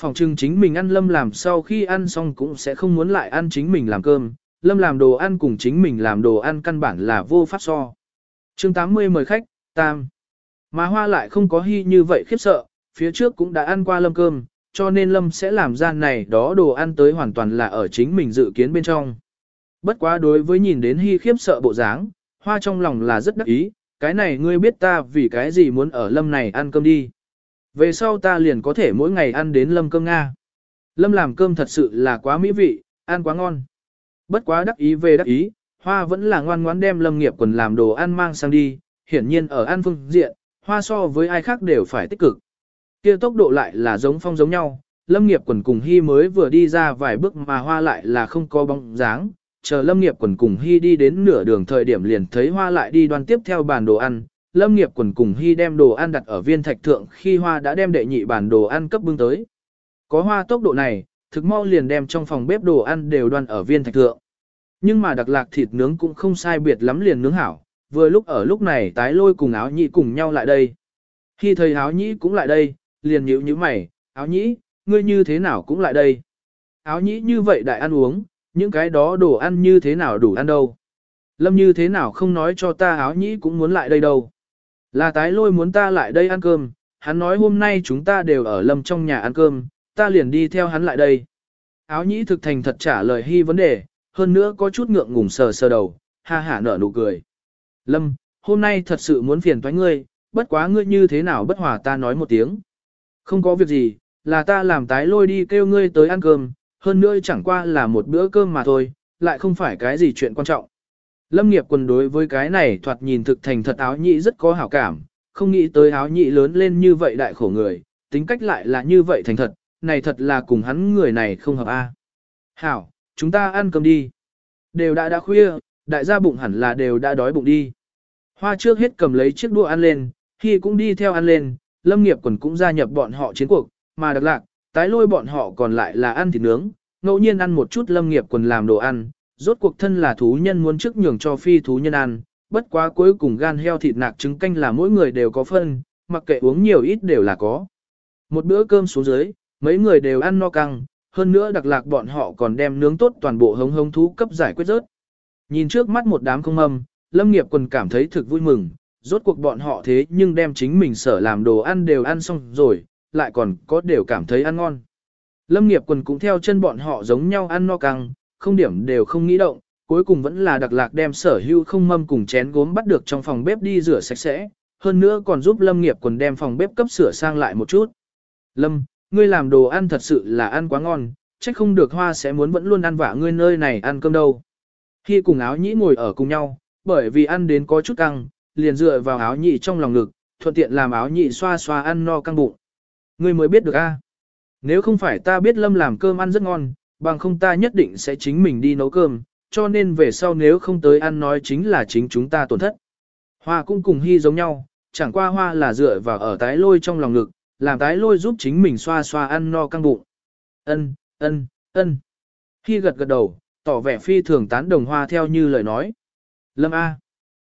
Phòng trưng chính mình ăn lâm làm sau khi ăn xong cũng sẽ không muốn lại ăn chính mình làm cơm, Lâm làm đồ ăn cùng chính mình làm đồ ăn căn bản là vô pháp so. chương 80 mời khách, tam. Mà hoa lại không có hy như vậy khiếp sợ, phía trước cũng đã ăn qua lâm cơm, cho nên lâm sẽ làm ra này đó đồ ăn tới hoàn toàn là ở chính mình dự kiến bên trong. Bất quá đối với nhìn đến hy khiếp sợ bộ dáng, hoa trong lòng là rất đắc ý, cái này ngươi biết ta vì cái gì muốn ở lâm này ăn cơm đi. Về sau ta liền có thể mỗi ngày ăn đến lâm cơm Nga. Lâm làm cơm thật sự là quá mỹ vị, ăn quá ngon. Bất quá đắc ý về đắc ý, hoa vẫn là ngoan ngoãn đem lâm nghiệp quần làm đồ ăn mang sang đi, hiển nhiên ở ăn phương diện, hoa so với ai khác đều phải tích cực. kia tốc độ lại là giống phong giống nhau, lâm nghiệp quần cùng hy mới vừa đi ra vài bước mà hoa lại là không có bóng dáng, chờ lâm nghiệp quần cùng hy đi đến nửa đường thời điểm liền thấy hoa lại đi đoan tiếp theo bàn đồ ăn, lâm nghiệp quần cùng hy đem đồ ăn đặt ở viên thạch thượng khi hoa đã đem đệ nhị bàn đồ ăn cấp bưng tới. Có hoa tốc độ này, thực mau liền đem trong phòng bếp đồ ăn đều đoan ở viên thạch thượng. Nhưng mà đặc lạc thịt nướng cũng không sai biệt lắm liền nướng hảo, vừa lúc ở lúc này tái lôi cùng áo nhĩ cùng nhau lại đây. Khi thấy áo nhĩ cũng lại đây, liền nhíu nhíu mày, áo nhĩ, ngươi như thế nào cũng lại đây. Áo nhĩ như vậy đại ăn uống, những cái đó đồ ăn như thế nào đủ ăn đâu. Lâm như thế nào không nói cho ta áo nhĩ cũng muốn lại đây đâu. Là tái lôi muốn ta lại đây ăn cơm, hắn nói hôm nay chúng ta đều ở lâm trong nhà ăn cơm, ta liền đi theo hắn lại đây. Áo nhĩ thực thành thật trả lời hy vấn đề, hơn nữa có chút ngượng ngùng sờ sờ đầu, ha hả nở nụ cười. Lâm, hôm nay thật sự muốn phiền toái ngươi, bất quá ngươi như thế nào bất hòa ta nói một tiếng. Không có việc gì, là ta làm tái lôi đi kêu ngươi tới ăn cơm, hơn nữa chẳng qua là một bữa cơm mà thôi, lại không phải cái gì chuyện quan trọng. Lâm nghiệp quần đối với cái này thoạt nhìn thực thành thật áo nhị rất có hảo cảm, không nghĩ tới áo nhị lớn lên như vậy đại khổ người, tính cách lại là như vậy thành thật, này thật là cùng hắn người này không hợp a. Hảo, chúng ta ăn cơm đi. Đều đã đã khuya, đại gia bụng hẳn là đều đã đói bụng đi. Hoa trước hết cầm lấy chiếc đũa ăn lên, khi cũng đi theo ăn lên, lâm nghiệp quần cũng gia nhập bọn họ chiến cuộc, mà đặc lạc, tái lôi bọn họ còn lại là ăn thịt nướng, ngẫu nhiên ăn một chút lâm nghiệp quần làm đồ ăn, rốt cuộc thân là thú nhân muốn trước nhường cho phi thú nhân ăn, bất quá cuối cùng gan heo thịt nạc trứng canh là mỗi người đều có phân, mặc kệ uống nhiều ít đều là có. Một bữa cơm xuống dưới, mấy người đều ăn no căng, hơn nữa đặc lạc bọn họ còn đem nướng tốt toàn bộ hống hống thú cấp giải quyết rớt. Nhìn trước mắt một đám không âm, lâm nghiệp quần cảm thấy thực vui mừng, rốt cuộc bọn họ thế nhưng đem chính mình sở làm đồ ăn đều ăn xong rồi, lại còn có đều cảm thấy ăn ngon. Lâm nghiệp quần cũng theo chân bọn họ giống nhau ăn no căng, không điểm đều không nghĩ động, cuối cùng vẫn là đặc lạc đem sở hưu không mâm cùng chén gốm bắt được trong phòng bếp đi rửa sạch sẽ, hơn nữa còn giúp Lâm nghiệp quần đem phòng bếp cấp sửa sang lại một chút. Lâm, ngươi làm đồ ăn thật sự là ăn quá ngon, chắc không được hoa sẽ muốn vẫn luôn ăn vả ngươi nơi này ăn cơm đâu. Khi cùng áo nhĩ ngồi ở cùng nhau, bởi vì ăn đến có chút căng, liền dựa vào áo nhị trong lòng ngực, thuận tiện làm áo nhị xoa xoa ăn no căng bụng. Ngươi mới biết được a? Nếu không phải ta biết Lâm làm cơm ăn rất ngon, bằng không ta nhất định sẽ chính mình đi nấu cơm, cho nên về sau nếu không tới ăn nói chính là chính chúng ta tổn thất. Hoa cũng cùng hy giống nhau, chẳng qua hoa là dựa vào ở tái lôi trong lòng ngực, làm tái lôi giúp chính mình xoa xoa ăn no căng bụng. Ân, ân, ân. Hy gật gật đầu, tỏ vẻ phi thường tán đồng hoa theo như lời nói. Lâm A.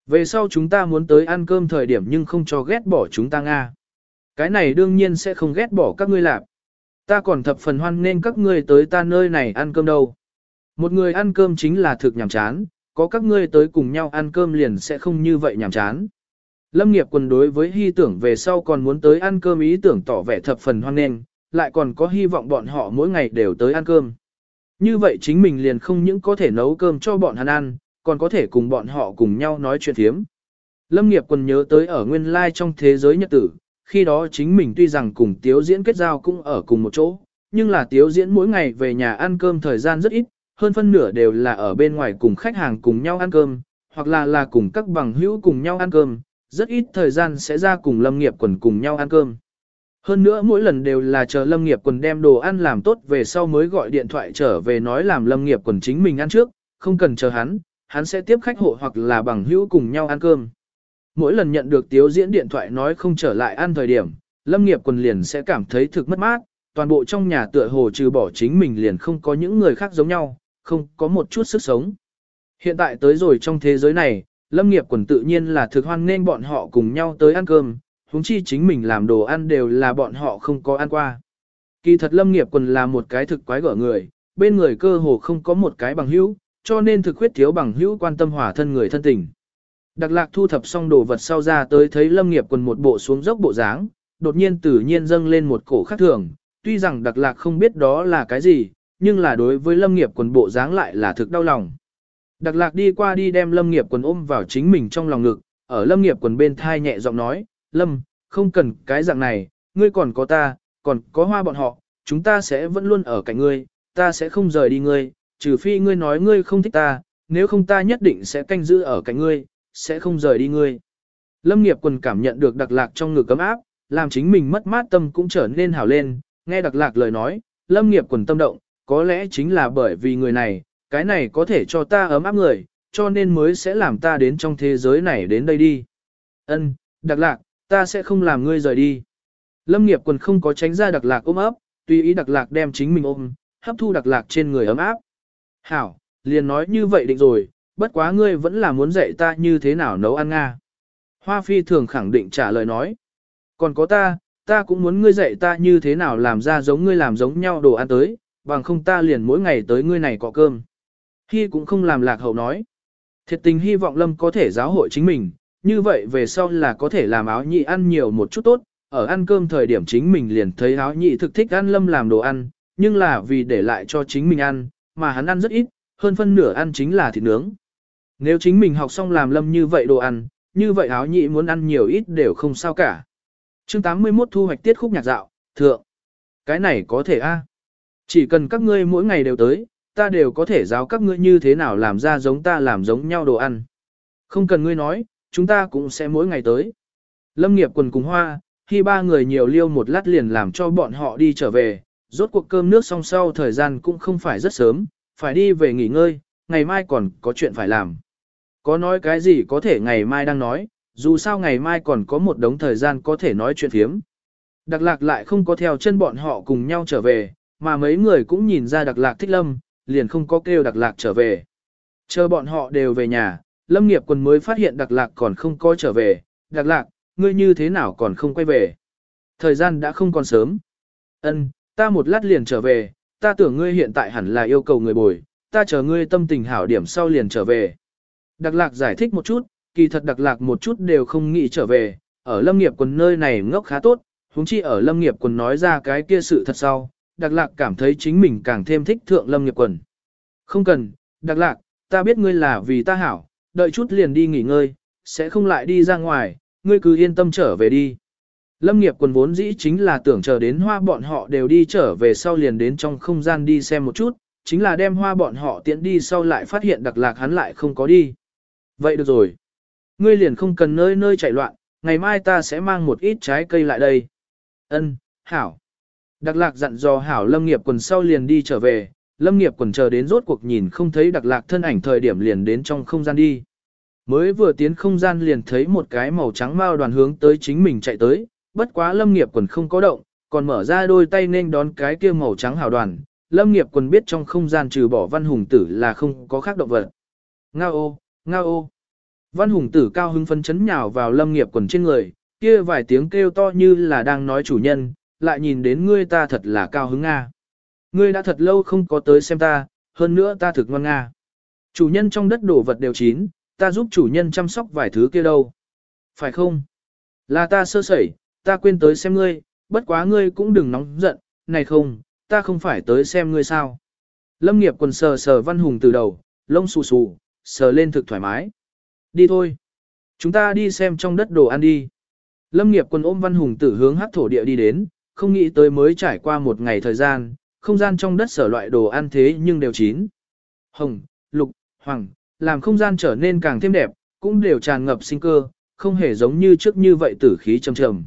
Về sau chúng ta muốn tới ăn cơm thời điểm nhưng không cho ghét bỏ chúng ta Nga. Cái này đương nhiên sẽ không ghét bỏ các ngươi lạp. Ta còn thập phần hoan nên các ngươi tới ta nơi này ăn cơm đâu. Một người ăn cơm chính là thực nhàm chán, có các ngươi tới cùng nhau ăn cơm liền sẽ không như vậy nhàm chán. Lâm nghiệp quần đối với hy tưởng về sau còn muốn tới ăn cơm ý tưởng tỏ vẻ thập phần hoan nên, lại còn có hy vọng bọn họ mỗi ngày đều tới ăn cơm. Như vậy chính mình liền không những có thể nấu cơm cho bọn hắn ăn, còn có thể cùng bọn họ cùng nhau nói chuyện thiếm. Lâm nghiệp quần nhớ tới ở nguyên lai trong thế giới nhật tử, khi đó chính mình tuy rằng cùng Tiếu Diễn kết giao cũng ở cùng một chỗ, nhưng là Tiếu Diễn mỗi ngày về nhà ăn cơm thời gian rất ít, hơn phân nửa đều là ở bên ngoài cùng khách hàng cùng nhau ăn cơm, hoặc là là cùng các bằng hữu cùng nhau ăn cơm, rất ít thời gian sẽ ra cùng Lâm nghiệp quần cùng nhau ăn cơm. Hơn nữa mỗi lần đều là chờ Lâm nghiệp quần đem đồ ăn làm tốt về sau mới gọi điện thoại trở về nói làm Lâm nghiệp quần chính mình ăn trước, không cần chờ hắn, hắn sẽ tiếp khách hộ hoặc là bằng hữu cùng nhau ăn cơm. Mỗi lần nhận được tiếu diễn điện thoại nói không trở lại ăn thời điểm, lâm nghiệp quần liền sẽ cảm thấy thực mất mát, toàn bộ trong nhà tựa hồ trừ bỏ chính mình liền không có những người khác giống nhau, không có một chút sức sống. Hiện tại tới rồi trong thế giới này, lâm nghiệp quần tự nhiên là thực hoan nên bọn họ cùng nhau tới ăn cơm, huống chi chính mình làm đồ ăn đều là bọn họ không có ăn qua. Kỳ thật lâm nghiệp quần là một cái thực quái gở người, bên người cơ hồ không có một cái bằng hữu, cho nên thực khuyết thiếu bằng hữu quan tâm hòa thân người thân tình. Đặc lạc thu thập xong đồ vật sau ra tới thấy lâm nghiệp quần một bộ xuống dốc bộ dáng, đột nhiên tự nhiên dâng lên một cổ khác thường, tuy rằng đặc lạc không biết đó là cái gì, nhưng là đối với lâm nghiệp quần bộ dáng lại là thực đau lòng. Đặc lạc đi qua đi đem lâm nghiệp quần ôm vào chính mình trong lòng ngực, ở lâm nghiệp quần bên thai nhẹ giọng nói, lâm, không cần cái dạng này, ngươi còn có ta, còn có hoa bọn họ, chúng ta sẽ vẫn luôn ở cạnh ngươi, ta sẽ không rời đi ngươi, trừ phi ngươi nói ngươi không thích ta, nếu không ta nhất định sẽ canh giữ ở cạnh ngươi, sẽ không rời đi ngươi. Lâm nghiệp quần cảm nhận được đặc lạc trong ngực cấm áp, làm chính mình mất mát tâm cũng trở nên hào lên, nghe đặc lạc lời nói, lâm nghiệp quần tâm động, có lẽ chính là bởi vì người này, cái này có thể cho ta ấm áp người, cho nên mới sẽ làm ta đến trong thế giới này đến đây đi. Ân, đặc lạc, ta sẽ không làm ngươi rời đi. Lâm nghiệp quần không có tránh ra đặc lạc ôm ấp, tùy ý đặc lạc đem chính mình ôm, hấp thu đặc lạc trên người ấm áp. Hảo, liền nói như vậy định rồi, bất quá ngươi vẫn là muốn dạy ta như thế nào nấu ăn nga. Hoa phi thường khẳng định trả lời nói. Còn có ta, ta cũng muốn ngươi dạy ta như thế nào làm ra giống ngươi làm giống nhau đồ ăn tới, bằng không ta liền mỗi ngày tới ngươi này có cơm. Hy cũng không làm lạc hậu nói. Thiệt tình hy vọng Lâm có thể giáo hội chính mình, như vậy về sau là có thể làm áo nhị ăn nhiều một chút tốt, ở ăn cơm thời điểm chính mình liền thấy áo nhị thực thích ăn Lâm làm đồ ăn, nhưng là vì để lại cho chính mình ăn, mà hắn ăn rất ít, hơn phân nửa ăn chính là thịt nướng. Nếu chính mình học xong làm Lâm như vậy đồ ăn, như vậy áo nhị muốn ăn nhiều ít đều không sao cả. Chương 81 thu hoạch tiết khúc nhạc dạo, thượng. Cái này có thể a Chỉ cần các ngươi mỗi ngày đều tới, ta đều có thể giáo các ngươi như thế nào làm ra giống ta làm giống nhau đồ ăn. Không cần ngươi nói, chúng ta cũng sẽ mỗi ngày tới. Lâm nghiệp quần cùng hoa, khi ba người nhiều liêu một lát liền làm cho bọn họ đi trở về, rốt cuộc cơm nước xong sau thời gian cũng không phải rất sớm, phải đi về nghỉ ngơi, ngày mai còn có chuyện phải làm. Có nói cái gì có thể ngày mai đang nói, dù sao ngày mai còn có một đống thời gian có thể nói chuyện phiếm. Đặc lạc lại không có theo chân bọn họ cùng nhau trở về, mà mấy người cũng nhìn ra đặc lạc thích lâm, liền không có kêu đặc lạc trở về. Chờ bọn họ đều về nhà, lâm nghiệp quân mới phát hiện đặc lạc còn không có trở về, đặc lạc, ngươi như thế nào còn không quay về. Thời gian đã không còn sớm. Ân, ta một lát liền trở về, ta tưởng ngươi hiện tại hẳn là yêu cầu người bồi, ta chờ ngươi tâm tình hảo điểm sau liền trở về. Đặc lạc giải thích một chút, kỳ thật đặc lạc một chút đều không nghĩ trở về, ở lâm nghiệp quần nơi này ngốc khá tốt, huống chi ở lâm nghiệp quần nói ra cái kia sự thật sau, đặc lạc cảm thấy chính mình càng thêm thích thượng lâm nghiệp quần. Không cần, đặc lạc, ta biết ngươi là vì ta hảo, đợi chút liền đi nghỉ ngơi, sẽ không lại đi ra ngoài, ngươi cứ yên tâm trở về đi. Lâm nghiệp quần vốn dĩ chính là tưởng chờ đến hoa bọn họ đều đi trở về sau liền đến trong không gian đi xem một chút, chính là đem hoa bọn họ tiễn đi sau lại phát hiện đặc lạc hắn lại không có đi. Vậy được rồi. Ngươi liền không cần nơi nơi chạy loạn, ngày mai ta sẽ mang một ít trái cây lại đây. Ân, hảo. Đặc lạc dặn dò hảo lâm nghiệp quần sau liền đi trở về, lâm nghiệp quần chờ đến rốt cuộc nhìn không thấy đặc lạc thân ảnh thời điểm liền đến trong không gian đi. Mới vừa tiến không gian liền thấy một cái màu trắng mao đoàn hướng tới chính mình chạy tới, bất quá lâm nghiệp quần không có động, còn mở ra đôi tay nên đón cái kia màu trắng hào đoàn. Lâm nghiệp quần biết trong không gian trừ bỏ văn hùng tử là không có khác động vật. Nga ô, nga ô. Văn hùng tử cao hưng phấn chấn nhào vào lâm nghiệp quần trên người, kia vài tiếng kêu to như là đang nói chủ nhân, lại nhìn đến ngươi ta thật là cao hứng Nga. Ngươi đã thật lâu không có tới xem ta, hơn nữa ta thực ngoan Nga. Chủ nhân trong đất đổ vật đều chín, ta giúp chủ nhân chăm sóc vài thứ kia đâu. Phải không? Là ta sơ sẩy, ta quên tới xem ngươi, bất quá ngươi cũng đừng nóng giận, này không, ta không phải tới xem ngươi sao. Lâm nghiệp quần sờ sờ văn hùng từ đầu, lông xù xù, sờ lên thực thoải mái. Đi thôi. Chúng ta đi xem trong đất đồ ăn đi. Lâm nghiệp quân ôm văn hùng tử hướng hát thổ địa đi đến, không nghĩ tới mới trải qua một ngày thời gian, không gian trong đất sở loại đồ ăn thế nhưng đều chín. Hồng, lục, hoàng, làm không gian trở nên càng thêm đẹp, cũng đều tràn ngập sinh cơ, không hề giống như trước như vậy tử khí trầm trầm.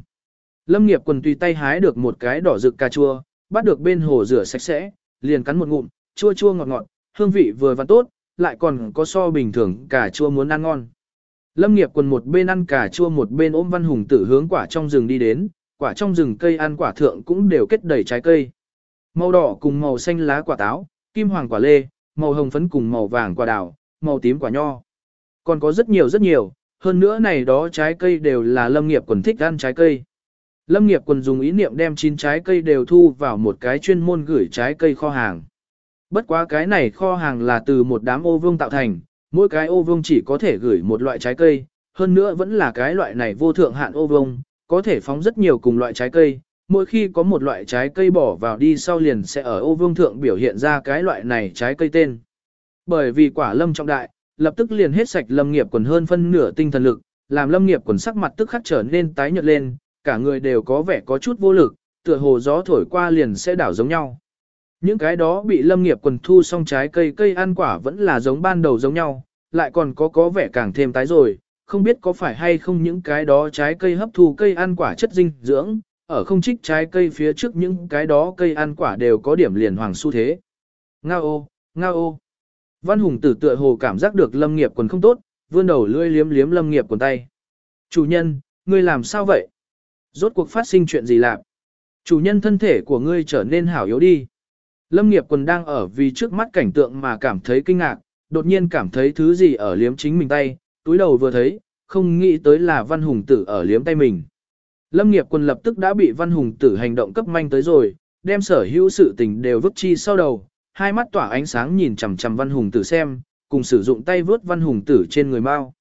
Lâm nghiệp quần tùy tay hái được một cái đỏ rực cà chua, bắt được bên hồ rửa sạch sẽ, liền cắn một ngụm, chua chua ngọt ngọt, hương vị vừa và tốt, lại còn có so bình thường cà chua muốn ăn ngon. Lâm nghiệp quần một bên ăn cà chua một bên ôm văn hùng tử hướng quả trong rừng đi đến, quả trong rừng cây ăn quả thượng cũng đều kết đầy trái cây. Màu đỏ cùng màu xanh lá quả táo, kim hoàng quả lê, màu hồng phấn cùng màu vàng quả đào, màu tím quả nho. Còn có rất nhiều rất nhiều, hơn nữa này đó trái cây đều là lâm nghiệp quần thích ăn trái cây. Lâm nghiệp quần dùng ý niệm đem chín trái cây đều thu vào một cái chuyên môn gửi trái cây kho hàng. Bất quá cái này kho hàng là từ một đám ô vương tạo thành, mỗi cái ô vương chỉ có thể gửi một loại trái cây, hơn nữa vẫn là cái loại này vô thượng hạn ô vương, có thể phóng rất nhiều cùng loại trái cây. Mỗi khi có một loại trái cây bỏ vào đi sau liền sẽ ở ô vương thượng biểu hiện ra cái loại này trái cây tên. Bởi vì quả lâm trọng đại, lập tức liền hết sạch lâm nghiệp quần hơn phân nửa tinh thần lực, làm lâm nghiệp quần sắc mặt tức khắc trở nên tái nhợt lên, cả người đều có vẻ có chút vô lực, tựa hồ gió thổi qua liền sẽ đảo giống nhau. Những cái đó bị lâm nghiệp quần thu xong trái cây cây ăn quả vẫn là giống ban đầu giống nhau, lại còn có có vẻ càng thêm tái rồi, không biết có phải hay không những cái đó trái cây hấp thu cây ăn quả chất dinh dưỡng, ở không trích trái cây phía trước những cái đó cây ăn quả đều có điểm liền hoàng xu thế. Ngao ô, ngao ô. Văn Hùng tử tựa hồ cảm giác được lâm nghiệp quần không tốt, vươn đầu lưỡi liếm liếm lâm nghiệp quần tay. Chủ nhân, ngươi làm sao vậy? Rốt cuộc phát sinh chuyện gì lạc? Chủ nhân thân thể của ngươi trở nên hảo yếu đi. Lâm nghiệp quần đang ở vì trước mắt cảnh tượng mà cảm thấy kinh ngạc, đột nhiên cảm thấy thứ gì ở liếm chính mình tay, túi đầu vừa thấy, không nghĩ tới là văn hùng tử ở liếm tay mình. Lâm nghiệp quần lập tức đã bị văn hùng tử hành động cấp manh tới rồi, đem sở hữu sự tình đều vứt chi sau đầu, hai mắt tỏa ánh sáng nhìn chằm chằm văn hùng tử xem, cùng sử dụng tay vớt văn hùng tử trên người mau.